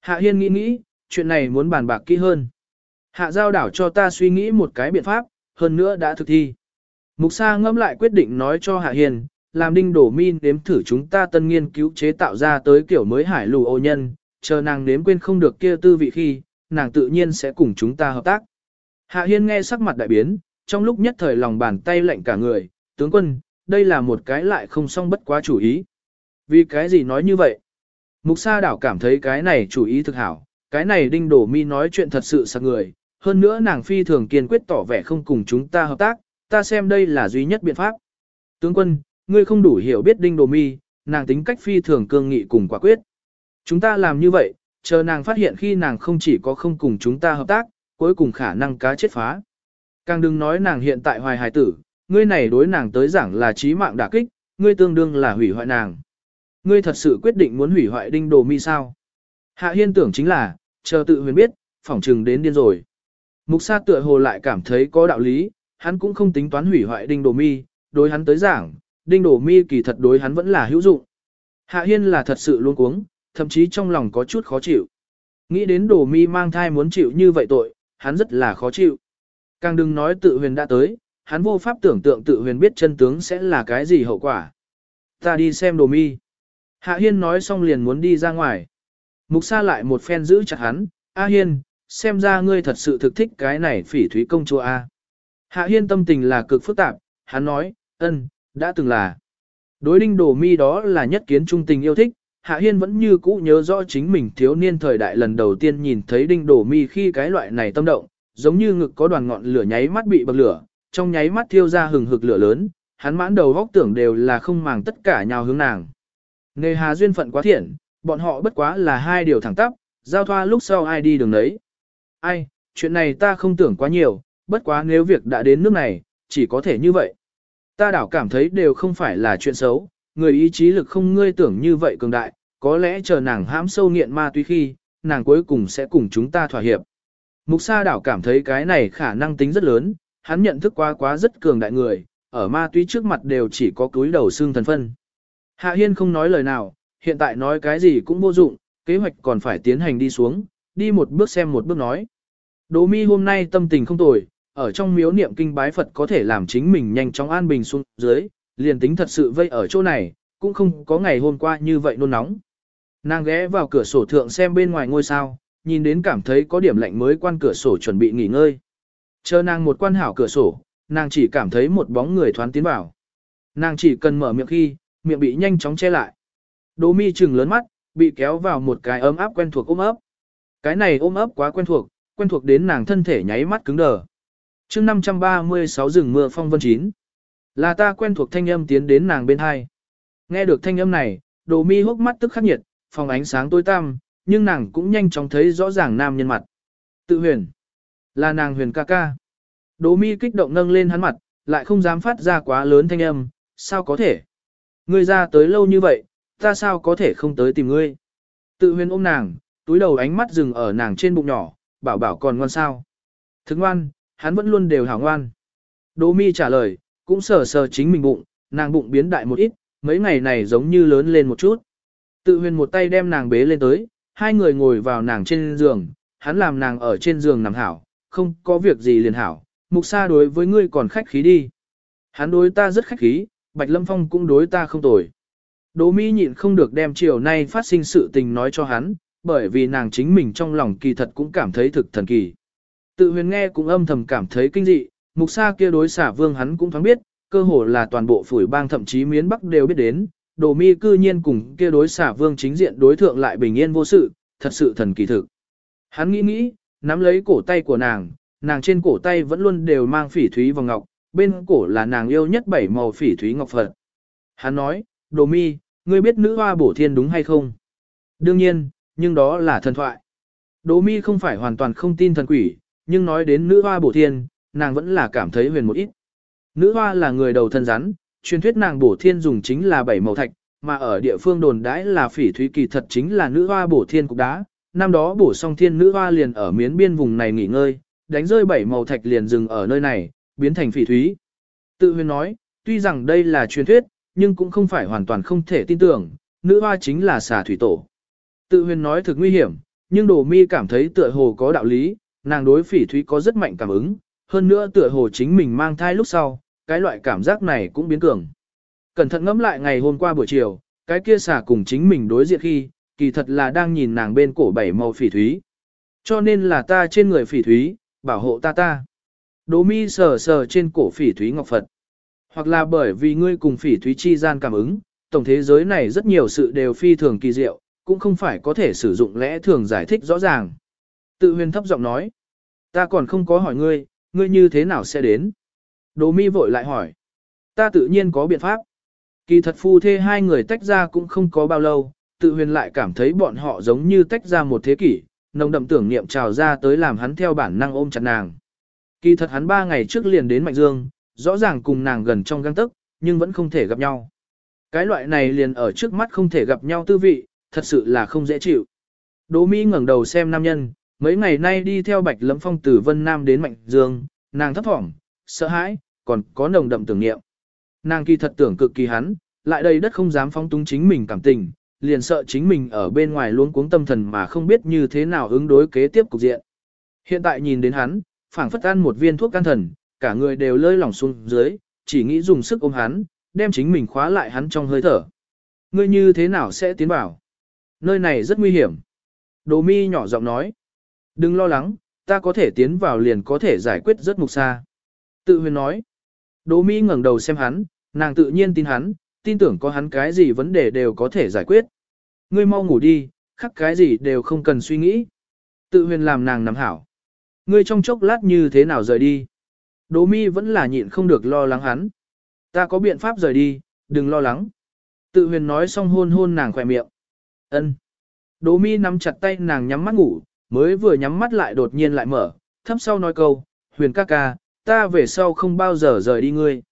Hạ Hiên nghĩ nghĩ, chuyện này muốn bàn bạc kỹ hơn. Hạ giao đảo cho ta suy nghĩ một cái biện pháp, hơn nữa đã thực thi. Mục Sa ngẫm lại quyết định nói cho Hạ Hiên, làm đinh đổ min đếm thử chúng ta tân nghiên cứu chế tạo ra tới kiểu mới hải lù ô nhân, chờ nàng nếm quên không được kia tư vị khi, nàng tự nhiên sẽ cùng chúng ta hợp tác. Hạ Hiên nghe sắc mặt đại biến, trong lúc nhất thời lòng bàn tay lạnh cả người, tướng quân, đây là một cái lại không xong bất quá chủ ý. Vì cái gì nói như vậy? Mục Sa đảo cảm thấy cái này chủ ý thực hảo, cái này đinh đổ mi nói chuyện thật sự sạc người, hơn nữa nàng phi thường kiên quyết tỏ vẻ không cùng chúng ta hợp tác, ta xem đây là duy nhất biện pháp. Tướng quân, ngươi không đủ hiểu biết đinh đồ mi, nàng tính cách phi thường cương nghị cùng quả quyết. Chúng ta làm như vậy, chờ nàng phát hiện khi nàng không chỉ có không cùng chúng ta hợp tác, cuối cùng khả năng cá chết phá. Càng đừng nói nàng hiện tại hoài hài tử, ngươi này đối nàng tới giảng là trí mạng đả kích, ngươi tương đương là hủy hoại nàng. Ngươi thật sự quyết định muốn hủy hoại đinh đồ mi sao? Hạ hiên tưởng chính là, chờ tự huyền biết, phỏng trừng đến điên rồi. Mục sa tựa hồ lại cảm thấy có đạo lý, hắn cũng không tính toán hủy hoại đinh đồ mi, đối hắn tới giảng, đinh đồ mi kỳ thật đối hắn vẫn là hữu dụng. Hạ hiên là thật sự luôn cuống, thậm chí trong lòng có chút khó chịu. Nghĩ đến đồ mi mang thai muốn chịu như vậy tội, hắn rất là khó chịu. Càng đừng nói tự huyền đã tới, hắn vô pháp tưởng tượng tự huyền biết chân tướng sẽ là cái gì hậu quả. Ta đi xem đồ mi. Hạ Hiên nói xong liền muốn đi ra ngoài. Mục Sa lại một phen giữ chặt hắn, A Hiên, xem ra ngươi thật sự thực thích cái này phỉ thúy công chúa A. Hạ Hiên tâm tình là cực phức tạp, hắn nói, ân, đã từng là. Đối đinh đồ mi đó là nhất kiến trung tình yêu thích, Hạ Hiên vẫn như cũ nhớ rõ chính mình thiếu niên thời đại lần đầu tiên nhìn thấy đinh đồ mi khi cái loại này tâm động, giống như ngực có đoàn ngọn lửa nháy mắt bị bậc lửa, trong nháy mắt thiêu ra hừng hực lửa lớn, hắn mãn đầu góc tưởng đều là không màng tất cả nhào hướng nàng. Nề hà duyên phận quá thiện, bọn họ bất quá là hai điều thẳng tắp, giao thoa lúc sau ai đi đường đấy. Ai, chuyện này ta không tưởng quá nhiều, bất quá nếu việc đã đến nước này, chỉ có thể như vậy. Ta đảo cảm thấy đều không phải là chuyện xấu, người ý chí lực không ngươi tưởng như vậy cường đại, có lẽ chờ nàng hãm sâu nghiện ma túy khi, nàng cuối cùng sẽ cùng chúng ta thỏa hiệp. Mục sa đảo cảm thấy cái này khả năng tính rất lớn, hắn nhận thức quá quá rất cường đại người, ở ma túy trước mặt đều chỉ có túi đầu xương thần phân. Hạ Hiên không nói lời nào, hiện tại nói cái gì cũng vô dụng, kế hoạch còn phải tiến hành đi xuống, đi một bước xem một bước nói. Đỗ mi hôm nay tâm tình không tồi, ở trong miếu niệm kinh bái Phật có thể làm chính mình nhanh chóng an bình xuống dưới, liền tính thật sự vây ở chỗ này, cũng không có ngày hôm qua như vậy nôn nóng. Nàng ghé vào cửa sổ thượng xem bên ngoài ngôi sao, nhìn đến cảm thấy có điểm lạnh mới quan cửa sổ chuẩn bị nghỉ ngơi. Chờ nàng một quan hảo cửa sổ, nàng chỉ cảm thấy một bóng người thoán tiến vào. Nàng chỉ cần mở miệng khi, miệng bị nhanh chóng che lại. Đỗ mi trừng lớn mắt, bị kéo vào một cái ấm áp quen thuộc ôm ấp. Cái này ôm ấp quá quen thuộc, quen thuộc đến nàng thân thể nháy mắt cứng đờ. chương 536 rừng mưa phong vân chín. Là ta quen thuộc thanh âm tiến đến nàng bên hai. Nghe được thanh âm này, đồ mi hốc mắt tức khắc nhiệt, phòng ánh sáng tối tăm, nhưng nàng cũng nhanh chóng thấy rõ ràng nam nhân mặt. Tự huyền. Là nàng huyền ca ca. Đỗ mi kích động nâng lên hắn mặt, lại không dám phát ra quá lớn thanh âm, sao có thể? Ngươi ra tới lâu như vậy, ta sao có thể không tới tìm ngươi? Tự huyền ôm nàng, túi đầu ánh mắt dừng ở nàng trên bụng nhỏ, bảo bảo còn ngoan sao. Thức ngoan, hắn vẫn luôn đều hảo ngoan. Đỗ mi trả lời, cũng sờ sờ chính mình bụng, nàng bụng biến đại một ít, mấy ngày này giống như lớn lên một chút. Tự huyền một tay đem nàng bế lên tới, hai người ngồi vào nàng trên giường, hắn làm nàng ở trên giường nằm hảo, không có việc gì liền hảo, mục sa đối với ngươi còn khách khí đi. Hắn đối ta rất khách khí, Bạch Lâm Phong cũng đối ta không tồi. Đỗ Mi nhịn không được đem chiều nay phát sinh sự tình nói cho hắn, bởi vì nàng chính mình trong lòng kỳ thật cũng cảm thấy thực thần kỳ. Tự huyền nghe cũng âm thầm cảm thấy kinh dị, mục sa kia đối xả vương hắn cũng thoáng biết, cơ hồ là toàn bộ phủi bang thậm chí miến Bắc đều biết đến, đồ mi cư nhiên cùng kia đối xả vương chính diện đối thượng lại bình yên vô sự, thật sự thần kỳ thực. Hắn nghĩ nghĩ, nắm lấy cổ tay của nàng, nàng trên cổ tay vẫn luôn đều mang phỉ thúy vòng ngọc, bên cổ là nàng yêu nhất bảy màu phỉ thúy ngọc Phật. Hắn nói, đồ mi, ngươi biết nữ hoa bổ thiên đúng hay không? Đương nhiên, nhưng đó là thần thoại. Đồ mi không phải hoàn toàn không tin thần quỷ, nhưng nói đến nữ hoa bổ thiên, nàng vẫn là cảm thấy huyền một ít. Nữ hoa là người đầu thân rắn, truyền thuyết nàng bổ thiên dùng chính là bảy màu thạch, mà ở địa phương đồn đãi là phỉ thúy kỳ thật chính là nữ hoa bổ thiên cục đá. Năm đó bổ song thiên nữ hoa liền ở miến biên vùng này nghỉ ngơi, đánh rơi bảy màu thạch liền dừng ở nơi này, biến thành phỉ thúy. Tự huyền nói, tuy rằng đây là truyền thuyết, nhưng cũng không phải hoàn toàn không thể tin tưởng, nữ hoa chính là xà thủy tổ. Tự huyền nói thực nguy hiểm, nhưng đồ mi cảm thấy tựa hồ có đạo lý, nàng đối phỉ thúy có rất mạnh cảm ứng, hơn nữa tựa hồ chính mình mang thai lúc sau, cái loại cảm giác này cũng biến cường. Cẩn thận ngẫm lại ngày hôm qua buổi chiều, cái kia xà cùng chính mình đối diện khi, kỳ thật là đang nhìn nàng bên cổ bảy màu phỉ thúy. Cho nên là ta trên người phỉ thúy, bảo hộ ta ta. Đỗ mi sờ sờ trên cổ phỉ thúy ngọc Phật. Hoặc là bởi vì ngươi cùng phỉ thúy chi gian cảm ứng, tổng thế giới này rất nhiều sự đều phi thường kỳ diệu, cũng không phải có thể sử dụng lẽ thường giải thích rõ ràng. Tự huyền thấp giọng nói, ta còn không có hỏi ngươi, ngươi như thế nào sẽ đến? Đỗ mi vội lại hỏi, ta tự nhiên có biện pháp. Kỳ thật phu thê hai người tách ra cũng không có bao lâu, tự huyền lại cảm thấy bọn họ giống như tách ra một thế kỷ, nồng đậm tưởng niệm trào ra tới làm hắn theo bản năng ôm chặt nàng. Kỳ thật hắn ba ngày trước liền đến Mạnh Dương, rõ ràng cùng nàng gần trong găng tức, nhưng vẫn không thể gặp nhau. Cái loại này liền ở trước mắt không thể gặp nhau tư vị, thật sự là không dễ chịu. Đỗ Mỹ ngẩng đầu xem nam nhân, mấy ngày nay đi theo Bạch Lâm Phong từ Vân Nam đến Mạnh Dương, nàng thấp thỏm, sợ hãi, còn có nồng đậm tưởng niệm. Nàng kỳ thật tưởng cực kỳ hắn, lại đây đất không dám phóng túng chính mình cảm tình, liền sợ chính mình ở bên ngoài luôn cuống tâm thần mà không biết như thế nào ứng đối kế tiếp cục diện. Hiện tại nhìn đến hắn, phảng phất ăn một viên thuốc can thần, cả người đều lơi lỏng xuống dưới, chỉ nghĩ dùng sức ôm hắn, đem chính mình khóa lại hắn trong hơi thở. Ngươi như thế nào sẽ tiến vào? Nơi này rất nguy hiểm. Đồ mi nhỏ giọng nói. Đừng lo lắng, ta có thể tiến vào liền có thể giải quyết rất mục xa. Tự huyền nói. Đồ mi ngẩng đầu xem hắn, nàng tự nhiên tin hắn, tin tưởng có hắn cái gì vấn đề đều có thể giải quyết. Ngươi mau ngủ đi, khắc cái gì đều không cần suy nghĩ. Tự huyền làm nàng nắm hảo. Ngươi trong chốc lát như thế nào rời đi? Đỗ mi vẫn là nhịn không được lo lắng hắn. Ta có biện pháp rời đi, đừng lo lắng. Tự huyền nói xong hôn hôn nàng khỏe miệng. ân. Đỗ mi nắm chặt tay nàng nhắm mắt ngủ, mới vừa nhắm mắt lại đột nhiên lại mở, thấp sau nói câu, huyền ca ca, ta về sau không bao giờ rời đi ngươi.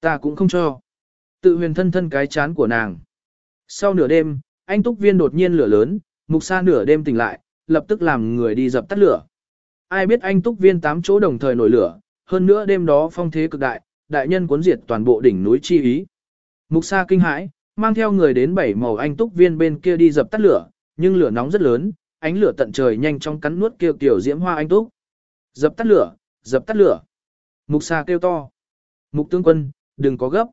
Ta cũng không cho. Tự huyền thân thân cái chán của nàng. Sau nửa đêm, anh túc viên đột nhiên lửa lớn, mục sa nửa đêm tỉnh lại, lập tức làm người đi dập tắt lửa. Ai biết anh túc viên tám chỗ đồng thời nổi lửa, hơn nữa đêm đó phong thế cực đại, đại nhân cuốn diệt toàn bộ đỉnh núi chi ý. Mục sa kinh hãi, mang theo người đến bảy màu anh túc viên bên kia đi dập tắt lửa, nhưng lửa nóng rất lớn, ánh lửa tận trời nhanh chóng cắn nuốt kêu tiểu diễm hoa anh túc. Dập tắt lửa, dập tắt lửa. Mục sa kêu to. Mục tướng quân, đừng có gấp.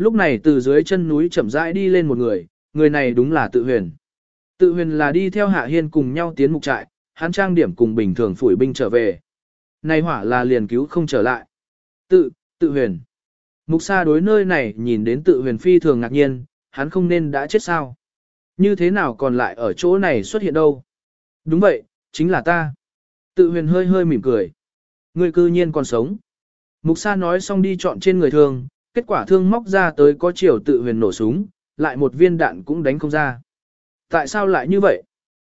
Lúc này từ dưới chân núi chậm rãi đi lên một người, người này đúng là tự huyền. Tự huyền là đi theo hạ hiên cùng nhau tiến mục trại, hắn trang điểm cùng bình thường phủi binh trở về. Này hỏa là liền cứu không trở lại. Tự, tự huyền. Mục sa đối nơi này nhìn đến tự huyền phi thường ngạc nhiên, hắn không nên đã chết sao. Như thế nào còn lại ở chỗ này xuất hiện đâu? Đúng vậy, chính là ta. Tự huyền hơi hơi mỉm cười. Người cư nhiên còn sống. Mục sa nói xong đi chọn trên người thường kết quả thương móc ra tới có chiều tự huyền nổ súng, lại một viên đạn cũng đánh không ra. Tại sao lại như vậy?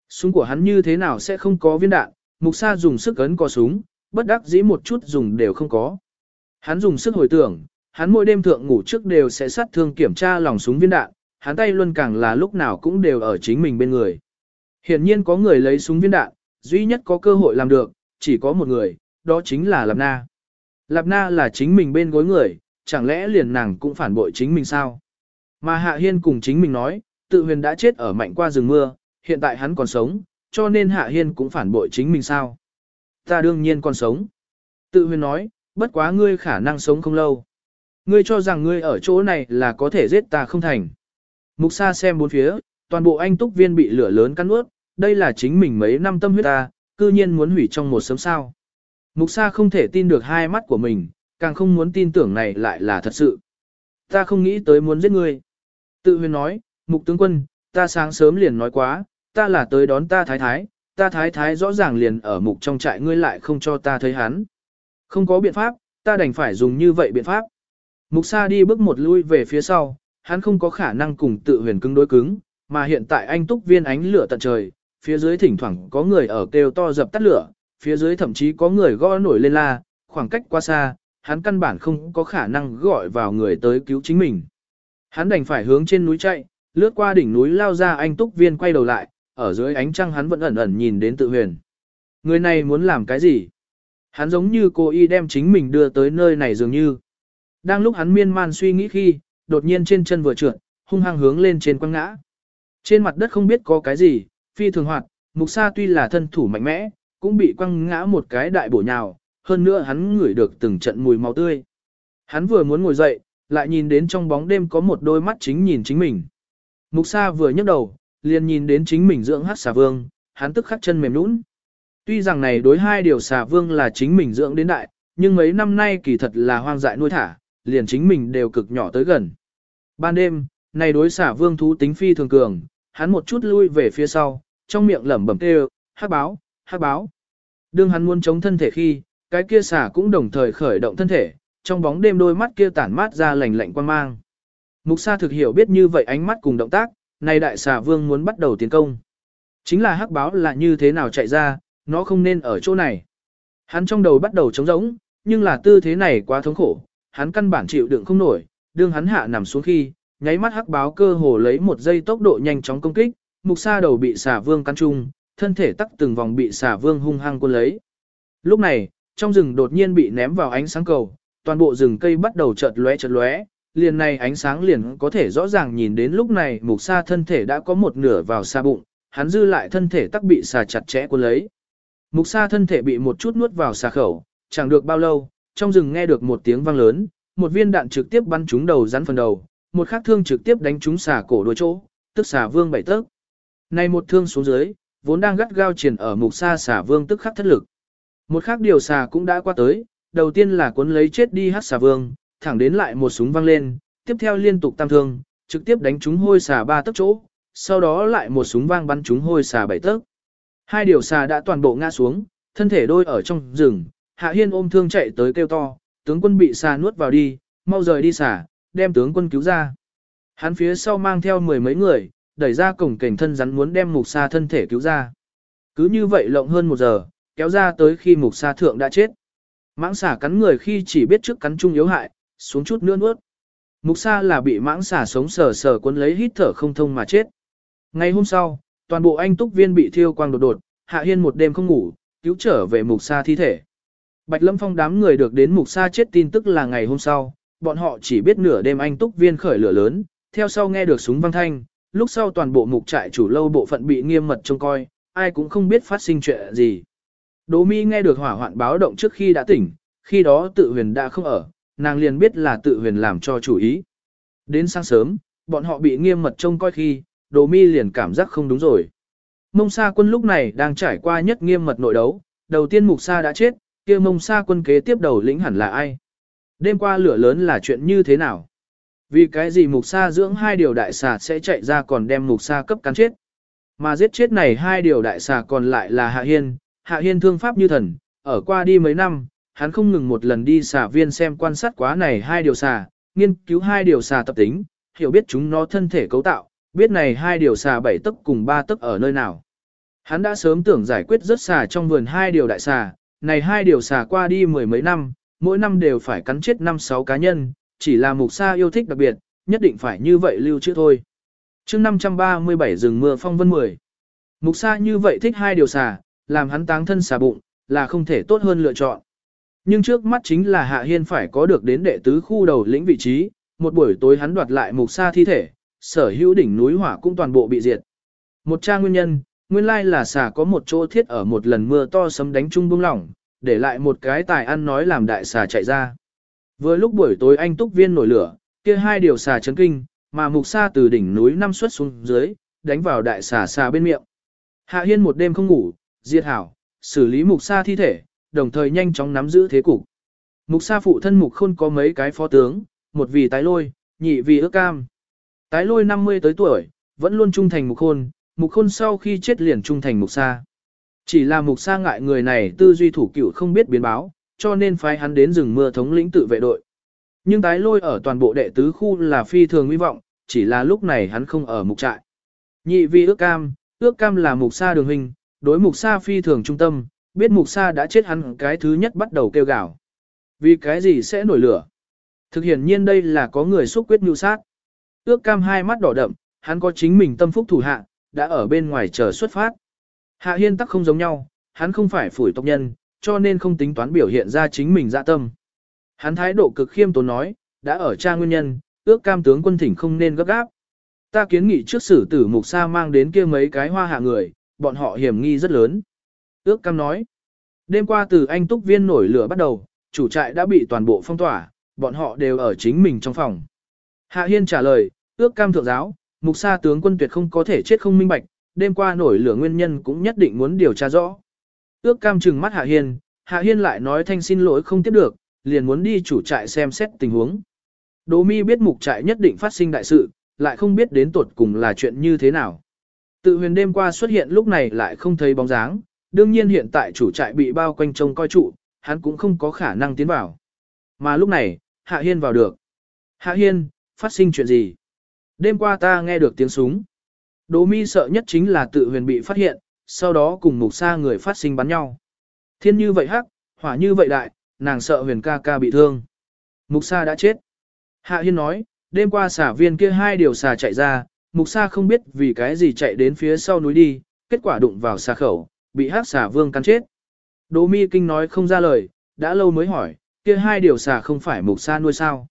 Súng của hắn như thế nào sẽ không có viên đạn, mục sa dùng sức ấn có súng, bất đắc dĩ một chút dùng đều không có. Hắn dùng sức hồi tưởng, hắn mỗi đêm thượng ngủ trước đều sẽ sát thương kiểm tra lòng súng viên đạn, hắn tay luôn càng là lúc nào cũng đều ở chính mình bên người. Hiển nhiên có người lấy súng viên đạn, duy nhất có cơ hội làm được, chỉ có một người, đó chính là Lạp Na. Lạp Na là chính mình bên gối người, chẳng lẽ liền nàng cũng phản bội chính mình sao? Mà Hạ Hiên cùng chính mình nói, tự huyền đã chết ở mạnh qua rừng mưa, hiện tại hắn còn sống, cho nên Hạ Hiên cũng phản bội chính mình sao? Ta đương nhiên còn sống. Tự huyền nói, bất quá ngươi khả năng sống không lâu. Ngươi cho rằng ngươi ở chỗ này là có thể giết ta không thành. Mục sa xem bốn phía, toàn bộ anh túc viên bị lửa lớn cắn ướt, đây là chính mình mấy năm tâm huyết ta, cư nhiên muốn hủy trong một sớm sao. Mục sa không thể tin được hai mắt của mình, càng không muốn tin tưởng này lại là thật sự. Ta không nghĩ tới muốn giết ngươi. Tự huyền nói, mục tướng quân, ta sáng sớm liền nói quá, ta là tới đón ta thái thái, ta thái thái rõ ràng liền ở mục trong trại ngươi lại không cho ta thấy hắn. Không có biện pháp, ta đành phải dùng như vậy biện pháp. Mục sa đi bước một lui về phía sau, hắn không có khả năng cùng tự huyền cứng đối cứng, mà hiện tại anh túc viên ánh lửa tận trời, phía dưới thỉnh thoảng có người ở kêu to dập tắt lửa, phía dưới thậm chí có người gõ nổi lên la, khoảng cách quá xa, hắn căn bản không có khả năng gọi vào người tới cứu chính mình. Hắn đành phải hướng trên núi chạy, lướt qua đỉnh núi lao ra anh túc viên quay đầu lại, ở dưới ánh trăng hắn vẫn ẩn ẩn nhìn đến tự huyền. Người này muốn làm cái gì? Hắn giống như cô y đem chính mình đưa tới nơi này dường như. Đang lúc hắn miên man suy nghĩ khi, đột nhiên trên chân vừa trượt, hung hăng hướng lên trên quăng ngã. Trên mặt đất không biết có cái gì, phi thường hoạt, mục sa tuy là thân thủ mạnh mẽ, cũng bị quăng ngã một cái đại bổ nhào, hơn nữa hắn ngửi được từng trận mùi máu tươi. Hắn vừa muốn ngồi dậy, lại nhìn đến trong bóng đêm có một đôi mắt chính nhìn chính mình. Mục sa vừa nhấc đầu, liền nhìn đến chính mình dưỡng hát xà vương, hắn tức khắc chân mềm nũng. Tuy rằng này đối hai điều xà vương là chính mình dưỡng đến đại, nhưng mấy năm nay kỳ thật là hoang dại nuôi thả, liền chính mình đều cực nhỏ tới gần. Ban đêm, này đối xà vương thú tính phi thường cường, hắn một chút lui về phía sau, trong miệng lẩm bẩm kêu, hát báo, hát báo. Đương hắn muốn chống thân thể khi, cái kia xà cũng đồng thời khởi động thân thể, trong bóng đêm đôi mắt kia tản mát ra lạnh lạnh quan mang. Mục sa thực hiểu biết như vậy ánh mắt cùng động tác, này đại xà vương muốn bắt đầu tiến công. Chính là hắc báo là như thế nào chạy ra, nó không nên ở chỗ này. Hắn trong đầu bắt đầu trống rỗng, nhưng là tư thế này quá thống khổ, hắn căn bản chịu đựng không nổi, đương hắn hạ nằm xuống khi, nháy mắt hắc báo cơ hồ lấy một giây tốc độ nhanh chóng công kích, mục sa đầu bị xà vương căn trung, thân thể tắc từng vòng bị xà vương hung hăng quân lấy. Lúc này, trong rừng đột nhiên bị ném vào ánh sáng cầu, toàn bộ rừng cây bắt đầu chợt lóe chợt lóe, liền này ánh sáng liền có thể rõ ràng nhìn đến lúc này mục sa thân thể đã có một nửa vào xa bụng, hắn dư lại thân thể tắc bị xà chặt chẽ cuốn lấy. Mục sa thân thể bị một chút nuốt vào xà khẩu, chẳng được bao lâu, trong rừng nghe được một tiếng vang lớn, một viên đạn trực tiếp bắn trúng đầu rắn phần đầu, một khác thương trực tiếp đánh trúng xà cổ đuôi chỗ, tức xà vương bảy tấc. Này một thương xuống dưới, vốn đang gắt gao triển ở mục sa xà vương tức khắc thất lực. Một khác điều xà cũng đã qua tới, đầu tiên là cuốn lấy chết đi hát xà vương, thẳng đến lại một súng vang lên, tiếp theo liên tục tam thương, trực tiếp đánh trúng hôi xà ba tấc chỗ, sau đó lại một súng vang bắn trúng hôi xà bảy tấc. Hai điều xà đã toàn bộ ngã xuống, thân thể đôi ở trong rừng, Hạ Hiên ôm thương chạy tới kêu to, tướng quân bị xà nuốt vào đi, mau rời đi xà, đem tướng quân cứu ra. Hắn phía sau mang theo mười mấy người, đẩy ra cổng cảnh thân rắn muốn đem mục xà thân thể cứu ra. Cứ như vậy lộng hơn một giờ, kéo ra tới khi mục sa thượng đã chết. Mãng xà cắn người khi chỉ biết trước cắn chung yếu hại, xuống chút nữa nuốt. Mục sa là bị mãng xà sống sờ sờ cuốn lấy hít thở không thông mà chết. Ngày hôm sau, toàn bộ anh túc viên bị thiêu quang đột đột, Hạ Hiên một đêm không ngủ, cứu trở về mục sa thi thể. Bạch Lâm Phong đám người được đến mục sa chết tin tức là ngày hôm sau, bọn họ chỉ biết nửa đêm anh túc viên khởi lửa lớn, theo sau nghe được súng vang thanh, lúc sau toàn bộ mục trại chủ lâu bộ phận bị nghiêm mật trông coi, ai cũng không biết phát sinh chuyện gì. Đỗ Mi nghe được hỏa hoạn báo động trước khi đã tỉnh, khi đó tự huyền đã không ở, nàng liền biết là tự huyền làm cho chủ ý. Đến sáng sớm, bọn họ bị nghiêm mật trông coi khi, Đỗ Mi liền cảm giác không đúng rồi. Mông Sa quân lúc này đang trải qua nhất nghiêm mật nội đấu, đầu tiên Mục Sa đã chết, kia Mông Sa quân kế tiếp đầu lĩnh hẳn là ai? Đêm qua lửa lớn là chuyện như thế nào? Vì cái gì Mục Sa dưỡng hai điều đại xà sẽ chạy ra còn đem Mục Sa cấp cắn chết? Mà giết chết này hai điều đại xà còn lại là Hạ Hiên, Hạ Hiên thương pháp như thần, ở qua đi mấy năm, hắn không ngừng một lần đi xả viên xem quan sát quá này hai điều xà, nghiên cứu hai điều xà tập tính, hiểu biết chúng nó thân thể cấu tạo, biết này hai điều xà bảy tức cùng ba tức ở nơi nào. Hắn đã sớm tưởng giải quyết rất xà trong vườn hai điều đại xà, này hai điều xà qua đi mười mấy năm, mỗi năm đều phải cắn chết năm sáu cá nhân, chỉ là mục xa yêu thích đặc biệt, nhất định phải như vậy lưu trữ thôi. chương 537 rừng mưa phong vân 10. Mục xa như vậy thích hai điều xà, làm hắn táng thân xà bụng, là không thể tốt hơn lựa chọn. Nhưng trước mắt chính là Hạ Hiên phải có được đến đệ tứ khu đầu lĩnh vị trí, một buổi tối hắn đoạt lại mục sa thi thể, sở hữu đỉnh núi hỏa cũng toàn bộ bị diệt. Một tra nguyên nhân, nguyên lai là xà có một chỗ thiết ở một lần mưa to sấm đánh chung bung lỏng, để lại một cái tài ăn nói làm đại xà chạy ra. Vừa lúc buổi tối anh túc viên nổi lửa, kia hai điều xà chấn kinh, mà mục sa từ đỉnh núi năm xuất xuống dưới, đánh vào đại xà xà bên miệng. Hạ Hiên một đêm không ngủ, diệt hảo, xử lý mục sa thi thể, đồng thời nhanh chóng nắm giữ thế cục. Mục sa phụ thân mục khôn có mấy cái phó tướng, một vì tái lôi, nhị vì ước cam. Tái lôi 50 tới tuổi, vẫn luôn trung thành mục khôn, mục khôn sau khi chết liền trung thành mục sa. Chỉ là mục sa ngại người này tư duy thủ cựu không biết biến báo, cho nên phái hắn đến rừng mưa thống lĩnh tự vệ đội. Nhưng tái lôi ở toàn bộ đệ tứ khu là phi thường nguy vọng, chỉ là lúc này hắn không ở mục trại. Nhị vì ước cam, ước cam là mục sa đường hình, đối mục sa phi thường trung tâm, biết mục sa đã chết hắn cái thứ nhất bắt đầu kêu gào. Vì cái gì sẽ nổi lửa? Thực hiện nhiên đây là có người xúc quyết mưu sát. Ước cam hai mắt đỏ đậm, hắn có chính mình tâm phúc thủ hạ, đã ở bên ngoài chờ xuất phát. Hạ hiên tắc không giống nhau, hắn không phải phủi tộc nhân, cho nên không tính toán biểu hiện ra chính mình dạ tâm. Hắn thái độ cực khiêm tốn nói, đã ở tra nguyên nhân, ước cam tướng quân thỉnh không nên gấp gáp. Ta kiến nghị trước xử tử mục sa mang đến kia mấy cái hoa hạ người, bọn họ hiểm nghi rất lớn. Ước cam nói, đêm qua từ anh túc viên nổi lửa bắt đầu, chủ trại đã bị toàn bộ phong tỏa, bọn họ đều ở chính mình trong phòng. Hạ Hiên trả lời, ước cam thượng giáo, mục sa tướng quân tuyệt không có thể chết không minh bạch, đêm qua nổi lửa nguyên nhân cũng nhất định muốn điều tra rõ. Ước cam trừng mắt Hạ Hiên, Hạ Hiên lại nói thanh xin lỗi không tiếp được, liền muốn đi chủ trại xem xét tình huống. Đỗ mi biết mục trại nhất định phát sinh đại sự, lại không biết đến tuột cùng là chuyện như thế nào. Tự huyền đêm qua xuất hiện lúc này lại không thấy bóng dáng, đương nhiên hiện tại chủ trại bị bao quanh trông coi trụ, hắn cũng không có khả năng tiến vào. Mà lúc này, Hạ Hiên vào được. Hạ Hiên, phát sinh chuyện gì? Đêm qua ta nghe được tiếng súng. Đỗ mi sợ nhất chính là tự huyền bị phát hiện, sau đó cùng mục xa người phát sinh bắn nhau. Thiên như vậy hắc, hỏa như vậy đại, nàng sợ huyền ca ca bị thương. Mục xa đã chết. Hạ Hiên nói, đêm qua xả viên kia hai điều xà chạy ra, mục Sa không biết vì cái gì chạy đến phía sau núi đi, kết quả đụng vào xà khẩu, bị hát xà vương cắn chết. Đỗ mi kinh nói không ra lời, đã lâu mới hỏi, kia hai điều xà không phải mục Sa nuôi sao.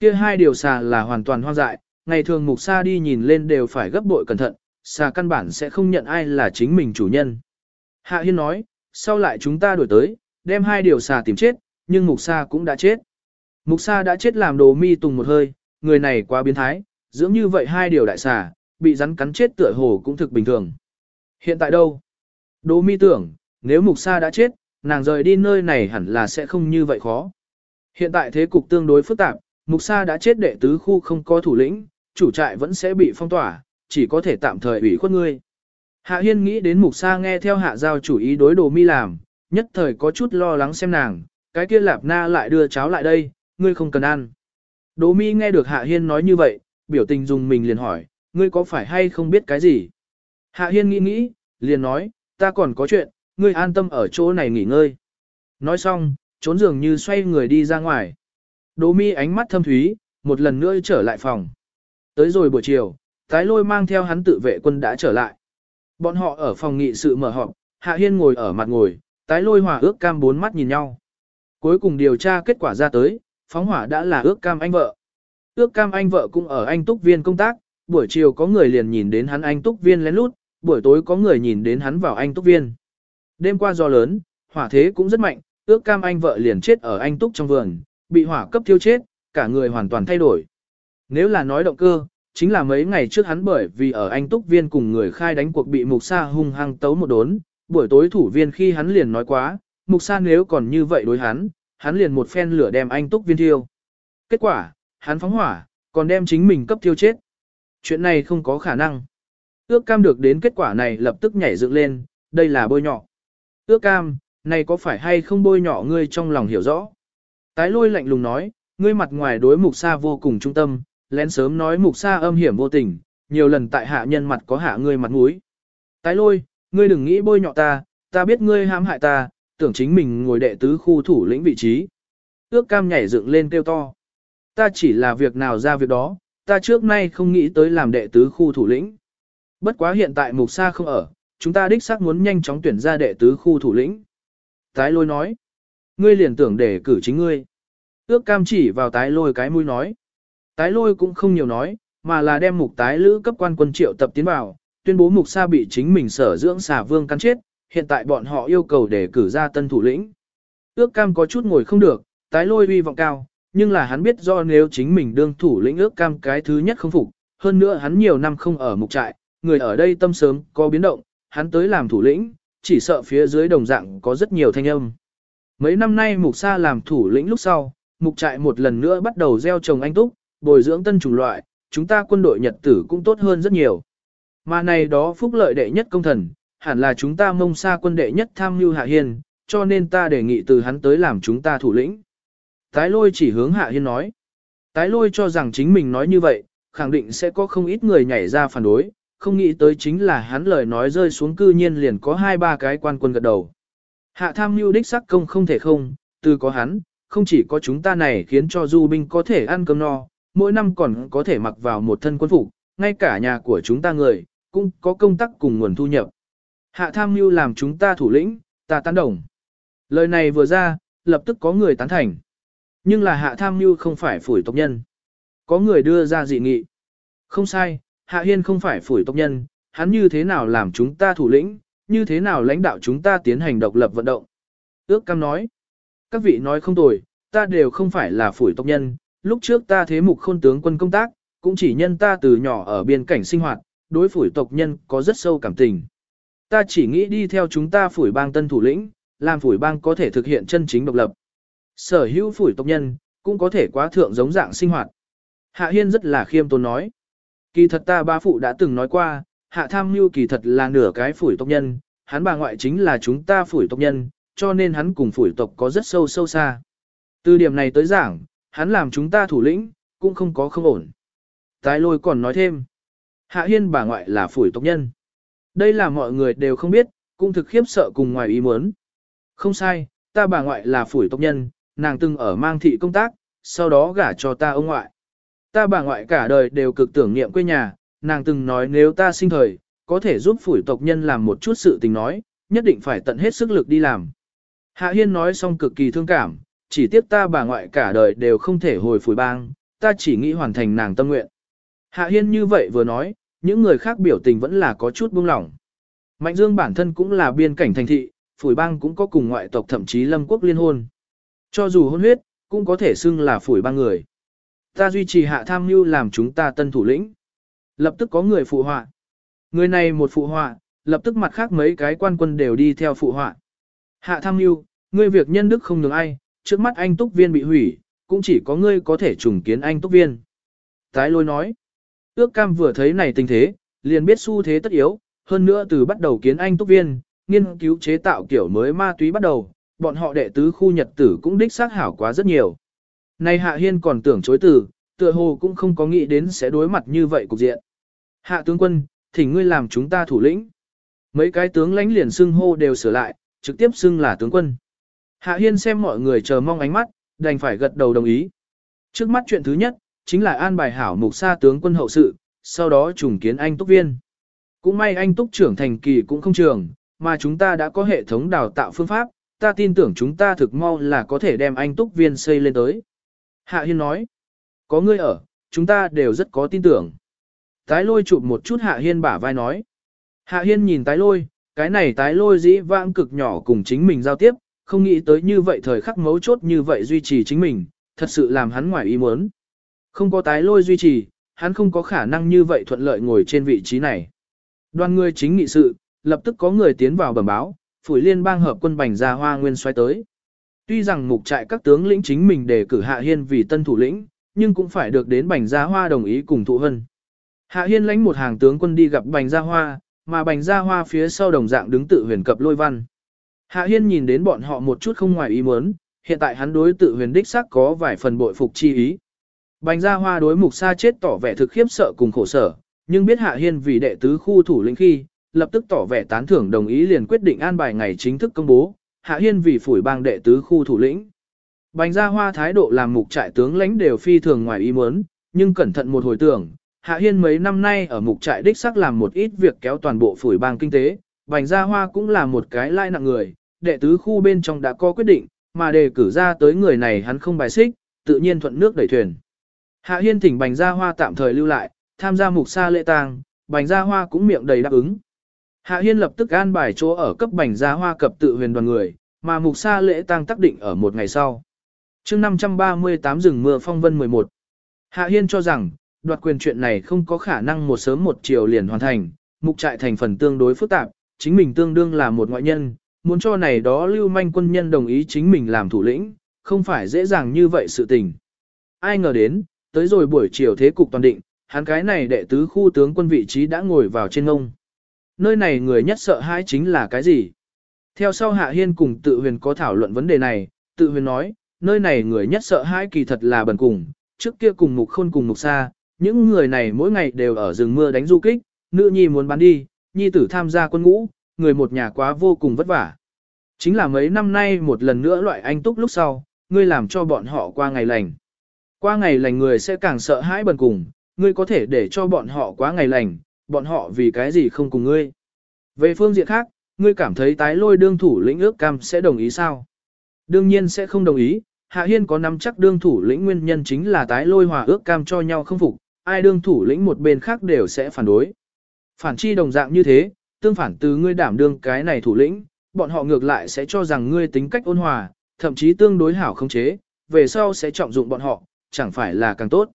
Kia hai điều xà là hoàn toàn hoang dại, ngày thường mục Sa đi nhìn lên đều phải gấp bội cẩn thận, xà căn bản sẽ không nhận ai là chính mình chủ nhân. Hạ Hiên nói, sau lại chúng ta đuổi tới, đem hai điều xà tìm chết, nhưng mục Sa cũng đã chết. Mục Sa đã chết làm đồ mi tùng một hơi, người này quá biến thái, dưỡng như vậy hai điều đại xà, bị rắn cắn chết tựa hồ cũng thực bình thường. Hiện tại đâu? Đỗ mi tưởng, nếu mục Sa đã chết, nàng rời đi nơi này hẳn là sẽ không như vậy khó. Hiện tại thế cục tương đối phức tạp, mục Sa đã chết đệ tứ khu không có thủ lĩnh, chủ trại vẫn sẽ bị phong tỏa, chỉ có thể tạm thời ủy khuất ngươi. Hạ Hiên nghĩ đến mục Sa nghe theo hạ giao chủ ý đối đồ mi làm, nhất thời có chút lo lắng xem nàng, cái kia lạp na lại đưa cháo lại đây, ngươi không cần ăn. Đồ mi nghe được Hạ Hiên nói như vậy, biểu tình dùng mình liền hỏi, ngươi có phải hay không biết cái gì? Hạ Hiên nghĩ nghĩ, liền nói, ta còn có chuyện, ngươi an tâm ở chỗ này nghỉ ngơi. Nói xong, trốn giường như xoay người đi ra ngoài. Đỗ mi ánh mắt thâm thúy, một lần nữa trở lại phòng. Tới rồi buổi chiều, tái lôi mang theo hắn tự vệ quân đã trở lại. Bọn họ ở phòng nghị sự mở họp, Hạ Hiên ngồi ở mặt ngồi, tái lôi hòa ước cam bốn mắt nhìn nhau. Cuối cùng điều tra kết quả ra tới, phóng hỏa đã là ước cam anh vợ. Ước cam anh vợ cũng ở anh túc viên công tác, buổi chiều có người liền nhìn đến hắn anh túc viên lén lút, buổi tối có người nhìn đến hắn vào anh túc viên. Đêm qua do lớn, hỏa thế cũng rất mạnh, ước cam anh vợ liền chết ở anh túc trong vườn, bị hỏa cấp thiêu chết, cả người hoàn toàn thay đổi. Nếu là nói động cơ, chính là mấy ngày trước hắn bởi vì ở anh túc viên cùng người khai đánh cuộc bị mục sa hung hăng tấu một đốn, buổi tối thủ viên khi hắn liền nói quá, mục sa nếu còn như vậy đối hắn, hắn liền một phen lửa đem anh túc viên thiêu. Kết quả, hắn phóng hỏa, còn đem chính mình cấp tiêu chết. Chuyện này không có khả năng. Ước cam được đến kết quả này lập tức nhảy dựng lên, đây là bôi nhọ. Ước cam, này có phải hay không bôi nhọ ngươi trong lòng hiểu rõ? Tái lôi lạnh lùng nói, ngươi mặt ngoài đối mục sa vô cùng trung tâm, lén sớm nói mục sa âm hiểm vô tình, nhiều lần tại hạ nhân mặt có hạ ngươi mặt mũi. Tái lôi, ngươi đừng nghĩ bôi nhọ ta, ta biết ngươi hãm hại ta, tưởng chính mình ngồi đệ tứ khu thủ lĩnh vị trí. Ước cam nhảy dựng lên kêu to. Ta chỉ là việc nào ra việc đó, ta trước nay không nghĩ tới làm đệ tứ khu thủ lĩnh. Bất quá hiện tại mục sa không ở, chúng ta đích xác muốn nhanh chóng tuyển ra đệ tứ khu thủ lĩnh. Tái lôi nói. Ngươi liền tưởng để cử chính ngươi. Ước cam chỉ vào tái lôi cái mũi nói. Tái lôi cũng không nhiều nói, mà là đem mục tái lữ cấp quan quân triệu tập tiến vào, tuyên bố mục sa bị chính mình sở dưỡng xà vương cắn chết, hiện tại bọn họ yêu cầu để cử ra tân thủ lĩnh. Ước cam có chút ngồi không được, tái lôi uy vọng cao, nhưng là hắn biết do nếu chính mình đương thủ lĩnh ước cam cái thứ nhất không phục, hơn nữa hắn nhiều năm không ở mục trại, người ở đây tâm sớm có biến động, hắn tới làm thủ lĩnh, chỉ sợ phía dưới đồng dạng có rất nhiều thanh âm. Mấy năm nay mục sa làm thủ lĩnh lúc sau, mục trại một lần nữa bắt đầu gieo trồng anh túc, bồi dưỡng tân chủng loại, chúng ta quân đội Nhật tử cũng tốt hơn rất nhiều. Mà này đó phúc lợi đệ nhất công thần, hẳn là chúng ta mông sa quân đệ nhất tham mưu hạ hiền cho nên ta đề nghị từ hắn tới làm chúng ta thủ lĩnh. Tái lôi chỉ hướng hạ hiên nói. Tái lôi cho rằng chính mình nói như vậy, khẳng định sẽ có không ít người nhảy ra phản đối, không nghĩ tới chính là hắn lời nói rơi xuống cư nhiên liền có hai ba cái quan quân gật đầu. Hạ tham mưu đích sắc công không thể không, từ có hắn, không chỉ có chúng ta này khiến cho du binh có thể ăn cơm no, mỗi năm còn có thể mặc vào một thân quân phục, ngay cả nhà của chúng ta người, cũng có công tác cùng nguồn thu nhập. Hạ tham mưu làm chúng ta thủ lĩnh, ta tán đồng. Lời này vừa ra, lập tức có người tán thành. Nhưng là hạ tham mưu không phải phủi tộc nhân. Có người đưa ra dị nghị. Không sai, hạ hiên không phải phủi tộc nhân, hắn như thế nào làm chúng ta thủ lĩnh, như thế nào lãnh đạo chúng ta tiến hành độc lập vận động. Ước cam nói. Các vị nói không tồi, ta đều không phải là phủi tộc nhân, lúc trước ta thế mục khôn tướng quân công tác, cũng chỉ nhân ta từ nhỏ ở biên cảnh sinh hoạt, đối phủi tộc nhân có rất sâu cảm tình. Ta chỉ nghĩ đi theo chúng ta phủi bang tân thủ lĩnh, làm phủi bang có thể thực hiện chân chính độc lập. Sở hữu phủi tộc nhân, cũng có thể quá thượng giống dạng sinh hoạt. Hạ Hiên rất là khiêm tốn nói. Kỳ thật ta ba phụ đã từng nói qua, hạ tham mưu kỳ thật là nửa cái phủi tộc nhân, hắn bà ngoại chính là chúng ta phủi tộc nhân, cho nên hắn cùng phủi tộc có rất sâu sâu xa. Từ điểm này tới giảng, hắn làm chúng ta thủ lĩnh, cũng không có không ổn. Tái lôi còn nói thêm, hạ hiên bà ngoại là phủi tộc nhân. Đây là mọi người đều không biết, cũng thực khiếp sợ cùng ngoài ý muốn. Không sai, ta bà ngoại là phủi tộc nhân, nàng từng ở mang thị công tác, sau đó gả cho ta ông ngoại. Ta bà ngoại cả đời đều cực tưởng niệm quê nhà, nàng từng nói nếu ta sinh thời, có thể giúp phủi tộc nhân làm một chút sự tình nói, nhất định phải tận hết sức lực đi làm. Hạ Hiên nói xong cực kỳ thương cảm, chỉ tiếc ta bà ngoại cả đời đều không thể hồi phủi bang, ta chỉ nghĩ hoàn thành nàng tâm nguyện. Hạ Hiên như vậy vừa nói, những người khác biểu tình vẫn là có chút buông lỏng. Mạnh Dương bản thân cũng là biên cảnh thành thị, phủi bang cũng có cùng ngoại tộc thậm chí lâm quốc liên hôn. Cho dù hôn huyết, cũng có thể xưng là phủi ba người. Ta duy trì hạ tham mưu làm chúng ta tân thủ lĩnh. Lập tức có người phụ họa. Người này một phụ họa, lập tức mặt khác mấy cái quan quân đều đi theo phụ họa. Hạ tham mưu, ngươi việc nhân đức không nhường ai, trước mắt anh túc viên bị hủy, cũng chỉ có ngươi có thể trùng kiến anh túc viên. Tái lôi nói, ước cam vừa thấy này tình thế, liền biết xu thế tất yếu, hơn nữa từ bắt đầu kiến anh túc viên, nghiên cứu chế tạo kiểu mới ma túy bắt đầu, bọn họ đệ tứ khu nhật tử cũng đích xác hảo quá rất nhiều. nay Hạ Hiên còn tưởng chối từ, tựa hồ cũng không có nghĩ đến sẽ đối mặt như vậy cục diện. Hạ tướng quân, thỉnh ngươi làm chúng ta thủ lĩnh. Mấy cái tướng lãnh liền xưng hô đều sửa lại, trực tiếp xưng là tướng quân. Hạ Hiên xem mọi người chờ mong ánh mắt, đành phải gật đầu đồng ý. Trước mắt chuyện thứ nhất, chính là an bài hảo mục sa tướng quân hậu sự, sau đó trùng kiến anh túc viên. Cũng may anh túc trưởng thành kỳ cũng không trường, mà chúng ta đã có hệ thống đào tạo phương pháp, ta tin tưởng chúng ta thực mau là có thể đem anh túc viên xây lên tới. Hạ Hiên nói, có ngươi ở, chúng ta đều rất có tin tưởng. Tái lôi chụp một chút Hạ Hiên bả vai nói. Hạ Hiên nhìn tái lôi, cái này tái lôi dĩ vãng cực nhỏ cùng chính mình giao tiếp, không nghĩ tới như vậy thời khắc mấu chốt như vậy duy trì chính mình, thật sự làm hắn ngoài ý muốn. Không có tái lôi duy trì, hắn không có khả năng như vậy thuận lợi ngồi trên vị trí này. Đoàn người chính nghị sự, lập tức có người tiến vào bẩm báo, phủi liên bang hợp quân bành ra hoa nguyên xoay tới. Tuy rằng mục trại các tướng lĩnh chính mình đề cử Hạ Hiên vì tân thủ lĩnh, nhưng cũng phải được đến bành gia hoa đồng ý cùng thụ hân. Hạ Hiên lãnh một hàng tướng quân đi gặp bành gia hoa, mà bành gia hoa phía sau đồng dạng đứng tự huyền cập lôi văn. Hạ Hiên nhìn đến bọn họ một chút không ngoài ý muốn, hiện tại hắn đối tự huyền đích xác có vài phần bội phục chi ý. Bành gia hoa đối mục sa chết tỏ vẻ thực khiếp sợ cùng khổ sở, nhưng biết Hạ Hiên vì đệ tứ khu thủ lĩnh khi, lập tức tỏ vẻ tán thưởng đồng ý liền quyết định an bài ngày chính thức công bố, Hạ Hiên vì phủi bang đệ tứ khu thủ lĩnh. Bành gia hoa thái độ làm mục trại tướng lãnh đều phi thường ngoài ý muốn, nhưng cẩn thận một hồi tưởng, Hạ Hiên mấy năm nay ở mục trại đích sắc làm một ít việc kéo toàn bộ phủi bang kinh tế, Bành Gia Hoa cũng là một cái lai nặng người, đệ tứ khu bên trong đã có quyết định, mà đề cử ra tới người này hắn không bài xích, tự nhiên thuận nước đẩy thuyền. Hạ Hiên thỉnh Bành Gia Hoa tạm thời lưu lại, tham gia mục sa lễ tang, Bành Gia Hoa cũng miệng đầy đáp ứng. Hạ Hiên lập tức an bài chỗ ở cấp Bành Gia Hoa cập tự huyền đoàn người, mà mục sa lễ tang tác định ở một ngày sau. chương 538 rừng mưa phong vân 11. Hạ Hiên cho rằng, đoạt quyền chuyện này không có khả năng một sớm một chiều liền hoàn thành, mục trại thành phần tương đối phức tạp, chính mình tương đương là một ngoại nhân, muốn cho này đó lưu manh quân nhân đồng ý chính mình làm thủ lĩnh, không phải dễ dàng như vậy sự tình. Ai ngờ đến, tới rồi buổi chiều thế cục toàn định, hắn cái này đệ tứ khu tướng quân vị trí đã ngồi vào trên ngông. Nơi này người nhất sợ hãi chính là cái gì? Theo sau Hạ Hiên cùng tự huyền có thảo luận vấn đề này, tự huyền nói, nơi này người nhất sợ hãi kỳ thật là bần cùng, trước kia cùng mục khôn cùng mục xa, những người này mỗi ngày đều ở rừng mưa đánh du kích, nữ nhi muốn bán đi, nhi tử tham gia quân ngũ, người một nhà quá vô cùng vất vả. Chính là mấy năm nay một lần nữa loại anh túc lúc sau, ngươi làm cho bọn họ qua ngày lành. Qua ngày lành người sẽ càng sợ hãi bần cùng, ngươi có thể để cho bọn họ quá ngày lành, bọn họ vì cái gì không cùng ngươi. Về phương diện khác, ngươi cảm thấy tái lôi đương thủ lĩnh ước cam sẽ đồng ý sao? Đương nhiên sẽ không đồng ý, Hạ Hiên có nắm chắc đương thủ lĩnh nguyên nhân chính là tái lôi hòa ước cam cho nhau không phục, ai đương thủ lĩnh một bên khác đều sẽ phản đối. Phản chi đồng dạng như thế, tương phản từ ngươi đảm đương cái này thủ lĩnh, bọn họ ngược lại sẽ cho rằng ngươi tính cách ôn hòa, thậm chí tương đối hảo không chế, về sau sẽ trọng dụng bọn họ, chẳng phải là càng tốt.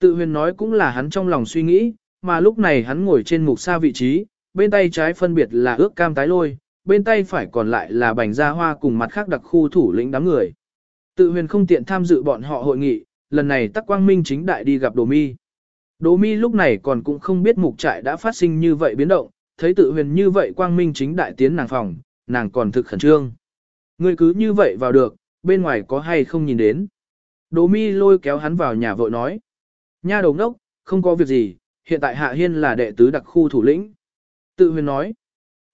Tự huyền nói cũng là hắn trong lòng suy nghĩ, mà lúc này hắn ngồi trên mục xa vị trí, bên tay trái phân biệt là ước cam tái lôi, bên tay phải còn lại là bành gia hoa cùng mặt khác đặc khu thủ lĩnh đám người. Tự huyền không tiện tham dự bọn họ hội nghị, lần này tắc quang minh chính đại đi gặp đồ mi. Đồ mi lúc này còn cũng không biết mục trại đã phát sinh như vậy biến động, thấy tự huyền như vậy quang minh chính đại tiến nàng phòng, nàng còn thực khẩn trương. Người cứ như vậy vào được, bên ngoài có hay không nhìn đến. Đồ mi lôi kéo hắn vào nhà vội nói. Nha đầu ngốc, không có việc gì, hiện tại Hạ Hiên là đệ tứ đặc khu thủ lĩnh. Tự huyền nói.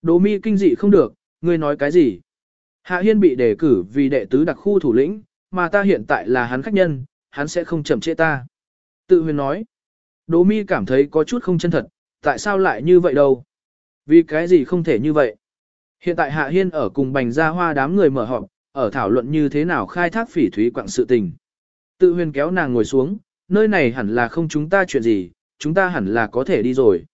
Đỗ mi kinh dị không được, ngươi nói cái gì? Hạ Hiên bị đề cử vì đệ tứ đặc khu thủ lĩnh, mà ta hiện tại là hắn khách nhân, hắn sẽ không chậm trễ ta. Tự huyền nói. Đỗ mi cảm thấy có chút không chân thật, tại sao lại như vậy đâu? Vì cái gì không thể như vậy? Hiện tại Hạ Hiên ở cùng bành gia hoa đám người mở họp, ở thảo luận như thế nào khai thác phỉ thúy quặng sự tình. Tự huyền kéo nàng ngồi xuống, nơi này hẳn là không chúng ta chuyện gì, chúng ta hẳn là có thể đi rồi.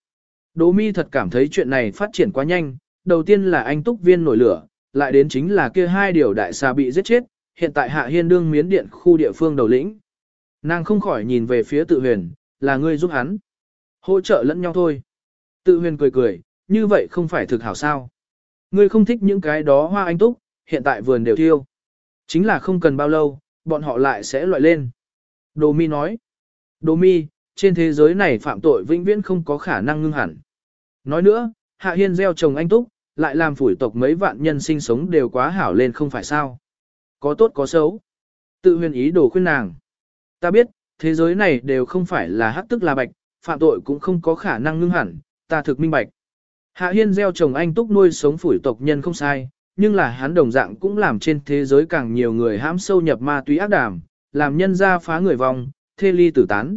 Đỗ mi thật cảm thấy chuyện này phát triển quá nhanh, đầu tiên là anh túc viên nổi lửa, lại đến chính là kia hai điều đại xà bị giết chết, hiện tại Hạ Hiên đương miến điện khu địa phương đầu lĩnh. Nàng không khỏi nhìn về phía tự huyền, là ngươi giúp hắn. Hỗ trợ lẫn nhau thôi. Tự huyền cười cười, như vậy không phải thực hảo sao. Ngươi không thích những cái đó hoa anh túc, hiện tại vườn đều thiêu. Chính là không cần bao lâu, bọn họ lại sẽ loại lên. Đồ mi nói. Đồ mi, trên thế giới này phạm tội vĩnh viễn không có khả năng ngưng hẳn. Nói nữa, Hạ Hiên gieo trồng anh túc, lại làm phủi tộc mấy vạn nhân sinh sống đều quá hảo lên không phải sao. Có tốt có xấu. Tự huyền ý đồ khuyên nàng. Ta biết, thế giới này đều không phải là hắc tức là bạch, phạm tội cũng không có khả năng ngưng hẳn, ta thực minh bạch. Hạ Hiên gieo trồng anh túc nuôi sống phủi tộc nhân không sai, nhưng là hắn đồng dạng cũng làm trên thế giới càng nhiều người hãm sâu nhập ma túy ác đàm, làm nhân ra phá người vong, thê ly tử tán.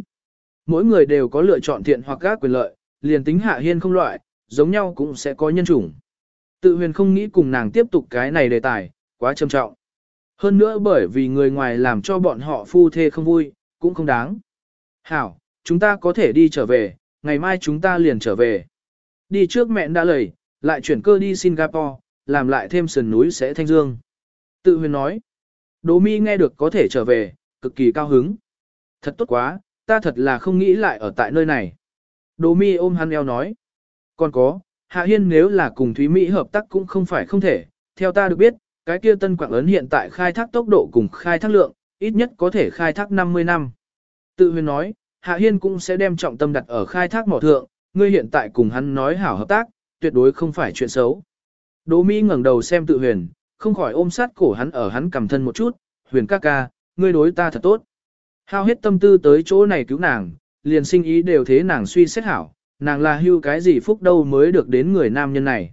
Mỗi người đều có lựa chọn thiện hoặc gác quyền lợi, liền tính Hạ Hiên không loại, giống nhau cũng sẽ có nhân chủng. Tự huyền không nghĩ cùng nàng tiếp tục cái này đề tài, quá trầm trọng. Hơn nữa bởi vì người ngoài làm cho bọn họ phu thê không vui, cũng không đáng. Hảo, chúng ta có thể đi trở về, ngày mai chúng ta liền trở về. Đi trước mẹ đã lầy, lại chuyển cơ đi Singapore, làm lại thêm sườn núi sẽ thanh dương. Tự huyền nói. Đỗ mi nghe được có thể trở về, cực kỳ cao hứng. Thật tốt quá, ta thật là không nghĩ lại ở tại nơi này. Đỗ mi ôm hắn eo nói. Còn có, Hạ Hiên nếu là cùng Thúy Mỹ hợp tác cũng không phải không thể, theo ta được biết, cái kia tân quảng ấn hiện tại khai thác tốc độ cùng khai thác lượng, ít nhất có thể khai thác 50 năm. Tự huyền nói, Hạ Hiên cũng sẽ đem trọng tâm đặt ở khai thác mỏ thượng, ngươi hiện tại cùng hắn nói hảo hợp tác, tuyệt đối không phải chuyện xấu. Đỗ Mỹ ngẩng đầu xem tự huyền, không khỏi ôm sát cổ hắn ở hắn cầm thân một chút, huyền ca ca, ngươi đối ta thật tốt. Hao hết tâm tư tới chỗ này cứu nàng, liền sinh ý đều thế nàng suy xét hảo, nàng là hưu cái gì phúc đâu mới được đến người nam nhân này.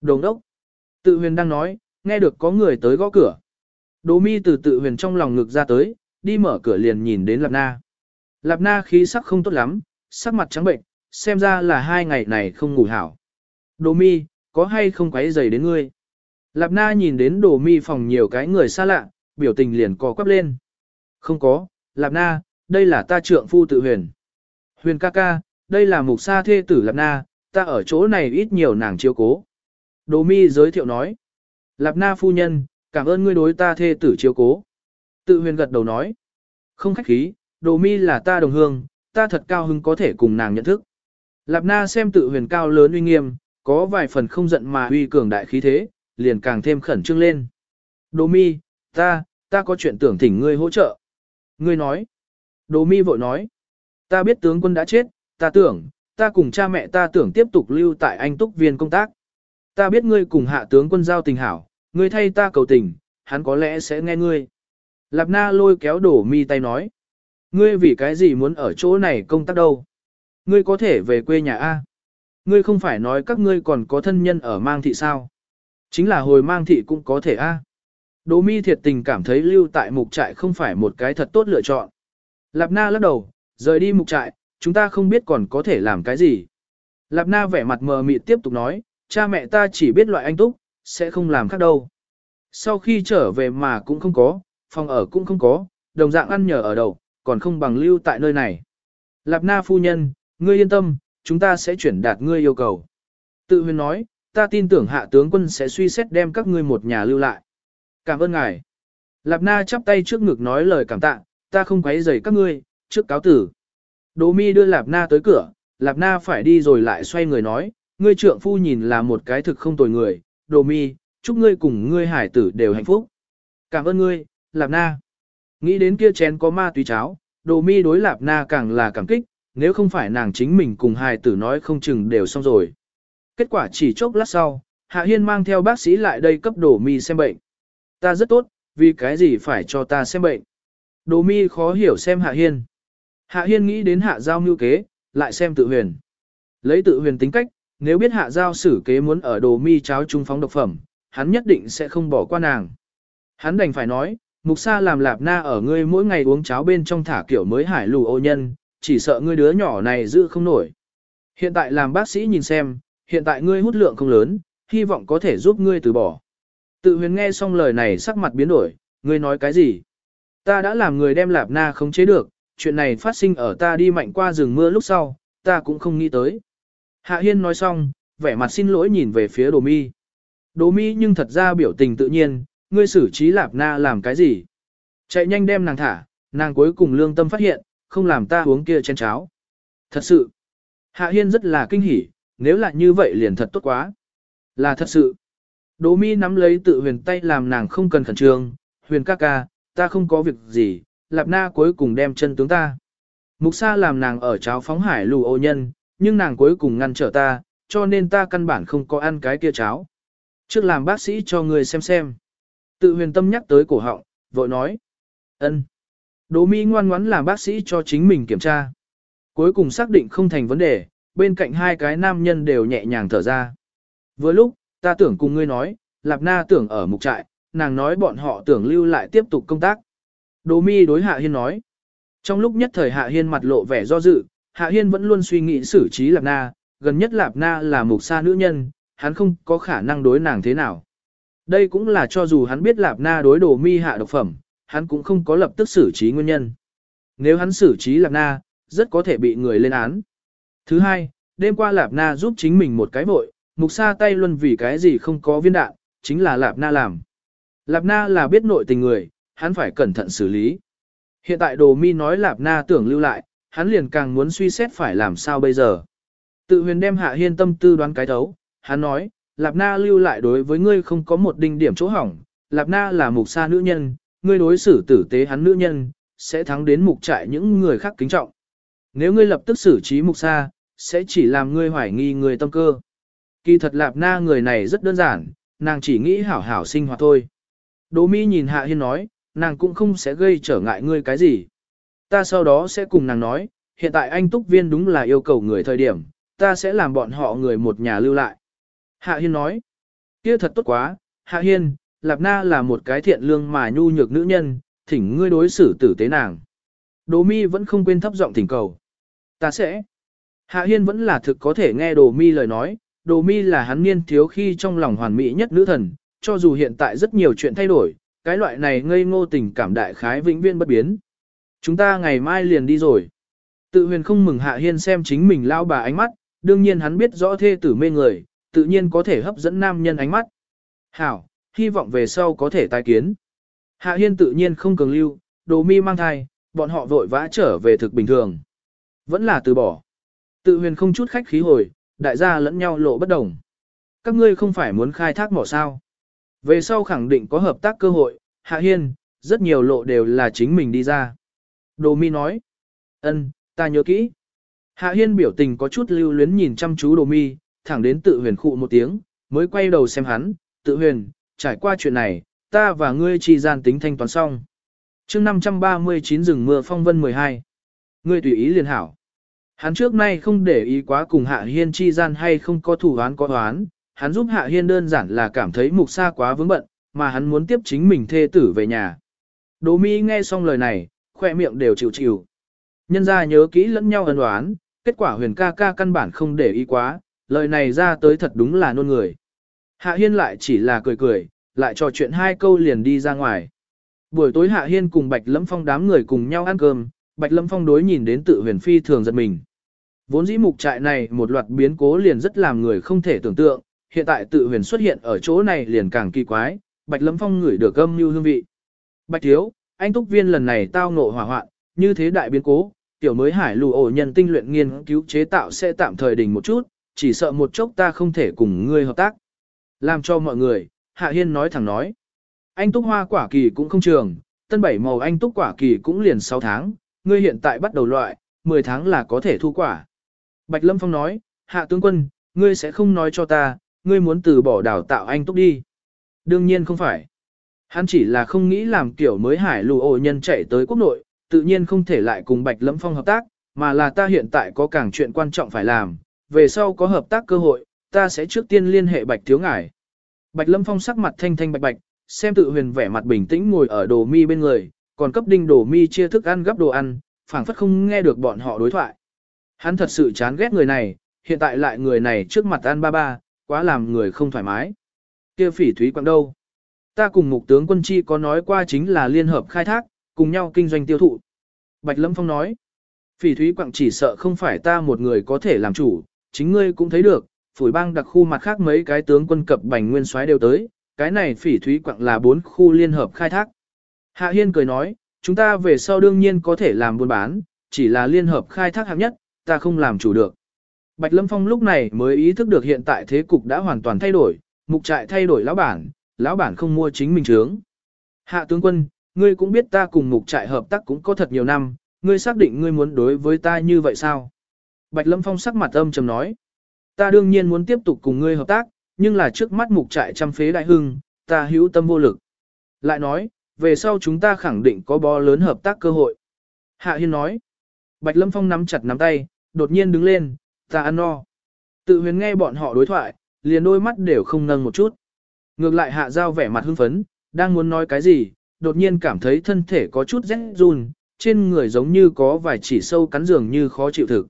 Đồng đốc. Tự huyền đang nói, nghe được có người tới gõ cửa. Đố mi từ tự huyền trong lòng ngực ra tới, đi mở cửa liền nhìn đến Lạp Na. Lạp Na khí sắc không tốt lắm, sắc mặt trắng bệnh, xem ra là hai ngày này không ngủ hảo. đồ mi, có hay không quấy giày đến ngươi? Lạp Na nhìn đến đồ mi phòng nhiều cái người xa lạ, biểu tình liền co quắp lên. Không có, Lạp Na, đây là ta trượng phu tự huyền. Huyền ca ca, đây là mục sa thê tử Lạp Na, ta ở chỗ này ít nhiều nàng chiếu cố. Đồ mi giới thiệu nói. Lạp Na phu nhân, cảm ơn ngươi đối ta thê tử chiếu cố. Tự huyền gật đầu nói. Không khách khí, đồ mi là ta đồng hương, ta thật cao hứng có thể cùng nàng nhận thức. Lạp na xem tự huyền cao lớn uy nghiêm, có vài phần không giận mà uy cường đại khí thế, liền càng thêm khẩn trương lên. Đồ mi, ta, ta có chuyện tưởng thỉnh ngươi hỗ trợ. Ngươi nói. Đồ mi vội nói. Ta biết tướng quân đã chết, ta tưởng, ta cùng cha mẹ ta tưởng tiếp tục lưu tại anh túc viên công tác. Ta biết ngươi cùng hạ tướng quân giao tình hảo, ngươi thay ta cầu tình, hắn có lẽ sẽ nghe ngươi. Lạp na lôi kéo đổ mi tay nói. Ngươi vì cái gì muốn ở chỗ này công tác đâu? Ngươi có thể về quê nhà A. Ngươi không phải nói các ngươi còn có thân nhân ở mang thị sao? Chính là hồi mang thị cũng có thể A. Đỗ mi thiệt tình cảm thấy lưu tại mục trại không phải một cái thật tốt lựa chọn. Lạp na lắc đầu, rời đi mục trại, chúng ta không biết còn có thể làm cái gì. Lạp na vẻ mặt mờ mịt tiếp tục nói, cha mẹ ta chỉ biết loại anh túc, sẽ không làm khác đâu. Sau khi trở về mà cũng không có, phòng ở cũng không có, đồng dạng ăn nhờ ở đầu, còn không bằng lưu tại nơi này. Lạp na phu nhân, ngươi yên tâm, chúng ta sẽ chuyển đạt ngươi yêu cầu. Tự huyền nói, ta tin tưởng hạ tướng quân sẽ suy xét đem các ngươi một nhà lưu lại. Cảm ơn ngài. Lạp na chắp tay trước ngực nói lời cảm tạ, ta không quấy rầy các ngươi, trước cáo tử. Đỗ mi đưa Lạp na tới cửa, Lạp na phải đi rồi lại xoay người nói, ngươi trượng phu nhìn là một cái thực không tồi người, Đỗ mi, chúc ngươi cùng ngươi hải tử đều hạnh phúc. Cảm ơn ngươi, Lạp na. Nghĩ đến kia chén có ma túy cháo, Đỗ mi đối Lạp na càng là cảm kích, nếu không phải nàng chính mình cùng hải tử nói không chừng đều xong rồi. Kết quả chỉ chốc lát sau, Hạ Hiên mang theo bác sĩ lại đây cấp Đỗ mi xem bệnh. Ta rất tốt, vì cái gì phải cho ta xem bệnh. Đồ mi khó hiểu xem Hạ Hiên. Hạ Hiên nghĩ đến Hạ Giao mưu kế, lại xem tự huyền. Lấy tự huyền tính cách, nếu biết Hạ Giao xử kế muốn ở Đồ mi cháo trung phóng độc phẩm, hắn nhất định sẽ không bỏ qua nàng. Hắn đành phải nói, mục sa làm lạp na ở ngươi mỗi ngày uống cháo bên trong thả kiểu mới hải lù ô nhân, chỉ sợ ngươi đứa nhỏ này giữ không nổi. Hiện tại làm bác sĩ nhìn xem, hiện tại ngươi hút lượng không lớn, hy vọng có thể giúp ngươi từ bỏ. Tự huyền nghe xong lời này sắc mặt biến đổi, ngươi nói cái gì? Ta đã làm người đem lạp na không chế được, chuyện này phát sinh ở ta đi mạnh qua rừng mưa lúc sau, ta cũng không nghĩ tới. Hạ Hiên nói xong, vẻ mặt xin lỗi nhìn về phía Đồ Mi. Đồ Mi nhưng thật ra biểu tình tự nhiên, ngươi xử trí lạp na làm cái gì? Chạy nhanh đem nàng thả, nàng cuối cùng lương tâm phát hiện, không làm ta uống kia chén cháo. Thật sự, Hạ Hiên rất là kinh hỉ, nếu là như vậy liền thật tốt quá. Là thật sự. Đỗ mi nắm lấy tự huyền tay làm nàng không cần khẩn trương, huyền ca ca, ta không có việc gì, lạp na cuối cùng đem chân tướng ta. Mục sa làm nàng ở cháo phóng hải lù ô nhân, nhưng nàng cuối cùng ngăn trở ta, cho nên ta căn bản không có ăn cái kia cháo. Trước làm bác sĩ cho người xem xem. Tự huyền tâm nhắc tới cổ họng, vội nói. ân. Đỗ mi ngoan ngoãn làm bác sĩ cho chính mình kiểm tra. Cuối cùng xác định không thành vấn đề, bên cạnh hai cái nam nhân đều nhẹ nhàng thở ra. Vừa lúc, ta tưởng cùng ngươi nói, Lạp Na tưởng ở mục trại, nàng nói bọn họ tưởng lưu lại tiếp tục công tác. Đồ mi đối Hạ Hiên nói. Trong lúc nhất thời Hạ Hiên mặt lộ vẻ do dự, Hạ Hiên vẫn luôn suy nghĩ xử trí Lạp Na, gần nhất Lạp Na là mục sa nữ nhân, hắn không có khả năng đối nàng thế nào. Đây cũng là cho dù hắn biết Lạp Na đối đồ mi hạ độc phẩm, hắn cũng không có lập tức xử trí nguyên nhân. Nếu hắn xử trí Lạp Na, rất có thể bị người lên án. Thứ hai, đêm qua Lạp Na giúp chính mình một cái vội, mục sa tay luôn vì cái gì không có viên đạn, chính là Lạp Na làm. Lạp Na là biết nội tình người, hắn phải cẩn thận xử lý. Hiện tại đồ mi nói Lạp Na tưởng lưu lại, hắn liền càng muốn suy xét phải làm sao bây giờ. Tự huyền đem hạ hiên tâm tư đoán cái thấu, hắn nói, Lạp Na lưu lại đối với ngươi không có một đinh điểm chỗ hỏng, Lạp Na là mục sa nữ nhân, ngươi đối xử tử tế hắn nữ nhân, sẽ thắng đến mục trại những người khác kính trọng. Nếu ngươi lập tức xử trí mục sa, sẽ chỉ làm ngươi hoài nghi người tâm cơ. Kỳ thật Lạp Na người này rất đơn giản, nàng chỉ nghĩ hảo hảo sinh hoạt thôi. Đỗ Mi nhìn Hạ Hiên nói, nàng cũng không sẽ gây trở ngại ngươi cái gì. Ta sau đó sẽ cùng nàng nói, hiện tại anh Túc Viên đúng là yêu cầu người thời điểm, ta sẽ làm bọn họ người một nhà lưu lại. Hạ Hiên nói, kia thật tốt quá, Hạ Hiên, Lạp Na là một cái thiện lương mà nhu nhược nữ nhân, thỉnh ngươi đối xử tử tế nàng. Đỗ Mi vẫn không quên thấp giọng thỉnh cầu. Ta sẽ. Hạ Hiên vẫn là thực có thể nghe Đồ Mi lời nói, Đồ Mi là hắn niên thiếu khi trong lòng hoàn mỹ nhất nữ thần, cho dù hiện tại rất nhiều chuyện thay đổi, cái loại này ngây ngô tình cảm đại khái vĩnh viễn bất biến. Chúng ta ngày mai liền đi rồi. Tự huyền không mừng Hạ Hiên xem chính mình lao bà ánh mắt, đương nhiên hắn biết rõ thê tử mê người, tự nhiên có thể hấp dẫn nam nhân ánh mắt. Hảo, hy vọng về sau có thể tái kiến. Hạ Hiên tự nhiên không cường lưu, đồ mi mang thai, bọn họ vội vã trở về thực bình thường. Vẫn là từ bỏ. Tự huyền không chút khách khí hồi, đại gia lẫn nhau lộ bất đồng. Các ngươi không phải muốn khai thác mỏ sao. Về sau khẳng định có hợp tác cơ hội, Hạ Hiên, rất nhiều lộ đều là chính mình đi ra. Đồ mi nói, ân, ta nhớ kỹ. Hạ Hiên biểu tình có chút lưu luyến nhìn chăm chú đồ mi, thẳng đến tự huyền khụ một tiếng, mới quay đầu xem hắn, tự huyền, trải qua chuyện này, ta và ngươi chi gian tính thanh toán xong. chương 539 rừng mưa phong vân 12. Ngươi tùy ý liền hảo. Hắn trước nay không để ý quá cùng Hạ Hiên chi gian hay không có thủ án có oán, hắn giúp Hạ Hiên đơn giản là cảm thấy mục xa quá vướng bận, mà hắn muốn tiếp chính mình thê tử về nhà. Đỗ Mỹ nghe xong lời này, khoe miệng đều chịu chịu. Nhân ra nhớ kỹ lẫn nhau ân đoán, kết quả huyền ca ca căn bản không để ý quá, lời này ra tới thật đúng là nôn người. Hạ Hiên lại chỉ là cười cười, lại trò chuyện hai câu liền đi ra ngoài. Buổi tối Hạ Hiên cùng Bạch Lâm Phong đám người cùng nhau ăn cơm, Bạch Lâm Phong đối nhìn đến tự huyền phi thường giật mình. Vốn dĩ mục trại này một loạt biến cố liền rất làm người không thể tưởng tượng, hiện tại tự huyền xuất hiện ở chỗ này liền càng kỳ quái, Bạch Lâm Phong ngửi được âm như hương vị. Bạch Thiếu, anh túc viên lần này tao ngộ hỏa hoạn, như thế đại biến cố, tiểu mới hải lù ổ nhân tinh luyện nghiên cứu chế tạo sẽ tạm thời đình một chút, chỉ sợ một chốc ta không thể cùng ngươi hợp tác. Làm cho mọi người, Hạ Hiên nói thẳng nói. Anh túc hoa quả kỳ cũng không trường, tân bảy màu anh túc quả kỳ cũng liền 6 tháng, ngươi hiện tại bắt đầu loại, 10 tháng là có thể thu quả. Bạch Lâm Phong nói, Hạ tướng quân, ngươi sẽ không nói cho ta, ngươi muốn từ bỏ đào tạo anh túc đi. Đương nhiên không phải. Hắn chỉ là không nghĩ làm kiểu mới hải lù ổ nhân chạy tới quốc nội, tự nhiên không thể lại cùng Bạch Lâm Phong hợp tác, mà là ta hiện tại có càng chuyện quan trọng phải làm, về sau có hợp tác cơ hội, ta sẽ trước tiên liên hệ Bạch Thiếu Ngải. Bạch Lâm Phong sắc mặt thanh thanh bạch bạch, xem tự huyền vẻ mặt bình tĩnh ngồi ở đồ mi bên người, còn cấp đinh đồ mi chia thức ăn gấp đồ ăn, phảng phất không nghe được bọn họ đối thoại. Hắn thật sự chán ghét người này, hiện tại lại người này trước mặt an ba ba, quá làm người không thoải mái. Kia phỉ thúy quặng đâu? Ta cùng mục tướng quân chi có nói qua chính là liên hợp khai thác, cùng nhau kinh doanh tiêu thụ. Bạch Lâm Phong nói, phỉ thúy quặng chỉ sợ không phải ta một người có thể làm chủ, chính ngươi cũng thấy được, phủi bang đặc khu mặt khác mấy cái tướng quân cập bành nguyên soái đều tới, cái này phỉ thúy quặng là bốn khu liên hợp khai thác. Hạ Hiên cười nói, chúng ta về sau đương nhiên có thể làm buôn bán, chỉ là liên hợp khai thác hạng nhất, ta không làm chủ được. Bạch Lâm Phong lúc này mới ý thức được hiện tại thế cục đã hoàn toàn thay đổi, mục trại thay đổi lão bản, lão bản không mua chính mình trướng. Hạ tướng quân, ngươi cũng biết ta cùng mục trại hợp tác cũng có thật nhiều năm, ngươi xác định ngươi muốn đối với ta như vậy sao? Bạch Lâm Phong sắc mặt âm trầm nói, ta đương nhiên muốn tiếp tục cùng ngươi hợp tác, nhưng là trước mắt mục trại trăm phế đại hưng, ta hữu tâm vô lực. Lại nói, về sau chúng ta khẳng định có bó lớn hợp tác cơ hội. Hạ Hiên nói, Bạch Lâm Phong nắm chặt nắm tay, đột nhiên đứng lên, ta ăn no. Tự huyền nghe bọn họ đối thoại, liền đôi mắt đều không nâng một chút. Ngược lại hạ giao vẻ mặt hưng phấn, đang muốn nói cái gì, đột nhiên cảm thấy thân thể có chút rét run, trên người giống như có vài chỉ sâu cắn giường như khó chịu thực.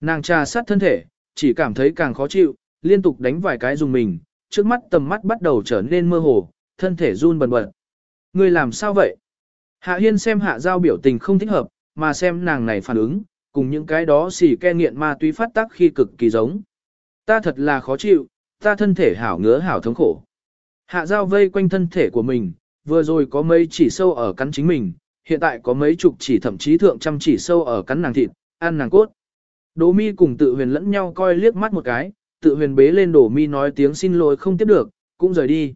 Nàng trà sát thân thể, chỉ cảm thấy càng khó chịu, liên tục đánh vài cái dùng mình, trước mắt tầm mắt bắt đầu trở nên mơ hồ, thân thể run bần bật. Người làm sao vậy? Hạ Hiên xem hạ giao biểu tình không thích hợp, mà xem nàng này phản ứng, cùng những cái đó xỉ ke nghiện ma túy phát tác khi cực kỳ giống. Ta thật là khó chịu, ta thân thể hảo ngứa hảo thống khổ. Hạ giao vây quanh thân thể của mình, vừa rồi có mấy chỉ sâu ở cắn chính mình, hiện tại có mấy chục chỉ thậm chí thượng trăm chỉ sâu ở cắn nàng thịt, ăn nàng cốt. Đỗ mi cùng tự huyền lẫn nhau coi liếc mắt một cái, tự huyền bế lên đổ mi nói tiếng xin lỗi không tiếp được, cũng rời đi.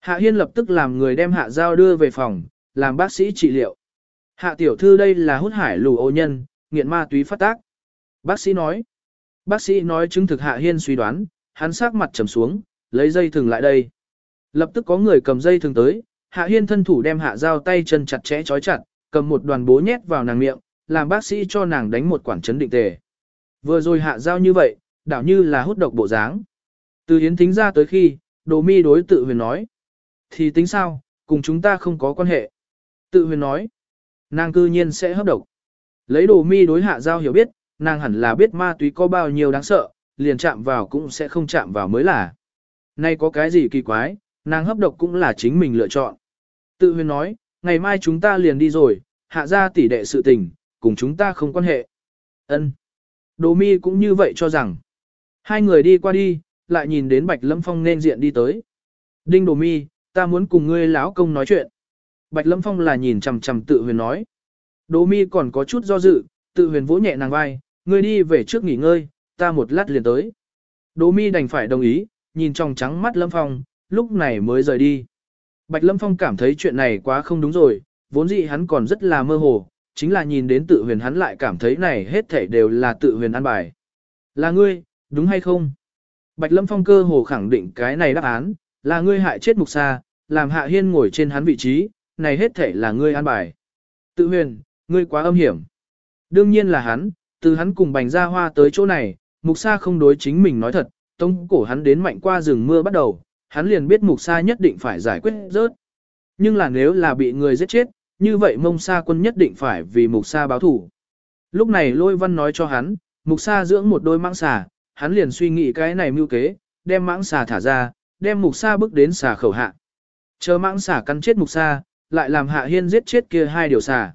Hạ Hiên lập tức làm người đem hạ giao đưa về phòng, làm bác sĩ trị liệu. Hạ tiểu thư đây là hút hải lù ô nhân, nghiện ma túy phát tác. Bác sĩ nói. Bác sĩ nói chứng thực Hạ Hiên suy đoán, hắn sắc mặt trầm xuống, lấy dây thừng lại đây. Lập tức có người cầm dây thừng tới, Hạ Hiên thân thủ đem hạ dao tay chân chặt chẽ chói chặt, cầm một đoàn bố nhét vào nàng miệng, làm bác sĩ cho nàng đánh một quản chấn định tề. Vừa rồi hạ dao như vậy, đảo như là hút độc bộ dáng. Từ hiến thính ra tới khi, đồ mi đối tự huyền nói. Thì tính sao, cùng chúng ta không có quan hệ. Tự huyền nói. Nàng cư nhiên sẽ hấp độc. Lấy đồ mi đối hạ giao hiểu biết, nàng hẳn là biết ma túy có bao nhiêu đáng sợ, liền chạm vào cũng sẽ không chạm vào mới là. Nay có cái gì kỳ quái, nàng hấp độc cũng là chính mình lựa chọn. Tự huyền nói, ngày mai chúng ta liền đi rồi, hạ ra tỷ đệ sự tình, cùng chúng ta không quan hệ. Ân. Đồ mi cũng như vậy cho rằng. Hai người đi qua đi, lại nhìn đến Bạch Lâm Phong nên diện đi tới. Đinh Đồ mi, ta muốn cùng ngươi lão công nói chuyện. Bạch Lâm Phong là nhìn chằm chằm tự huyền nói. Đỗ mi còn có chút do dự, tự huyền vỗ nhẹ nàng vai, ngươi đi về trước nghỉ ngơi, ta một lát liền tới. Đỗ mi đành phải đồng ý, nhìn trong trắng mắt Lâm Phong, lúc này mới rời đi. Bạch Lâm Phong cảm thấy chuyện này quá không đúng rồi, vốn dĩ hắn còn rất là mơ hồ, chính là nhìn đến tự huyền hắn lại cảm thấy này hết thảy đều là tự huyền ăn bài. Là ngươi, đúng hay không? Bạch Lâm Phong cơ hồ khẳng định cái này đáp án, là ngươi hại chết mục sa, làm hạ hiên ngồi trên hắn vị trí, này hết thảy là ngươi an bài. Tự huyền, ngươi quá âm hiểm. Đương nhiên là hắn, từ hắn cùng bành ra hoa tới chỗ này, mục sa không đối chính mình nói thật, tông cổ hắn đến mạnh qua rừng mưa bắt đầu, hắn liền biết mục sa nhất định phải giải quyết rớt. Nhưng là nếu là bị người giết chết, như vậy mông sa quân nhất định phải vì mục sa báo thủ. Lúc này lôi văn nói cho hắn, mục sa dưỡng một đôi mãng xà, hắn liền suy nghĩ cái này mưu kế, đem mãng xà thả ra, đem mục sa bước đến xà khẩu hạ. Chờ mãng xà cắn chết mục sa, lại làm hạ hiên giết chết kia hai điều xà.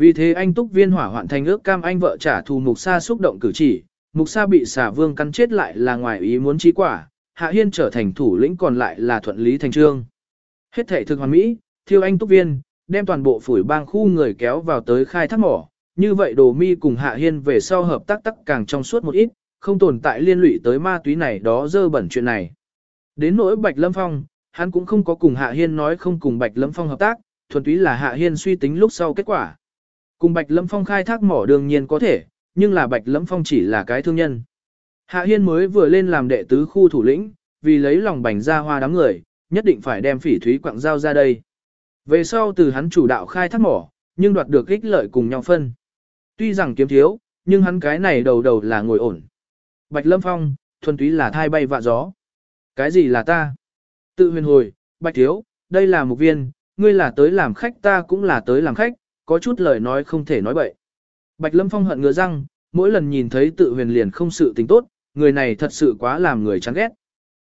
Vì thế anh túc viên hỏa hoạn thành ước cam anh vợ trả thù mục sa xúc động cử chỉ, mục sa bị xà vương cắn chết lại là ngoài ý muốn trí quả, hạ hiên trở thành thủ lĩnh còn lại là thuận lý thành trương. Hết thể thực hoàn mỹ, thiêu anh túc viên, đem toàn bộ phủi bang khu người kéo vào tới khai thác mỏ, như vậy đồ mi cùng hạ hiên về sau hợp tác tắc càng trong suốt một ít, không tồn tại liên lụy tới ma túy này đó dơ bẩn chuyện này. Đến nỗi Bạch Lâm Phong, hắn cũng không có cùng Hạ Hiên nói không cùng Bạch Lâm Phong hợp tác, thuần túy là Hạ Hiên suy tính lúc sau kết quả. Cùng Bạch Lâm Phong khai thác mỏ đương nhiên có thể, nhưng là Bạch Lâm Phong chỉ là cái thương nhân. Hạ Hiên mới vừa lên làm đệ tứ khu thủ lĩnh, vì lấy lòng bành ra hoa đám người, nhất định phải đem phỉ thúy quặng giao ra đây. Về sau từ hắn chủ đạo khai thác mỏ, nhưng đoạt được ích lợi cùng nhau phân. Tuy rằng kiếm thiếu, nhưng hắn cái này đầu đầu là ngồi ổn. Bạch Lâm Phong, thuần túy là thai bay vạ gió. Cái gì là ta? Tự huyền hồi, Bạch Thiếu, đây là một viên, ngươi là tới làm khách ta cũng là tới làm khách, có chút lời nói không thể nói bậy. Bạch Lâm Phong hận ngứa răng, mỗi lần nhìn thấy tự huyền liền không sự tình tốt, người này thật sự quá làm người chán ghét.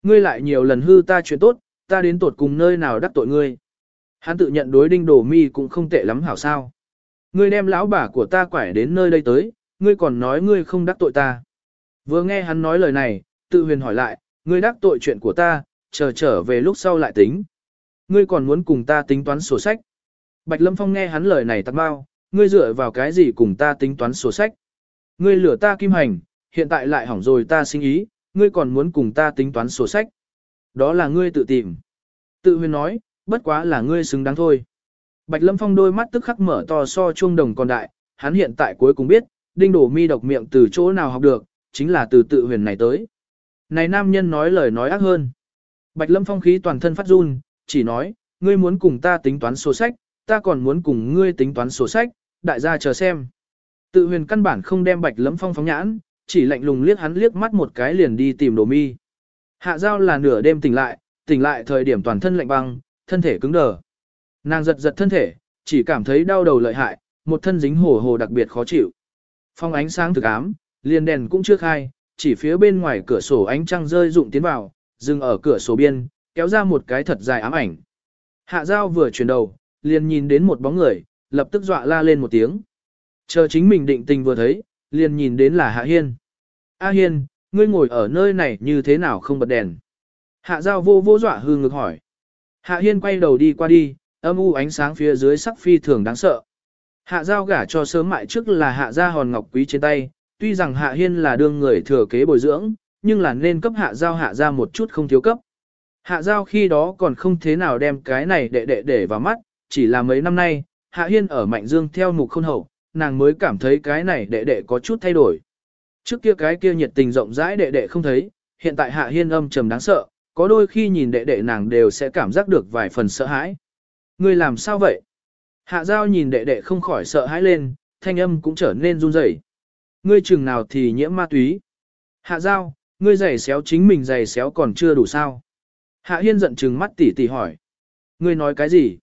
Ngươi lại nhiều lần hư ta chuyện tốt, ta đến tột cùng nơi nào đắc tội ngươi. Hắn tự nhận đối đinh đổ mi cũng không tệ lắm hảo sao. Ngươi đem lão bà của ta quải đến nơi đây tới, ngươi còn nói ngươi không đắc tội ta. Vừa nghe hắn nói lời này, tự huyền hỏi lại, ngươi đắc tội chuyện của ta, chờ trở về lúc sau lại tính. Ngươi còn muốn cùng ta tính toán sổ sách. Bạch Lâm Phong nghe hắn lời này tặc bao, ngươi dựa vào cái gì cùng ta tính toán sổ sách. Ngươi lửa ta kim hành, hiện tại lại hỏng rồi ta sinh ý, ngươi còn muốn cùng ta tính toán sổ sách. Đó là ngươi tự tìm. Tự huyền nói, bất quá là ngươi xứng đáng thôi. Bạch Lâm Phong đôi mắt tức khắc mở to so chuông đồng còn đại, hắn hiện tại cuối cùng biết, đinh đổ mi độc miệng từ chỗ nào học được, chính là từ tự huyền này tới. Này nam nhân nói lời nói ác hơn. Bạch Lâm Phong khí toàn thân phát run, chỉ nói, ngươi muốn cùng ta tính toán sổ sách, ta còn muốn cùng ngươi tính toán sổ sách, đại gia chờ xem. Tự huyền căn bản không đem Bạch lấm Phong phóng nhãn, chỉ lạnh lùng liếc hắn liếc mắt một cái liền đi tìm đồ mi. Hạ giao là nửa đêm tỉnh lại, tỉnh lại thời điểm toàn thân lạnh băng, thân thể cứng đờ. Nàng giật giật thân thể, chỉ cảm thấy đau đầu lợi hại, một thân dính hồ hồ đặc biệt khó chịu. Phong ánh sáng thực ám, liền đèn cũng chưa khai, chỉ phía bên ngoài cửa sổ ánh trăng rơi rụng tiến vào, dừng ở cửa sổ biên, kéo ra một cái thật dài ám ảnh. Hạ giao vừa chuyển đầu, liền nhìn đến một bóng người, lập tức dọa la lên một tiếng. Chờ chính mình định tình vừa thấy, liền nhìn đến là Hạ Hiên. A Hiên, ngươi ngồi ở nơi này như thế nào không bật đèn? Hạ giao vô vô dọa hư ngực hỏi. Hạ Hiên quay đầu đi qua đi, âm u ánh sáng phía dưới sắc phi thường đáng sợ. Hạ giao gả cho sớm mại trước là hạ gia hòn ngọc quý trên tay, tuy rằng hạ hiên là đương người thừa kế bồi dưỡng, nhưng là nên cấp hạ giao hạ Gia một chút không thiếu cấp. Hạ giao khi đó còn không thế nào đem cái này đệ đệ để vào mắt, chỉ là mấy năm nay, hạ hiên ở mạnh dương theo mục khôn hậu, nàng mới cảm thấy cái này đệ đệ có chút thay đổi. Trước kia cái kia nhiệt tình rộng rãi đệ đệ không thấy, hiện tại hạ hiên âm trầm đáng sợ, có đôi khi nhìn đệ đệ nàng đều sẽ cảm giác được vài phần sợ hãi. Ngươi làm sao vậy? Hạ giao nhìn đệ đệ không khỏi sợ hãi lên, thanh âm cũng trở nên run rẩy. Ngươi chừng nào thì nhiễm ma túy. Hạ giao, ngươi giày xéo chính mình giày xéo còn chưa đủ sao. Hạ hiên giận chừng mắt tỉ tỉ hỏi. Ngươi nói cái gì?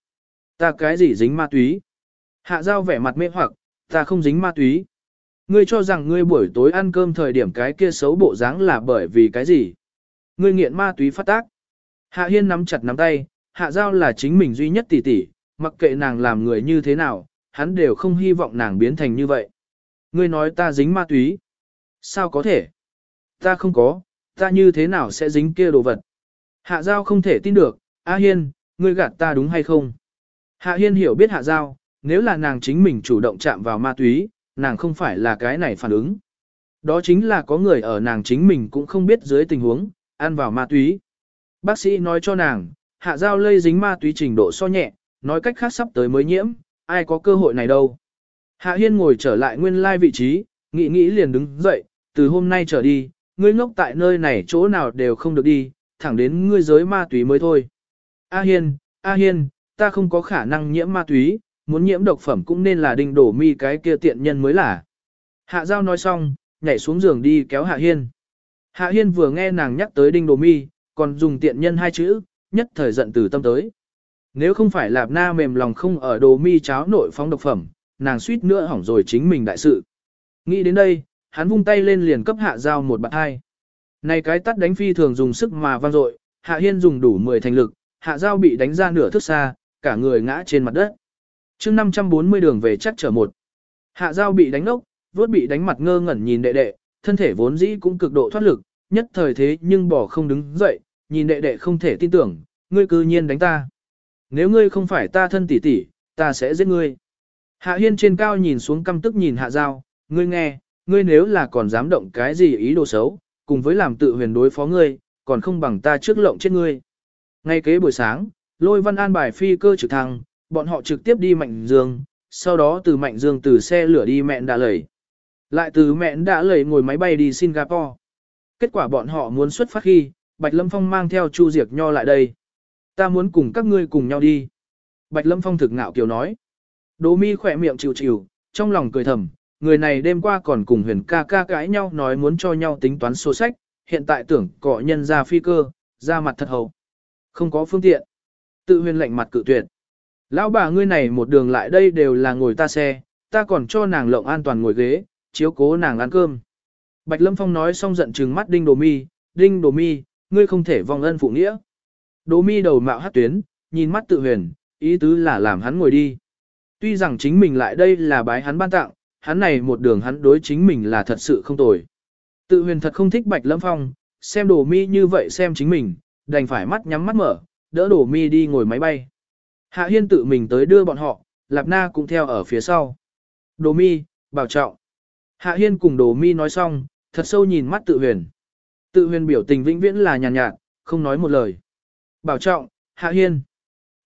Ta cái gì dính ma túy? Hạ giao vẻ mặt mê hoặc, ta không dính ma túy. Ngươi cho rằng ngươi buổi tối ăn cơm thời điểm cái kia xấu bộ dáng là bởi vì cái gì? Ngươi nghiện ma túy phát tác. Hạ hiên nắm chặt nắm tay, hạ giao là chính mình duy nhất tỷ tỷ, mặc kệ nàng làm người như thế nào, hắn đều không hy vọng nàng biến thành như vậy. Ngươi nói ta dính ma túy. Sao có thể? Ta không có, ta như thế nào sẽ dính kia đồ vật? Hạ giao không thể tin được, A Hiên, ngươi gạt ta đúng hay không? Hạ Hiên hiểu biết Hạ giao, nếu là nàng chính mình chủ động chạm vào ma túy, nàng không phải là cái này phản ứng. Đó chính là có người ở nàng chính mình cũng không biết dưới tình huống, ăn vào ma túy. Bác sĩ nói cho nàng, hạ giao lây dính ma túy trình độ so nhẹ, nói cách khác sắp tới mới nhiễm, ai có cơ hội này đâu. Hạ Hiên ngồi trở lại nguyên lai vị trí, nghĩ nghĩ liền đứng dậy, từ hôm nay trở đi, ngươi ngốc tại nơi này chỗ nào đều không được đi, thẳng đến ngươi giới ma túy mới thôi. A Hiên, A Hiên, ta không có khả năng nhiễm ma túy, muốn nhiễm độc phẩm cũng nên là đinh đổ mi cái kia tiện nhân mới là. Hạ Giao nói xong, nhảy xuống giường đi kéo Hạ Hiên. Hạ Hiên vừa nghe nàng nhắc tới đinh đồ mi, còn dùng tiện nhân hai chữ, nhất thời giận từ tâm tới. Nếu không phải lạp na mềm lòng không ở đồ mi cháo nội phóng độc phẩm, nàng suýt nữa hỏng rồi chính mình đại sự. Nghĩ đến đây, hắn vung tay lên liền cấp hạ giao một bạn hai. Này cái tắt đánh phi thường dùng sức mà vang dội, hạ hiên dùng đủ 10 thành lực, hạ giao bị đánh ra nửa thước xa, cả người ngã trên mặt đất. chương 540 đường về chắc trở một. Hạ giao bị đánh ốc, vốt bị đánh mặt ngơ ngẩn nhìn đệ đệ, thân thể vốn dĩ cũng cực độ thoát lực, nhất thời thế nhưng bỏ không đứng dậy, nhìn đệ đệ không thể tin tưởng, ngươi cư nhiên đánh ta. Nếu ngươi không phải ta thân tỷ tỷ, ta sẽ giết ngươi. Hạ Hiên trên cao nhìn xuống căm tức nhìn Hạ Giao, ngươi nghe, ngươi nếu là còn dám động cái gì ý đồ xấu, cùng với làm tự huyền đối phó ngươi, còn không bằng ta trước lộng chết ngươi. Ngay kế buổi sáng, lôi văn an bài phi cơ trực thăng, bọn họ trực tiếp đi Mạnh Dương, sau đó từ Mạnh Dương từ xe lửa đi mẹn đã lầy. Lại từ mẹn đã lầy ngồi máy bay đi Singapore. Kết quả bọn họ muốn xuất phát khi, Bạch Lâm Phong mang theo Chu Diệc Nho lại đây. Ta muốn cùng các ngươi cùng nhau đi. Bạch Lâm Phong thực ngạo kiều nói. Đỗ mi khỏe miệng chịu chịu, trong lòng cười thầm, người này đêm qua còn cùng huyền ca ca cãi nhau nói muốn cho nhau tính toán sổ sách, hiện tại tưởng cọ nhân ra phi cơ, ra mặt thật hầu. Không có phương tiện. Tự huyền lạnh mặt cự tuyệt. Lão bà ngươi này một đường lại đây đều là ngồi ta xe, ta còn cho nàng lộng an toàn ngồi ghế, chiếu cố nàng ăn cơm. Bạch Lâm Phong nói xong giận trừng mắt Đinh Đồ Mi, Đinh Đồ Mi, ngươi không thể vong ân phụ nghĩa. Đồ Mi đầu mạo hát tuyến, nhìn mắt tự huyền, ý tứ là làm hắn ngồi đi. Tuy rằng chính mình lại đây là bái hắn ban tặng, hắn này một đường hắn đối chính mình là thật sự không tồi. Tự huyền thật không thích Bạch Lâm Phong, xem Đồ Mi như vậy xem chính mình, đành phải mắt nhắm mắt mở, đỡ Đồ Mi đi ngồi máy bay. Hạ Hiên tự mình tới đưa bọn họ, Lạp Na cũng theo ở phía sau. Đồ Mi, bảo trọng. Hạ Hiên cùng Đồ Mi nói xong, thật sâu nhìn mắt tự huyền. Tự huyền biểu tình vĩnh viễn là nhàn nhạt, nhạt, không nói một lời. Bảo trọng, Hạ Hiên.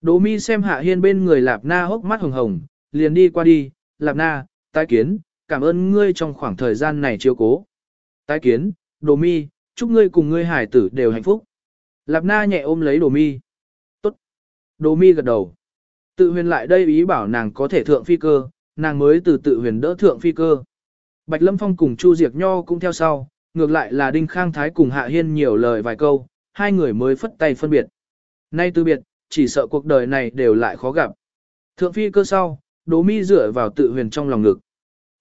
Đồ mi xem Hạ Hiên bên người Lạp Na hốc mắt hồng hồng, liền đi qua đi, Lạp Na, tái kiến, cảm ơn ngươi trong khoảng thời gian này chiếu cố. Tái kiến, Đồ mi, chúc ngươi cùng ngươi hải tử đều hạnh phúc. Lạp Na nhẹ ôm lấy Đồ mi. Đồ mi gật đầu. Tự huyền lại đây ý bảo nàng có thể thượng phi cơ, nàng mới từ tự huyền đỡ thượng phi cơ. Bạch Lâm Phong cùng Chu Diệc Nho cũng theo sau, ngược lại là Đinh Khang Thái cùng Hạ Hiên nhiều lời vài câu, hai người mới phất tay phân biệt. Nay từ biệt, chỉ sợ cuộc đời này đều lại khó gặp. Thượng phi cơ sau, Đỗ Mi dựa vào tự huyền trong lòng ngực.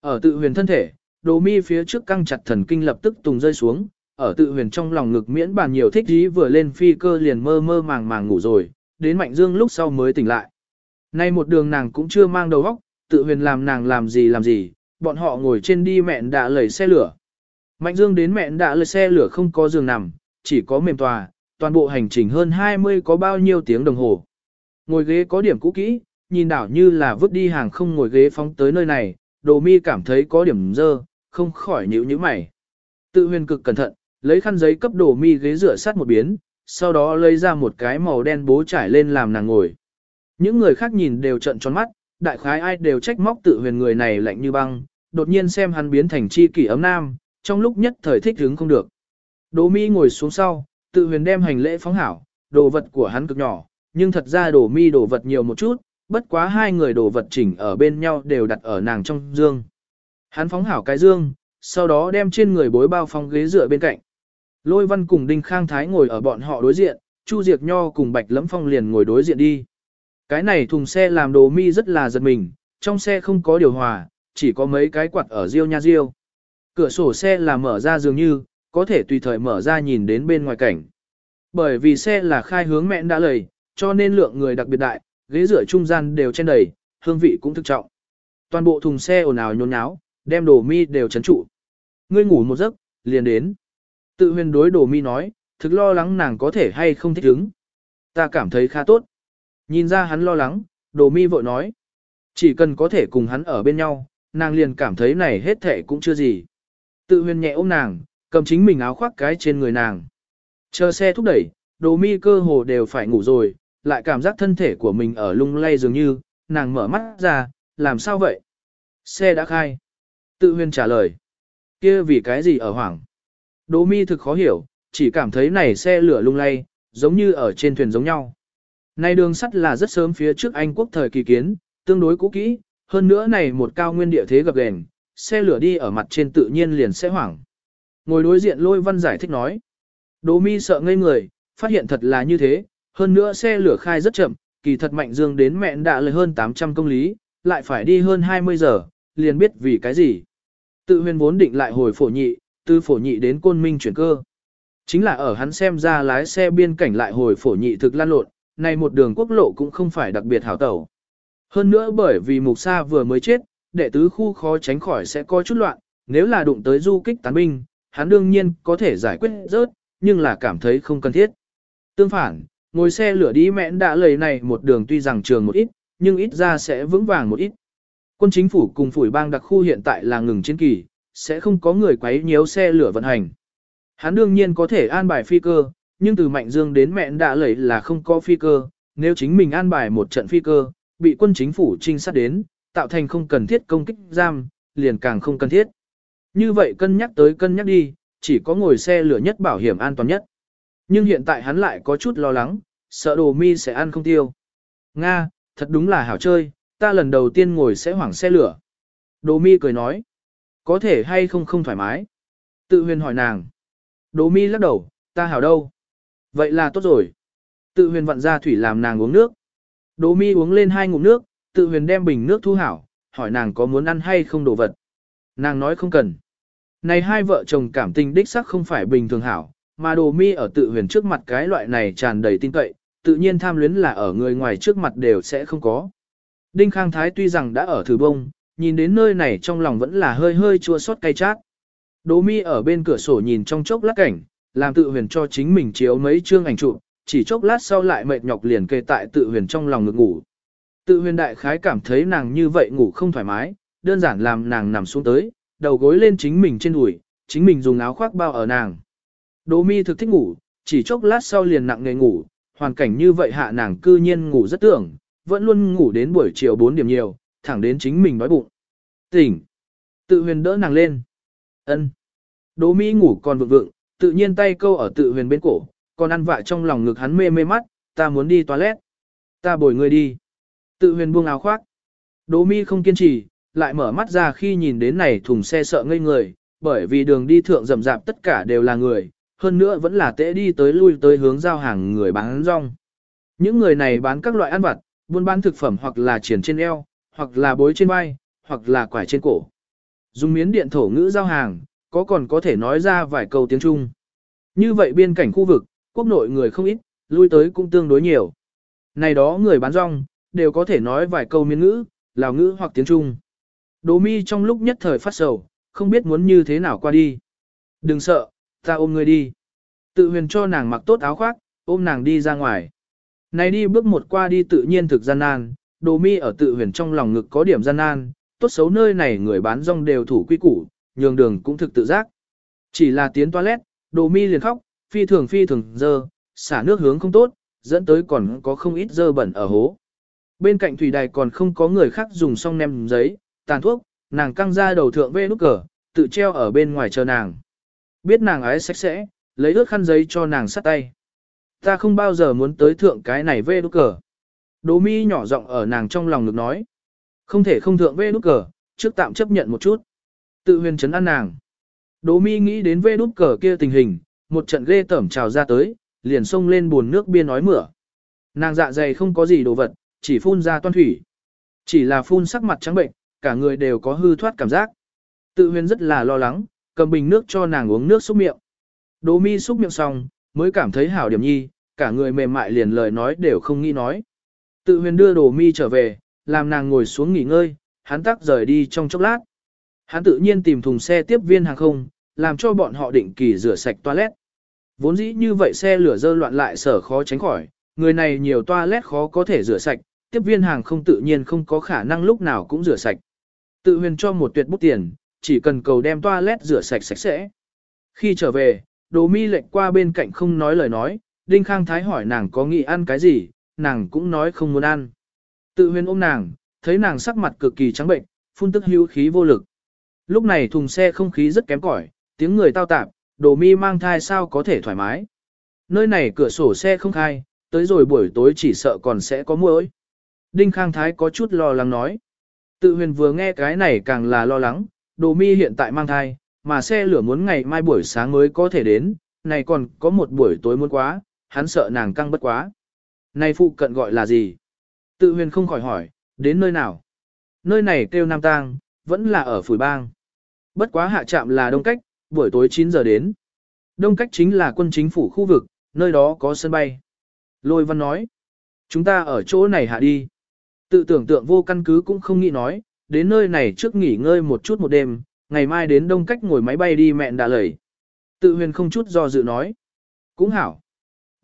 Ở tự huyền thân thể, Đỗ Mi phía trước căng chặt thần kinh lập tức tùng rơi xuống, ở tự huyền trong lòng ngực miễn bàn nhiều thích ý vừa lên phi cơ liền mơ mơ màng màng ngủ rồi, đến Mạnh Dương lúc sau mới tỉnh lại. Nay một đường nàng cũng chưa mang đầu óc, tự huyền làm nàng làm gì làm gì, bọn họ ngồi trên đi mẹn đã lầy xe lửa. Mạnh Dương đến mẹn đã lầy xe lửa không có giường nằm, chỉ có mềm tòa, toàn bộ hành trình hơn 20 có bao nhiêu tiếng đồng hồ. Ngồi ghế có điểm cũ kỹ, nhìn đảo như là vứt đi hàng không ngồi ghế phóng tới nơi này, đồ mi cảm thấy có điểm dơ, không khỏi nhíu nhíu mày. Tự huyền cực cẩn thận, lấy khăn giấy cấp đồ mi ghế rửa sát một biến, sau đó lấy ra một cái màu đen bố trải lên làm nàng ngồi. Những người khác nhìn đều trận tròn mắt, đại khái ai đều trách móc tự huyền người này lạnh như băng, đột nhiên xem hắn biến thành chi kỷ ấm nam, trong lúc nhất thời thích hứng không được. Đỗ mi ngồi xuống sau, tự huyền đem hành lễ phóng hảo, đồ vật của hắn cực nhỏ, nhưng thật ra đổ mi đồ vật nhiều một chút, bất quá hai người đồ vật chỉnh ở bên nhau đều đặt ở nàng trong dương. Hắn phóng hảo cái dương, sau đó đem trên người bối bao phong ghế dựa bên cạnh. Lôi văn cùng Đinh Khang Thái ngồi ở bọn họ đối diện, Chu Diệc Nho cùng Bạch Lẫm Phong liền ngồi đối diện đi. Cái này thùng xe làm đồ mi rất là giật mình, trong xe không có điều hòa, chỉ có mấy cái quạt ở riêu nha riêu. Cửa sổ xe là mở ra dường như, có thể tùy thời mở ra nhìn đến bên ngoài cảnh. Bởi vì xe là khai hướng mẹn đã lầy, cho nên lượng người đặc biệt đại, ghế rửa trung gian đều trên đầy, hương vị cũng thực trọng. Toàn bộ thùng xe ồn ào nhốn nháo, đem đồ mi đều chấn trụ. Ngươi ngủ một giấc, liền đến. Tự huyền đối đồ mi nói, thực lo lắng nàng có thể hay không thích ứng. Ta cảm thấy khá tốt. Nhìn ra hắn lo lắng, đồ mi vội nói. Chỉ cần có thể cùng hắn ở bên nhau, nàng liền cảm thấy này hết thể cũng chưa gì. Tự huyền nhẹ ôm nàng, cầm chính mình áo khoác cái trên người nàng. Chờ xe thúc đẩy, đồ mi cơ hồ đều phải ngủ rồi, lại cảm giác thân thể của mình ở lung lay dường như, nàng mở mắt ra, làm sao vậy? Xe đã khai. Tự huyền trả lời. kia vì cái gì ở hoảng? Đỗ mi thực khó hiểu, chỉ cảm thấy này xe lửa lung lay, giống như ở trên thuyền giống nhau. Này đường sắt là rất sớm phía trước Anh quốc thời kỳ kiến, tương đối cũ kỹ, hơn nữa này một cao nguyên địa thế gập ghềnh, xe lửa đi ở mặt trên tự nhiên liền sẽ hoảng. Ngồi đối diện lôi văn giải thích nói. Đỗ mi sợ ngây người, phát hiện thật là như thế, hơn nữa xe lửa khai rất chậm, kỳ thật mạnh dương đến mẹn đã lời hơn 800 công lý, lại phải đi hơn 20 giờ, liền biết vì cái gì. Tự huyền vốn định lại hồi phổ nhị, từ phổ nhị đến côn minh chuyển cơ. Chính là ở hắn xem ra lái xe biên cảnh lại hồi phổ nhị thực lan lộn, này một đường quốc lộ cũng không phải đặc biệt hảo tẩu. Hơn nữa bởi vì mục sa vừa mới chết, đệ tứ khu khó tránh khỏi sẽ có chút loạn, nếu là đụng tới du kích tán binh, hắn đương nhiên có thể giải quyết rớt, nhưng là cảm thấy không cần thiết. Tương phản, ngồi xe lửa đi mẹn đã lời này một đường tuy rằng trường một ít, nhưng ít ra sẽ vững vàng một ít. Quân chính phủ cùng phủi bang đặc khu hiện tại là ngừng chiến kỳ, sẽ không có người quấy nhiễu xe lửa vận hành. Hắn đương nhiên có thể an bài phi cơ, nhưng từ Mạnh Dương đến mẹn đã lấy là không có phi cơ, nếu chính mình an bài một trận phi cơ, bị quân chính phủ trinh sát đến, tạo thành không cần thiết công kích giam, liền càng không cần thiết. Như vậy cân nhắc tới cân nhắc đi, chỉ có ngồi xe lửa nhất bảo hiểm an toàn nhất. Nhưng hiện tại hắn lại có chút lo lắng, sợ đồ mi sẽ ăn không tiêu. Nga, thật đúng là hảo chơi, ta lần đầu tiên ngồi sẽ hoảng xe lửa. Đồ mi cười nói, có thể hay không không thoải mái. Tự huyền hỏi nàng. Đỗ mi lắc đầu, ta hảo đâu. Vậy là tốt rồi. Tự huyền vặn ra thủy làm nàng uống nước. Đỗ mi uống lên hai ngụm nước, tự huyền đem bình nước thu hảo, hỏi nàng có muốn ăn hay không đồ vật. Nàng nói không cần. Này hai vợ chồng cảm tình đích sắc không phải bình thường hảo, mà đồ mi ở tự huyền trước mặt cái loại này tràn đầy tin cậy, tự nhiên tham luyến là ở người ngoài trước mặt đều sẽ không có. Đinh Khang Thái tuy rằng đã ở thử bông, nhìn đến nơi này trong lòng vẫn là hơi hơi chua xót cay chát. Đỗ mi ở bên cửa sổ nhìn trong chốc lát cảnh, làm tự huyền cho chính mình chiếu mấy chương ảnh chụp, chỉ chốc lát sau lại mệt nhọc liền kề tại tự huyền trong lòng ngực ngủ. Tự huyền đại khái cảm thấy nàng như vậy ngủ không thoải mái, đơn giản làm nàng nằm xuống tới, đầu gối lên chính mình trên đùi, chính mình dùng áo khoác bao ở nàng. Đỗ mi thực thích ngủ, chỉ chốc lát sau liền nặng nề ngủ, hoàn cảnh như vậy hạ nàng cư nhiên ngủ rất tưởng, vẫn luôn ngủ đến buổi chiều 4 điểm nhiều, thẳng đến chính mình đói bụng. Tỉnh. Tự huyền đỡ nàng lên. ân Đỗ mi ngủ còn vượng vượng, tự nhiên tay câu ở tự huyền bên cổ, còn ăn vạ trong lòng ngực hắn mê mê mắt, ta muốn đi toilet. Ta bồi người đi. Tự huyền buông áo khoác. Đỗ mi không kiên trì, lại mở mắt ra khi nhìn đến này thùng xe sợ ngây người, bởi vì đường đi thượng rậm rạp tất cả đều là người, hơn nữa vẫn là tễ đi tới lui tới hướng giao hàng người bán rong. Những người này bán các loại ăn vặt, buôn bán thực phẩm hoặc là triển trên eo, hoặc là bối trên vai, hoặc là quải trên cổ. Dùng miến điện thổ ngữ giao hàng, có còn có thể nói ra vài câu tiếng Trung. Như vậy biên cảnh khu vực, quốc nội người không ít, lui tới cũng tương đối nhiều. Này đó người bán rong, đều có thể nói vài câu miến ngữ, lào ngữ hoặc tiếng Trung. Đỗ mi trong lúc nhất thời phát sầu, không biết muốn như thế nào qua đi. Đừng sợ, ta ôm người đi. Tự huyền cho nàng mặc tốt áo khoác, ôm nàng đi ra ngoài. Này đi bước một qua đi tự nhiên thực gian nan, đồ mi ở tự huyền trong lòng ngực có điểm gian nan, tốt xấu nơi này người bán rong đều thủ quy củ, nhường đường cũng thực tự giác. Chỉ là tiến toilet, đồ mi liền khóc, phi thường phi thường dơ, xả nước hướng không tốt, dẫn tới còn có không ít dơ bẩn ở hố. Bên cạnh thủy đài còn không có người khác dùng xong nem giấy, tàn thuốc, nàng căng ra đầu thượng vê nút cờ, tự treo ở bên ngoài chờ nàng. Biết nàng ái sạch sẽ, lấy ướt khăn giấy cho nàng sắt tay. Ta không bao giờ muốn tới thượng cái này vê nút cờ. Đỗ mi nhỏ giọng ở nàng trong lòng ngực nói. Không thể không thượng vê nút cờ, trước tạm chấp nhận một chút. Tự huyền chấn an nàng. Đỗ mi nghĩ đến vê nút cờ kia tình hình, một trận ghê tẩm trào ra tới, liền xông lên buồn nước biên nói mửa. Nàng dạ dày không có gì đồ vật, chỉ phun ra toan thủy. Chỉ là phun sắc mặt trắng bệnh, cả người đều có hư thoát cảm giác. Tự huyền rất là lo lắng, cầm bình nước cho nàng uống nước xúc miệng. Đỗ mi xúc miệng xong, mới cảm thấy hảo điểm nhi, cả người mềm mại liền lời nói đều không nghĩ nói. Tự huyền đưa đồ mi trở về, làm nàng ngồi xuống nghỉ ngơi, hắn tắc rời đi trong chốc lát. Hắn tự nhiên tìm thùng xe tiếp viên hàng không, làm cho bọn họ định kỳ rửa sạch toilet. Vốn dĩ như vậy xe lửa dơ loạn lại sở khó tránh khỏi, người này nhiều toilet khó có thể rửa sạch, tiếp viên hàng không tự nhiên không có khả năng lúc nào cũng rửa sạch. Tự huyền cho một tuyệt bút tiền, chỉ cần cầu đem toilet rửa sạch sạch sẽ. Khi trở về, đồ mi lệnh qua bên cạnh không nói lời nói, Đinh Khang Thái hỏi nàng có nghĩ ăn cái gì, nàng cũng nói không muốn ăn. Tự huyền ôm nàng, thấy nàng sắc mặt cực kỳ trắng bệnh, phun tức hữu khí vô lực. Lúc này thùng xe không khí rất kém cỏi, tiếng người tao tạp, đồ mi mang thai sao có thể thoải mái. Nơi này cửa sổ xe không khai, tới rồi buổi tối chỉ sợ còn sẽ có muỗi. Đinh Khang Thái có chút lo lắng nói. Tự huyền vừa nghe cái này càng là lo lắng, đồ mi hiện tại mang thai, mà xe lửa muốn ngày mai buổi sáng mới có thể đến, này còn có một buổi tối muốn quá, hắn sợ nàng căng bất quá. Này phụ cận gọi là gì? Tự huyền không khỏi hỏi, đến nơi nào? Nơi này kêu Nam Tang, vẫn là ở Phủi Bang. Bất quá hạ trạm là đông cách, buổi tối 9 giờ đến. Đông cách chính là quân chính phủ khu vực, nơi đó có sân bay. Lôi văn nói, chúng ta ở chỗ này hạ đi. Tự tưởng tượng vô căn cứ cũng không nghĩ nói, đến nơi này trước nghỉ ngơi một chút một đêm, ngày mai đến đông cách ngồi máy bay đi mẹn đã lời. Tự huyền không chút do dự nói. Cũng hảo.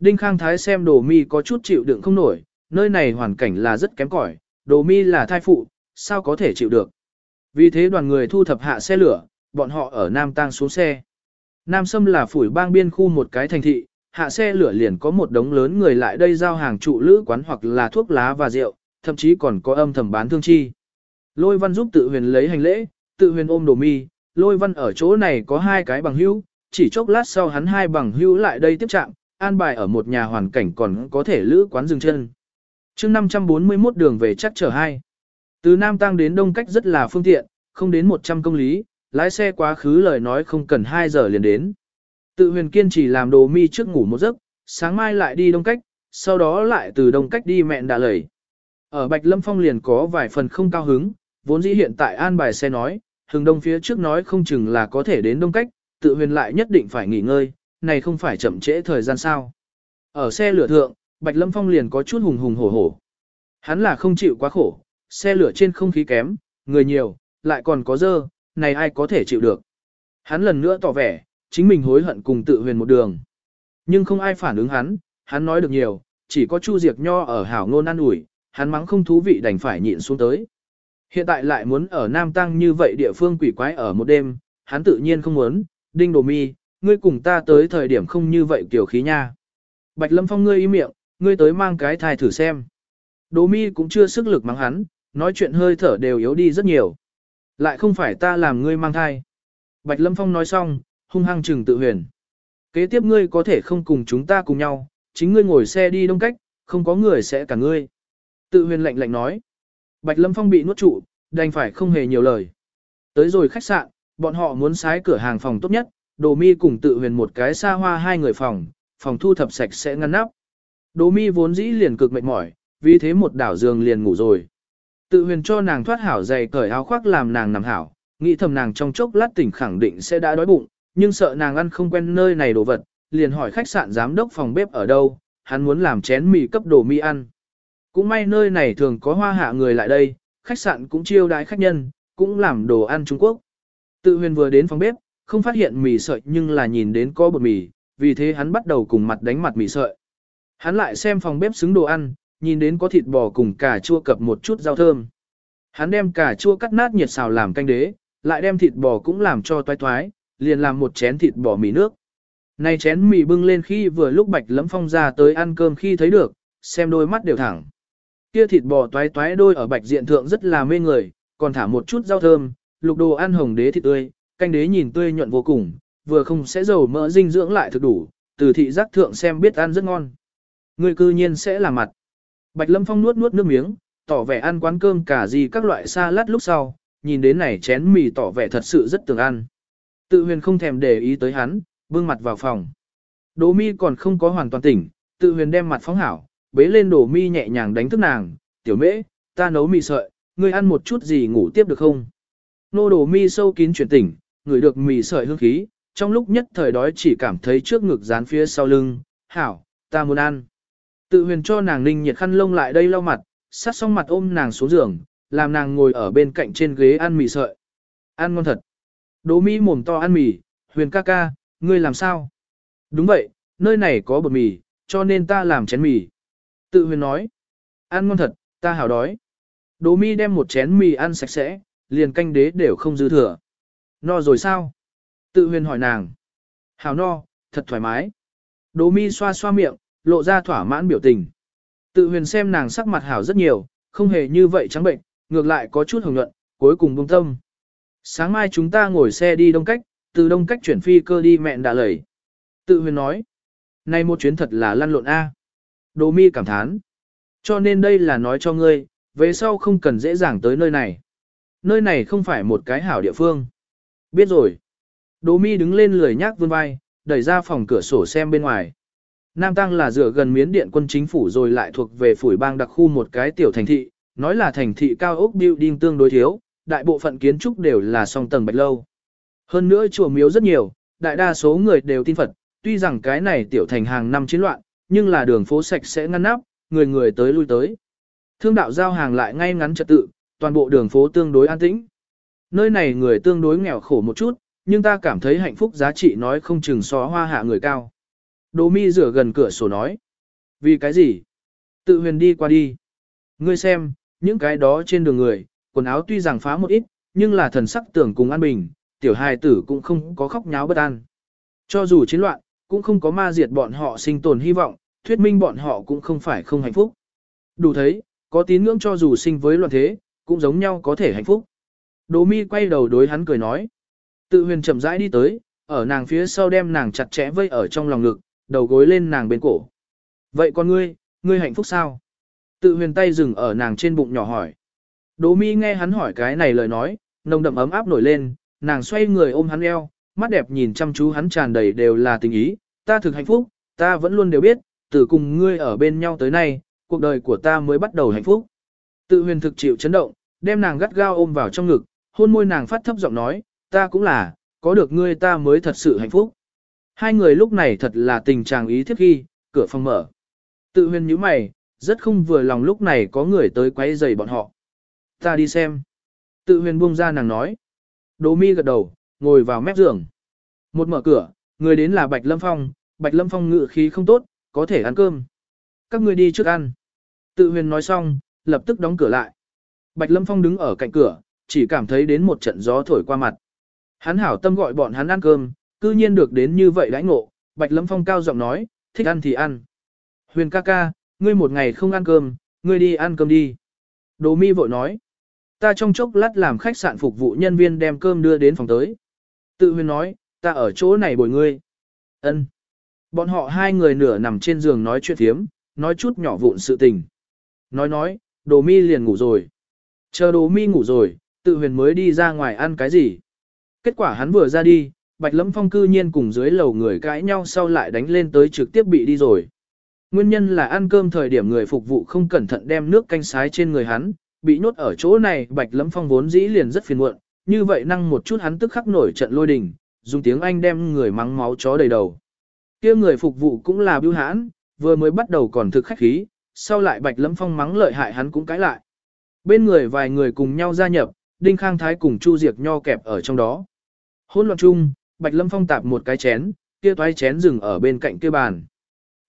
Đinh Khang Thái xem đồ mi có chút chịu đựng không nổi, nơi này hoàn cảnh là rất kém cỏi, đồ mi là thai phụ, sao có thể chịu được. Vì thế đoàn người thu thập hạ xe lửa, bọn họ ở Nam Tăng xuống xe. Nam Sâm là phủi bang biên khu một cái thành thị, hạ xe lửa liền có một đống lớn người lại đây giao hàng trụ lữ quán hoặc là thuốc lá và rượu, thậm chí còn có âm thầm bán thương chi. Lôi văn giúp tự huyền lấy hành lễ, tự huyền ôm đồ mi, lôi văn ở chỗ này có hai cái bằng hữu, chỉ chốc lát sau hắn hai bằng hữu lại đây tiếp trạng, an bài ở một nhà hoàn cảnh còn có thể lữ quán dừng chân. chương 541 đường về chắc chở hai. Từ Nam Tăng đến Đông cách rất là phương tiện, không đến 100 công lý, lái xe quá khứ lời nói không cần 2 giờ liền đến. Tự huyền kiên trì làm đồ mi trước ngủ một giấc, sáng mai lại đi Đông cách, sau đó lại từ Đông cách đi mẹn đã lầy. Ở Bạch Lâm Phong liền có vài phần không cao hứng, vốn dĩ hiện tại an bài xe nói, hừng đông phía trước nói không chừng là có thể đến Đông cách, tự huyền lại nhất định phải nghỉ ngơi, này không phải chậm trễ thời gian sao. Ở xe lửa thượng, Bạch Lâm Phong liền có chút hùng hùng hổ hổ. Hắn là không chịu quá khổ, xe lửa trên không khí kém, người nhiều, lại còn có dơ, này ai có thể chịu được. Hắn lần nữa tỏ vẻ, chính mình hối hận cùng tự huyền một đường. Nhưng không ai phản ứng hắn, hắn nói được nhiều, chỉ có Chu Diệp Nho ở hảo ngôn ăn ủi, hắn mắng không thú vị đành phải nhịn xuống tới. Hiện tại lại muốn ở Nam Tăng như vậy địa phương quỷ quái ở một đêm, hắn tự nhiên không muốn, đinh đồ mi, ngươi cùng ta tới thời điểm không như vậy kiểu khí nha. Bạch Lâm Phong ngươi im miệng, ngươi tới mang cái thai thử xem. Đỗ mi cũng chưa sức lực mắng hắn, nói chuyện hơi thở đều yếu đi rất nhiều. Lại không phải ta làm ngươi mang thai. Bạch Lâm Phong nói xong, hung hăng trừng tự huyền. Kế tiếp ngươi có thể không cùng chúng ta cùng nhau, chính ngươi ngồi xe đi đông cách, không có người sẽ cả ngươi. Tự huyền lạnh lạnh nói. Bạch Lâm Phong bị nuốt trụ, đành phải không hề nhiều lời. Tới rồi khách sạn, bọn họ muốn xái cửa hàng phòng tốt nhất, Đồ Mi cùng tự huyền một cái xa hoa hai người phòng, phòng thu thập sạch sẽ ngăn nắp. Đồ Mi vốn dĩ liền cực mệt mỏi, vì thế một đảo giường liền ngủ rồi. Tự huyền cho nàng thoát hảo dày cởi áo khoác làm nàng nằm hảo, nghĩ thầm nàng trong chốc lát tỉnh khẳng định sẽ đã đói bụng, nhưng sợ nàng ăn không quen nơi này đồ vật, liền hỏi khách sạn giám đốc phòng bếp ở đâu, hắn muốn làm chén mì cấp đồ mi ăn. Cũng may nơi này thường có hoa hạ người lại đây, khách sạn cũng chiêu đãi khách nhân, cũng làm đồ ăn Trung Quốc. Tự huyền vừa đến phòng bếp, không phát hiện mì sợi nhưng là nhìn đến có bột mì, vì thế hắn bắt đầu cùng mặt đánh mặt mì sợi. Hắn lại xem phòng bếp xứng đồ ăn, nhìn đến có thịt bò cùng cà chua cập một chút rau thơm. Hắn đem cà chua cắt nát nhiệt xào làm canh đế, lại đem thịt bò cũng làm cho toái toái, liền làm một chén thịt bò mì nước. Này chén mì bưng lên khi vừa lúc Bạch lấm Phong ra tới ăn cơm khi thấy được, xem đôi mắt đều thẳng. Kia thịt bò toái toái đôi ở bạch diện thượng rất là mê người, còn thả một chút rau thơm, lục đồ ăn hồng đế thịt tươi, canh đế nhìn tươi nhuận vô cùng, vừa không sẽ dầu mỡ dinh dưỡng lại thực đủ, từ thị giác thượng xem biết ăn rất ngon. Người cư nhiên sẽ làm mặt. Bạch Lâm Phong nuốt nuốt nước miếng, tỏ vẻ ăn quán cơm cả gì các loại salad lúc sau, nhìn đến này chén mì tỏ vẻ thật sự rất tưởng ăn. Tự huyền không thèm để ý tới hắn, bưng mặt vào phòng. Đỗ mi còn không có hoàn toàn tỉnh, tự huyền đem mặt phóng hảo, bế lên đổ mi nhẹ nhàng đánh thức nàng, tiểu mễ, ta nấu mì sợi, ngươi ăn một chút gì ngủ tiếp được không? Nô đổ mi sâu kín chuyển tỉnh, ngửi được mì sợi hương khí, trong lúc nhất thời đói chỉ cảm thấy trước ngực dán phía sau lưng, hảo, ta muốn ăn. Tự huyền cho nàng ninh nhiệt khăn lông lại đây lau mặt, sát xong mặt ôm nàng xuống giường, làm nàng ngồi ở bên cạnh trên ghế ăn mì sợi. Ăn ngon thật. Đỗ mi mồm to ăn mì, huyền ca ca, ngươi làm sao? Đúng vậy, nơi này có bột mì, cho nên ta làm chén mì. Tự huyền nói, ăn ngon thật, ta hảo đói. Đỗ mi đem một chén mì ăn sạch sẽ, liền canh đế đều không dư thừa. No rồi sao? Tự huyền hỏi nàng. Hảo no, thật thoải mái. Đỗ mi xoa xoa miệng, lộ ra thỏa mãn biểu tình. Tự huyền xem nàng sắc mặt hảo rất nhiều, không hề như vậy trắng bệnh, ngược lại có chút hồng nhuận, cuối cùng buông tâm. Sáng mai chúng ta ngồi xe đi đông cách, từ đông cách chuyển phi cơ đi mẹn đã lẩy. Tự huyền nói, này một chuyến thật là lăn lộn A. Đồ mi cảm thán. Cho nên đây là nói cho ngươi, về sau không cần dễ dàng tới nơi này. Nơi này không phải một cái hảo địa phương. Biết rồi. Đỗ mi đứng lên lười nhác vươn vai, đẩy ra phòng cửa sổ xem bên ngoài. Nam Tăng là dựa gần miến điện quân chính phủ rồi lại thuộc về phủi bang đặc khu một cái tiểu thành thị, nói là thành thị cao ốc building tương đối thiếu, đại bộ phận kiến trúc đều là song tầng bạch lâu. Hơn nữa chùa miếu rất nhiều, đại đa số người đều tin Phật, tuy rằng cái này tiểu thành hàng năm chiến loạn, nhưng là đường phố sạch sẽ ngăn nắp, người người tới lui tới. Thương đạo giao hàng lại ngay ngắn trật tự, toàn bộ đường phố tương đối an tĩnh. Nơi này người tương đối nghèo khổ một chút, nhưng ta cảm thấy hạnh phúc giá trị nói không chừng so hoa hạ người cao. Đỗ mi rửa gần cửa sổ nói. Vì cái gì? Tự huyền đi qua đi. Ngươi xem, những cái đó trên đường người, quần áo tuy rằng phá một ít, nhưng là thần sắc tưởng cùng an bình, tiểu hài tử cũng không có khóc nháo bất an. Cho dù chiến loạn, cũng không có ma diệt bọn họ sinh tồn hy vọng, thuyết minh bọn họ cũng không phải không hạnh phúc. Đủ thấy, có tín ngưỡng cho dù sinh với loạn thế, cũng giống nhau có thể hạnh phúc. Đỗ mi quay đầu đối hắn cười nói. Tự huyền chậm rãi đi tới, ở nàng phía sau đem nàng chặt chẽ vây ở trong lòng ngực, đầu gối lên nàng bên cổ. Vậy con ngươi, ngươi hạnh phúc sao? Tự huyền tay dừng ở nàng trên bụng nhỏ hỏi. Đỗ mi nghe hắn hỏi cái này lời nói, nồng đậm ấm áp nổi lên, nàng xoay người ôm hắn eo, mắt đẹp nhìn chăm chú hắn tràn đầy đều là tình ý, ta thực hạnh phúc, ta vẫn luôn đều biết, từ cùng ngươi ở bên nhau tới nay, cuộc đời của ta mới bắt đầu hạnh phúc. Tự huyền thực chịu chấn động, đem nàng gắt gao ôm vào trong ngực, hôn môi nàng phát thấp giọng nói, ta cũng là, có được ngươi ta mới thật sự hạnh phúc. Hai người lúc này thật là tình trạng ý thiết khi, cửa phòng mở. Tự huyền nhíu mày, rất không vừa lòng lúc này có người tới quấy rầy bọn họ. Ta đi xem. Tự huyền buông ra nàng nói. Đỗ mi gật đầu, ngồi vào mép giường. Một mở cửa, người đến là Bạch Lâm Phong, Bạch Lâm Phong ngự khí không tốt, có thể ăn cơm. Các ngươi đi trước ăn. Tự huyền nói xong, lập tức đóng cửa lại. Bạch Lâm Phong đứng ở cạnh cửa, chỉ cảm thấy đến một trận gió thổi qua mặt. Hắn hảo tâm gọi bọn hắn ăn cơm, cư nhiên được đến như vậy đãi ngộ, Bạch Lâm Phong cao giọng nói, thích ăn thì ăn. Huyền ca ca, ngươi một ngày không ăn cơm, ngươi đi ăn cơm đi. Đồ mi vội nói, ta trong chốc lát làm khách sạn phục vụ nhân viên đem cơm đưa đến phòng tới. Tự huyền nói, ta ở chỗ này bồi ngươi. Ân. Bọn họ hai người nửa nằm trên giường nói chuyện thiếm, nói chút nhỏ vụn sự tình. Nói nói, đồ mi liền ngủ rồi. Chờ đồ mi ngủ rồi, tự huyền mới đi ra ngoài ăn cái gì. Kết quả hắn vừa ra đi, Bạch Lâm Phong cư nhiên cùng dưới lầu người cãi nhau sau lại đánh lên tới trực tiếp bị đi rồi. Nguyên nhân là ăn cơm thời điểm người phục vụ không cẩn thận đem nước canh sái trên người hắn, bị nhốt ở chỗ này Bạch Lâm Phong vốn dĩ liền rất phiền muộn, như vậy năng một chút hắn tức khắc nổi trận lôi đình, dùng tiếng Anh đem người mắng máu chó đầy đầu. kia người phục vụ cũng là biêu hãn, vừa mới bắt đầu còn thực khách khí, sau lại Bạch Lâm Phong mắng lợi hại hắn cũng cãi lại. Bên người vài người cùng nhau gia nhập, Đinh Khang Thái cùng Chu Diệc Nho kẹp ở trong đó. hỗn loạn chung, Bạch Lâm Phong tạp một cái chén, kia toái chén dừng ở bên cạnh kia bàn.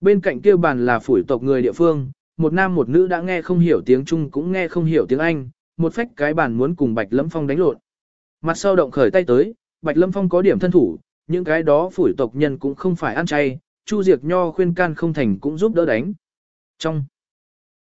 Bên cạnh kia bàn là phủi tộc người địa phương, một nam một nữ đã nghe không hiểu tiếng Trung cũng nghe không hiểu tiếng Anh, một phách cái bàn muốn cùng Bạch Lâm Phong đánh lộn. Mặt sau động khởi tay tới, Bạch Lâm Phong có điểm thân thủ, những cái đó phủi tộc nhân cũng không phải ăn chay, Chu Diệc Nho khuyên can không thành cũng giúp đỡ đánh. Trong